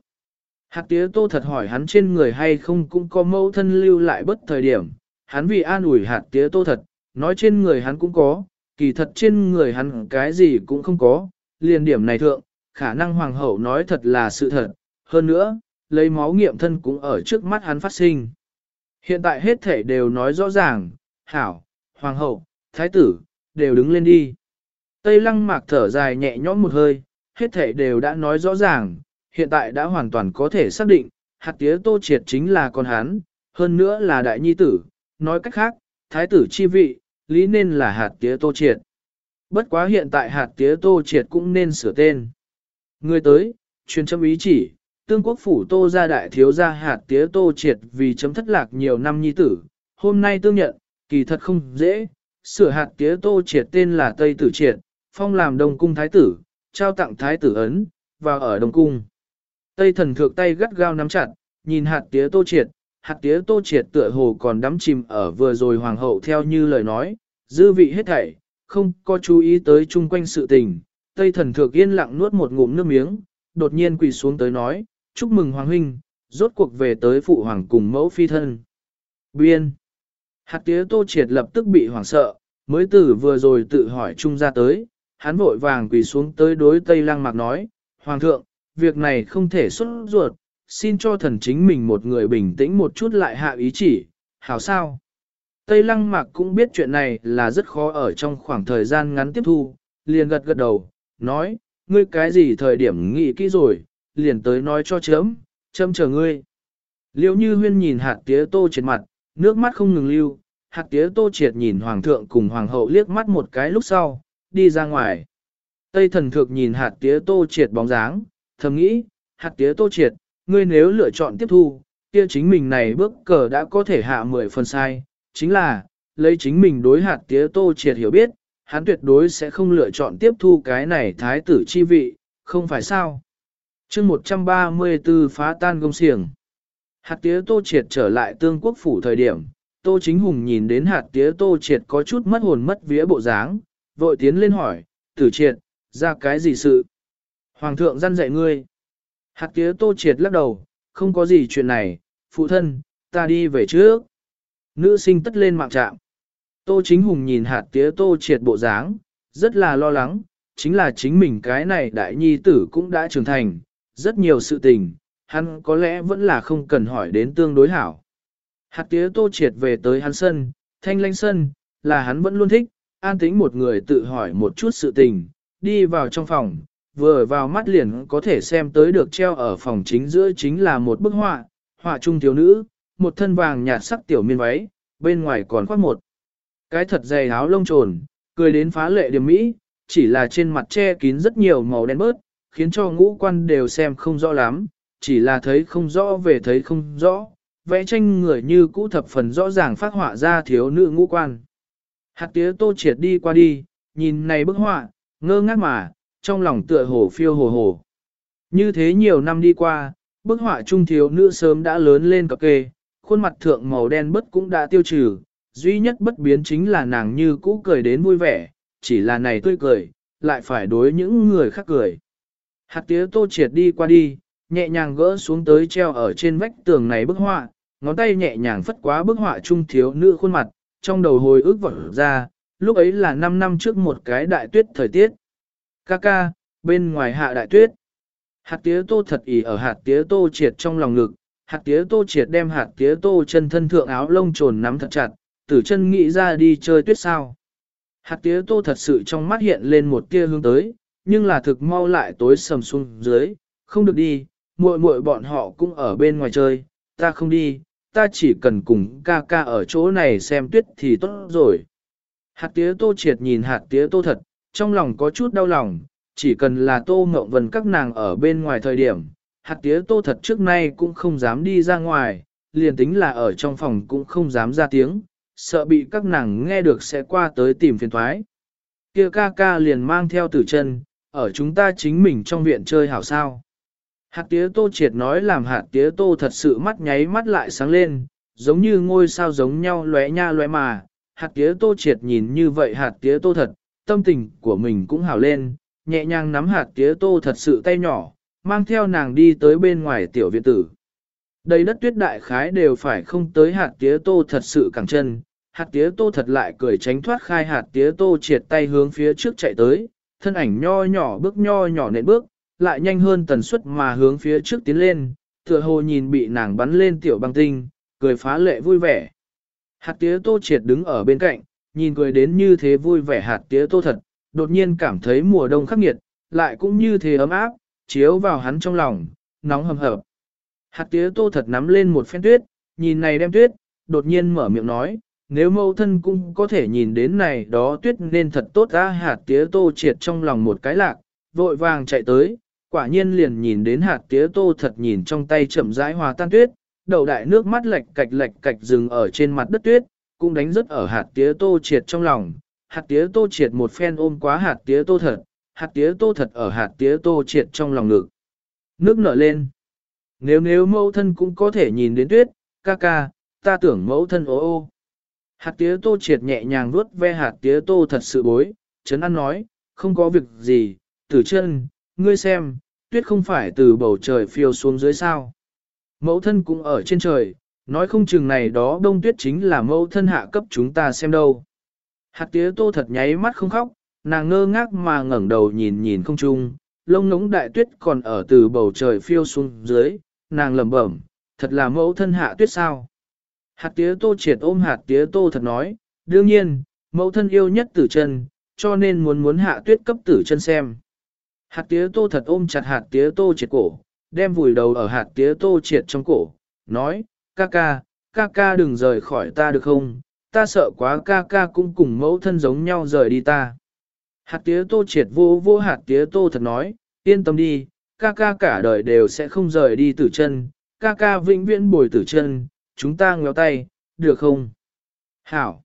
Hạt tía tô thật hỏi hắn trên người hay không cũng có mâu thân lưu lại bất thời điểm, hắn vì an ủi hạt tía tô thật, nói trên người hắn cũng có, kỳ thật trên người hắn cái gì cũng không có, liền điểm này thượng, khả năng hoàng hậu nói thật là sự thật, hơn nữa, lấy máu nghiệm thân cũng ở trước mắt hắn phát sinh. Hiện tại hết thể đều nói rõ ràng, hảo, hoàng hậu, thái tử, đều đứng lên đi. Tây lăng mạc thở dài nhẹ nhõm một hơi, hết thể đều đã nói rõ ràng, hiện tại đã hoàn toàn có thể xác định, hạt tía tô triệt chính là con hắn, hơn nữa là đại nhi tử, nói cách khác, thái tử chi vị, lý nên là hạt tía tô triệt. Bất quá hiện tại hạt tía tô triệt cũng nên sửa tên. Người tới, truyền châm ý chỉ, tương quốc phủ tô gia đại thiếu gia hạt tía tô triệt vì chấm thất lạc nhiều năm nhi tử, hôm nay tương nhận, kỳ thật không dễ, sửa hạt tía tô triệt tên là Tây Tử Triệt, phong làm đông cung thái tử, trao tặng thái tử ấn, và ở đông cung. Tây thần thượng tay gắt gao nắm chặt, nhìn hạt tía tô triệt, hạt tía tô triệt tựa hồ còn đắm chìm ở vừa rồi hoàng hậu theo như lời nói, dư vị hết thảy, không có chú ý tới chung quanh sự tình. Tây thần thượng yên lặng nuốt một ngụm nước miếng, đột nhiên quỳ xuống tới nói, chúc mừng hoàng huynh, rốt cuộc về tới phụ hoàng cùng mẫu phi thân. Biên. Hạt tía tô triệt lập tức bị hoảng sợ, mới tử vừa rồi tự hỏi chung ra tới, hắn vội vàng quỳ xuống tới đối Tây Lăng Mạc nói, Hoàng thượng, việc này không thể xuất ruột, xin cho thần chính mình một người bình tĩnh một chút lại hạ ý chỉ, hảo sao? Tây Lăng Mạc cũng biết chuyện này là rất khó ở trong khoảng thời gian ngắn tiếp thu, liền gật gật đầu, nói, ngươi cái gì thời điểm nghĩ kỹ rồi, liền tới nói cho chấm, chấm chờ ngươi. Liêu như huyên nhìn hạt tía tô trên mặt, nước mắt không ngừng lưu, hạt tía tô triệt nhìn hoàng thượng cùng hoàng hậu liếc mắt một cái lúc sau, đi ra ngoài. Tây thần thượng nhìn hạt tía tô triệt bóng dáng, thầm nghĩ, hạt tía tô triệt, ngươi nếu lựa chọn tiếp thu, kia chính mình này bước cờ đã có thể hạ 10 phần sai, chính là, lấy chính mình đối hạt tía tô triệt hiểu biết, hắn tuyệt đối sẽ không lựa chọn tiếp thu cái này thái tử chi vị, không phải sao. chương 134 phá tan công xiềng. Hạt tía tô triệt trở lại tương quốc phủ thời điểm, tô chính hùng nhìn đến hạt tía tô triệt có chút mất hồn mất vía bộ dáng, vội tiến lên hỏi, tử triệt, ra cái gì sự? Hoàng thượng gian dạy ngươi. Hạt tía tô triệt lắc đầu, không có gì chuyện này, phụ thân, ta đi về trước. Nữ sinh tất lên mạng trạm. Tô chính hùng nhìn hạt tía tô triệt bộ dáng, rất là lo lắng, chính là chính mình cái này đại nhi tử cũng đã trưởng thành, rất nhiều sự tình, hắn có lẽ vẫn là không cần hỏi đến tương đối hảo. Hạt tía tô triệt về tới hắn sân, thanh lanh sân, là hắn vẫn luôn thích, an tĩnh một người tự hỏi một chút sự tình, đi vào trong phòng, vừa vào mắt liền có thể xem tới được treo ở phòng chính giữa chính là một bức họa, họa trung thiếu nữ, một thân vàng nhạt sắc tiểu miên váy, bên ngoài còn khoác một. Cái thật dày áo lông trồn, cười đến phá lệ điểm mỹ, chỉ là trên mặt che kín rất nhiều màu đen bớt, khiến cho ngũ quan đều xem không rõ lắm, chỉ là thấy không rõ về thấy không rõ, vẽ tranh người như cũ thập phần rõ ràng phát họa ra thiếu nữ ngũ quan. Hạt tía tô triệt đi qua đi, nhìn này bức họa, ngơ ngác mà, trong lòng tựa hồ phiêu hồ hồ. Như thế nhiều năm đi qua, bức họa trung thiếu nữ sớm đã lớn lên cập kê, khuôn mặt thượng màu đen bất cũng đã tiêu trừ, duy nhất bất biến chính là nàng như cũ cười đến vui vẻ, chỉ là này tươi cười, lại phải đối những người khác cười. Hạt tía tô triệt đi qua đi, nhẹ nhàng gỡ xuống tới treo ở trên vách tường này bức họa, ngón tay nhẹ nhàng phất quá bức họa trung thiếu nữ khuôn mặt, trong đầu hồi ức vỡ ra, lúc ấy là 5 năm trước một cái đại tuyết thời tiết. Ca ca, bên ngoài hạ đại tuyết. Hạt tía tô thật ỉ ở hạt tía tô triệt trong lòng ngực, hạt tía tô triệt đem hạt tía tô chân thân thượng áo lông trồn nắm thật chặt, tử chân nghĩ ra đi chơi tuyết sao. Hạt tía tô thật sự trong mắt hiện lên một tia hướng tới, nhưng là thực mau lại tối sầm xuống dưới, không được đi, muội muội bọn họ cũng ở bên ngoài chơi, ta không đi, ta chỉ cần cùng ca ca ở chỗ này xem tuyết thì tốt rồi. Hạt tía tô triệt nhìn hạt tía tô thật, trong lòng có chút đau lòng, chỉ cần là tô mộng vần các nàng ở bên ngoài thời điểm, hạt tía tô thật trước nay cũng không dám đi ra ngoài, liền tính là ở trong phòng cũng không dám ra tiếng, sợ bị các nàng nghe được sẽ qua tới tìm phiền thoái. Kia ca ca liền mang theo tử chân, ở chúng ta chính mình trong viện chơi hảo sao. Hạt tía tô triệt nói làm hạt tía tô thật sự mắt nháy mắt lại sáng lên, giống như ngôi sao giống nhau lóe nha lóe mà. Hạt tía tô triệt nhìn như vậy hạt tía tô thật, tâm tình của mình cũng hào lên, nhẹ nhàng nắm hạt tía tô thật sự tay nhỏ, mang theo nàng đi tới bên ngoài tiểu viện tử. Đầy đất tuyết đại khái đều phải không tới hạt tía tô thật sự cẳng chân, hạt tía tô thật lại cười tránh thoát khai hạt tía tô triệt tay hướng phía trước chạy tới, thân ảnh nho nhỏ bước nho nhỏ nện bước, lại nhanh hơn tần suất mà hướng phía trước tiến lên, tựa hồ nhìn bị nàng bắn lên tiểu băng tinh, cười phá lệ vui vẻ. Hạt tía tô triệt đứng ở bên cạnh, nhìn cười đến như thế vui vẻ hạt tía tô thật, đột nhiên cảm thấy mùa đông khắc nghiệt, lại cũng như thế ấm áp, chiếu vào hắn trong lòng, nóng hầm hập. Hạt tía tô thật nắm lên một phen tuyết, nhìn này đem tuyết, đột nhiên mở miệng nói, nếu mâu thân cũng có thể nhìn đến này đó tuyết nên thật tốt ra hạt tía tô triệt trong lòng một cái lạc, vội vàng chạy tới, quả nhiên liền nhìn đến hạt tía tô thật nhìn trong tay chậm rãi hòa tan tuyết, đầu đại nước mắt lệch cạch lệch cạch dừng ở trên mặt đất tuyết, cũng đánh rất ở hạt tía tô triệt trong lòng, hạt tía tô triệt một phen ôm quá hạt tía tô thật, hạt tía tô thật ở hạt tía tô triệt trong lòng ngực. Nước nở lên. Nếu nếu mẫu thân cũng có thể nhìn đến tuyết, ca ca, ta tưởng mẫu thân ô ô. Hạt tía tô triệt nhẹ nhàng vuốt ve hạt tía tô thật sự bối, chấn ăn nói, không có việc gì, tử chân, ngươi xem, tuyết không phải từ bầu trời phiêu xuống dưới sao. Mẫu thân cũng ở trên trời, nói không chừng này đó đông tuyết chính là mẫu thân hạ cấp chúng ta xem đâu. Hạt tía tô thật nháy mắt không khóc, nàng ngơ ngác mà ngẩng đầu nhìn nhìn không trung, lông ngống đại tuyết còn ở từ bầu trời phiêu xuống dưới, nàng lẩm bẩm, thật là mẫu thân hạ tuyết sao. Hạt tía tô triệt ôm hạt tía tô thật nói, đương nhiên, mẫu thân yêu nhất tử chân, cho nên muốn muốn hạ tuyết cấp tử chân xem. Hạt tía tô thật ôm chặt hạt tía tô triệt cổ, đem vùi đầu ở hạt tía tô triệt trong cổ, nói, ca ca, ca ca đừng rời khỏi ta được không, ta sợ quá ca ca cũng cùng mẫu thân giống nhau rời đi ta. Hạt tía tô triệt vô vô hạt tía tô thật nói, yên tâm đi, ca ca cả đời đều sẽ không rời đi tử chân, ca ca vĩnh viễn bồi tử chân, chúng ta ngéo tay, được không? Hảo!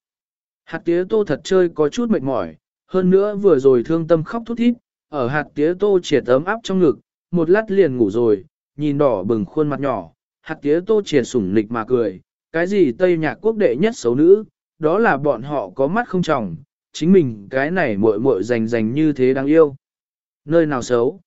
Hạt tía tô thật chơi có chút mệt mỏi, hơn nữa vừa rồi thương tâm khóc thút thít, ở hạt tía tô triệt ấm áp trong ngực, một lát liền ngủ rồi, nhìn đỏ bừng khuôn mặt nhỏ, hạt tía tô triệt sủng nịch mà cười, cái gì Tây Nhạc quốc đệ nhất xấu nữ, đó là bọn họ có mắt không trọng, chính mình cái này muội muội rành rành như thế đáng yêu. Nơi nào xấu?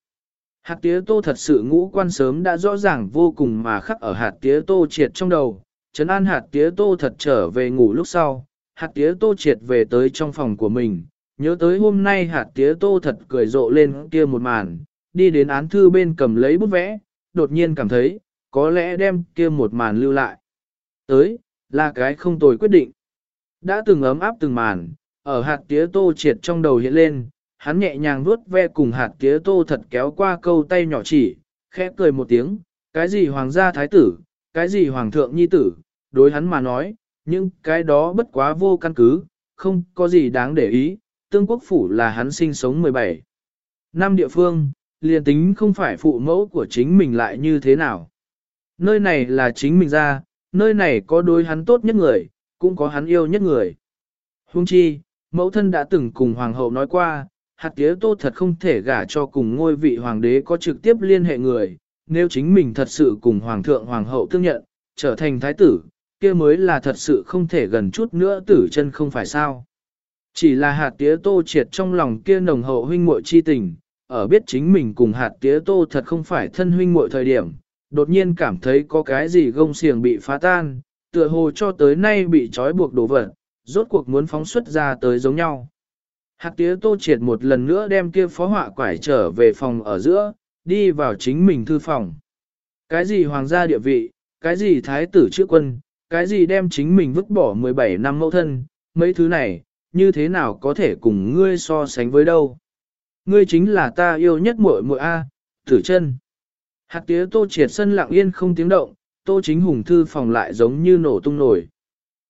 Hạt tía tô thật sự ngũ quan sớm đã rõ ràng vô cùng mà khắc ở hạt tía tô triệt trong đầu, Trấn an hạt tía tô thật trở về ngủ lúc sau, hạt tía tô triệt về tới trong phòng của mình, nhớ tới hôm nay hạt tía tô thật cười rộ lên kia một màn, đi đến án thư bên cầm lấy bút vẽ, đột nhiên cảm thấy, có lẽ đem kia một màn lưu lại. Tới, là cái không tồi quyết định. Đã từng ấm áp từng màn, ở hạt tía tô triệt trong đầu hiện lên, hắn nhẹ nhàng vuốt ve cùng hạt tía tô thật kéo qua câu tay nhỏ chỉ, khẽ cười một tiếng, cái gì hoàng gia thái tử, cái gì hoàng thượng nhi tử, đối hắn mà nói, nhưng cái đó bất quá vô căn cứ, không có gì đáng để ý, tương quốc phủ là hắn sinh sống 17. Năm địa phương, liền tính không phải phụ mẫu của chính mình lại như thế nào. Nơi này là chính mình ra, Nơi này có đối hắn tốt nhất người, cũng có hắn yêu nhất người. Hung chi, mẫu thân đã từng cùng hoàng hậu nói qua, hạt tía tô thật không thể gả cho cùng ngôi vị hoàng đế có trực tiếp liên hệ người, nếu chính mình thật sự cùng hoàng thượng hoàng hậu tương nhận, trở thành thái tử, kia mới là thật sự không thể gần chút nữa tử chân không phải sao. Chỉ là hạt tía tô triệt trong lòng kia nồng hậu huynh muội chi tình, ở biết chính mình cùng hạt tía tô thật không phải thân huynh muội thời điểm, đột nhiên cảm thấy có cái gì gông xiềng bị phá tan, tựa hồ cho tới nay bị trói buộc đổ vật, rốt cuộc muốn phóng xuất ra tới giống nhau. Hạt tía tô triệt một lần nữa đem kia phó họa quải trở về phòng ở giữa, đi vào chính mình thư phòng. Cái gì hoàng gia địa vị, cái gì thái tử trước quân, cái gì đem chính mình vứt bỏ 17 năm mẫu thân, mấy thứ này, như thế nào có thể cùng ngươi so sánh với đâu. Ngươi chính là ta yêu nhất muội muội A, tử chân. Hạt tía tô triệt sân lặng yên không tiếng động, tô chính hùng thư phòng lại giống như nổ tung nổi.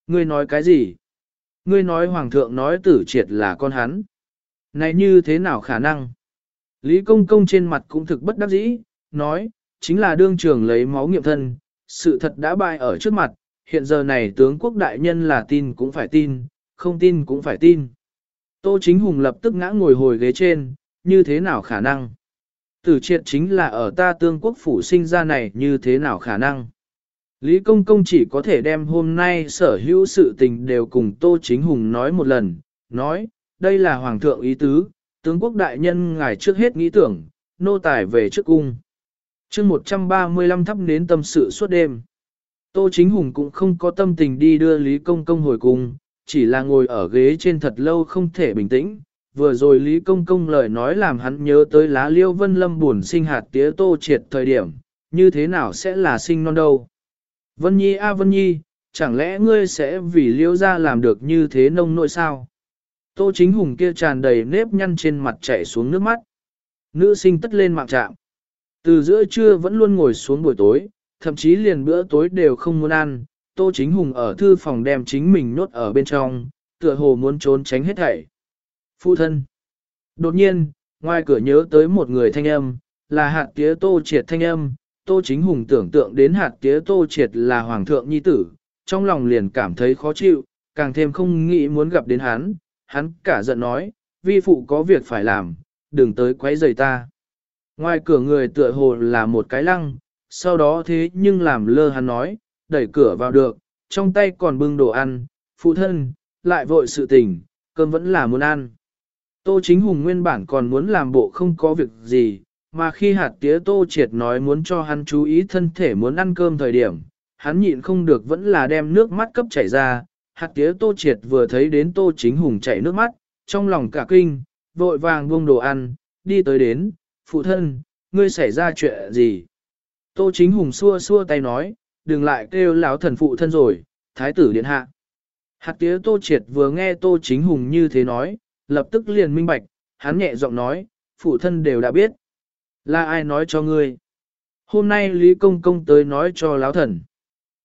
Ngươi nói cái gì? Ngươi nói hoàng thượng nói tử triệt là con hắn. Này như thế nào khả năng? Lý công công trên mặt cũng thực bất đắc dĩ, nói, chính là đương trường lấy máu nghiệm thân, sự thật đã bại ở trước mặt, hiện giờ này tướng quốc đại nhân là tin cũng phải tin, không tin cũng phải tin. Tô chính hùng lập tức ngã ngồi hồi ghế trên, như thế nào khả năng? Tử triệt chính là ở ta tương quốc phủ sinh ra này như thế nào khả năng? Lý Công Công chỉ có thể đem hôm nay sở hữu sự tình đều cùng Tô Chính Hùng nói một lần, nói, đây là Hoàng thượng ý tứ, tướng quốc đại nhân ngài trước hết nghĩ tưởng, nô tài về trước cung. chương 135 thắp nến tâm sự suốt đêm. Tô Chính Hùng cũng không có tâm tình đi đưa Lý Công Công hồi cung, chỉ là ngồi ở ghế trên thật lâu không thể bình tĩnh. Vừa rồi Lý Công Công lời nói làm hắn nhớ tới lá liêu vân lâm buồn sinh hạt tía tô triệt thời điểm, như thế nào sẽ là sinh non đâu. Vân Nhi a Vân Nhi, chẳng lẽ ngươi sẽ vì liêu ra làm được như thế nông nội sao? Tô chính hùng kia tràn đầy nếp nhăn trên mặt chảy xuống nước mắt. Nữ sinh tất lên mạng trạm. Từ giữa trưa vẫn luôn ngồi xuống buổi tối, thậm chí liền bữa tối đều không muốn ăn. Tô chính hùng ở thư phòng đem chính mình nốt ở bên trong, tựa hồ muốn trốn tránh hết thảy. Phụ thân. Đột nhiên, ngoài cửa nhớ tới một người thanh âm, là hạt tía tô triệt thanh âm. Tô chính hùng tưởng tượng đến hạt tía tô triệt là hoàng thượng nhi tử, trong lòng liền cảm thấy khó chịu, càng thêm không nghĩ muốn gặp đến hắn, hắn cả giận nói, vi phụ có việc phải làm, đừng tới quấy rầy ta. Ngoài cửa người tựa hồ là một cái lăng, sau đó thế nhưng làm lơ hắn nói, đẩy cửa vào được, trong tay còn bưng đồ ăn, phụ thân, lại vội sự tình, cơm vẫn là muốn ăn. Tô chính hùng nguyên bản còn muốn làm bộ không có việc gì, mà khi hạt tía tô triệt nói muốn cho hắn chú ý thân thể muốn ăn cơm thời điểm, hắn nhịn không được vẫn là đem nước mắt cấp chảy ra, hạt tía tô triệt vừa thấy đến tô chính hùng chảy nước mắt, trong lòng cả kinh, vội vàng buông đồ ăn, đi tới đến, phụ thân, ngươi xảy ra chuyện gì? Tô chính hùng xua xua tay nói, đừng lại kêu lão thần phụ thân rồi, thái tử điện hạ. Hạt tía tô triệt vừa nghe tô chính hùng như thế nói, lập tức liền minh bạch, hắn nhẹ giọng nói, phụ thân đều đã biết. Là ai nói cho ngươi? Hôm nay Lý Công Công tới nói cho lão thần.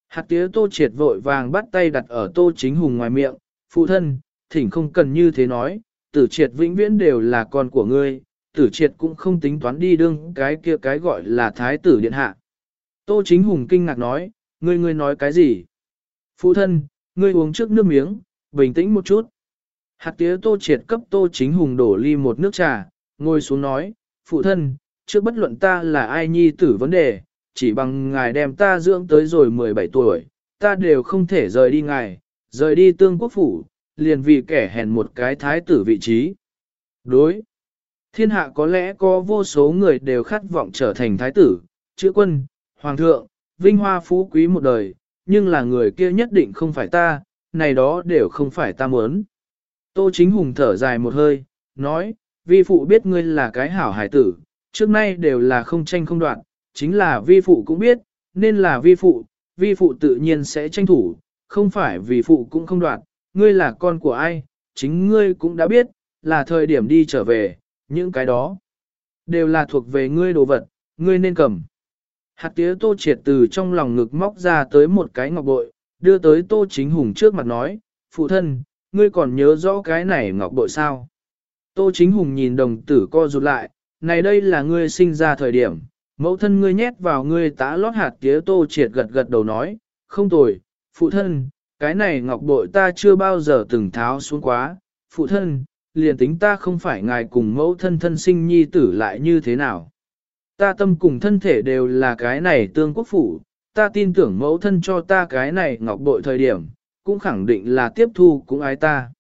Hạt tía tô triệt vội vàng bắt tay đặt ở tô chính hùng ngoài miệng, phụ thân, thỉnh không cần như thế nói, tử triệt vĩnh viễn đều là con của ngươi, tử triệt cũng không tính toán đi đương cái kia cái gọi là thái tử điện hạ. Tô chính hùng kinh ngạc nói, ngươi ngươi nói cái gì? Phụ thân, ngươi uống trước nước miếng, bình tĩnh một chút. Hạt tía tô triệt cấp tô chính hùng đổ ly một nước trà, ngồi xuống nói, phụ thân, trước bất luận ta là ai nhi tử vấn đề, chỉ bằng ngài đem ta dưỡng tới rồi 17 tuổi, ta đều không thể rời đi ngài, rời đi tương quốc phủ, liền vì kẻ hèn một cái thái tử vị trí. Đối. Thiên hạ có lẽ có vô số người đều khát vọng trở thành thái tử, chữ quân, hoàng thượng, vinh hoa phú quý một đời, nhưng là người kia nhất định không phải ta, này đó đều không phải ta muốn. Tô chính hùng thở dài một hơi, nói, vi phụ biết ngươi là cái hảo hải tử, trước nay đều là không tranh không đoạn, chính là vi phụ cũng biết, nên là vi phụ, vi phụ tự nhiên sẽ tranh thủ, không phải vì phụ cũng không đoạn. ngươi là con của ai, chính ngươi cũng đã biết, là thời điểm đi trở về, những cái đó đều là thuộc về ngươi đồ vật, ngươi nên cầm. Hạt tía tô triệt từ trong lòng ngực móc ra tới một cái ngọc bội, đưa tới tô chính hùng trước mặt nói, phụ thân, ngươi còn nhớ rõ cái này ngọc bội sao? Tô chính hùng nhìn đồng tử co rụt lại, này đây là ngươi sinh ra thời điểm, Mẫu thân ngươi nhét vào ngươi tá lót hạt tía tô triệt gật gật đầu nói, không tồi, phụ thân, cái này ngọc bội ta chưa bao giờ từng tháo xuống quá, phụ thân, liền tính ta không phải ngài cùng mẫu thân thân sinh nhi tử lại như thế nào. Ta tâm cùng thân thể đều là cái này tương quốc phủ, ta tin tưởng mẫu thân cho ta cái này ngọc bội thời điểm, cũng khẳng định là tiếp thu cũng ái ta.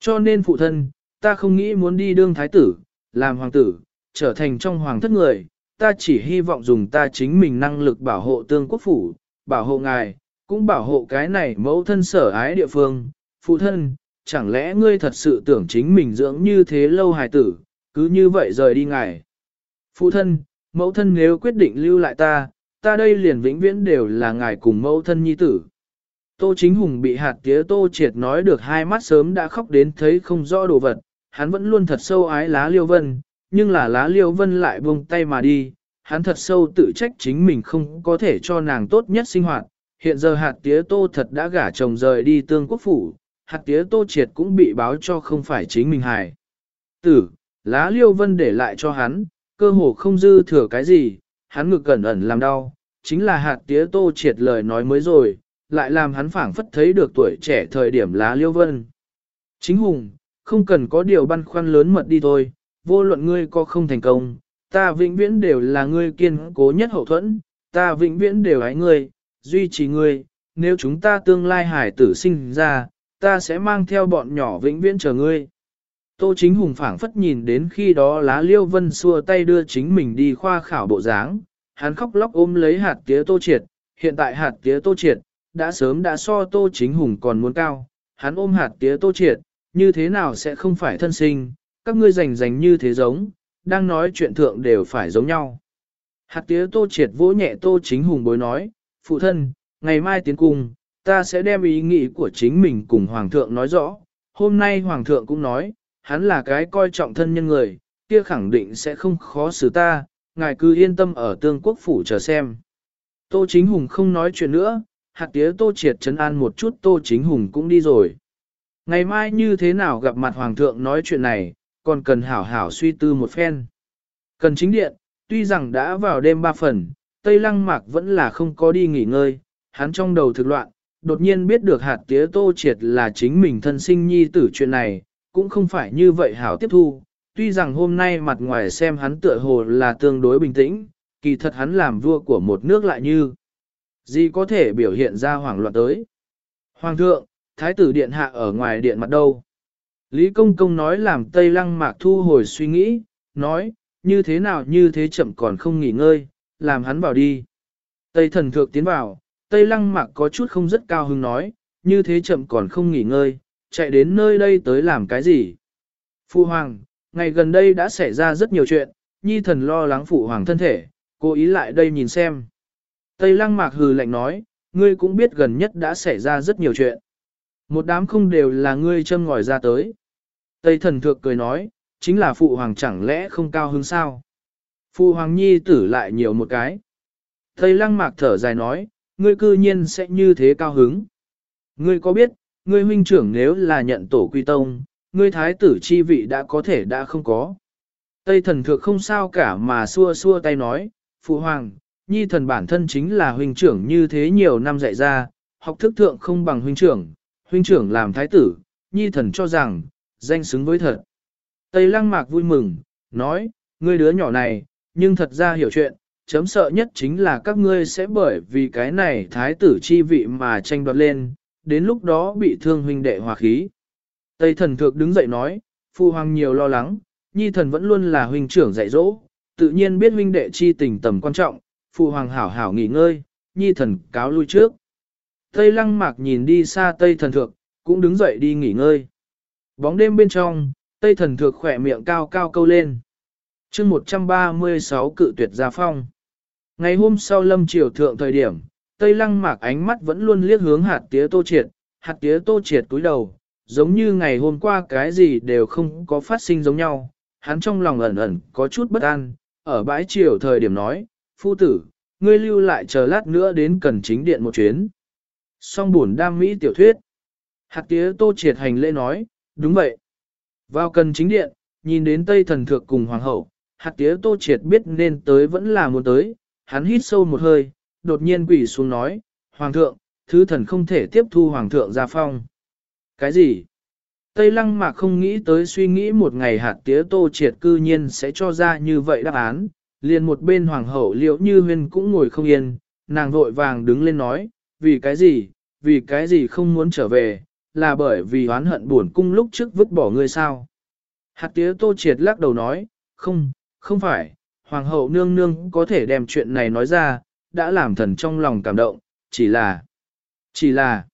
Cho nên phụ thân, ta không nghĩ muốn đi đương thái tử, làm hoàng tử, trở thành trong hoàng thất người, ta chỉ hy vọng dùng ta chính mình năng lực bảo hộ tương quốc phủ, bảo hộ ngài, cũng bảo hộ cái này mẫu thân sở ái địa phương. Phụ thân, chẳng lẽ ngươi thật sự tưởng chính mình dưỡng như thế lâu hài tử, cứ như vậy rời đi ngài. Phụ thân, mẫu thân nếu quyết định lưu lại ta, ta đây liền vĩnh viễn đều là ngài cùng mẫu thân nhi tử. Tô chính hùng bị hạt tía tô triệt nói được hai mắt sớm đã khóc đến thấy không rõ đồ vật, hắn vẫn luôn thật sâu ái lá liêu vân, nhưng là lá liêu vân lại buông tay mà đi, hắn thật sâu tự trách chính mình không có thể cho nàng tốt nhất sinh hoạt. Hiện giờ hạt tía tô thật đã gả chồng rời đi tương quốc phủ, hạt tía tô triệt cũng bị báo cho không phải chính mình hài. Tử, lá liêu vân để lại cho hắn, cơ hồ không dư thừa cái gì, hắn ngực cẩn ẩn làm đau, chính là hạt tía tô triệt lời nói mới rồi, lại làm hắn phảng phất thấy được tuổi trẻ thời điểm lá liêu vân. Chính hùng, không cần có điều băn khoăn lớn mật đi thôi, vô luận ngươi có không thành công, ta vĩnh viễn đều là ngươi kiên cố nhất hậu thuẫn, ta vĩnh viễn đều ái ngươi, duy trì ngươi, nếu chúng ta tương lai hải tử sinh ra, ta sẽ mang theo bọn nhỏ vĩnh viễn chờ ngươi. Tô chính hùng phảng phất nhìn đến khi đó lá liêu vân xua tay đưa chính mình đi khoa khảo bộ dáng, hắn khóc lóc ôm lấy hạt tía tô triệt, hiện tại hạt tía tô triệt, đã sớm đã so tô chính hùng còn muốn cao, hắn ôm hạt tía tô triệt, như thế nào sẽ không phải thân sinh, các ngươi rành rành như thế giống, đang nói chuyện thượng đều phải giống nhau. Hạt tía tô triệt vỗ nhẹ tô chính hùng bối nói, phụ thân, ngày mai tiến cung, ta sẽ đem ý nghĩ của chính mình cùng hoàng thượng nói rõ, hôm nay hoàng thượng cũng nói, hắn là cái coi trọng thân nhân người, kia khẳng định sẽ không khó xử ta, ngài cứ yên tâm ở tương quốc phủ chờ xem. Tô chính hùng không nói chuyện nữa, hạt tía tô triệt chấn an một chút tô chính hùng cũng đi rồi. Ngày mai như thế nào gặp mặt hoàng thượng nói chuyện này, còn cần hảo hảo suy tư một phen. Cần chính điện, tuy rằng đã vào đêm ba phần, Tây Lăng Mạc vẫn là không có đi nghỉ ngơi, hắn trong đầu thực loạn, đột nhiên biết được hạt tía tô triệt là chính mình thân sinh nhi tử chuyện này, cũng không phải như vậy hảo tiếp thu. Tuy rằng hôm nay mặt ngoài xem hắn tựa hồ là tương đối bình tĩnh, kỳ thật hắn làm vua của một nước lại như. Gì có thể biểu hiện ra hoảng loạn tới? Hoàng thượng, thái tử điện hạ ở ngoài điện mặt đâu? Lý Công Công nói làm Tây Lăng Mạc thu hồi suy nghĩ, nói, như thế nào như thế chậm còn không nghỉ ngơi, làm hắn vào đi. Tây thần thượng tiến vào, Tây Lăng Mạc có chút không rất cao hứng nói, như thế chậm còn không nghỉ ngơi, chạy đến nơi đây tới làm cái gì? Phu Hoàng, ngày gần đây đã xảy ra rất nhiều chuyện, nhi thần lo lắng Phụ Hoàng thân thể, cố ý lại đây nhìn xem. Tây Lăng Mạc hừ lạnh nói, ngươi cũng biết gần nhất đã xảy ra rất nhiều chuyện. Một đám không đều là ngươi châm ngòi ra tới. Tây thần thượng cười nói, chính là phụ hoàng chẳng lẽ không cao hứng sao? Phụ hoàng nhi tử lại nhiều một cái. Tây lăng mạc thở dài nói, ngươi cư nhiên sẽ như thế cao hứng. Ngươi có biết, ngươi huynh trưởng nếu là nhận tổ quy tông, ngươi thái tử chi vị đã có thể đã không có. Tây thần thượng không sao cả mà xua xua tay nói, phụ hoàng, nhi thần bản thân chính là huynh trưởng như thế nhiều năm dạy ra, học thức thượng không bằng huynh trưởng, huynh trưởng làm thái tử, nhi thần cho rằng, danh xứng với thật. Tây lăng mạc vui mừng, nói, ngươi đứa nhỏ này, nhưng thật ra hiểu chuyện, chấm sợ nhất chính là các ngươi sẽ bởi vì cái này thái tử chi vị mà tranh đoạt lên, đến lúc đó bị thương huynh đệ hòa khí. Tây thần thượng đứng dậy nói, phu hoàng nhiều lo lắng, nhi thần vẫn luôn là huynh trưởng dạy dỗ, tự nhiên biết huynh đệ chi tình tầm quan trọng, Phụ hoàng hảo hảo nghỉ ngơi, nhi thần cáo lui trước. Tây lăng mạc nhìn đi xa tây thần thượng, cũng đứng dậy đi nghỉ ngơi. Bóng đêm bên trong, Tây thần thượng khỏe miệng cao cao câu lên. chương 136 cự tuyệt gia phong. Ngày hôm sau lâm triều thượng thời điểm, Tây lăng mạc ánh mắt vẫn luôn liếc hướng hạt tía tô triệt, hạt tía tô triệt cúi đầu, giống như ngày hôm qua cái gì đều không có phát sinh giống nhau. Hắn trong lòng ẩn ẩn có chút bất an, ở bãi triều thời điểm nói, phu tử, ngươi lưu lại chờ lát nữa đến cần chính điện một chuyến. Song buồn đam mỹ tiểu thuyết. Hạt tía tô triệt hành lễ nói, đúng vậy. Vào cần chính điện, nhìn đến Tây thần thượng cùng hoàng hậu, hạt tía tô triệt biết nên tới vẫn là muốn tới, hắn hít sâu một hơi, đột nhiên quỷ xuống nói, Hoàng thượng, thứ thần không thể tiếp thu hoàng thượng gia phong. Cái gì? Tây lăng mà không nghĩ tới suy nghĩ một ngày hạt tía tô triệt cư nhiên sẽ cho ra như vậy đáp án, liền một bên hoàng hậu liễu như huyên cũng ngồi không yên, nàng vội vàng đứng lên nói, vì cái gì, vì cái gì không muốn trở về, là bởi vì oán hận buồn cung lúc trước vứt bỏ ngươi sao. Hạt tía tô triệt lắc đầu nói, không, không phải, hoàng hậu nương nương có thể đem chuyện này nói ra, đã làm thần trong lòng cảm động, chỉ là, chỉ là,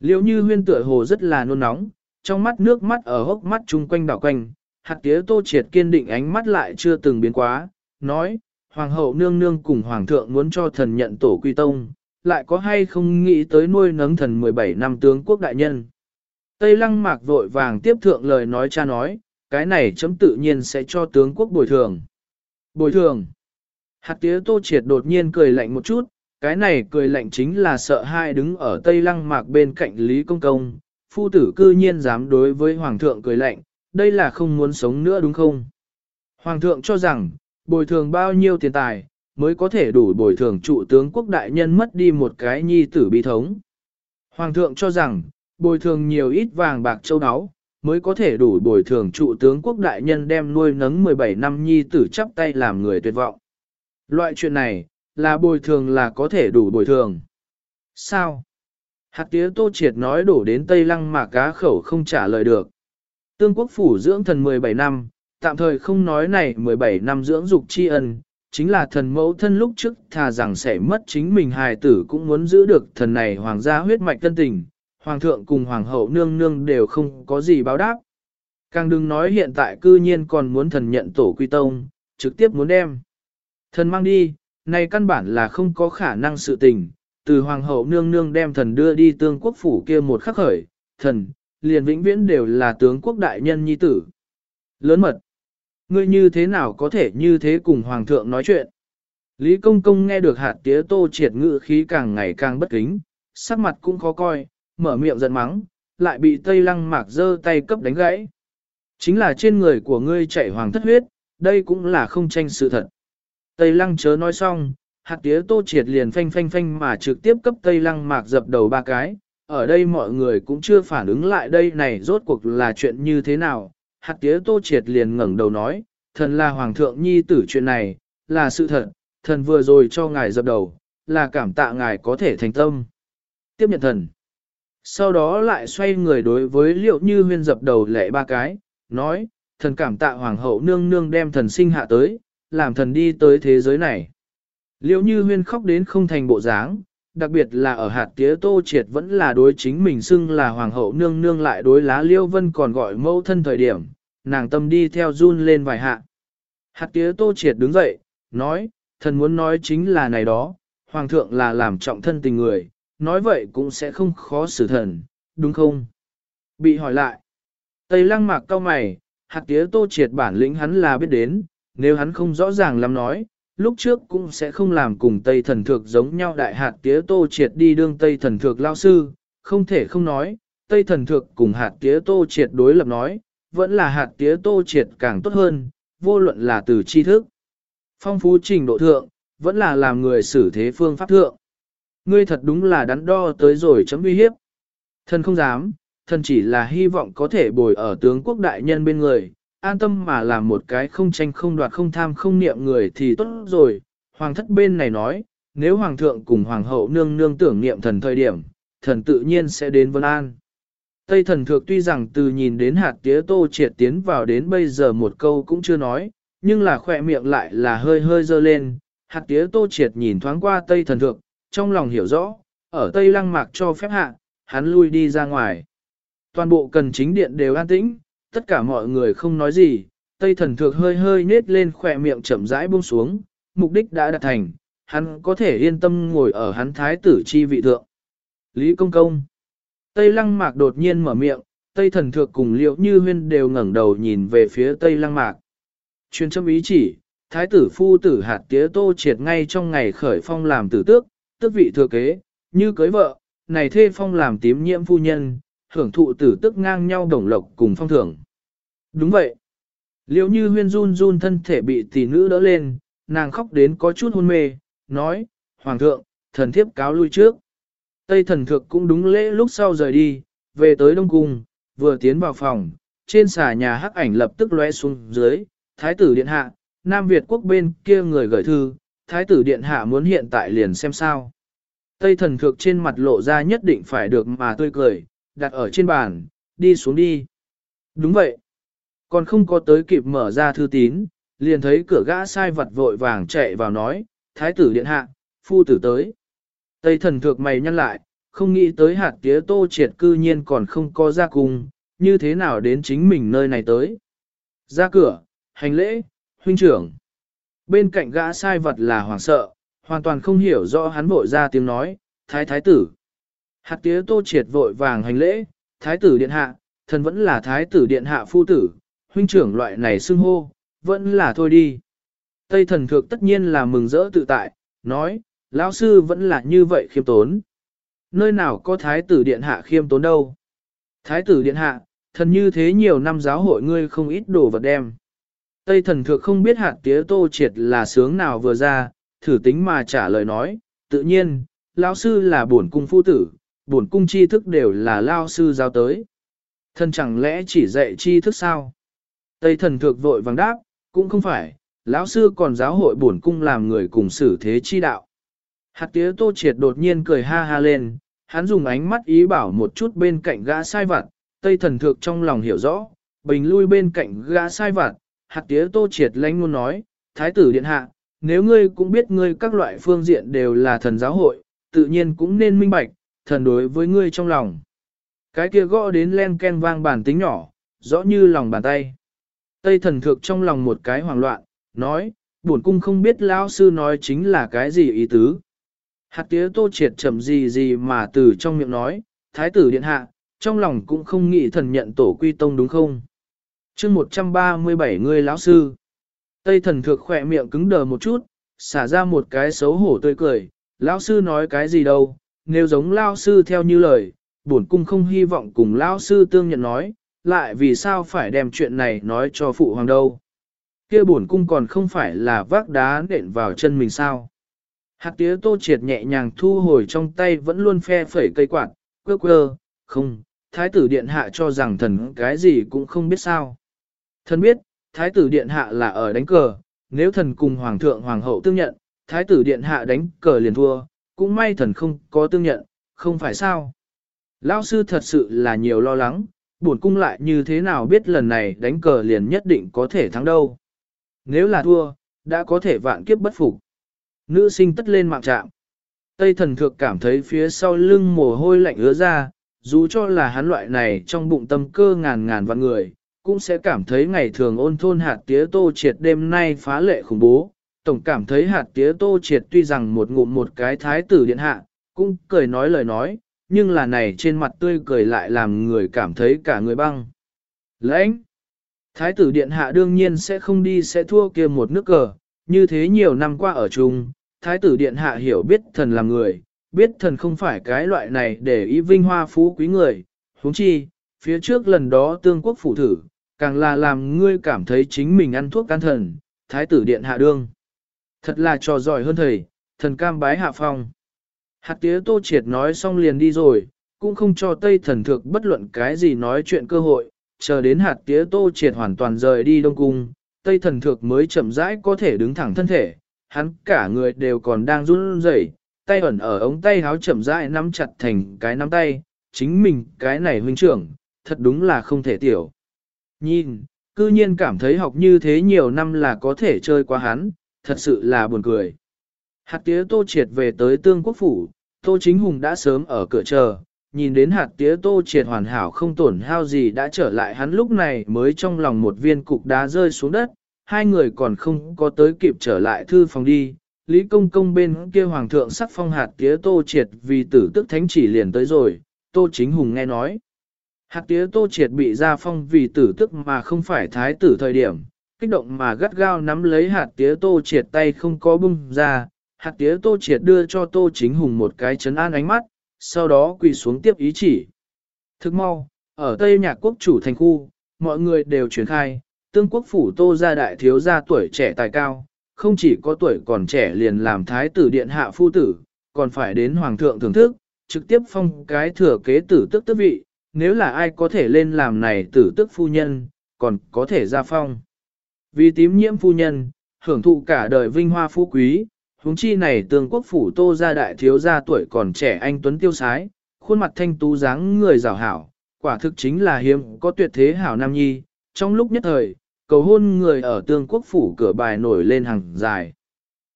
liễu như huyên tựa hồ rất là nôn nóng, trong mắt nước mắt ở hốc mắt chung quanh đảo quanh, hạt tía tô triệt kiên định ánh mắt lại chưa từng biến quá, nói, hoàng hậu nương nương cùng hoàng thượng muốn cho thần nhận tổ quy tông, lại có hay không nghĩ tới nuôi nấng thần 17 năm tướng quốc đại nhân. Tây lăng mạc vội vàng tiếp thượng lời nói cha nói, cái này chấm tự nhiên sẽ cho tướng quốc bồi thường. Bồi thường. Hạt tía tô triệt đột nhiên cười lạnh một chút, cái này cười lạnh chính là sợ hai đứng ở Tây lăng mạc bên cạnh Lý Công Công, phu tử cư nhiên dám đối với Hoàng thượng cười lạnh, đây là không muốn sống nữa đúng không? Hoàng thượng cho rằng, bồi thường bao nhiêu tiền tài, mới có thể đủ bồi thường trụ tướng quốc đại nhân mất đi một cái nhi tử bi thống. Hoàng thượng cho rằng, bồi thường nhiều ít vàng bạc châu áo, mới có thể đủ bồi thường trụ tướng quốc đại nhân đem nuôi nấng 17 năm nhi tử chắp tay làm người tuyệt vọng. Loại chuyện này, là bồi thường là có thể đủ bồi thường. Sao? Hạt tía tô triệt nói đổ đến Tây Lăng mà cá khẩu không trả lời được. Tương quốc phủ dưỡng thần 17 năm, tạm thời không nói này 17 năm dưỡng dục tri ân, chính là thần mẫu thân lúc trước thà rằng sẽ mất chính mình hài tử cũng muốn giữ được thần này hoàng gia huyết mạch tân tình, hoàng thượng cùng hoàng hậu nương nương đều không có gì báo đáp. Càng đừng nói hiện tại cư nhiên còn muốn thần nhận tổ quy tông, trực tiếp muốn đem. Thần mang đi, này căn bản là không có khả năng sự tình, từ hoàng hậu nương nương đem thần đưa đi tương quốc phủ kia một khắc khởi, thần, liền vĩnh viễn đều là tướng quốc đại nhân nhi tử. Lớn mật, ngươi như thế nào có thể như thế cùng hoàng thượng nói chuyện? Lý công công nghe được hạt tía tô triệt ngự khí càng ngày càng bất kính, sắc mặt cũng khó coi, mở miệng giận mắng, lại bị tây lăng mạc giơ tay cấp đánh gãy. Chính là trên người của ngươi chảy hoàng thất huyết, đây cũng là không tranh sự thật. Tây lăng chớ nói xong, hạt tía tô triệt liền phanh phanh phanh mà trực tiếp cấp tây lăng mạc dập đầu ba cái. Ở đây mọi người cũng chưa phản ứng lại đây này rốt cuộc là chuyện như thế nào. Hạt tía tô triệt liền ngẩng đầu nói, thần là hoàng thượng nhi tử chuyện này, là sự thật, thần vừa rồi cho ngài dập đầu, là cảm tạ ngài có thể thành tâm. Tiếp nhận thần. Sau đó lại xoay người đối với liệu như huyên dập đầu lệ ba cái, nói, thần cảm tạ hoàng hậu nương nương đem thần sinh hạ tới, làm thần đi tới thế giới này. Liệu như huyên khóc đến không thành bộ dáng, đặc biệt là ở hạt tía tô triệt vẫn là đối chính mình xưng là hoàng hậu nương nương lại đối lá liêu vân còn gọi mẫu thân thời điểm, nàng tâm đi theo run lên vài hạ. Hạt tía tô triệt đứng dậy, nói, thần muốn nói chính là này đó, hoàng thượng là làm trọng thân tình người, nói vậy cũng sẽ không khó xử thần, đúng không? Bị hỏi lại, Tây lăng mạc cao mày, hạt tía tô triệt bản lĩnh hắn là biết đến, nếu hắn không rõ ràng lắm nói, lúc trước cũng sẽ không làm cùng Tây thần thược giống nhau đại hạt tía tô triệt đi đương Tây thần thược lao sư, không thể không nói, Tây thần thược cùng hạt tía tô triệt đối lập nói, vẫn là hạt tía tô triệt càng tốt hơn, vô luận là từ tri thức. Phong phú trình độ thượng, vẫn là làm người xử thế phương pháp thượng. Ngươi thật đúng là đắn đo tới rồi chấm uy hiếp. Thần không dám, thần chỉ là hy vọng có thể bồi ở tướng quốc đại nhân bên người, an tâm mà làm một cái không tranh không đoạt không tham không niệm người thì tốt rồi. Hoàng thất bên này nói, nếu hoàng thượng cùng hoàng hậu nương nương tưởng niệm thần thời điểm, thần tự nhiên sẽ đến vân an. Tây thần thượng tuy rằng từ nhìn đến hạt tía tô triệt tiến vào đến bây giờ một câu cũng chưa nói, nhưng là khỏe miệng lại là hơi hơi dơ lên. Hạt tía tô triệt nhìn thoáng qua tây thần thượng, trong lòng hiểu rõ, ở tây lăng mạc cho phép hạ, hắn lui đi ra ngoài. Toàn bộ cần chính điện đều an tĩnh, tất cả mọi người không nói gì, Tây thần thược hơi hơi nết lên khỏe miệng chậm rãi buông xuống, mục đích đã đạt thành, hắn có thể yên tâm ngồi ở hắn thái tử chi vị thượng. Lý Công Công Tây Lăng Mạc đột nhiên mở miệng, Tây thần thược cùng liệu như huyên đều ngẩng đầu nhìn về phía Tây Lăng Mạc. Chuyên châm ý chỉ, thái tử phu tử hạt tía tô triệt ngay trong ngày khởi phong làm tử tước, tước vị thừa kế, như cưới vợ, này thê phong làm tím nhiễm phu nhân, hưởng thụ tử tức ngang nhau đồng lộc cùng phong thưởng. Đúng vậy. Liệu như huyên run run thân thể bị tỷ nữ đỡ lên, nàng khóc đến có chút hôn mê, nói, Hoàng thượng, thần thiếp cáo lui trước. Tây thần thượng cũng đúng lễ lúc sau rời đi, về tới Đông Cung, vừa tiến vào phòng, trên xà nhà hắc ảnh lập tức lóe xuống dưới, Thái tử Điện Hạ, Nam Việt quốc bên kia người gửi thư, Thái tử Điện Hạ muốn hiện tại liền xem sao. Tây thần thượng trên mặt lộ ra nhất định phải được mà tươi cười, đặt ở trên bàn, đi xuống đi. Đúng vậy. Còn không có tới kịp mở ra thư tín, liền thấy cửa gã sai vật vội vàng chạy vào nói, Thái tử Điện Hạ, phu tử tới. Tây thần thượng mày nhăn lại, không nghĩ tới hạt tía tô triệt cư nhiên còn không có ra cùng, như thế nào đến chính mình nơi này tới. Ra cửa, hành lễ, huynh trưởng. Bên cạnh gã sai vật là hoàng sợ, hoàn toàn không hiểu rõ hắn vội ra tiếng nói, thái thái tử. Hạt tía tô triệt vội vàng hành lễ, thái tử điện hạ, thần vẫn là thái tử điện hạ phu tử, huynh trưởng loại này xưng hô, vẫn là thôi đi. Tây thần thượng tất nhiên là mừng rỡ tự tại, nói, lão sư vẫn là như vậy khiêm tốn. Nơi nào có thái tử điện hạ khiêm tốn đâu. Thái tử điện hạ, thần như thế nhiều năm giáo hội ngươi không ít đồ vật đem. Tây thần thượng không biết hạt tía tô triệt là sướng nào vừa ra, thử tính mà trả lời nói, tự nhiên, lão sư là bổn cung phu tử, bổn cung tri thức đều là lao sư giáo tới. Thần chẳng lẽ chỉ dạy tri thức sao? Tây thần thượng vội vàng đáp, cũng không phải, lão sư còn giáo hội bổn cung làm người cùng xử thế chi đạo. Hạt tía tô triệt đột nhiên cười ha ha lên, hắn dùng ánh mắt ý bảo một chút bên cạnh gã sai vặt, tây thần thượng trong lòng hiểu rõ, bình lui bên cạnh gã sai vặt, hạt tía tô triệt lánh luôn nói, thái tử điện hạ, nếu ngươi cũng biết ngươi các loại phương diện đều là thần giáo hội, tự nhiên cũng nên minh bạch, thần đối với ngươi trong lòng. Cái kia gõ đến len ken vang bản tính nhỏ, rõ như lòng bàn tay. Tây thần thượng trong lòng một cái hoảng loạn, nói, bổn cung không biết lão sư nói chính là cái gì ý tứ. Hạt tía tô triệt chậm gì gì mà từ trong miệng nói, thái tử điện hạ, trong lòng cũng không nghĩ thần nhận tổ quy tông đúng không? chương 137 người lão sư. Tây thần thược khỏe miệng cứng đờ một chút, xả ra một cái xấu hổ tươi cười, lão sư nói cái gì đâu, nếu giống lão sư theo như lời, bổn cung không hy vọng cùng lão sư tương nhận nói, lại vì sao phải đem chuyện này nói cho phụ hoàng đâu. kia bổn cung còn không phải là vác đá nện vào chân mình sao. Hạt tía tô triệt nhẹ nhàng thu hồi trong tay vẫn luôn phe phẩy cây quạt, quơ quơ, không, thái tử điện hạ cho rằng thần cái gì cũng không biết sao. Thần biết, thái tử điện hạ là ở đánh cờ, nếu thần cùng hoàng thượng hoàng hậu tương nhận, thái tử điện hạ đánh cờ liền thua, cũng may thần không có tương nhận, không phải sao. Lão sư thật sự là nhiều lo lắng, buồn cung lại như thế nào biết lần này đánh cờ liền nhất định có thể thắng đâu. Nếu là thua, đã có thể vạn kiếp bất phục. Nữ sinh tất lên mạng trạm. Tây thần thượng cảm thấy phía sau lưng mồ hôi lạnh ứa ra, dù cho là hắn loại này trong bụng tâm cơ ngàn ngàn vạn người, cũng sẽ cảm thấy ngày thường ôn thôn hạt tía tô triệt đêm nay phá lệ khủng bố. Tổng cảm thấy hạt tía tô triệt tuy rằng một ngụm một cái thái tử điện hạ, cũng cười nói lời nói, nhưng là này trên mặt tươi cười lại làm người cảm thấy cả người băng. Lãnh! Thái tử điện hạ đương nhiên sẽ không đi sẽ thua kia một nước cờ, như thế nhiều năm qua ở chung, thái tử điện hạ hiểu biết thần là người, biết thần không phải cái loại này để ý vinh hoa phú quý người, huống chi, phía trước lần đó tương quốc phủ thử, càng là làm ngươi cảm thấy chính mình ăn thuốc can thần, thái tử điện hạ đương. Thật là trò giỏi hơn thầy, thần cam bái hạ phong. Hạt tía tô triệt nói xong liền đi rồi, cũng không cho tây thần thực bất luận cái gì nói chuyện cơ hội, chờ đến hạt tía tô triệt hoàn toàn rời đi đông cung, tây thần thực mới chậm rãi có thể đứng thẳng thân thể, hắn cả người đều còn đang run rẩy, tay ẩn ở ống tay háo chậm rãi nắm chặt thành cái nắm tay, chính mình cái này huynh trưởng, thật đúng là không thể tiểu. Nhìn, cư nhiên cảm thấy học như thế nhiều năm là có thể chơi qua hắn, thật sự là buồn cười. Hạt tía tô triệt về tới tương quốc phủ, tô chính hùng đã sớm ở cửa chờ, nhìn đến hạt tía tô triệt hoàn hảo không tổn hao gì đã trở lại hắn lúc này mới trong lòng một viên cục đá rơi xuống đất, hai người còn không có tới kịp trở lại thư phòng đi. Lý công công bên kia hoàng thượng sắc phong hạt tía tô triệt vì tử tức thánh chỉ liền tới rồi, tô chính hùng nghe nói. Hạt tía tô triệt bị ra phong vì tử tức mà không phải thái tử thời điểm, kích động mà gắt gao nắm lấy hạt tía tô triệt tay không có bung ra, hạt tía tô triệt đưa cho tô chính hùng một cái chấn an ánh mắt, sau đó quỳ xuống tiếp ý chỉ. Thức mau, ở Tây Nhạc Quốc chủ thành khu, mọi người đều truyền khai, tương quốc phủ tô gia đại thiếu gia tuổi trẻ tài cao, không chỉ có tuổi còn trẻ liền làm thái tử điện hạ phu tử, còn phải đến hoàng thượng thưởng thức, trực tiếp phong cái thừa kế tử tức tức vị, nếu là ai có thể lên làm này tử tức phu nhân, còn có thể ra phong. Vì tím nhiễm phu nhân, hưởng thụ cả đời vinh hoa phú quý, huống chi này tương quốc phủ tô gia đại thiếu gia tuổi còn trẻ anh Tuấn Tiêu Sái, khuôn mặt thanh tú dáng người rào hảo, quả thực chính là hiếm có tuyệt thế hảo nam nhi, trong lúc nhất thời, cầu hôn người ở tương quốc phủ cửa bài nổi lên hàng dài.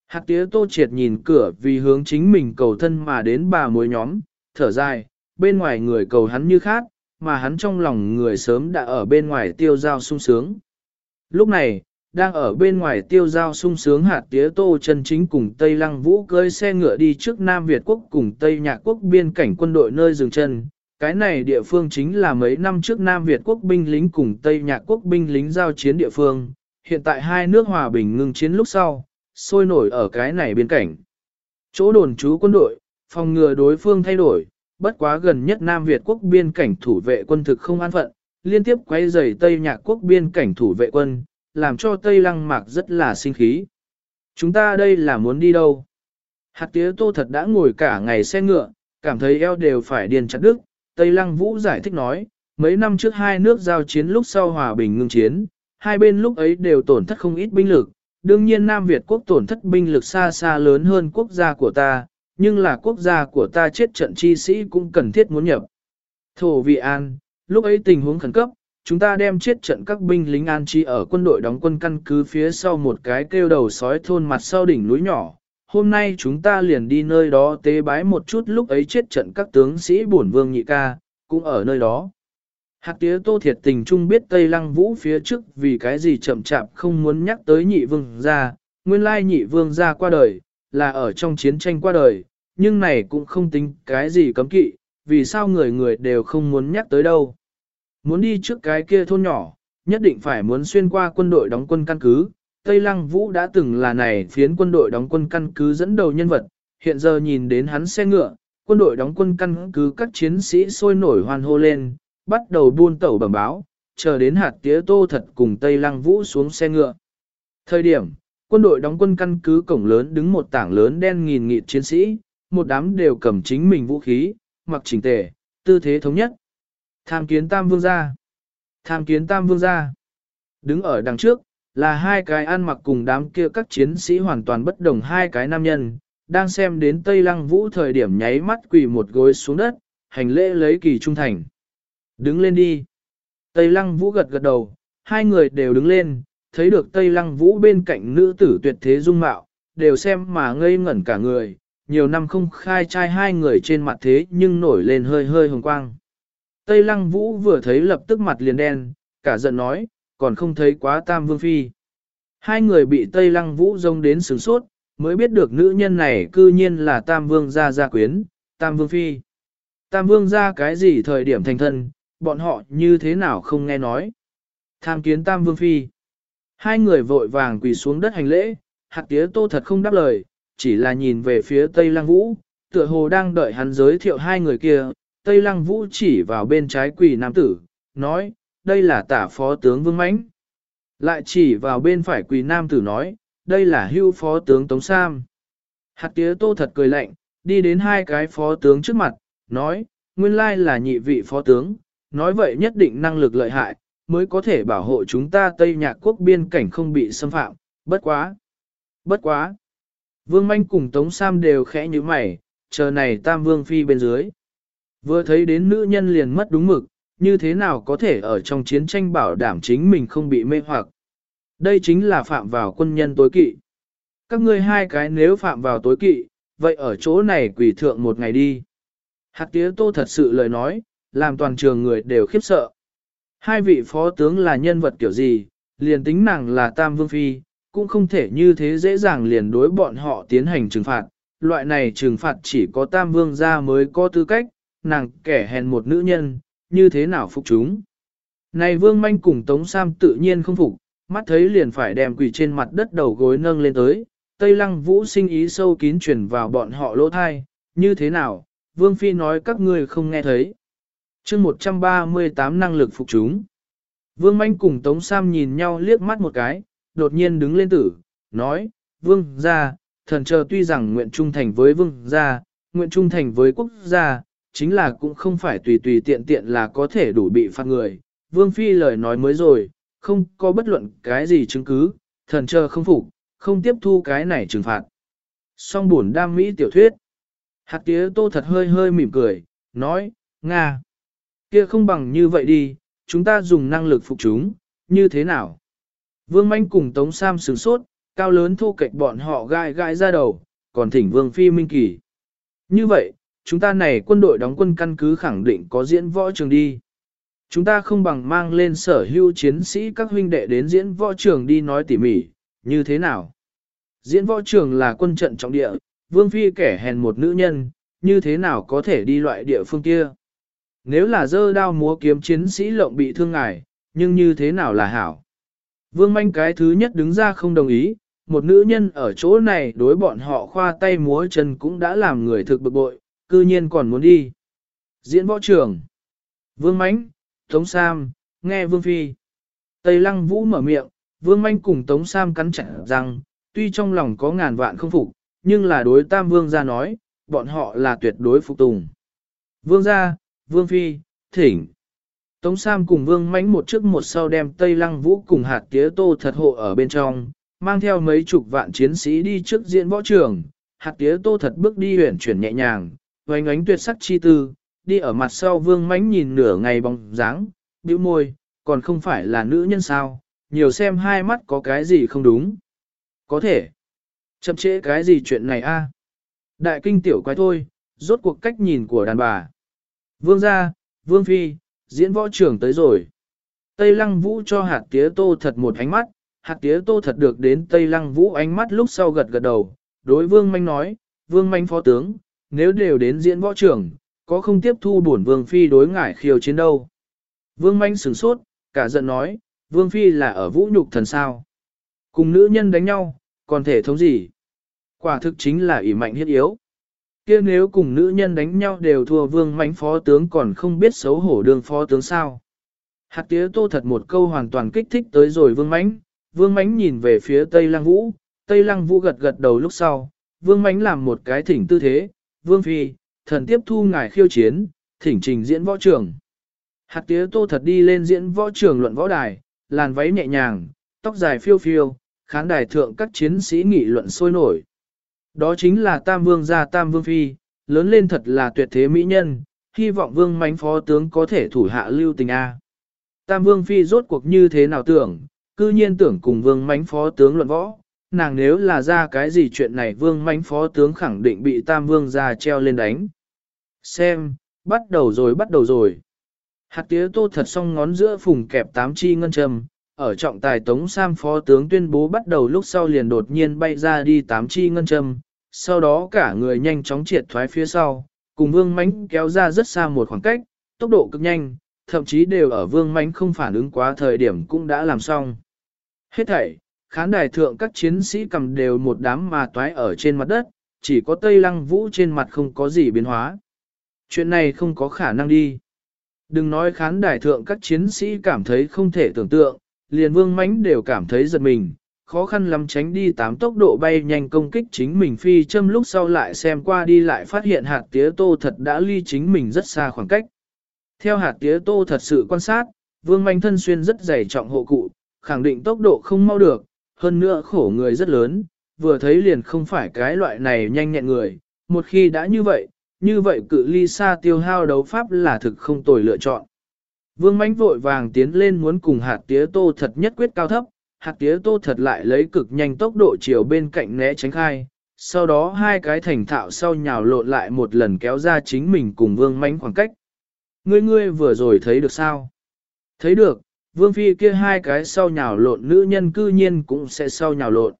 Hạt tía tô triệt nhìn cửa vì hướng chính mình cầu thân mà đến bà mối nhóm, thở dài, bên ngoài người cầu hắn như khác, mà hắn trong lòng người sớm đã ở bên ngoài tiêu giao sung sướng. Lúc này, đang ở bên ngoài tiêu giao sung sướng hạt tía tô chân chính cùng Tây Lăng Vũ cưỡi xe ngựa đi trước Nam Việt quốc cùng Tây Nhạc quốc biên cảnh quân đội nơi dừng chân. Cái này địa phương chính là mấy năm trước Nam Việt quốc binh lính cùng Tây Nhạc quốc binh lính giao chiến địa phương. Hiện tại hai nước hòa bình ngừng chiến lúc sau, sôi nổi ở cái này biên cảnh. Chỗ đồn trú quân đội, phòng ngừa đối phương thay đổi, bất quá gần nhất Nam Việt quốc biên cảnh thủ vệ quân thực không an phận, liên tiếp quay rầy Tây Nhạc quốc biên cảnh thủ vệ quân, làm cho Tây Lăng Mạc rất là sinh khí. Chúng ta đây là muốn đi đâu? Hạt tía tô thật đã ngồi cả ngày xe ngựa, cảm thấy eo đều phải điền chặt đứt. Tây Lăng Vũ giải thích nói, mấy năm trước hai nước giao chiến lúc sau hòa bình ngưng chiến, hai bên lúc ấy đều tổn thất không ít binh lực. Đương nhiên Nam Việt quốc tổn thất binh lực xa xa lớn hơn quốc gia của ta, nhưng là quốc gia của ta chết trận chi sĩ cũng cần thiết muốn nhập. Thổ Vị An, lúc ấy tình huống khẩn cấp, chúng ta đem chết trận các binh lính an trí ở quân đội đóng quân căn cứ phía sau một cái kêu đầu sói thôn mặt sau đỉnh núi nhỏ. Hôm nay chúng ta liền đi nơi đó tế bái một chút lúc ấy chết trận các tướng sĩ bổn vương nhị ca, cũng ở nơi đó. Hạc tía tô thiệt tình trung biết Tây Lăng Vũ phía trước vì cái gì chậm chạp không muốn nhắc tới nhị vương ra, nguyên lai nhị vương ra qua đời, là ở trong chiến tranh qua đời, nhưng này cũng không tính cái gì cấm kỵ, vì sao người người đều không muốn nhắc tới đâu. Muốn đi trước cái kia thôn nhỏ, nhất định phải muốn xuyên qua quân đội đóng quân căn cứ. Tây Lăng Vũ đã từng là này phiến quân đội đóng quân căn cứ dẫn đầu nhân vật, hiện giờ nhìn đến hắn xe ngựa, quân đội đóng quân căn cứ các chiến sĩ sôi nổi hoan hô lên, bắt đầu buôn tẩu bẩm báo, chờ đến hạt tía tô thật cùng Tây Lăng Vũ xuống xe ngựa. Thời điểm, quân đội đóng quân căn cứ cổng lớn đứng một tảng lớn đen nghìn nghịt chiến sĩ, một đám đều cầm chính mình vũ khí, mặc chỉnh tề, tư thế thống nhất. Tham kiến tam vương gia. Tham kiến tam vương gia. Đứng ở đằng trước, là hai cái ăn mặc cùng đám kia các chiến sĩ hoàn toàn bất đồng hai cái nam nhân, đang xem đến Tây Lăng Vũ thời điểm nháy mắt quỳ một gối xuống đất, hành lễ lấy kỳ trung thành. Đứng lên đi. Tây Lăng Vũ gật gật đầu, hai người đều đứng lên, thấy được Tây Lăng Vũ bên cạnh nữ tử tuyệt thế dung mạo, đều xem mà ngây ngẩn cả người, nhiều năm không khai trai hai người trên mặt thế nhưng nổi lên hơi hơi hồng quang. Tây Lăng Vũ vừa thấy lập tức mặt liền đen, cả giận nói, còn không thấy quá Tam Vương Phi. Hai người bị Tây Lăng Vũ rông đến sướng sốt, mới biết được nữ nhân này cư nhiên là Tam Vương gia gia quyến, Tam Vương Phi. Tam Vương gia cái gì thời điểm thành thân, bọn họ như thế nào không nghe nói. Tham kiến Tam Vương Phi. Hai người vội vàng quỳ xuống đất hành lễ, hạt tía tô thật không đáp lời, chỉ là nhìn về phía Tây Lăng Vũ, tựa hồ đang đợi hắn giới thiệu hai người kia, Tây Lăng Vũ chỉ vào bên trái quỷ nam tử, nói, đây là tả phó tướng Vương Mãnh. Lại chỉ vào bên phải quỷ nam tử nói, đây là hưu phó tướng Tống Sam. Hạt tía tô thật cười lạnh, đi đến hai cái phó tướng trước mặt, nói, nguyên lai là nhị vị phó tướng, nói vậy nhất định năng lực lợi hại, mới có thể bảo hộ chúng ta Tây Nhạc quốc biên cảnh không bị xâm phạm, bất quá. Bất quá. Vương Manh cùng Tống Sam đều khẽ như mày, chờ này Tam Vương Phi bên dưới. Vừa thấy đến nữ nhân liền mất đúng mực, như thế nào có thể ở trong chiến tranh bảo đảm chính mình không bị mê hoặc. Đây chính là phạm vào quân nhân tối kỵ. Các ngươi hai cái nếu phạm vào tối kỵ, vậy ở chỗ này quỷ thượng một ngày đi. Hạt tía tô thật sự lời nói, làm toàn trường người đều khiếp sợ. Hai vị phó tướng là nhân vật kiểu gì, liền tính nàng là Tam Vương Phi, cũng không thể như thế dễ dàng liền đối bọn họ tiến hành trừng phạt. Loại này trừng phạt chỉ có Tam Vương gia mới có tư cách, nàng kẻ hèn một nữ nhân, như thế nào phục chúng. Này vương manh cùng Tống Sam tự nhiên không phục, mắt thấy liền phải đem quỳ trên mặt đất đầu gối nâng lên tới, Tây Lăng Vũ sinh ý sâu kín truyền vào bọn họ lỗ thai, như thế nào, Vương Phi nói các ngươi không nghe thấy. chương 138 năng lực phục chúng. Vương Manh cùng Tống Sam nhìn nhau liếc mắt một cái, đột nhiên đứng lên tử, nói, Vương ra, thần chờ tuy rằng nguyện trung thành với Vương ra, nguyện trung thành với quốc gia, chính là cũng không phải tùy tùy tiện tiện là có thể đủ bị phạt người. Vương Phi lời nói mới rồi, không có bất luận cái gì chứng cứ, thần chờ không phục, không tiếp thu cái này trừng phạt. Song buồn đam mỹ tiểu thuyết. Hạt tía tô thật hơi hơi mỉm cười, nói, Nga. kia không bằng như vậy đi, chúng ta dùng năng lực phục chúng, như thế nào? Vương Manh cùng Tống Sam sửng sốt, cao lớn thu kịch bọn họ gai gai ra đầu, còn thỉnh Vương Phi Minh Kỳ. Như vậy, chúng ta này quân đội đóng quân căn cứ khẳng định có diễn võ trường đi. Chúng ta không bằng mang lên sở hữu chiến sĩ các huynh đệ đến diễn võ trường đi nói tỉ mỉ, như thế nào? Diễn võ trường là quân trận trọng địa, Vương Phi kẻ hèn một nữ nhân, như thế nào có thể đi loại địa phương kia? Nếu là dơ đao múa kiếm chiến sĩ lộng bị thương ngài, nhưng như thế nào là hảo? Vương manh cái thứ nhất đứng ra không đồng ý, một nữ nhân ở chỗ này đối bọn họ khoa tay múa chân cũng đã làm người thực bực bội, cư nhiên còn muốn đi. Diễn võ trưởng Vương mãnh, Tống Sam, nghe Vương Phi. Tây Lăng Vũ mở miệng, Vương Mánh cùng Tống Sam cắn chặt rằng, tuy trong lòng có ngàn vạn không phục, nhưng là đối Tam Vương ra nói, bọn họ là tuyệt đối phục tùng. Vương gia, Vương Phi, thỉnh. Tống Sam cùng Vương Mánh một trước một sau đem Tây Lăng Vũ cùng hạt tía tô thật hộ ở bên trong, mang theo mấy chục vạn chiến sĩ đi trước diễn võ trường, hạt tía tô thật bước đi huyển chuyển nhẹ nhàng, hoành ánh tuyệt sắc chi tư, đi ở mặt sau Vương Mánh nhìn nửa ngày bóng dáng, bĩu môi, còn không phải là nữ nhân sao, nhiều xem hai mắt có cái gì không đúng. Có thể. Chậm trễ cái gì chuyện này a? Đại kinh tiểu quái thôi, rốt cuộc cách nhìn của đàn bà. Vương gia, Vương Phi, diễn võ trưởng tới rồi. Tây Lăng Vũ cho hạt tía tô thật một ánh mắt, hạt tía tô thật được đến Tây Lăng Vũ ánh mắt lúc sau gật gật đầu. Đối Vương Manh nói, Vương Manh phó tướng, nếu đều đến diễn võ trưởng, có không tiếp thu bổn Vương Phi đối ngải khiêu chiến đâu. Vương Manh sửng sốt, cả giận nói, Vương Phi là ở vũ nhục thần sao. Cùng nữ nhân đánh nhau, còn thể thống gì? Quả thực chính là ỷ mạnh hiết yếu kia nếu cùng nữ nhân đánh nhau đều thua vương mánh phó tướng còn không biết xấu hổ đường phó tướng sao. Hạt tía tô thật một câu hoàn toàn kích thích tới rồi vương mánh, vương mánh nhìn về phía Tây Lăng Vũ, Tây Lăng Vũ gật gật đầu lúc sau, vương mánh làm một cái thỉnh tư thế, vương phi, thần tiếp thu ngài khiêu chiến, thỉnh trình diễn võ trường. Hạt tía tô thật đi lên diễn võ trường luận võ đài, làn váy nhẹ nhàng, tóc dài phiêu phiêu, khán đài thượng các chiến sĩ nghị luận sôi nổi. Đó chính là Tam Vương gia Tam Vương Phi, lớn lên thật là tuyệt thế mỹ nhân, hy vọng Vương mánh phó tướng có thể thủ hạ lưu tình A. Tam Vương Phi rốt cuộc như thế nào tưởng, cư nhiên tưởng cùng Vương mánh phó tướng luận võ, nàng nếu là ra cái gì chuyện này Vương mánh phó tướng khẳng định bị Tam Vương ra treo lên đánh. Xem, bắt đầu rồi bắt đầu rồi. Hạt tía tô thật xong ngón giữa phùng kẹp tám chi ngân châm, ở trọng tài Tống Sam phó tướng tuyên bố bắt đầu lúc sau liền đột nhiên bay ra đi tám chi ngân châm, sau đó cả người nhanh chóng triệt thoái phía sau, cùng vương mánh kéo ra rất xa một khoảng cách, tốc độ cực nhanh, thậm chí đều ở vương mánh không phản ứng quá thời điểm cũng đã làm xong. Hết thảy, khán đài thượng các chiến sĩ cầm đều một đám mà toái ở trên mặt đất, chỉ có Tây Lăng Vũ trên mặt không có gì biến hóa. Chuyện này không có khả năng đi. Đừng nói khán đài thượng các chiến sĩ cảm thấy không thể tưởng tượng, liền vương mánh đều cảm thấy giật mình, khó khăn lắm tránh đi tám tốc độ bay nhanh công kích chính mình phi châm lúc sau lại xem qua đi lại phát hiện hạt tía tô thật đã ly chính mình rất xa khoảng cách. Theo hạt tía tô thật sự quan sát, vương Mánh thân xuyên rất dày trọng hộ cụ, khẳng định tốc độ không mau được, hơn nữa khổ người rất lớn, vừa thấy liền không phải cái loại này nhanh nhẹn người, một khi đã như vậy, như vậy cự ly xa tiêu hao đấu pháp là thực không tồi lựa chọn. Vương mãnh vội vàng tiến lên muốn cùng hạt tía tô thật nhất quyết cao thấp, hạt tía tô thật lại lấy cực nhanh tốc độ chiều bên cạnh né tránh khai, sau đó hai cái thành thạo sau nhào lộn lại một lần kéo ra chính mình cùng vương mãnh khoảng cách. Ngươi ngươi vừa rồi thấy được sao? Thấy được, vương phi kia hai cái sau nhào lộn nữ nhân cư nhiên cũng sẽ sau nhào lộn.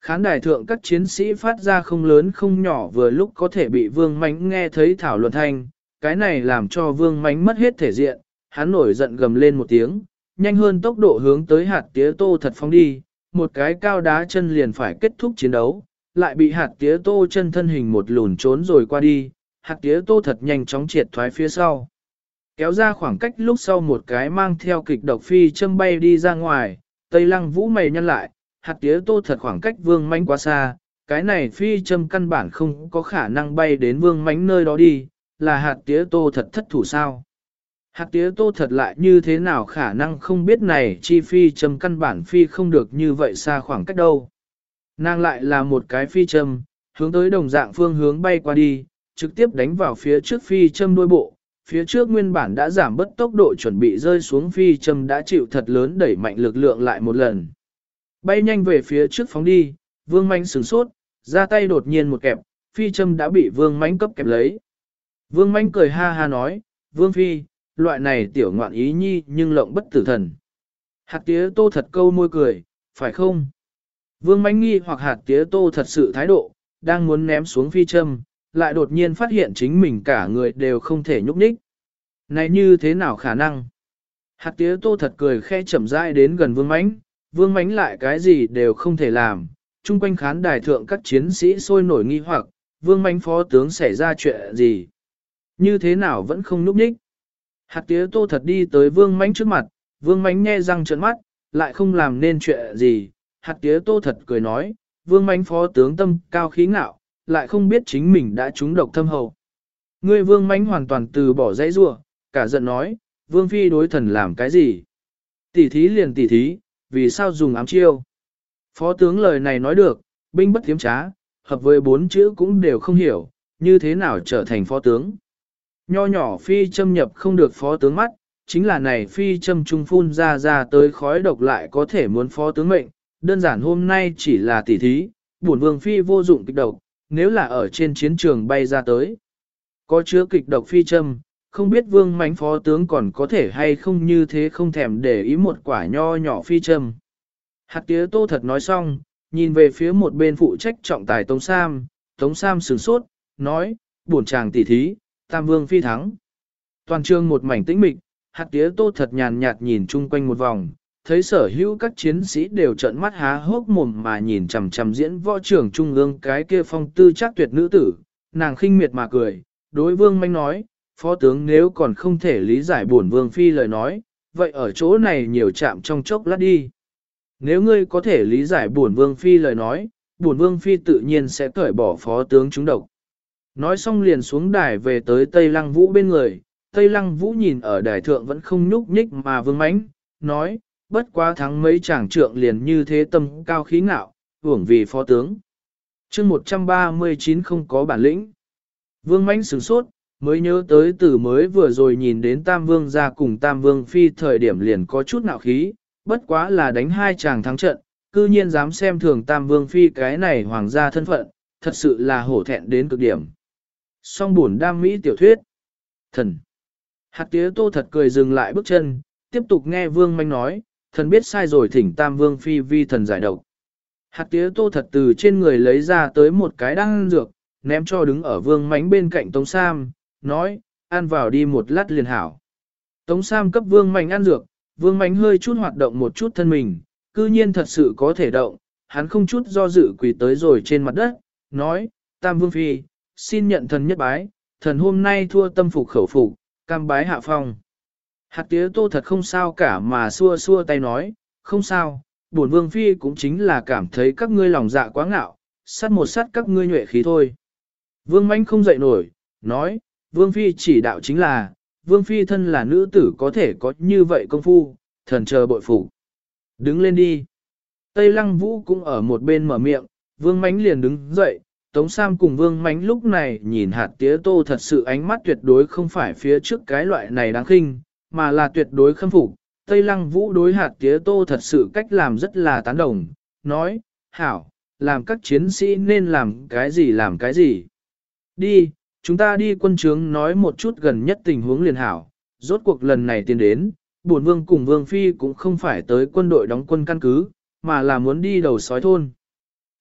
Khán đài thượng các chiến sĩ phát ra không lớn không nhỏ vừa lúc có thể bị vương mánh nghe thấy thảo luận thanh, cái này làm cho vương mánh mất hết thể diện, hắn nổi giận gầm lên một tiếng, nhanh hơn tốc độ hướng tới hạt tía tô thật phóng đi, một cái cao đá chân liền phải kết thúc chiến đấu, lại bị hạt tía tô chân thân hình một lùn trốn rồi qua đi, hạt tía tô thật nhanh chóng triệt thoái phía sau. Kéo ra khoảng cách lúc sau một cái mang theo kịch độc phi châm bay đi ra ngoài, tây lăng vũ mày nhăn lại, hạt tía tô thật khoảng cách vương manh quá xa, cái này phi châm căn bản không có khả năng bay đến vương mánh nơi đó đi, là hạt tía tô thật thất thủ sao. Hạt tía tô thật lại như thế nào khả năng không biết này chi phi châm căn bản phi không được như vậy xa khoảng cách đâu. Nàng lại là một cái phi châm, hướng tới đồng dạng phương hướng bay qua đi, trực tiếp đánh vào phía trước phi châm đuôi bộ. Phía trước nguyên bản đã giảm bất tốc độ chuẩn bị rơi xuống phi châm đã chịu thật lớn đẩy mạnh lực lượng lại một lần. Bay nhanh về phía trước phóng đi, vương manh sửng sốt, ra tay đột nhiên một kẹp, phi châm đã bị vương manh cấp kẹp lấy. Vương manh cười ha ha nói, vương phi, loại này tiểu ngoạn ý nhi nhưng lộng bất tử thần. Hạt tía tô thật câu môi cười, phải không? Vương manh nghi hoặc hạt tía tô thật sự thái độ, đang muốn ném xuống phi châm, lại đột nhiên phát hiện chính mình cả người đều không thể nhúc nhích. Này như thế nào khả năng? Hạt tía tô thật cười khe chậm rãi đến gần vương mánh, vương mánh lại cái gì đều không thể làm, chung quanh khán đài thượng các chiến sĩ sôi nổi nghi hoặc, vương mánh phó tướng xảy ra chuyện gì? Như thế nào vẫn không nhúc nhích? Hạt tía tô thật đi tới vương mánh trước mặt, vương mánh nghe răng trợn mắt, lại không làm nên chuyện gì, hạt tía tô thật cười nói, vương mánh phó tướng tâm cao khí ngạo, lại không biết chính mình đã trúng độc thâm hậu. Ngươi vương mánh hoàn toàn từ bỏ dãy rua, cả giận nói, vương phi đối thần làm cái gì? Tỷ thí liền tỷ thí, vì sao dùng ám chiêu? Phó tướng lời này nói được, binh bất thiếm trá, hợp với bốn chữ cũng đều không hiểu, như thế nào trở thành phó tướng. Nho nhỏ phi châm nhập không được phó tướng mắt, chính là này phi châm trung phun ra ra tới khói độc lại có thể muốn phó tướng mệnh, đơn giản hôm nay chỉ là tỉ thí, bổn vương phi vô dụng kịch độc, nếu là ở trên chiến trường bay ra tới. Có chứa kịch độc phi châm, không biết vương mánh phó tướng còn có thể hay không như thế không thèm để ý một quả nho nhỏ phi châm. Hạt tía tô thật nói xong, nhìn về phía một bên phụ trách trọng tài Tống Sam, Tống Sam sửng sốt, nói, buồn chàng tỉ thí, tam vương phi thắng. Toàn trường một mảnh tĩnh mịch, hạt tía tô thật nhàn nhạt nhìn chung quanh một vòng, thấy sở hữu các chiến sĩ đều trợn mắt há hốc mồm mà nhìn chằm chằm diễn võ trưởng trung ương cái kia phong tư chắc tuyệt nữ tử, nàng khinh miệt mà cười, đối vương manh nói, phó tướng nếu còn không thể lý giải buồn vương phi lời nói, vậy ở chỗ này nhiều chạm trong chốc lát đi. Nếu ngươi có thể lý giải buồn vương phi lời nói, buồn vương phi tự nhiên sẽ cởi bỏ phó tướng chúng độc. Nói xong liền xuống đài về tới Tây Lăng Vũ bên người, Tây Lăng Vũ nhìn ở đài thượng vẫn không nhúc nhích mà vương mánh, nói, bất quá thắng mấy chàng trượng liền như thế tâm cao khí ngạo, hưởng vì phó tướng. chương 139 không có bản lĩnh. Vương mãnh sửng sốt, mới nhớ tới từ mới vừa rồi nhìn đến Tam Vương ra cùng Tam Vương Phi thời điểm liền có chút nạo khí, bất quá là đánh hai chàng thắng trận, cư nhiên dám xem thường Tam Vương Phi cái này hoàng gia thân phận, thật sự là hổ thẹn đến cực điểm. Song buồn đam mỹ tiểu thuyết. Thần. Hạt tía tô thật cười dừng lại bước chân, tiếp tục nghe Vương Manh nói, thần biết sai rồi thỉnh Tam Vương Phi vi thần giải độc. Hạt tía tô thật từ trên người lấy ra tới một cái đan dược, ném cho đứng ở Vương Mánh bên cạnh Tống Sam, nói, ăn vào đi một lát liền hảo. Tống Sam cấp Vương Mánh ăn dược, Vương Mánh hơi chút hoạt động một chút thân mình, cư nhiên thật sự có thể động, hắn không chút do dự quỳ tới rồi trên mặt đất, nói, Tam Vương Phi, xin nhận thần nhất bái, thần hôm nay thua tâm phục khẩu phục, cam bái hạ phong. Hạt tía tô thật không sao cả mà xua xua tay nói, không sao, bổn vương phi cũng chính là cảm thấy các ngươi lòng dạ quá ngạo, sát một sát các ngươi nhuệ khí thôi. Vương mãnh không dậy nổi, nói, vương phi chỉ đạo chính là, vương phi thân là nữ tử có thể có như vậy công phu, thần chờ bội phủ. Đứng lên đi. Tây lăng vũ cũng ở một bên mở miệng, vương mãnh liền đứng dậy, Tống Sam cùng Vương Mánh lúc này nhìn hạt tía tô thật sự ánh mắt tuyệt đối không phải phía trước cái loại này đáng khinh, mà là tuyệt đối khâm phục. Tây Lăng Vũ đối hạt tía tô thật sự cách làm rất là tán đồng, nói, hảo, làm các chiến sĩ nên làm cái gì làm cái gì. Đi, chúng ta đi quân trướng nói một chút gần nhất tình huống liền hảo, rốt cuộc lần này tiến đến, bổn vương cùng vương phi cũng không phải tới quân đội đóng quân căn cứ, mà là muốn đi đầu sói thôn.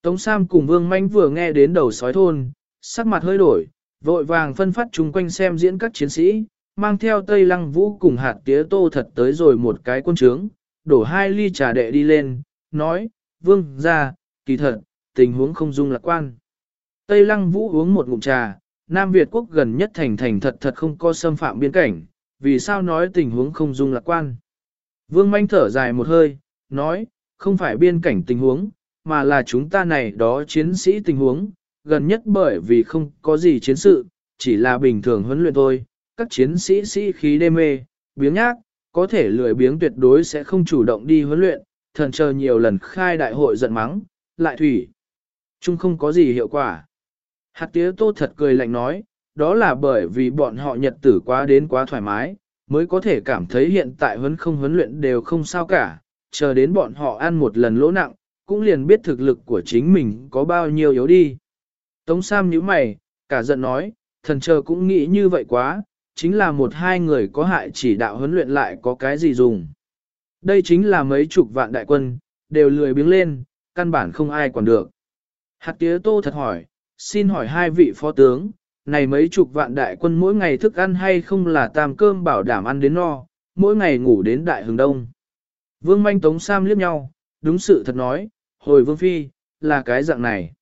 Tống Sam cùng Vương Manh vừa nghe đến đầu sói thôn, sắc mặt hơi đổi, vội vàng phân phát chung quanh xem diễn các chiến sĩ, mang theo Tây Lăng Vũ cùng hạt tía tô thật tới rồi một cái quân trướng, đổ hai ly trà đệ đi lên, nói, Vương ra, kỳ thật, tình huống không dung lạc quan. Tây Lăng Vũ uống một ngụm trà, Nam Việt quốc gần nhất thành thành thật thật không có xâm phạm biên cảnh, vì sao nói tình huống không dung lạc quan. Vương Manh thở dài một hơi, nói, không phải biên cảnh tình huống, mà là chúng ta này đó chiến sĩ tình huống, gần nhất bởi vì không có gì chiến sự, chỉ là bình thường huấn luyện thôi, các chiến sĩ sĩ khí đê mê, biếng nhác, có thể lười biếng tuyệt đối sẽ không chủ động đi huấn luyện, thần chờ nhiều lần khai đại hội giận mắng, lại thủy. Chung không có gì hiệu quả. Hạt tía tô thật cười lạnh nói, đó là bởi vì bọn họ nhật tử quá đến quá thoải mái, mới có thể cảm thấy hiện tại huấn không huấn luyện đều không sao cả, chờ đến bọn họ ăn một lần lỗ nặng, cũng liền biết thực lực của chính mình có bao nhiêu yếu đi. Tống Sam nhíu mày, cả giận nói, thần chờ cũng nghĩ như vậy quá, chính là một hai người có hại chỉ đạo huấn luyện lại có cái gì dùng. Đây chính là mấy chục vạn đại quân, đều lười biếng lên, căn bản không ai quản được. Hạt tía tô thật hỏi, xin hỏi hai vị phó tướng, này mấy chục vạn đại quân mỗi ngày thức ăn hay không là tam cơm bảo đảm ăn đến no, mỗi ngày ngủ đến đại hừng đông. Vương manh tống sam liếc nhau, đúng sự thật nói, hồi vương phi, là cái dạng này.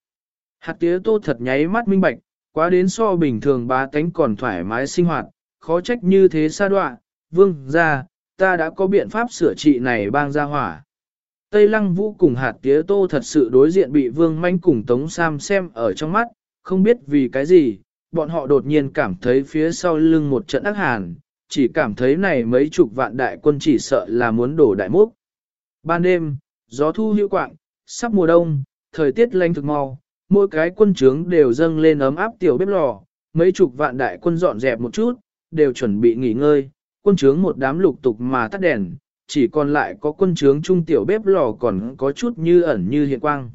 Hạt tía tô thật nháy mắt minh bạch, quá đến so bình thường bá tánh còn thoải mái sinh hoạt, khó trách như thế xa đoạn, vương ra, ta đã có biện pháp sửa trị này bang ra hỏa. Tây lăng vũ cùng hạt tía tô thật sự đối diện bị vương manh cùng tống sam xem ở trong mắt, không biết vì cái gì, bọn họ đột nhiên cảm thấy phía sau lưng một trận ác hàn, chỉ cảm thấy này mấy chục vạn đại quân chỉ sợ là muốn đổ đại múc. Ban đêm, gió thu hữu quạng, sắp mùa đông, thời tiết lạnh thực mau, mỗi cái quân trướng đều dâng lên ấm áp tiểu bếp lò, mấy chục vạn đại quân dọn dẹp một chút, đều chuẩn bị nghỉ ngơi, quân trướng một đám lục tục mà tắt đèn, chỉ còn lại có quân trướng trung tiểu bếp lò còn có chút như ẩn như hiện quang.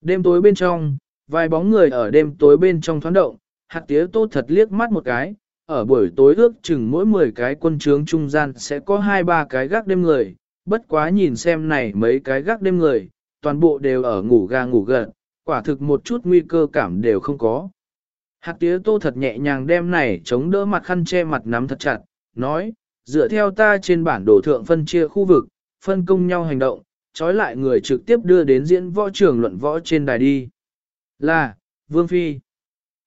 Đêm tối bên trong, vài bóng người ở đêm tối bên trong thoáng động, hạt tía tô thật liếc mắt một cái, ở buổi tối ước chừng mỗi 10 cái quân trướng trung gian sẽ có hai ba cái gác đêm người, bất quá nhìn xem này mấy cái gác đêm người, toàn bộ đều ở ngủ ga ngủ gật, quả thực một chút nguy cơ cảm đều không có. Hạt tía tô thật nhẹ nhàng đem này chống đỡ mặt khăn che mặt nắm thật chặt, nói, dựa theo ta trên bản đồ thượng phân chia khu vực, phân công nhau hành động, trói lại người trực tiếp đưa đến diễn võ trường luận võ trên đài đi. Là, Vương Phi.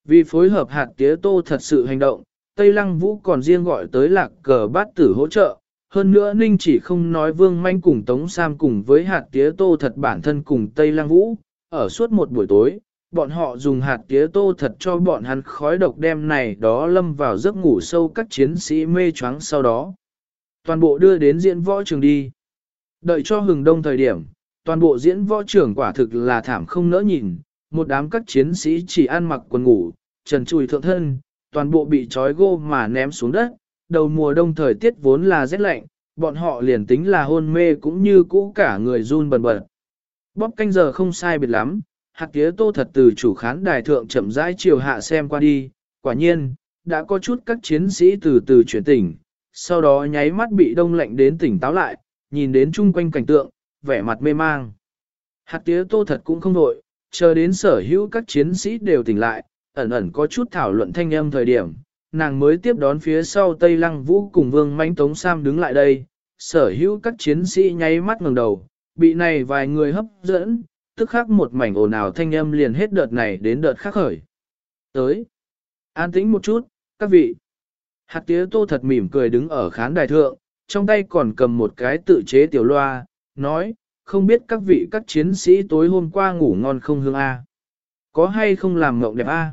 Vì phối hợp hạt tía tô thật sự hành động, Tây Lăng Vũ còn riêng gọi tới lạc cờ bát tử hỗ trợ. Hơn nữa Ninh chỉ không nói Vương Manh cùng Tống Sam cùng với hạt tía tô thật bản thân cùng Tây Lăng Vũ, ở suốt một buổi tối, bọn họ dùng hạt tía tô thật cho bọn hắn khói độc đem này đó lâm vào giấc ngủ sâu các chiến sĩ mê choáng sau đó. Toàn bộ đưa đến diễn võ trường đi. Đợi cho hừng đông thời điểm, toàn bộ diễn võ trường quả thực là thảm không nỡ nhìn, một đám các chiến sĩ chỉ ăn mặc quần ngủ, trần trùi thượng thân, toàn bộ bị trói gô mà ném xuống đất, đầu mùa đông thời tiết vốn là rét lạnh, bọn họ liền tính là hôn mê cũng như cũ cả người run bần bật. Bóp canh giờ không sai biệt lắm, hạt tía tô thật từ chủ khán đài thượng chậm rãi chiều hạ xem qua đi, quả nhiên, đã có chút các chiến sĩ từ từ chuyển tỉnh, sau đó nháy mắt bị đông lạnh đến tỉnh táo lại, nhìn đến chung quanh cảnh tượng, vẻ mặt mê mang. Hạt tía tô thật cũng không đội, chờ đến sở hữu các chiến sĩ đều tỉnh lại, ẩn ẩn có chút thảo luận thanh âm thời điểm, nàng mới tiếp đón phía sau Tây Lăng Vũ cùng Vương Mánh Tống Sam đứng lại đây, sở hữu các chiến sĩ nháy mắt ngẩng đầu, bị này vài người hấp dẫn, tức khắc một mảnh ồn ào thanh âm liền hết đợt này đến đợt khác khởi. Tới, an tĩnh một chút, các vị. Hạt tía tô thật mỉm cười đứng ở khán đài thượng, trong tay còn cầm một cái tự chế tiểu loa, nói, không biết các vị các chiến sĩ tối hôm qua ngủ ngon không hương A. Có hay không làm mộng đẹp A.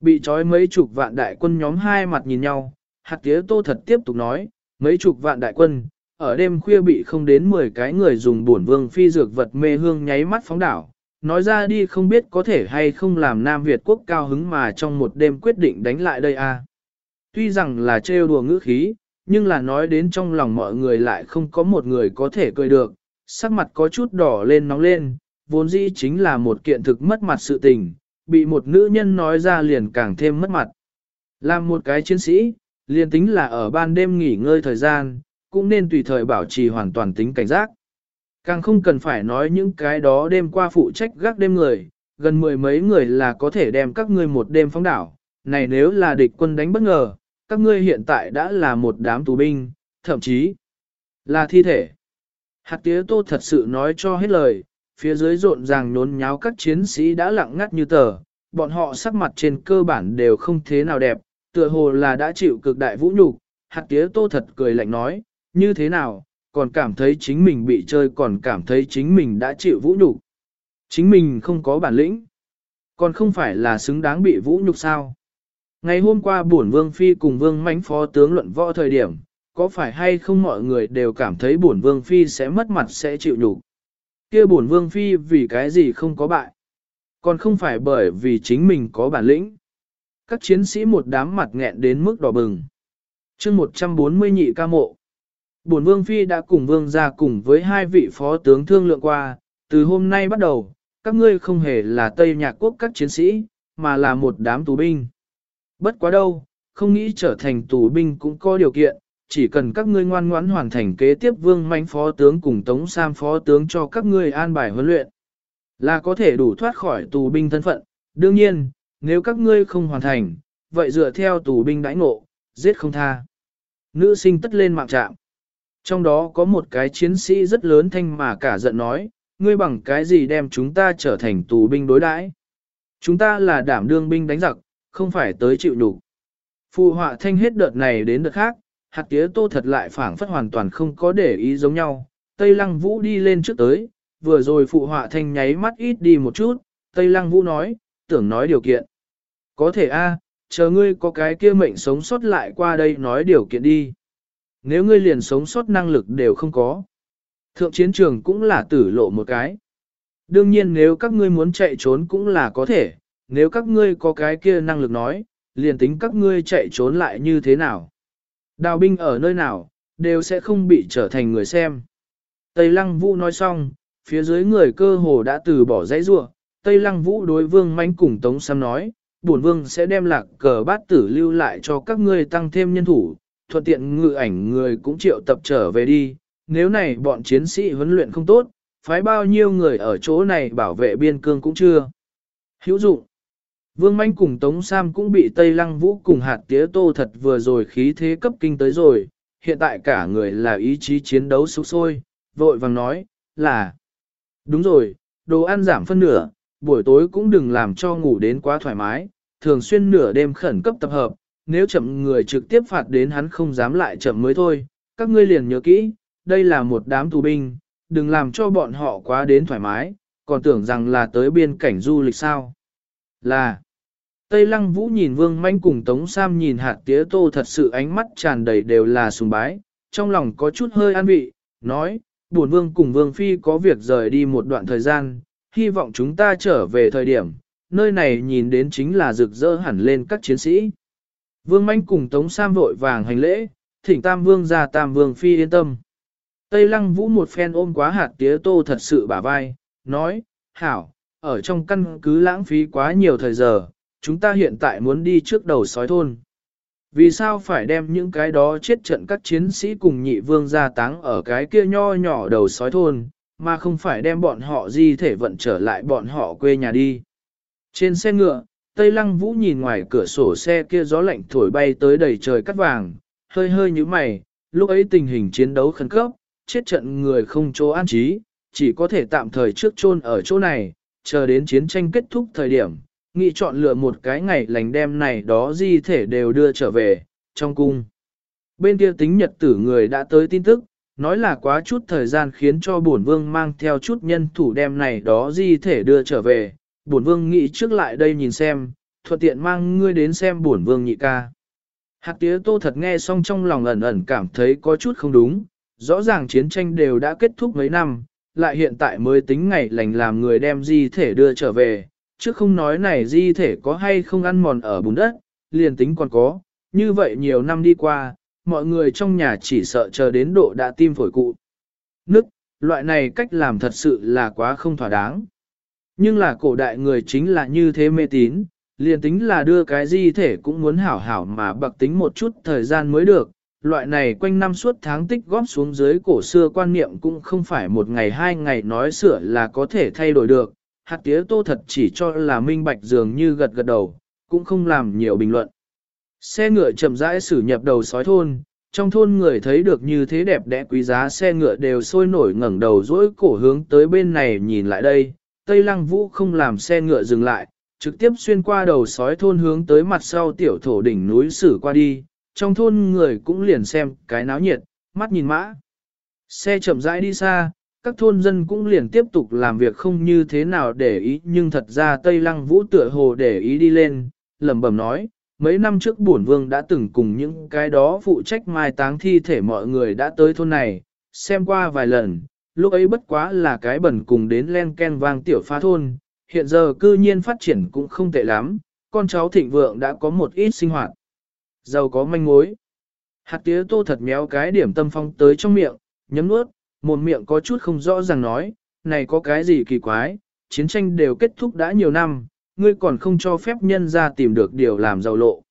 Bị trói mấy chục vạn đại quân nhóm hai mặt nhìn nhau, hạt tía tô thật tiếp tục nói, mấy chục vạn đại quân, ở đêm khuya bị không đến 10 cái người dùng bổn vương phi dược vật mê hương nháy mắt phóng đảo. Nói ra đi không biết có thể hay không làm Nam Việt quốc cao hứng mà trong một đêm quyết định đánh lại đây a. Tuy rằng là trêu đùa ngữ khí, nhưng là nói đến trong lòng mọi người lại không có một người có thể cười được, sắc mặt có chút đỏ lên nóng lên, vốn dĩ chính là một kiện thực mất mặt sự tình, bị một nữ nhân nói ra liền càng thêm mất mặt. Làm một cái chiến sĩ, liền tính là ở ban đêm nghỉ ngơi thời gian, cũng nên tùy thời bảo trì hoàn toàn tính cảnh giác. Càng không cần phải nói những cái đó đêm qua phụ trách gác đêm người, gần mười mấy người là có thể đem các ngươi một đêm phóng đảo. Này nếu là địch quân đánh bất ngờ, các ngươi hiện tại đã là một đám tù binh, thậm chí là thi thể. Hạt tía tô thật sự nói cho hết lời, phía dưới rộn ràng nhốn nháo các chiến sĩ đã lặng ngắt như tờ, bọn họ sắc mặt trên cơ bản đều không thế nào đẹp, tựa hồ là đã chịu cực đại vũ nhục. Hạt tía tô thật cười lạnh nói, như thế nào, còn cảm thấy chính mình bị chơi còn cảm thấy chính mình đã chịu vũ nhục. Chính mình không có bản lĩnh. Còn không phải là xứng đáng bị vũ nhục sao. Ngày hôm qua bổn vương phi cùng vương mãnh phó tướng luận võ thời điểm, có phải hay không mọi người đều cảm thấy bổn vương phi sẽ mất mặt sẽ chịu nhục. Kia bổn vương phi vì cái gì không có bại. Còn không phải bởi vì chính mình có bản lĩnh. Các chiến sĩ một đám mặt nghẹn đến mức đỏ bừng. chương 140 nhị ca mộ. Bổn vương phi đã cùng vương ra cùng với hai vị phó tướng thương lượng qua, từ hôm nay bắt đầu, các ngươi không hề là Tây Nhạc Quốc các chiến sĩ, mà là một đám tù binh. Bất quá đâu, không nghĩ trở thành tù binh cũng có điều kiện, chỉ cần các ngươi ngoan ngoãn hoàn thành kế tiếp vương manh phó tướng cùng Tống Sam phó tướng cho các ngươi an bài huấn luyện, là có thể đủ thoát khỏi tù binh thân phận. Đương nhiên, nếu các ngươi không hoàn thành, vậy dựa theo tù binh đãi ngộ, giết không tha. Nữ sinh tất lên mạng trạm. Trong đó có một cái chiến sĩ rất lớn thanh mà cả giận nói, ngươi bằng cái gì đem chúng ta trở thành tù binh đối đãi? Chúng ta là đảm đương binh đánh giặc, không phải tới chịu nhục. Phụ họa thanh hết đợt này đến đợt khác, hạt tía tô thật lại phảng phất hoàn toàn không có để ý giống nhau. Tây lăng vũ đi lên trước tới, vừa rồi phụ họa thanh nháy mắt ít đi một chút, Tây lăng vũ nói, tưởng nói điều kiện. Có thể a, chờ ngươi có cái kia mệnh sống sót lại qua đây nói điều kiện đi. Nếu ngươi liền sống sót năng lực đều không có. Thượng chiến trường cũng là tử lộ một cái. Đương nhiên nếu các ngươi muốn chạy trốn cũng là có thể, nếu các ngươi có cái kia năng lực nói, liền tính các ngươi chạy trốn lại như thế nào. Đào binh ở nơi nào, đều sẽ không bị trở thành người xem. Tây Lăng Vũ nói xong, phía dưới người cơ hồ đã từ bỏ dãy rua. Tây Lăng Vũ đối vương manh cùng Tống Sam nói, bổn vương sẽ đem lạc cờ bát tử lưu lại cho các ngươi tăng thêm nhân thủ, thuận tiện ngự ảnh người cũng triệu tập trở về đi. Nếu này bọn chiến sĩ huấn luyện không tốt, phái bao nhiêu người ở chỗ này bảo vệ biên cương cũng chưa. Hữu dụng. Vương Manh cùng Tống Sam cũng bị Tây Lăng Vũ cùng hạt tía tô thật vừa rồi khí thế cấp kinh tới rồi, hiện tại cả người là ý chí chiến đấu sục sôi, vội vàng nói, là Đúng rồi, đồ ăn giảm phân nửa, buổi tối cũng đừng làm cho ngủ đến quá thoải mái, thường xuyên nửa đêm khẩn cấp tập hợp, nếu chậm người trực tiếp phạt đến hắn không dám lại chậm mới thôi, các ngươi liền nhớ kỹ, đây là một đám tù binh, đừng làm cho bọn họ quá đến thoải mái, còn tưởng rằng là tới biên cảnh du lịch sao. Là, Tây Lăng Vũ nhìn Vương Manh cùng Tống Sam nhìn hạt tía tô thật sự ánh mắt tràn đầy đều là sùng bái, trong lòng có chút hơi an vị, nói, buồn Vương cùng Vương Phi có việc rời đi một đoạn thời gian, hy vọng chúng ta trở về thời điểm, nơi này nhìn đến chính là rực rỡ hẳn lên các chiến sĩ. Vương Manh cùng Tống Sam vội vàng hành lễ, thỉnh Tam Vương ra Tam Vương Phi yên tâm. Tây Lăng Vũ một phen ôm quá hạt tía tô thật sự bả vai, nói, hảo, ở trong căn cứ lãng phí quá nhiều thời giờ, chúng ta hiện tại muốn đi trước đầu sói thôn. Vì sao phải đem những cái đó chết trận các chiến sĩ cùng nhị vương gia táng ở cái kia nho nhỏ đầu sói thôn, mà không phải đem bọn họ di thể vận trở lại bọn họ quê nhà đi. Trên xe ngựa, Tây Lăng Vũ nhìn ngoài cửa sổ xe kia gió lạnh thổi bay tới đầy trời cắt vàng, hơi hơi như mày, lúc ấy tình hình chiến đấu khẩn cấp, chết trận người không chỗ an trí, chỉ có thể tạm thời trước chôn ở chỗ này, chờ đến chiến tranh kết thúc thời điểm, nghị chọn lựa một cái ngày lành đem này đó di thể đều đưa trở về, trong cung. Bên kia tính nhật tử người đã tới tin tức, nói là quá chút thời gian khiến cho bổn vương mang theo chút nhân thủ đem này đó di thể đưa trở về, bổn vương nghĩ trước lại đây nhìn xem, thuận tiện mang ngươi đến xem bổn vương nhị ca. Hạt tía tô thật nghe xong trong lòng ẩn ẩn cảm thấy có chút không đúng, rõ ràng chiến tranh đều đã kết thúc mấy năm, lại hiện tại mới tính ngày lành làm người đem di thể đưa trở về, chứ không nói này di thể có hay không ăn mòn ở bùn đất, liền tính còn có, như vậy nhiều năm đi qua, mọi người trong nhà chỉ sợ chờ đến độ đã tim phổi cụ. Nức, loại này cách làm thật sự là quá không thỏa đáng. Nhưng là cổ đại người chính là như thế mê tín, liền tính là đưa cái di thể cũng muốn hảo hảo mà bậc tính một chút thời gian mới được. Loại này quanh năm suốt tháng tích góp xuống dưới cổ xưa quan niệm cũng không phải một ngày hai ngày nói sửa là có thể thay đổi được, hạt tía tô thật chỉ cho là minh bạch dường như gật gật đầu, cũng không làm nhiều bình luận. Xe ngựa chậm rãi xử nhập đầu sói thôn, trong thôn người thấy được như thế đẹp đẽ quý giá xe ngựa đều sôi nổi ngẩng đầu dỗi cổ hướng tới bên này nhìn lại đây. Tây Lăng Vũ không làm xe ngựa dừng lại, trực tiếp xuyên qua đầu sói thôn hướng tới mặt sau tiểu thổ đỉnh núi xử qua đi, trong thôn người cũng liền xem cái náo nhiệt, mắt nhìn mã. Xe chậm rãi đi xa, các thôn dân cũng liền tiếp tục làm việc không như thế nào để ý nhưng thật ra Tây Lăng Vũ tựa hồ để ý đi lên, lẩm bẩm nói, mấy năm trước bổn vương đã từng cùng những cái đó phụ trách mai táng thi thể mọi người đã tới thôn này, xem qua vài lần, lúc ấy bất quá là cái bẩn cùng đến len ken vang tiểu phá thôn, hiện giờ cư nhiên phát triển cũng không tệ lắm, con cháu thịnh vượng đã có một ít sinh hoạt. Giàu có manh mối. Hạt tía tô thật méo cái điểm tâm phong tới trong miệng, nhấm nuốt, một miệng có chút không rõ ràng nói, này có cái gì kỳ quái, chiến tranh đều kết thúc đã nhiều năm, ngươi còn không cho phép nhân ra tìm được điều làm giàu lộ.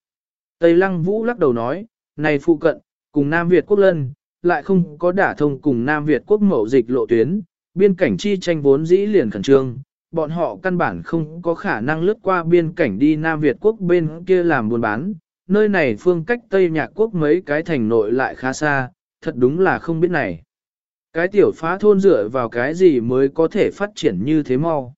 Tây Lăng Vũ lắc đầu nói, này phụ cận, cùng Nam Việt quốc lân, lại không có đả thông cùng Nam Việt quốc mậu dịch lộ tuyến, biên cảnh chi tranh vốn dĩ liền khẩn trương, bọn họ căn bản không có khả năng lướt qua biên cảnh đi Nam Việt quốc bên kia làm buôn bán, nơi này phương cách Tây Nhạc quốc mấy cái thành nội lại khá xa, thật đúng là không biết này. Cái tiểu phá thôn dựa vào cái gì mới có thể phát triển như thế mau.